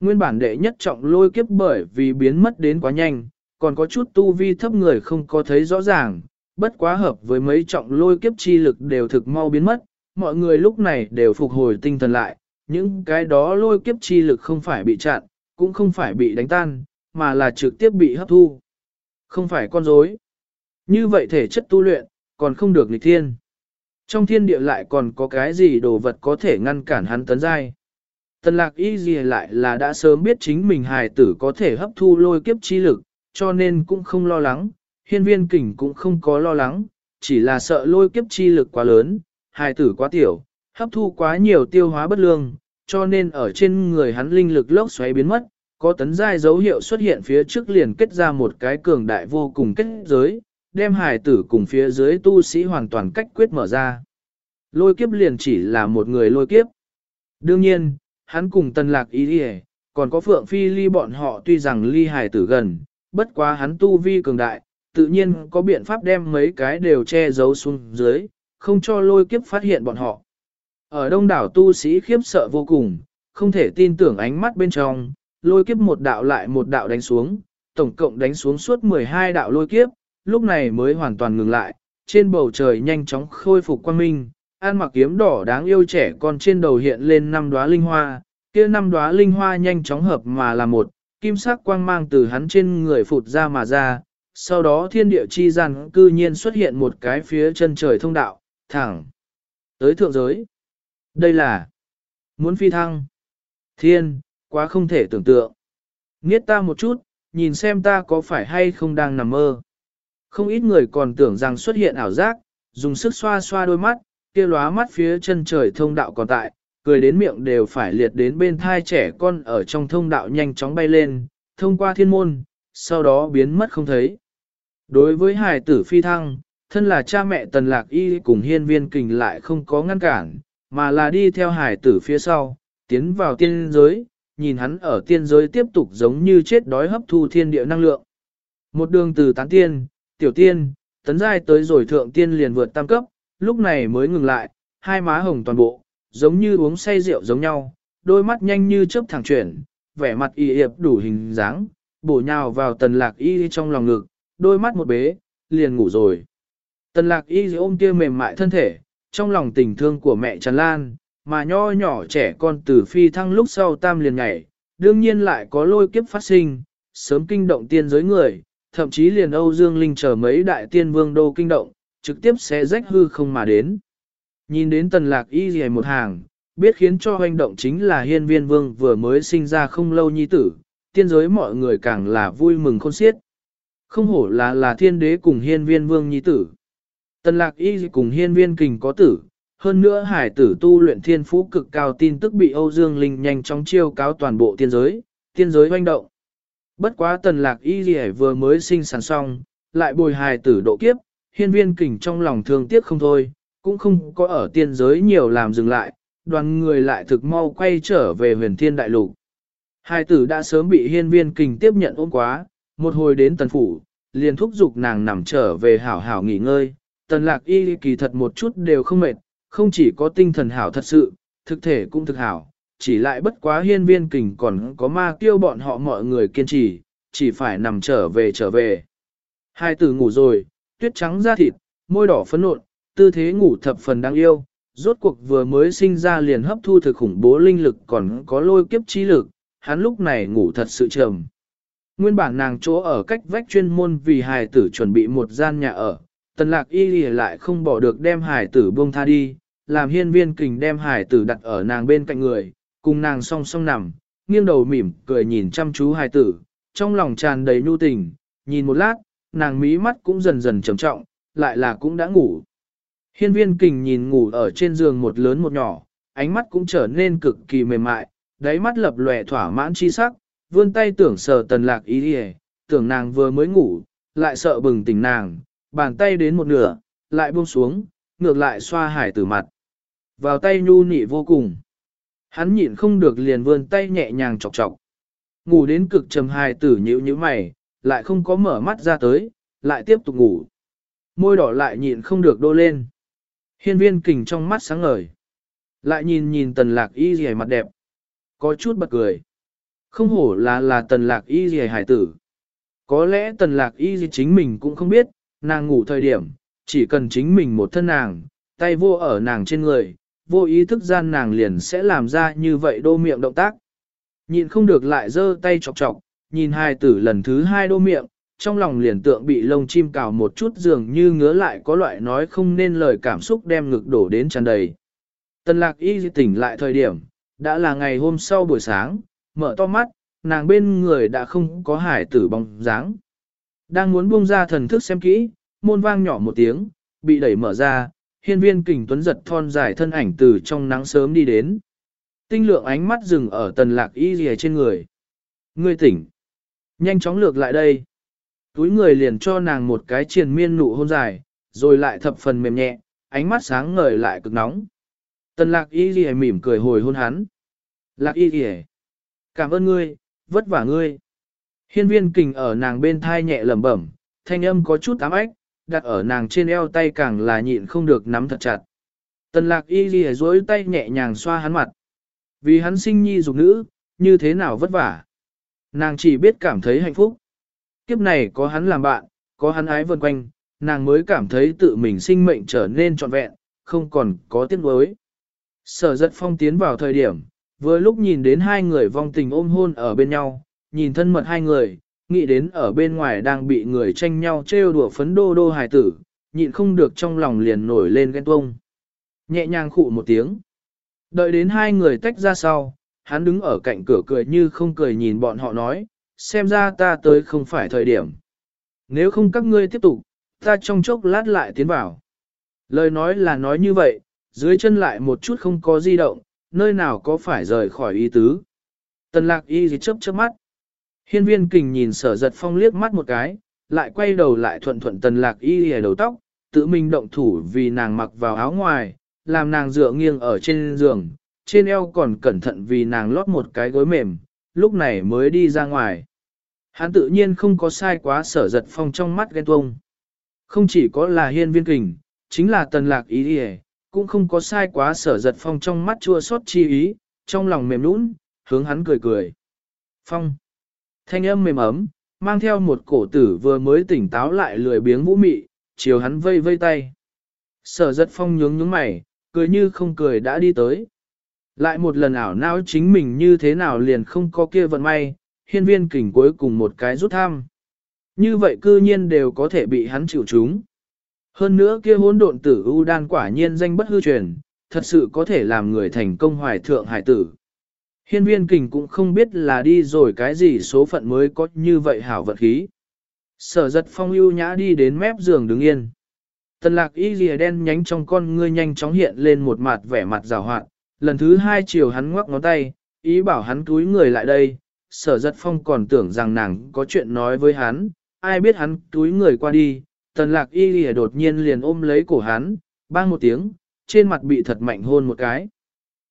Nguyên bản đệ nhất trọng lôi kiếp bởi vì biến mất đến quá nhanh, còn có chút tu vi thấp người không có thấy rõ ràng, bất quá hợp với mấy trọng lôi kiếp chi lực đều thực mau biến mất, mọi người lúc này đều phục hồi tinh thần lại, những cái đó lôi kiếp chi lực không phải bị chặn, cũng không phải bị đánh tan, mà là trực tiếp bị hấp thu. Không phải con rối. Như vậy thể chất tu luyện, còn không được nghịch thiên. Trong thiên địa lại còn có cái gì đồ vật có thể ngăn cản hắn tấn giai. Tần lạc y gì lại là đã sớm biết chính mình hài tử có thể hấp thu lôi kiếp chi lực, cho nên cũng không lo lắng, hiên viên kình cũng không có lo lắng, chỉ là sợ lôi kiếp chi lực quá lớn, hài tử quá tiểu, hấp thu quá nhiều tiêu hóa bất lương, cho nên ở trên người hắn linh lực lốc xoáy biến mất, có tấn giai dấu hiệu xuất hiện phía trước liền kết ra một cái cường đại vô cùng kết giới, đem hải tử cùng phía dưới tu sĩ hoàn toàn cách quyết mở ra. Lôi kiếp liền chỉ là một người lôi kiếp. Đương nhiên, hắn cùng tân lạc ý đi còn có phượng phi ly bọn họ tuy rằng ly hải tử gần, bất quá hắn tu vi cường đại, tự nhiên có biện pháp đem mấy cái đều che giấu xuống dưới, không cho lôi kiếp phát hiện bọn họ. Ở đông đảo tu sĩ khiếp sợ vô cùng, không thể tin tưởng ánh mắt bên trong, lôi kiếp một đạo lại một đạo đánh xuống, tổng cộng đánh xuống suốt 12 đạo lôi kiếp, lúc này mới hoàn toàn ngừng lại, trên bầu trời nhanh chóng khôi phục quang minh, an mặc kiếm đỏ đáng yêu trẻ con trên đầu hiện lên năm đóa linh hoa, kia năm đóa linh hoa nhanh chóng hợp mà là một, kim sắc quang mang từ hắn trên người phụt ra mà ra, sau đó thiên địa chi gian cư nhiên xuất hiện một cái phía chân trời thông đạo, thẳng tới thượng giới. Đây là muốn phi thăng. Thiên, quá không thể tưởng tượng. Nghiết ta một chút, nhìn xem ta có phải hay không đang nằm mơ. Không ít người còn tưởng rằng xuất hiện ảo giác, dùng sức xoa xoa đôi mắt, kia lóa mắt phía chân trời thông đạo còn tại, cười đến miệng đều phải liệt đến bên thai trẻ con ở trong thông đạo nhanh chóng bay lên, thông qua thiên môn, sau đó biến mất không thấy. Đối với hài tử phi thăng, thân là cha mẹ tần lạc y cùng hiên viên kình lại không có ngăn cản, mà là đi theo hài tử phía sau, tiến vào tiên giới, nhìn hắn ở tiên giới tiếp tục giống như chết đói hấp thu thiên địa năng lượng. Một đường từ tán tiên, tiểu tiên, tấn giai tới rồi thượng tiên liền vượt tam cấp, lúc này mới ngừng lại, hai má hồng toàn bộ, giống như uống say rượu giống nhau, đôi mắt nhanh như chớp thẳng chuyển, vẻ mặt y hiệp đủ hình dáng, bổ nhào vào tần lạc y trong lòng ngực, đôi mắt một bế, liền ngủ rồi. Tần lạc y ôm kia mềm mại thân thể, trong lòng tình thương của mẹ tràn lan, mà nho nhỏ trẻ con từ phi thăng lúc sau tam liền nhảy, đương nhiên lại có lôi kiếp phát sinh, sớm kinh động tiên giới người, thậm chí liền Âu Dương Linh chờ mấy đại tiên vương đô kinh động, trực tiếp sẽ rách hư không mà đến. Nhìn đến tần lạc y gì một hàng, biết khiến cho hoành động chính là hiên viên vương vừa mới sinh ra không lâu nhi tử, tiên giới mọi người càng là vui mừng khôn xiết. Không hổ là là thiên đế cùng hiên viên vương nhi tử. Tần lạc y cùng hiên viên kình có tử, hơn nữa hải tử tu luyện thiên phú cực cao tin tức bị Âu Dương Linh nhanh chóng chiêu cáo toàn bộ tiên giới, tiên giới hoành động. Bất quá tần lạc y gì vừa mới sinh sản xong, lại bồi hài tử độ kiếp, hiên viên kình trong lòng thương tiếc không thôi, cũng không có ở tiên giới nhiều làm dừng lại, đoàn người lại thực mau quay trở về huyền thiên đại lục. Hài tử đã sớm bị hiên viên kình tiếp nhận ôm quá, một hồi đến tần phủ, liền thúc giục nàng nằm trở về hảo hảo nghỉ ngơi. Tần lạc y kỳ thật một chút đều không mệt, không chỉ có tinh thần hảo thật sự, thực thể cũng thực hảo, chỉ lại bất quá hiên viên kình còn có ma kêu bọn họ mọi người kiên trì, chỉ phải nằm trở về trở về. Hai tử ngủ rồi, tuyết trắng da thịt, môi đỏ phấn nộn, tư thế ngủ thập phần đáng yêu, rốt cuộc vừa mới sinh ra liền hấp thu thực khủng bố linh lực còn có lôi kiếp trí lực, hắn lúc này ngủ thật sự trầm. Nguyên bản nàng chỗ ở cách vách chuyên môn vì hài tử chuẩn bị một gian nhà ở, tần lạc y lì lại không bỏ được đem hải tử buông tha đi, làm hiên viên kình đem hải tử đặt ở nàng bên cạnh người, cùng nàng song song nằm, nghiêng đầu mỉm cười nhìn chăm chú hải tử, trong lòng tràn đầy nhu tình, nhìn một lát, nàng mí mắt cũng dần dần trầm trọng, lại là cũng đã ngủ. Hiên viên kình nhìn ngủ ở trên giường một lớn một nhỏ, ánh mắt cũng trở nên cực kỳ mềm mại, đáy mắt lập lòe thỏa mãn chi sắc, vươn tay tưởng sờ tần lạc y lìa, tưởng nàng vừa mới ngủ, lại sợ bừng tỉnh nàng, bàn tay đến một nửa, lại buông xuống, ngược lại xoa hải tử mặt. Vào tay nhu nị vô cùng. Hắn nhịn không được liền vươn tay nhẹ nhàng chọc chọc. Ngủ đến cực trầm hài tử nhíu nhíu mày, lại không có mở mắt ra tới, lại tiếp tục ngủ. Môi đỏ lại nhịn không được đô lên. Hiên viên kình trong mắt sáng ngời. Lại nhìn nhìn tần lạc y dì mặt đẹp. Có chút bật cười. Không hổ là là tần lạc y dì hải tử. Có lẽ tần lạc y dì chính mình cũng không biết, nàng ngủ thời điểm, chỉ cần chính mình một thân nàng, tay vô ở nàng trên người, vô ý thức gian nàng liền sẽ làm ra như vậy đô miệng động tác. Nhịn không được lại giơ tay chọc chọc, nhìn hai tử lần thứ hai đô miệng, trong lòng liền tượng bị lông chim cào một chút dường như ngứa lại có loại nói không nên lời cảm xúc đem ngực đổ đến tràn đầy. Tần lạc y tỉnh lại thời điểm, đã là ngày hôm sau buổi sáng, mở to mắt, nàng bên người đã không có hải tử bóng dáng. Đang muốn buông ra thần thức xem kỹ, môn vang nhỏ một tiếng, bị đẩy mở ra, hiên viên kình tuấn giật thon dài thân ảnh từ trong nắng sớm đi đến. Tinh lượng ánh mắt dừng ở tần lạc y rìa trên người. Ngươi tỉnh. Nhanh chóng lược lại đây. túi người liền cho nàng một cái triền miên nụ hôn dài, rồi lại thập phần mềm nhẹ, ánh mắt sáng ngời lại cực nóng. Tần lạc y ghi mỉm cười hồi hôn hắn. Lạc y ghi cảm ơn ngươi, vất vả ngươi. Hiên viên kình ở nàng bên thai nhẹ lẩm bẩm, thanh âm có chút ám ách, đặt ở nàng trên eo tay càng là nhịn không được nắm thật chặt. Tần lạc y ghi dối tay nhẹ nhàng xoa hắn mặt. Vì hắn sinh nhi dục nữ, như thế nào vất vả. Nàng chỉ biết cảm thấy hạnh phúc. Kiếp này có hắn làm bạn, có hắn ái vần quanh, nàng mới cảm thấy tự mình sinh mệnh trở nên trọn vẹn, không còn có tiếc nuối. Sở giật phong tiến vào thời điểm, vừa lúc nhìn đến hai người vong tình ôm hôn ở bên nhau, nhìn thân mật hai người, nghĩ đến ở bên ngoài đang bị người tranh nhau trêu đùa phấn đô đô hài tử, nhịn không được trong lòng liền nổi lên ghen tuông. Nhẹ nhàng khụ một tiếng. Đợi đến hai người tách ra sau, hắn đứng ở cạnh cửa cười như không cười nhìn bọn họ nói, xem ra ta tới không phải thời điểm. Nếu không các ngươi tiếp tục, ta trong chốc lát lại tiến vào. Lời nói là nói như vậy, dưới chân lại một chút không có di động, nơi nào có phải rời khỏi ý tứ. Tần lạc y gì chớp chớp mắt. Hiên viên kình nhìn sở giật phong liếc mắt một cái, lại quay đầu lại thuận thuận tần lạc y hề đầu tóc, tự mình động thủ vì nàng mặc vào áo ngoài, làm nàng dựa nghiêng ở trên giường, trên eo còn cẩn thận vì nàng lót một cái gối mềm, lúc này mới đi ra ngoài. Hắn tự nhiên không có sai quá sở giật phong trong mắt ghen tuông. Không chỉ có là hiên viên kình, chính là tần lạc ý hề, cũng không có sai quá sở giật phong trong mắt chua xót chi ý, trong lòng mềm nũng, hướng hắn cười cười. Phong. Thanh âm mềm ấm, mang theo một cổ tử vừa mới tỉnh táo lại lười biếng vũ mị, chiều hắn vây vây tay. Sở giật phong nhướng nhướng mày, cười như không cười đã đi tới. Lại một lần ảo não chính mình như thế nào liền không có kia vận may, hiên viên kình cuối cùng một cái rút tham. Như vậy cư nhiên đều có thể bị hắn chịu chúng. Hơn nữa kia hỗn độn tử U đan quả nhiên danh bất hư truyền, thật sự có thể làm người thành công hoài thượng hải tử. Hiên viên kình cũng không biết là đi rồi cái gì số phận mới có như vậy hảo vật khí. Sở giật phong ưu nhã đi đến mép giường đứng yên. Tần lạc y rìa đen nhánh trong con ngươi nhanh chóng hiện lên một mặt vẻ mặt rào hoạn. Lần thứ hai chiều hắn ngoắc ngón tay, ý bảo hắn túi người lại đây. Sở giật phong còn tưởng rằng nàng có chuyện nói với hắn, ai biết hắn túi người qua đi. Tần lạc y rìa đột nhiên liền ôm lấy cổ hắn, bang một tiếng, trên mặt bị thật mạnh hôn một cái.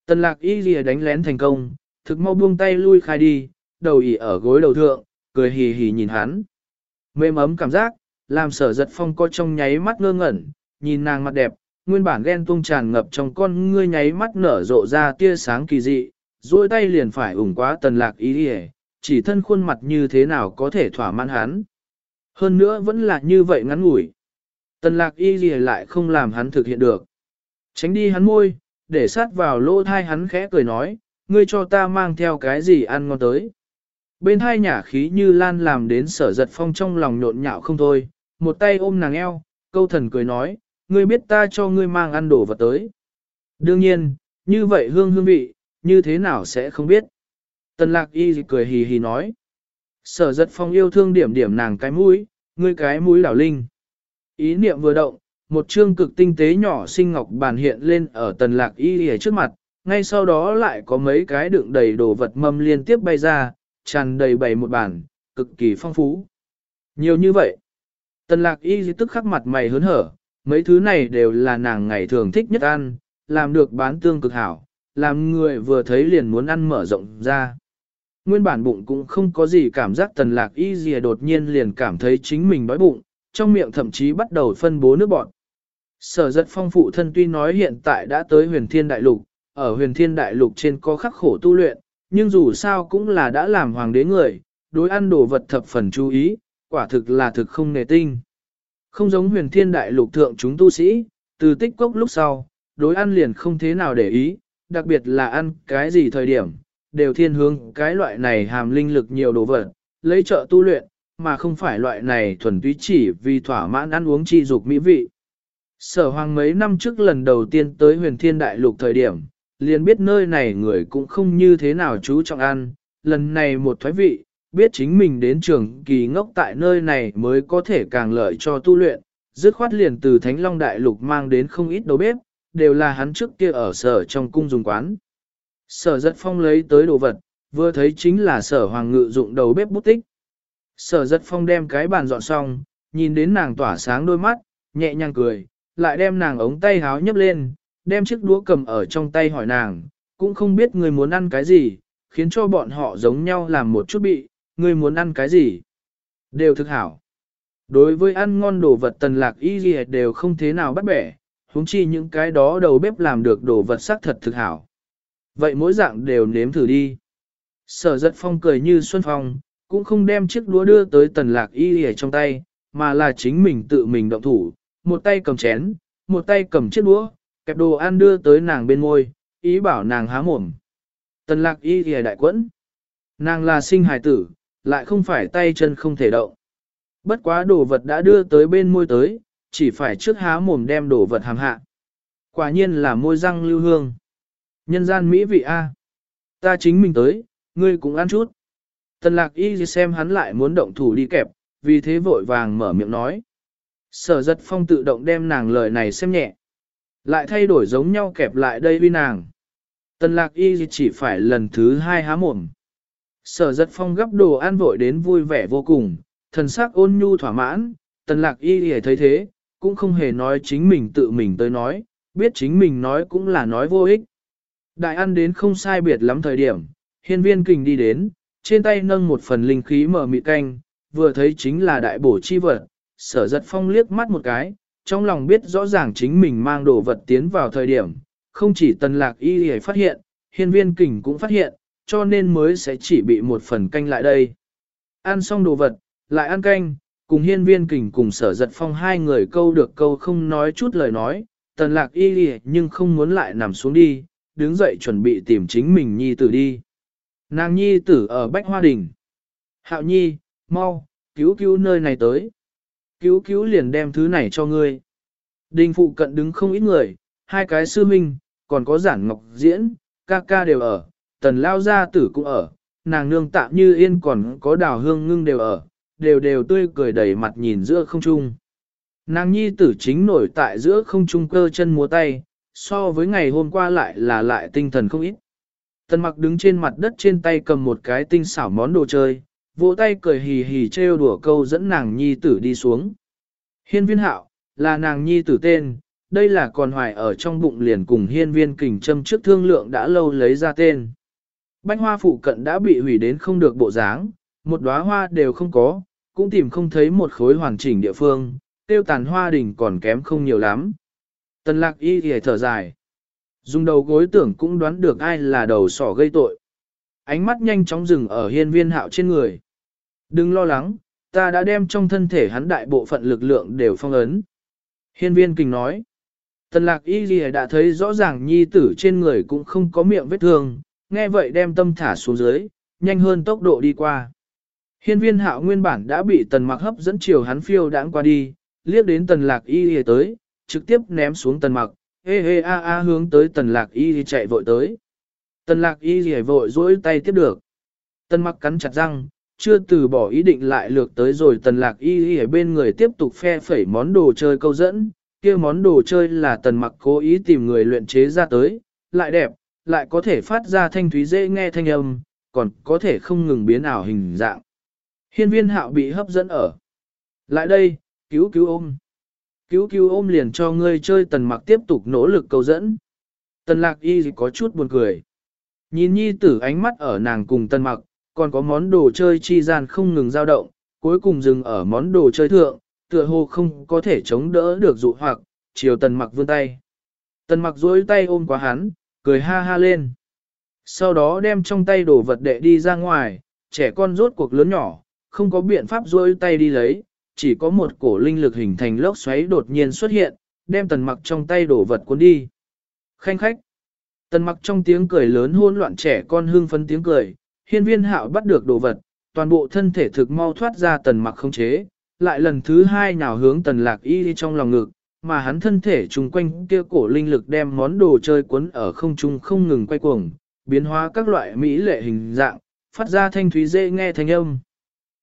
Tần lạc y rìa đánh lén thành công, thực mau buông tay lui khai đi, đầu ỉ ở gối đầu thượng, cười hì hì nhìn hắn. Mềm ấm cảm giác, làm sở giật phong co trong nháy mắt ngơ ngẩn, nhìn nàng mặt đẹp, nguyên bản ghen tung tràn ngập trong con ngươi nháy mắt nở rộ ra tia sáng kỳ dị, duỗi tay liền phải ủng quá tần lạc ý đi chỉ thân khuôn mặt như thế nào có thể thỏa mãn hắn. Hơn nữa vẫn là như vậy ngắn ngủi. Tần lạc y gì lại không làm hắn thực hiện được. Tránh đi hắn môi, để sát vào lỗ thai hắn khẽ cười nói, ngươi cho ta mang theo cái gì ăn ngon tới. Bên hai nhả khí như lan làm đến sở giật phong trong lòng nhộn nhạo không thôi, một tay ôm nàng eo, câu thần cười nói, ngươi biết ta cho ngươi mang ăn đồ vật tới. Đương nhiên, như vậy hương hương vị, như thế nào sẽ không biết. Tần lạc y cười hì hì nói. Sở giật phong yêu thương điểm điểm nàng cái mũi, ngươi cái mũi đảo linh. Ý niệm vừa động, một chương cực tinh tế nhỏ xinh ngọc bàn hiện lên ở tần lạc y ở trước mặt, ngay sau đó lại có mấy cái đựng đầy đồ vật mâm liên tiếp bay ra, tràn đầy bày một bàn, cực kỳ phong phú. Nhiều như vậy. Tần lạc y tức khắc mặt mày hớn hở, mấy thứ này đều là nàng ngày thường thích nhất ăn, làm được bán tương cực hảo, làm người vừa thấy liền muốn ăn mở rộng ra. Nguyên bản bụng cũng không có gì cảm giác tần lạc y gì đột nhiên liền cảm thấy chính mình đói bụng, trong miệng thậm chí bắt đầu phân bố nước bọt. Sở giật phong phụ thân tuy nói hiện tại đã tới huyền thiên đại lục, ở huyền thiên đại lục trên có khắc khổ tu luyện, nhưng dù sao cũng là đã làm hoàng đế người, đối ăn đồ vật thập phần chú ý, quả thực là thực không nề tinh. Không giống huyền thiên đại lục thượng chúng tu sĩ, từ tích cốc lúc sau, đối ăn liền không thế nào để ý, đặc biệt là ăn cái gì thời điểm, đều thiên hướng cái loại này hàm linh lực nhiều đồ vật, lấy trợ tu luyện, mà không phải loại này thuần túy chỉ vì thỏa mãn ăn uống chi dục mỹ vị. Sở hoàng mấy năm trước lần đầu tiên tới huyền thiên đại lục thời điểm, liền biết nơi này người cũng không như thế nào chú trọng ăn, lần này một thoái vị, biết chính mình đến trường kỳ ngốc tại nơi này mới có thể càng lợi cho tu luyện, dứt khoát liền từ Thánh Long Đại Lục mang đến không ít đầu bếp, đều là hắn trước kia ở sở trong cung dùng quán. Sở giật phong lấy tới đồ vật, vừa thấy chính là sở hoàng ngự dụng đầu bếp bút tích. Sở giật phong đem cái bàn dọn xong, nhìn đến nàng tỏa sáng đôi mắt, nhẹ nhàng cười, lại đem nàng ống tay háo nhấp lên, đem chiếc đũa cầm ở trong tay hỏi nàng, cũng không biết người muốn ăn cái gì, khiến cho bọn họ giống nhau làm một chút bị, người muốn ăn cái gì. Đều thực hảo. Đối với ăn ngon đồ vật tần lạc y gì đều không thế nào bắt bẻ, huống chi những cái đó đầu bếp làm được đồ vật sắc thật thực hảo. Vậy mỗi dạng đều nếm thử đi. Sở giật phong cười như xuân phong, cũng không đem chiếc đũa đưa tới tần lạc y ở trong tay, mà là chính mình tự mình động thủ, một tay cầm chén, một tay cầm chiếc đũa, kẹp đồ ăn đưa tới nàng bên môi, ý bảo nàng há mồm. Tần lạc y thì đại quẫn. Nàng là sinh hài tử, lại không phải tay chân không thể động. Bất quá đồ vật đã đưa tới bên môi tới, chỉ phải trước há mồm đem đồ vật hàm hạ. Quả nhiên là môi răng lưu hương. Nhân gian Mỹ vị A. Ta chính mình tới, ngươi cũng ăn chút. Tần lạc y xem hắn lại muốn động thủ đi kẹp, vì thế vội vàng mở miệng nói. Sở giật phong tự động đem nàng lời này xem nhẹ. Lại thay đổi giống nhau kẹp lại đây uy nàng. Tần lạc y chỉ phải lần thứ hai há mồm. Sở giật phong gấp đồ ăn vội đến vui vẻ vô cùng, thần sắc ôn nhu thỏa mãn, tần lạc y hề thấy thế, cũng không hề nói chính mình tự mình tới nói, biết chính mình nói cũng là nói vô ích. Đại ăn đến không sai biệt lắm thời điểm, hiên viên kình đi đến, trên tay nâng một phần linh khí mở mị canh, vừa thấy chính là đại bổ chi vật, sở giật phong liếc mắt một cái, trong lòng biết rõ ràng chính mình mang đồ vật tiến vào thời điểm, không chỉ tần lạc y hề phát hiện, hiên viên kình cũng phát hiện, cho nên mới sẽ chỉ bị một phần canh lại đây. Ăn xong đồ vật, lại ăn canh, cùng hiên viên kình cùng sở giật phong hai người câu được câu không nói chút lời nói, tần lạc y hề nhưng không muốn lại nằm xuống đi, đứng dậy chuẩn bị tìm chính mình nhi tử đi. Nàng nhi tử ở Bách Hoa Đình. Hạo nhi, mau, cứu cứu nơi này tới. Cứu cứu liền đem thứ này cho ngươi. Đình phụ cận đứng không ít người, hai cái sư minh, còn có giản ngọc diễn, ca ca đều ở, tần lao gia tử cũng ở, nàng nương tạm như yên còn có đào hương ngưng đều ở, đều đều tươi cười đầy mặt nhìn giữa không trung. Nàng nhi tử chính nổi tại giữa không trung cơ chân múa tay, so với ngày hôm qua lại là lại tinh thần không ít. Tần mặc đứng trên mặt đất trên tay cầm một cái tinh xảo món đồ chơi, vỗ tay cười hì hì trêu đùa câu dẫn nàng nhi tử đi xuống. Hiên viên hạo, là nàng nhi tử tên, đây là còn hoài ở trong bụng liền cùng hiên viên kình châm trước thương lượng đã lâu lấy ra tên. Bánh hoa phụ cận đã bị hủy đến không được bộ dáng, một đóa hoa đều không có, cũng tìm không thấy một khối hoàn chỉnh địa phương, tiêu tàn hoa đỉnh còn kém không nhiều lắm. Tần lạc y thì thở dài. Dùng đầu gối tưởng cũng đoán được ai là đầu sỏ gây tội. Ánh mắt nhanh chóng dừng ở hiên viên hạo trên người. Đừng lo lắng, ta đã đem trong thân thể hắn đại bộ phận lực lượng đều phong ấn. Hiên viên kình nói. Tần lạc y gì đã thấy rõ ràng nhi tử trên người cũng không có miệng vết thương, nghe vậy đem tâm thả xuống dưới, nhanh hơn tốc độ đi qua. Hiên viên hạo nguyên bản đã bị tần mặc hấp dẫn chiều hắn phiêu đãng qua đi, liếc đến tần lạc y gì tới, trực tiếp ném xuống tần mặc, hê hê a a hướng tới tần lạc y gì chạy vội tới. Tần lạc y gì vội dối tay tiếp được. Tần mặc cắn chặt răng, chưa từ bỏ ý định lại lược tới rồi tần lạc y y ở bên người tiếp tục phe phẩy món đồ chơi câu dẫn, kia món đồ chơi là tần mặc cố ý tìm người luyện chế ra tới, lại đẹp, lại có thể phát ra thanh thúy dễ nghe thanh âm, còn có thể không ngừng biến ảo hình dạng. Hiên viên hạo bị hấp dẫn ở. Lại đây, cứu cứu ôm. Cứu cứu ôm liền cho ngươi chơi tần mặc tiếp tục nỗ lực câu dẫn. Tần lạc y có chút buồn cười. Nhìn nhi tử ánh mắt ở nàng cùng tần mặc, còn có món đồ chơi chi gian không ngừng dao động, cuối cùng dừng ở món đồ chơi thượng, tựa hồ không có thể chống đỡ được dụ hoặc, chiều tần mặc vươn tay. Tần mặc duỗi tay ôm quá hắn, cười ha ha lên. Sau đó đem trong tay đồ vật đệ đi ra ngoài, trẻ con rốt cuộc lớn nhỏ, không có biện pháp duỗi tay đi lấy, chỉ có một cổ linh lực hình thành lốc xoáy đột nhiên xuất hiện, đem tần mặc trong tay đồ vật cuốn đi. Khanh khách. Tần mặc trong tiếng cười lớn hôn loạn trẻ con hương phấn tiếng cười, hiên viên hạo bắt được đồ vật, toàn bộ thân thể thực mau thoát ra tần mặc không chế, lại lần thứ hai nào hướng tần lạc y đi trong lòng ngực, mà hắn thân thể chung quanh kia cổ linh lực đem món đồ chơi cuốn ở không trung không ngừng quay cuồng, biến hóa các loại mỹ lệ hình dạng, phát ra thanh thúy dễ nghe thanh âm.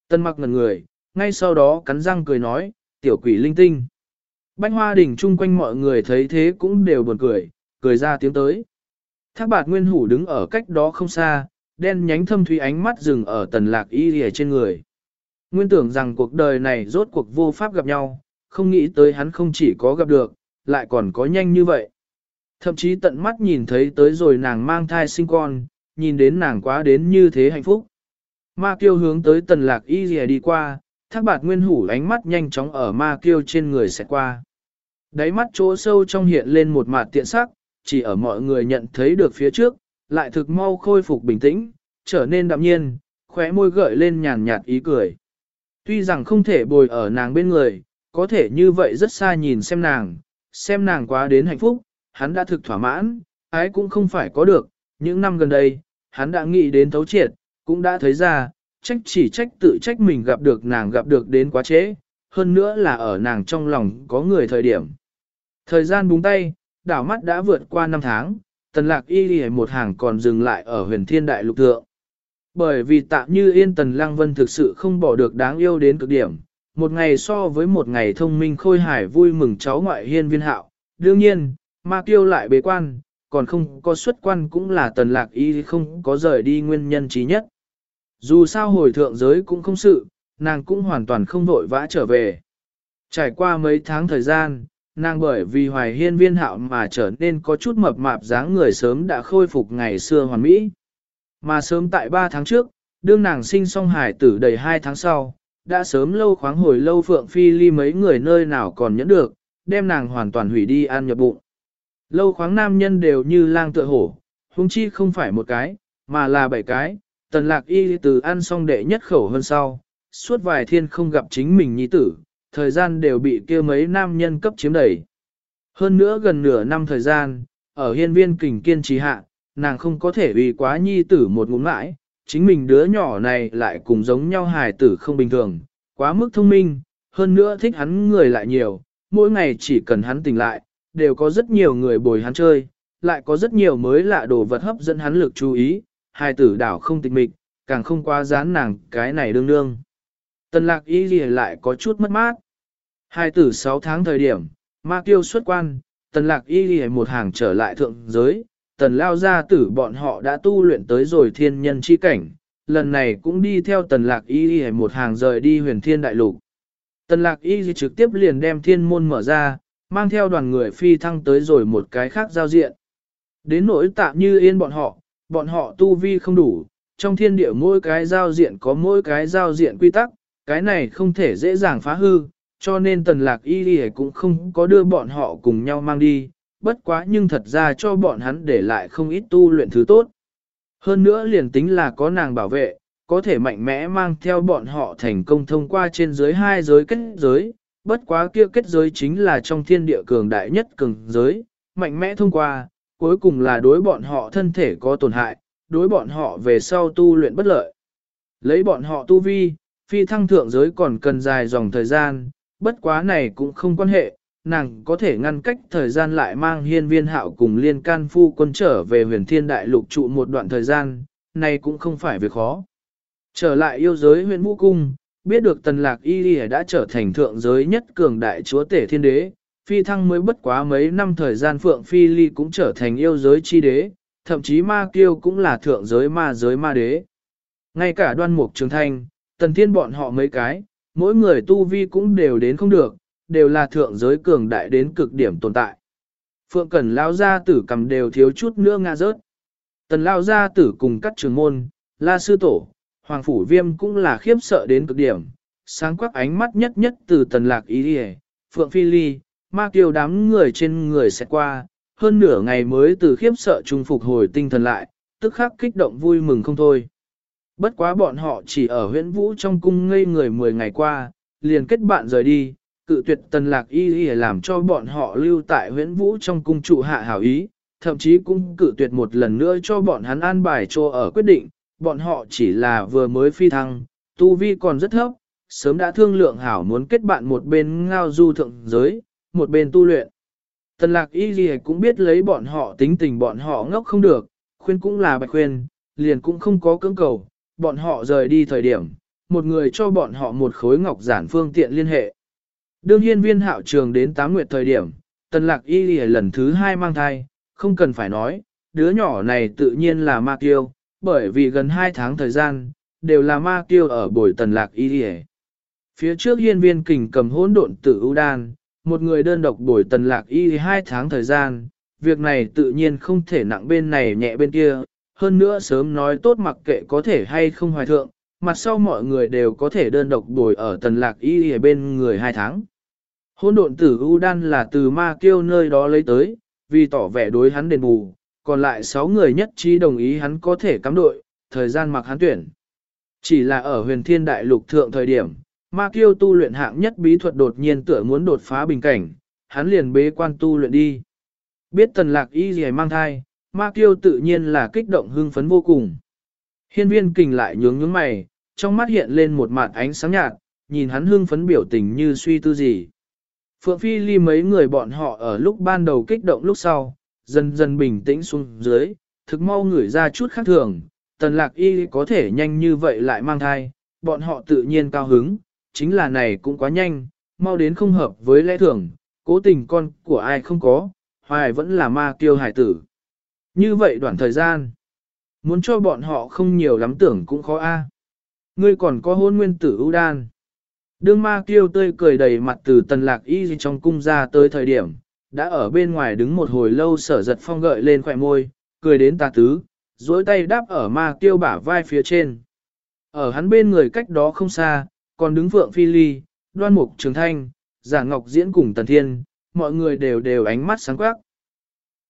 Tần mặc ngẩn người, ngay sau đó cắn răng cười nói, tiểu quỷ linh tinh. Bánh hoa đỉnh chung quanh mọi người thấy thế cũng đều buồn cười, cười ra tiếng tới. Thác bạt nguyên hủ đứng ở cách đó không xa, đen nhánh thâm thúy ánh mắt dừng ở tần lạc y rìa trên người. Nguyên tưởng rằng cuộc đời này rốt cuộc vô pháp gặp nhau, không nghĩ tới hắn không chỉ có gặp được, lại còn có nhanh như vậy. Thậm chí tận mắt nhìn thấy tới rồi nàng mang thai sinh con, nhìn đến nàng quá đến như thế hạnh phúc. Ma kiêu hướng tới tần lạc y rìa đi qua, thác bạt nguyên hủ ánh mắt nhanh chóng ở ma kiêu trên người sẽ qua. Đáy mắt chỗ sâu trong hiện lên một mặt tiện sắc, chỉ ở mọi người nhận thấy được phía trước, lại thực mau khôi phục bình tĩnh, trở nên đạm nhiên, khóe môi gợi lên nhàn nhạt ý cười. Tuy rằng không thể bồi ở nàng bên người, có thể như vậy rất xa nhìn xem nàng, xem nàng quá đến hạnh phúc, hắn đã thực thỏa mãn, ái cũng không phải có được, những năm gần đây, hắn đã nghĩ đến thấu triệt, cũng đã thấy ra, trách chỉ trách tự trách mình gặp được nàng gặp được đến quá trễ, hơn nữa là ở nàng trong lòng có người thời điểm. Thời gian búng tay, đảo mắt đã vượt qua năm tháng, tần lạc y lì một hàng còn dừng lại ở huyền thiên đại lục thượng. Bởi vì tạm như yên tần lăng vân thực sự không bỏ được đáng yêu đến cực điểm, một ngày so với một ngày thông minh khôi hải vui mừng cháu ngoại hiên viên hạo. Đương nhiên, ma tiêu lại bế quan, còn không có xuất quan cũng là tần lạc y không có rời đi nguyên nhân trí nhất. Dù sao hồi thượng giới cũng không sự, nàng cũng hoàn toàn không vội vã trở về. Trải qua mấy tháng thời gian, nàng bởi vì hoài hiên viên hạo mà trở nên có chút mập mạp dáng người sớm đã khôi phục ngày xưa hoàn mỹ. Mà sớm tại 3 tháng trước, đương nàng sinh xong hải tử đầy 2 tháng sau, đã sớm lâu khoáng hồi lâu Phượng Phi Ly mấy người nơi nào còn nhẫn được, đem nàng hoàn toàn hủy đi ăn nhập bụng. Lâu khoáng nam nhân đều như lang tựa hổ, huống chi không phải một cái, mà là bảy cái, tần lạc y từ ăn xong đệ nhất khẩu hơn sau, suốt vài thiên không gặp chính mình nhi tử, thời gian đều bị kia mấy nam nhân cấp chiếm đẩy. Hơn nữa gần nửa năm thời gian, ở hiên viên kình kiên trì hạ, nàng không có thể vì quá nhi tử một ngụm mãi, chính mình đứa nhỏ này lại cùng giống nhau hài tử không bình thường, quá mức thông minh, hơn nữa thích hắn người lại nhiều, mỗi ngày chỉ cần hắn tỉnh lại, đều có rất nhiều người bồi hắn chơi, lại có rất nhiều mới lạ đồ vật hấp dẫn hắn lực chú ý, hài tử đảo không tịch mịch, càng không quá dán nàng cái này đương đương. Tần lạc y gì lại có chút mất mát. Hai tử 6 tháng thời điểm, ma kiêu xuất quan, tần lạc y ghi một hàng trở lại thượng giới, tần lao gia tử bọn họ đã tu luyện tới rồi thiên nhân chi cảnh, lần này cũng đi theo tần lạc y ghi một hàng rời đi huyền thiên đại lục. Tần lạc y trực tiếp liền đem thiên môn mở ra, mang theo đoàn người phi thăng tới rồi một cái khác giao diện. Đến nỗi tạm như yên bọn họ, bọn họ tu vi không đủ, trong thiên địa mỗi cái giao diện có mỗi cái giao diện quy tắc, cái này không thể dễ dàng phá hư, cho nên tần lạc y y cũng không có đưa bọn họ cùng nhau mang đi, bất quá nhưng thật ra cho bọn hắn để lại không ít tu luyện thứ tốt. Hơn nữa liền tính là có nàng bảo vệ, có thể mạnh mẽ mang theo bọn họ thành công thông qua trên giới hai giới kết giới, bất quá kia kết giới chính là trong thiên địa cường đại nhất cường giới, mạnh mẽ thông qua, cuối cùng là đối bọn họ thân thể có tổn hại, đối bọn họ về sau tu luyện bất lợi. Lấy bọn họ tu vi, phi thăng thượng giới còn cần dài dòng thời gian, bất quá này cũng không quan hệ, nàng có thể ngăn cách thời gian lại mang hiên viên hạo cùng liên can phu quân trở về huyền thiên đại lục trụ một đoạn thời gian, này cũng không phải việc khó. Trở lại yêu giới huyền vũ cung, biết được tần lạc y đi đã trở thành thượng giới nhất cường đại chúa tể thiên đế, phi thăng mới bất quá mấy năm thời gian phượng phi ly cũng trở thành yêu giới chi đế, thậm chí ma kiêu cũng là thượng giới ma giới ma đế. Ngay cả đoan mục trường thanh, tần thiên bọn họ mấy cái, mỗi người tu vi cũng đều đến không được, đều là thượng giới cường đại đến cực điểm tồn tại. Phượng Cẩn lao gia tử cầm đều thiếu chút nữa ngã rớt. Tần lao gia tử cùng các trường môn, la sư tổ, hoàng phủ viêm cũng là khiếp sợ đến cực điểm. Sáng quắc ánh mắt nhất nhất từ tần lạc ý đi Phượng Phi Ly, ma kiều đám người trên người sẽ qua, hơn nửa ngày mới từ khiếp sợ trung phục hồi tinh thần lại, tức khắc kích động vui mừng không thôi. Bất quá bọn họ chỉ ở huyện vũ trong cung ngây người 10 ngày qua, liền kết bạn rời đi, cự tuyệt tần lạc y y làm cho bọn họ lưu tại huyễn vũ trong cung trụ hạ hảo ý, thậm chí cũng cự tuyệt một lần nữa cho bọn hắn an bài cho ở quyết định, bọn họ chỉ là vừa mới phi thăng, tu vi còn rất thấp, sớm đã thương lượng hảo muốn kết bạn một bên ngao du thượng giới, một bên tu luyện. Tần lạc y y cũng biết lấy bọn họ tính tình bọn họ ngốc không được, khuyên cũng là bạch khuyên, liền cũng không có cưỡng cầu, bọn họ rời đi thời điểm, một người cho bọn họ một khối ngọc giản phương tiện liên hệ. Đương hiên viên hạo trường đến 8 nguyệt thời điểm, tần lạc y lì lần thứ hai mang thai, không cần phải nói, đứa nhỏ này tự nhiên là ma kiêu, bởi vì gần 2 tháng thời gian, đều là ma kiêu ở buổi tần lạc y lì Phía trước hiên viên kình cầm hỗn độn tử ưu đan, một người đơn độc bồi tần lạc y hai tháng thời gian, việc này tự nhiên không thể nặng bên này nhẹ bên kia, hơn nữa sớm nói tốt mặc kệ có thể hay không hoài thượng, mặt sau mọi người đều có thể đơn độc đổi ở tần lạc y ở bên người hai tháng. Hôn độn tử U đan là từ ma kiêu nơi đó lấy tới, vì tỏ vẻ đối hắn đền bù, còn lại 6 người nhất trí đồng ý hắn có thể cắm đội, thời gian mặc hắn tuyển. Chỉ là ở huyền thiên đại lục thượng thời điểm, ma kiêu tu luyện hạng nhất bí thuật đột nhiên tựa muốn đột phá bình cảnh, hắn liền bế quan tu luyện đi. Biết tần lạc y gì mang thai, ma kiêu tự nhiên là kích động hưng phấn vô cùng. Hiên viên kình lại nhướng nhướng mày, trong mắt hiện lên một mạt ánh sáng nhạt, nhìn hắn hưng phấn biểu tình như suy tư gì. Phượng Phi Ly mấy người bọn họ ở lúc ban đầu kích động lúc sau, dần dần bình tĩnh xuống dưới, thực mau ngửi ra chút khác thường, tần lạc y có thể nhanh như vậy lại mang thai, bọn họ tự nhiên cao hứng, chính là này cũng quá nhanh, mau đến không hợp với lẽ thường, cố tình con của ai không có, hoài vẫn là ma kiêu hải tử. Như vậy đoạn thời gian, muốn cho bọn họ không nhiều lắm tưởng cũng khó a. Ngươi còn có hôn nguyên tử ưu đan. Đương ma kiêu tươi cười đầy mặt từ tần lạc y trong cung ra tới thời điểm, đã ở bên ngoài đứng một hồi lâu sở giật phong gợi lên khỏe môi, cười đến tà tứ, dối tay đáp ở ma kiêu bả vai phía trên. Ở hắn bên người cách đó không xa, còn đứng vượng phi ly, đoan mục trường thanh, giả ngọc diễn cùng tần thiên, mọi người đều đều ánh mắt sáng quắc.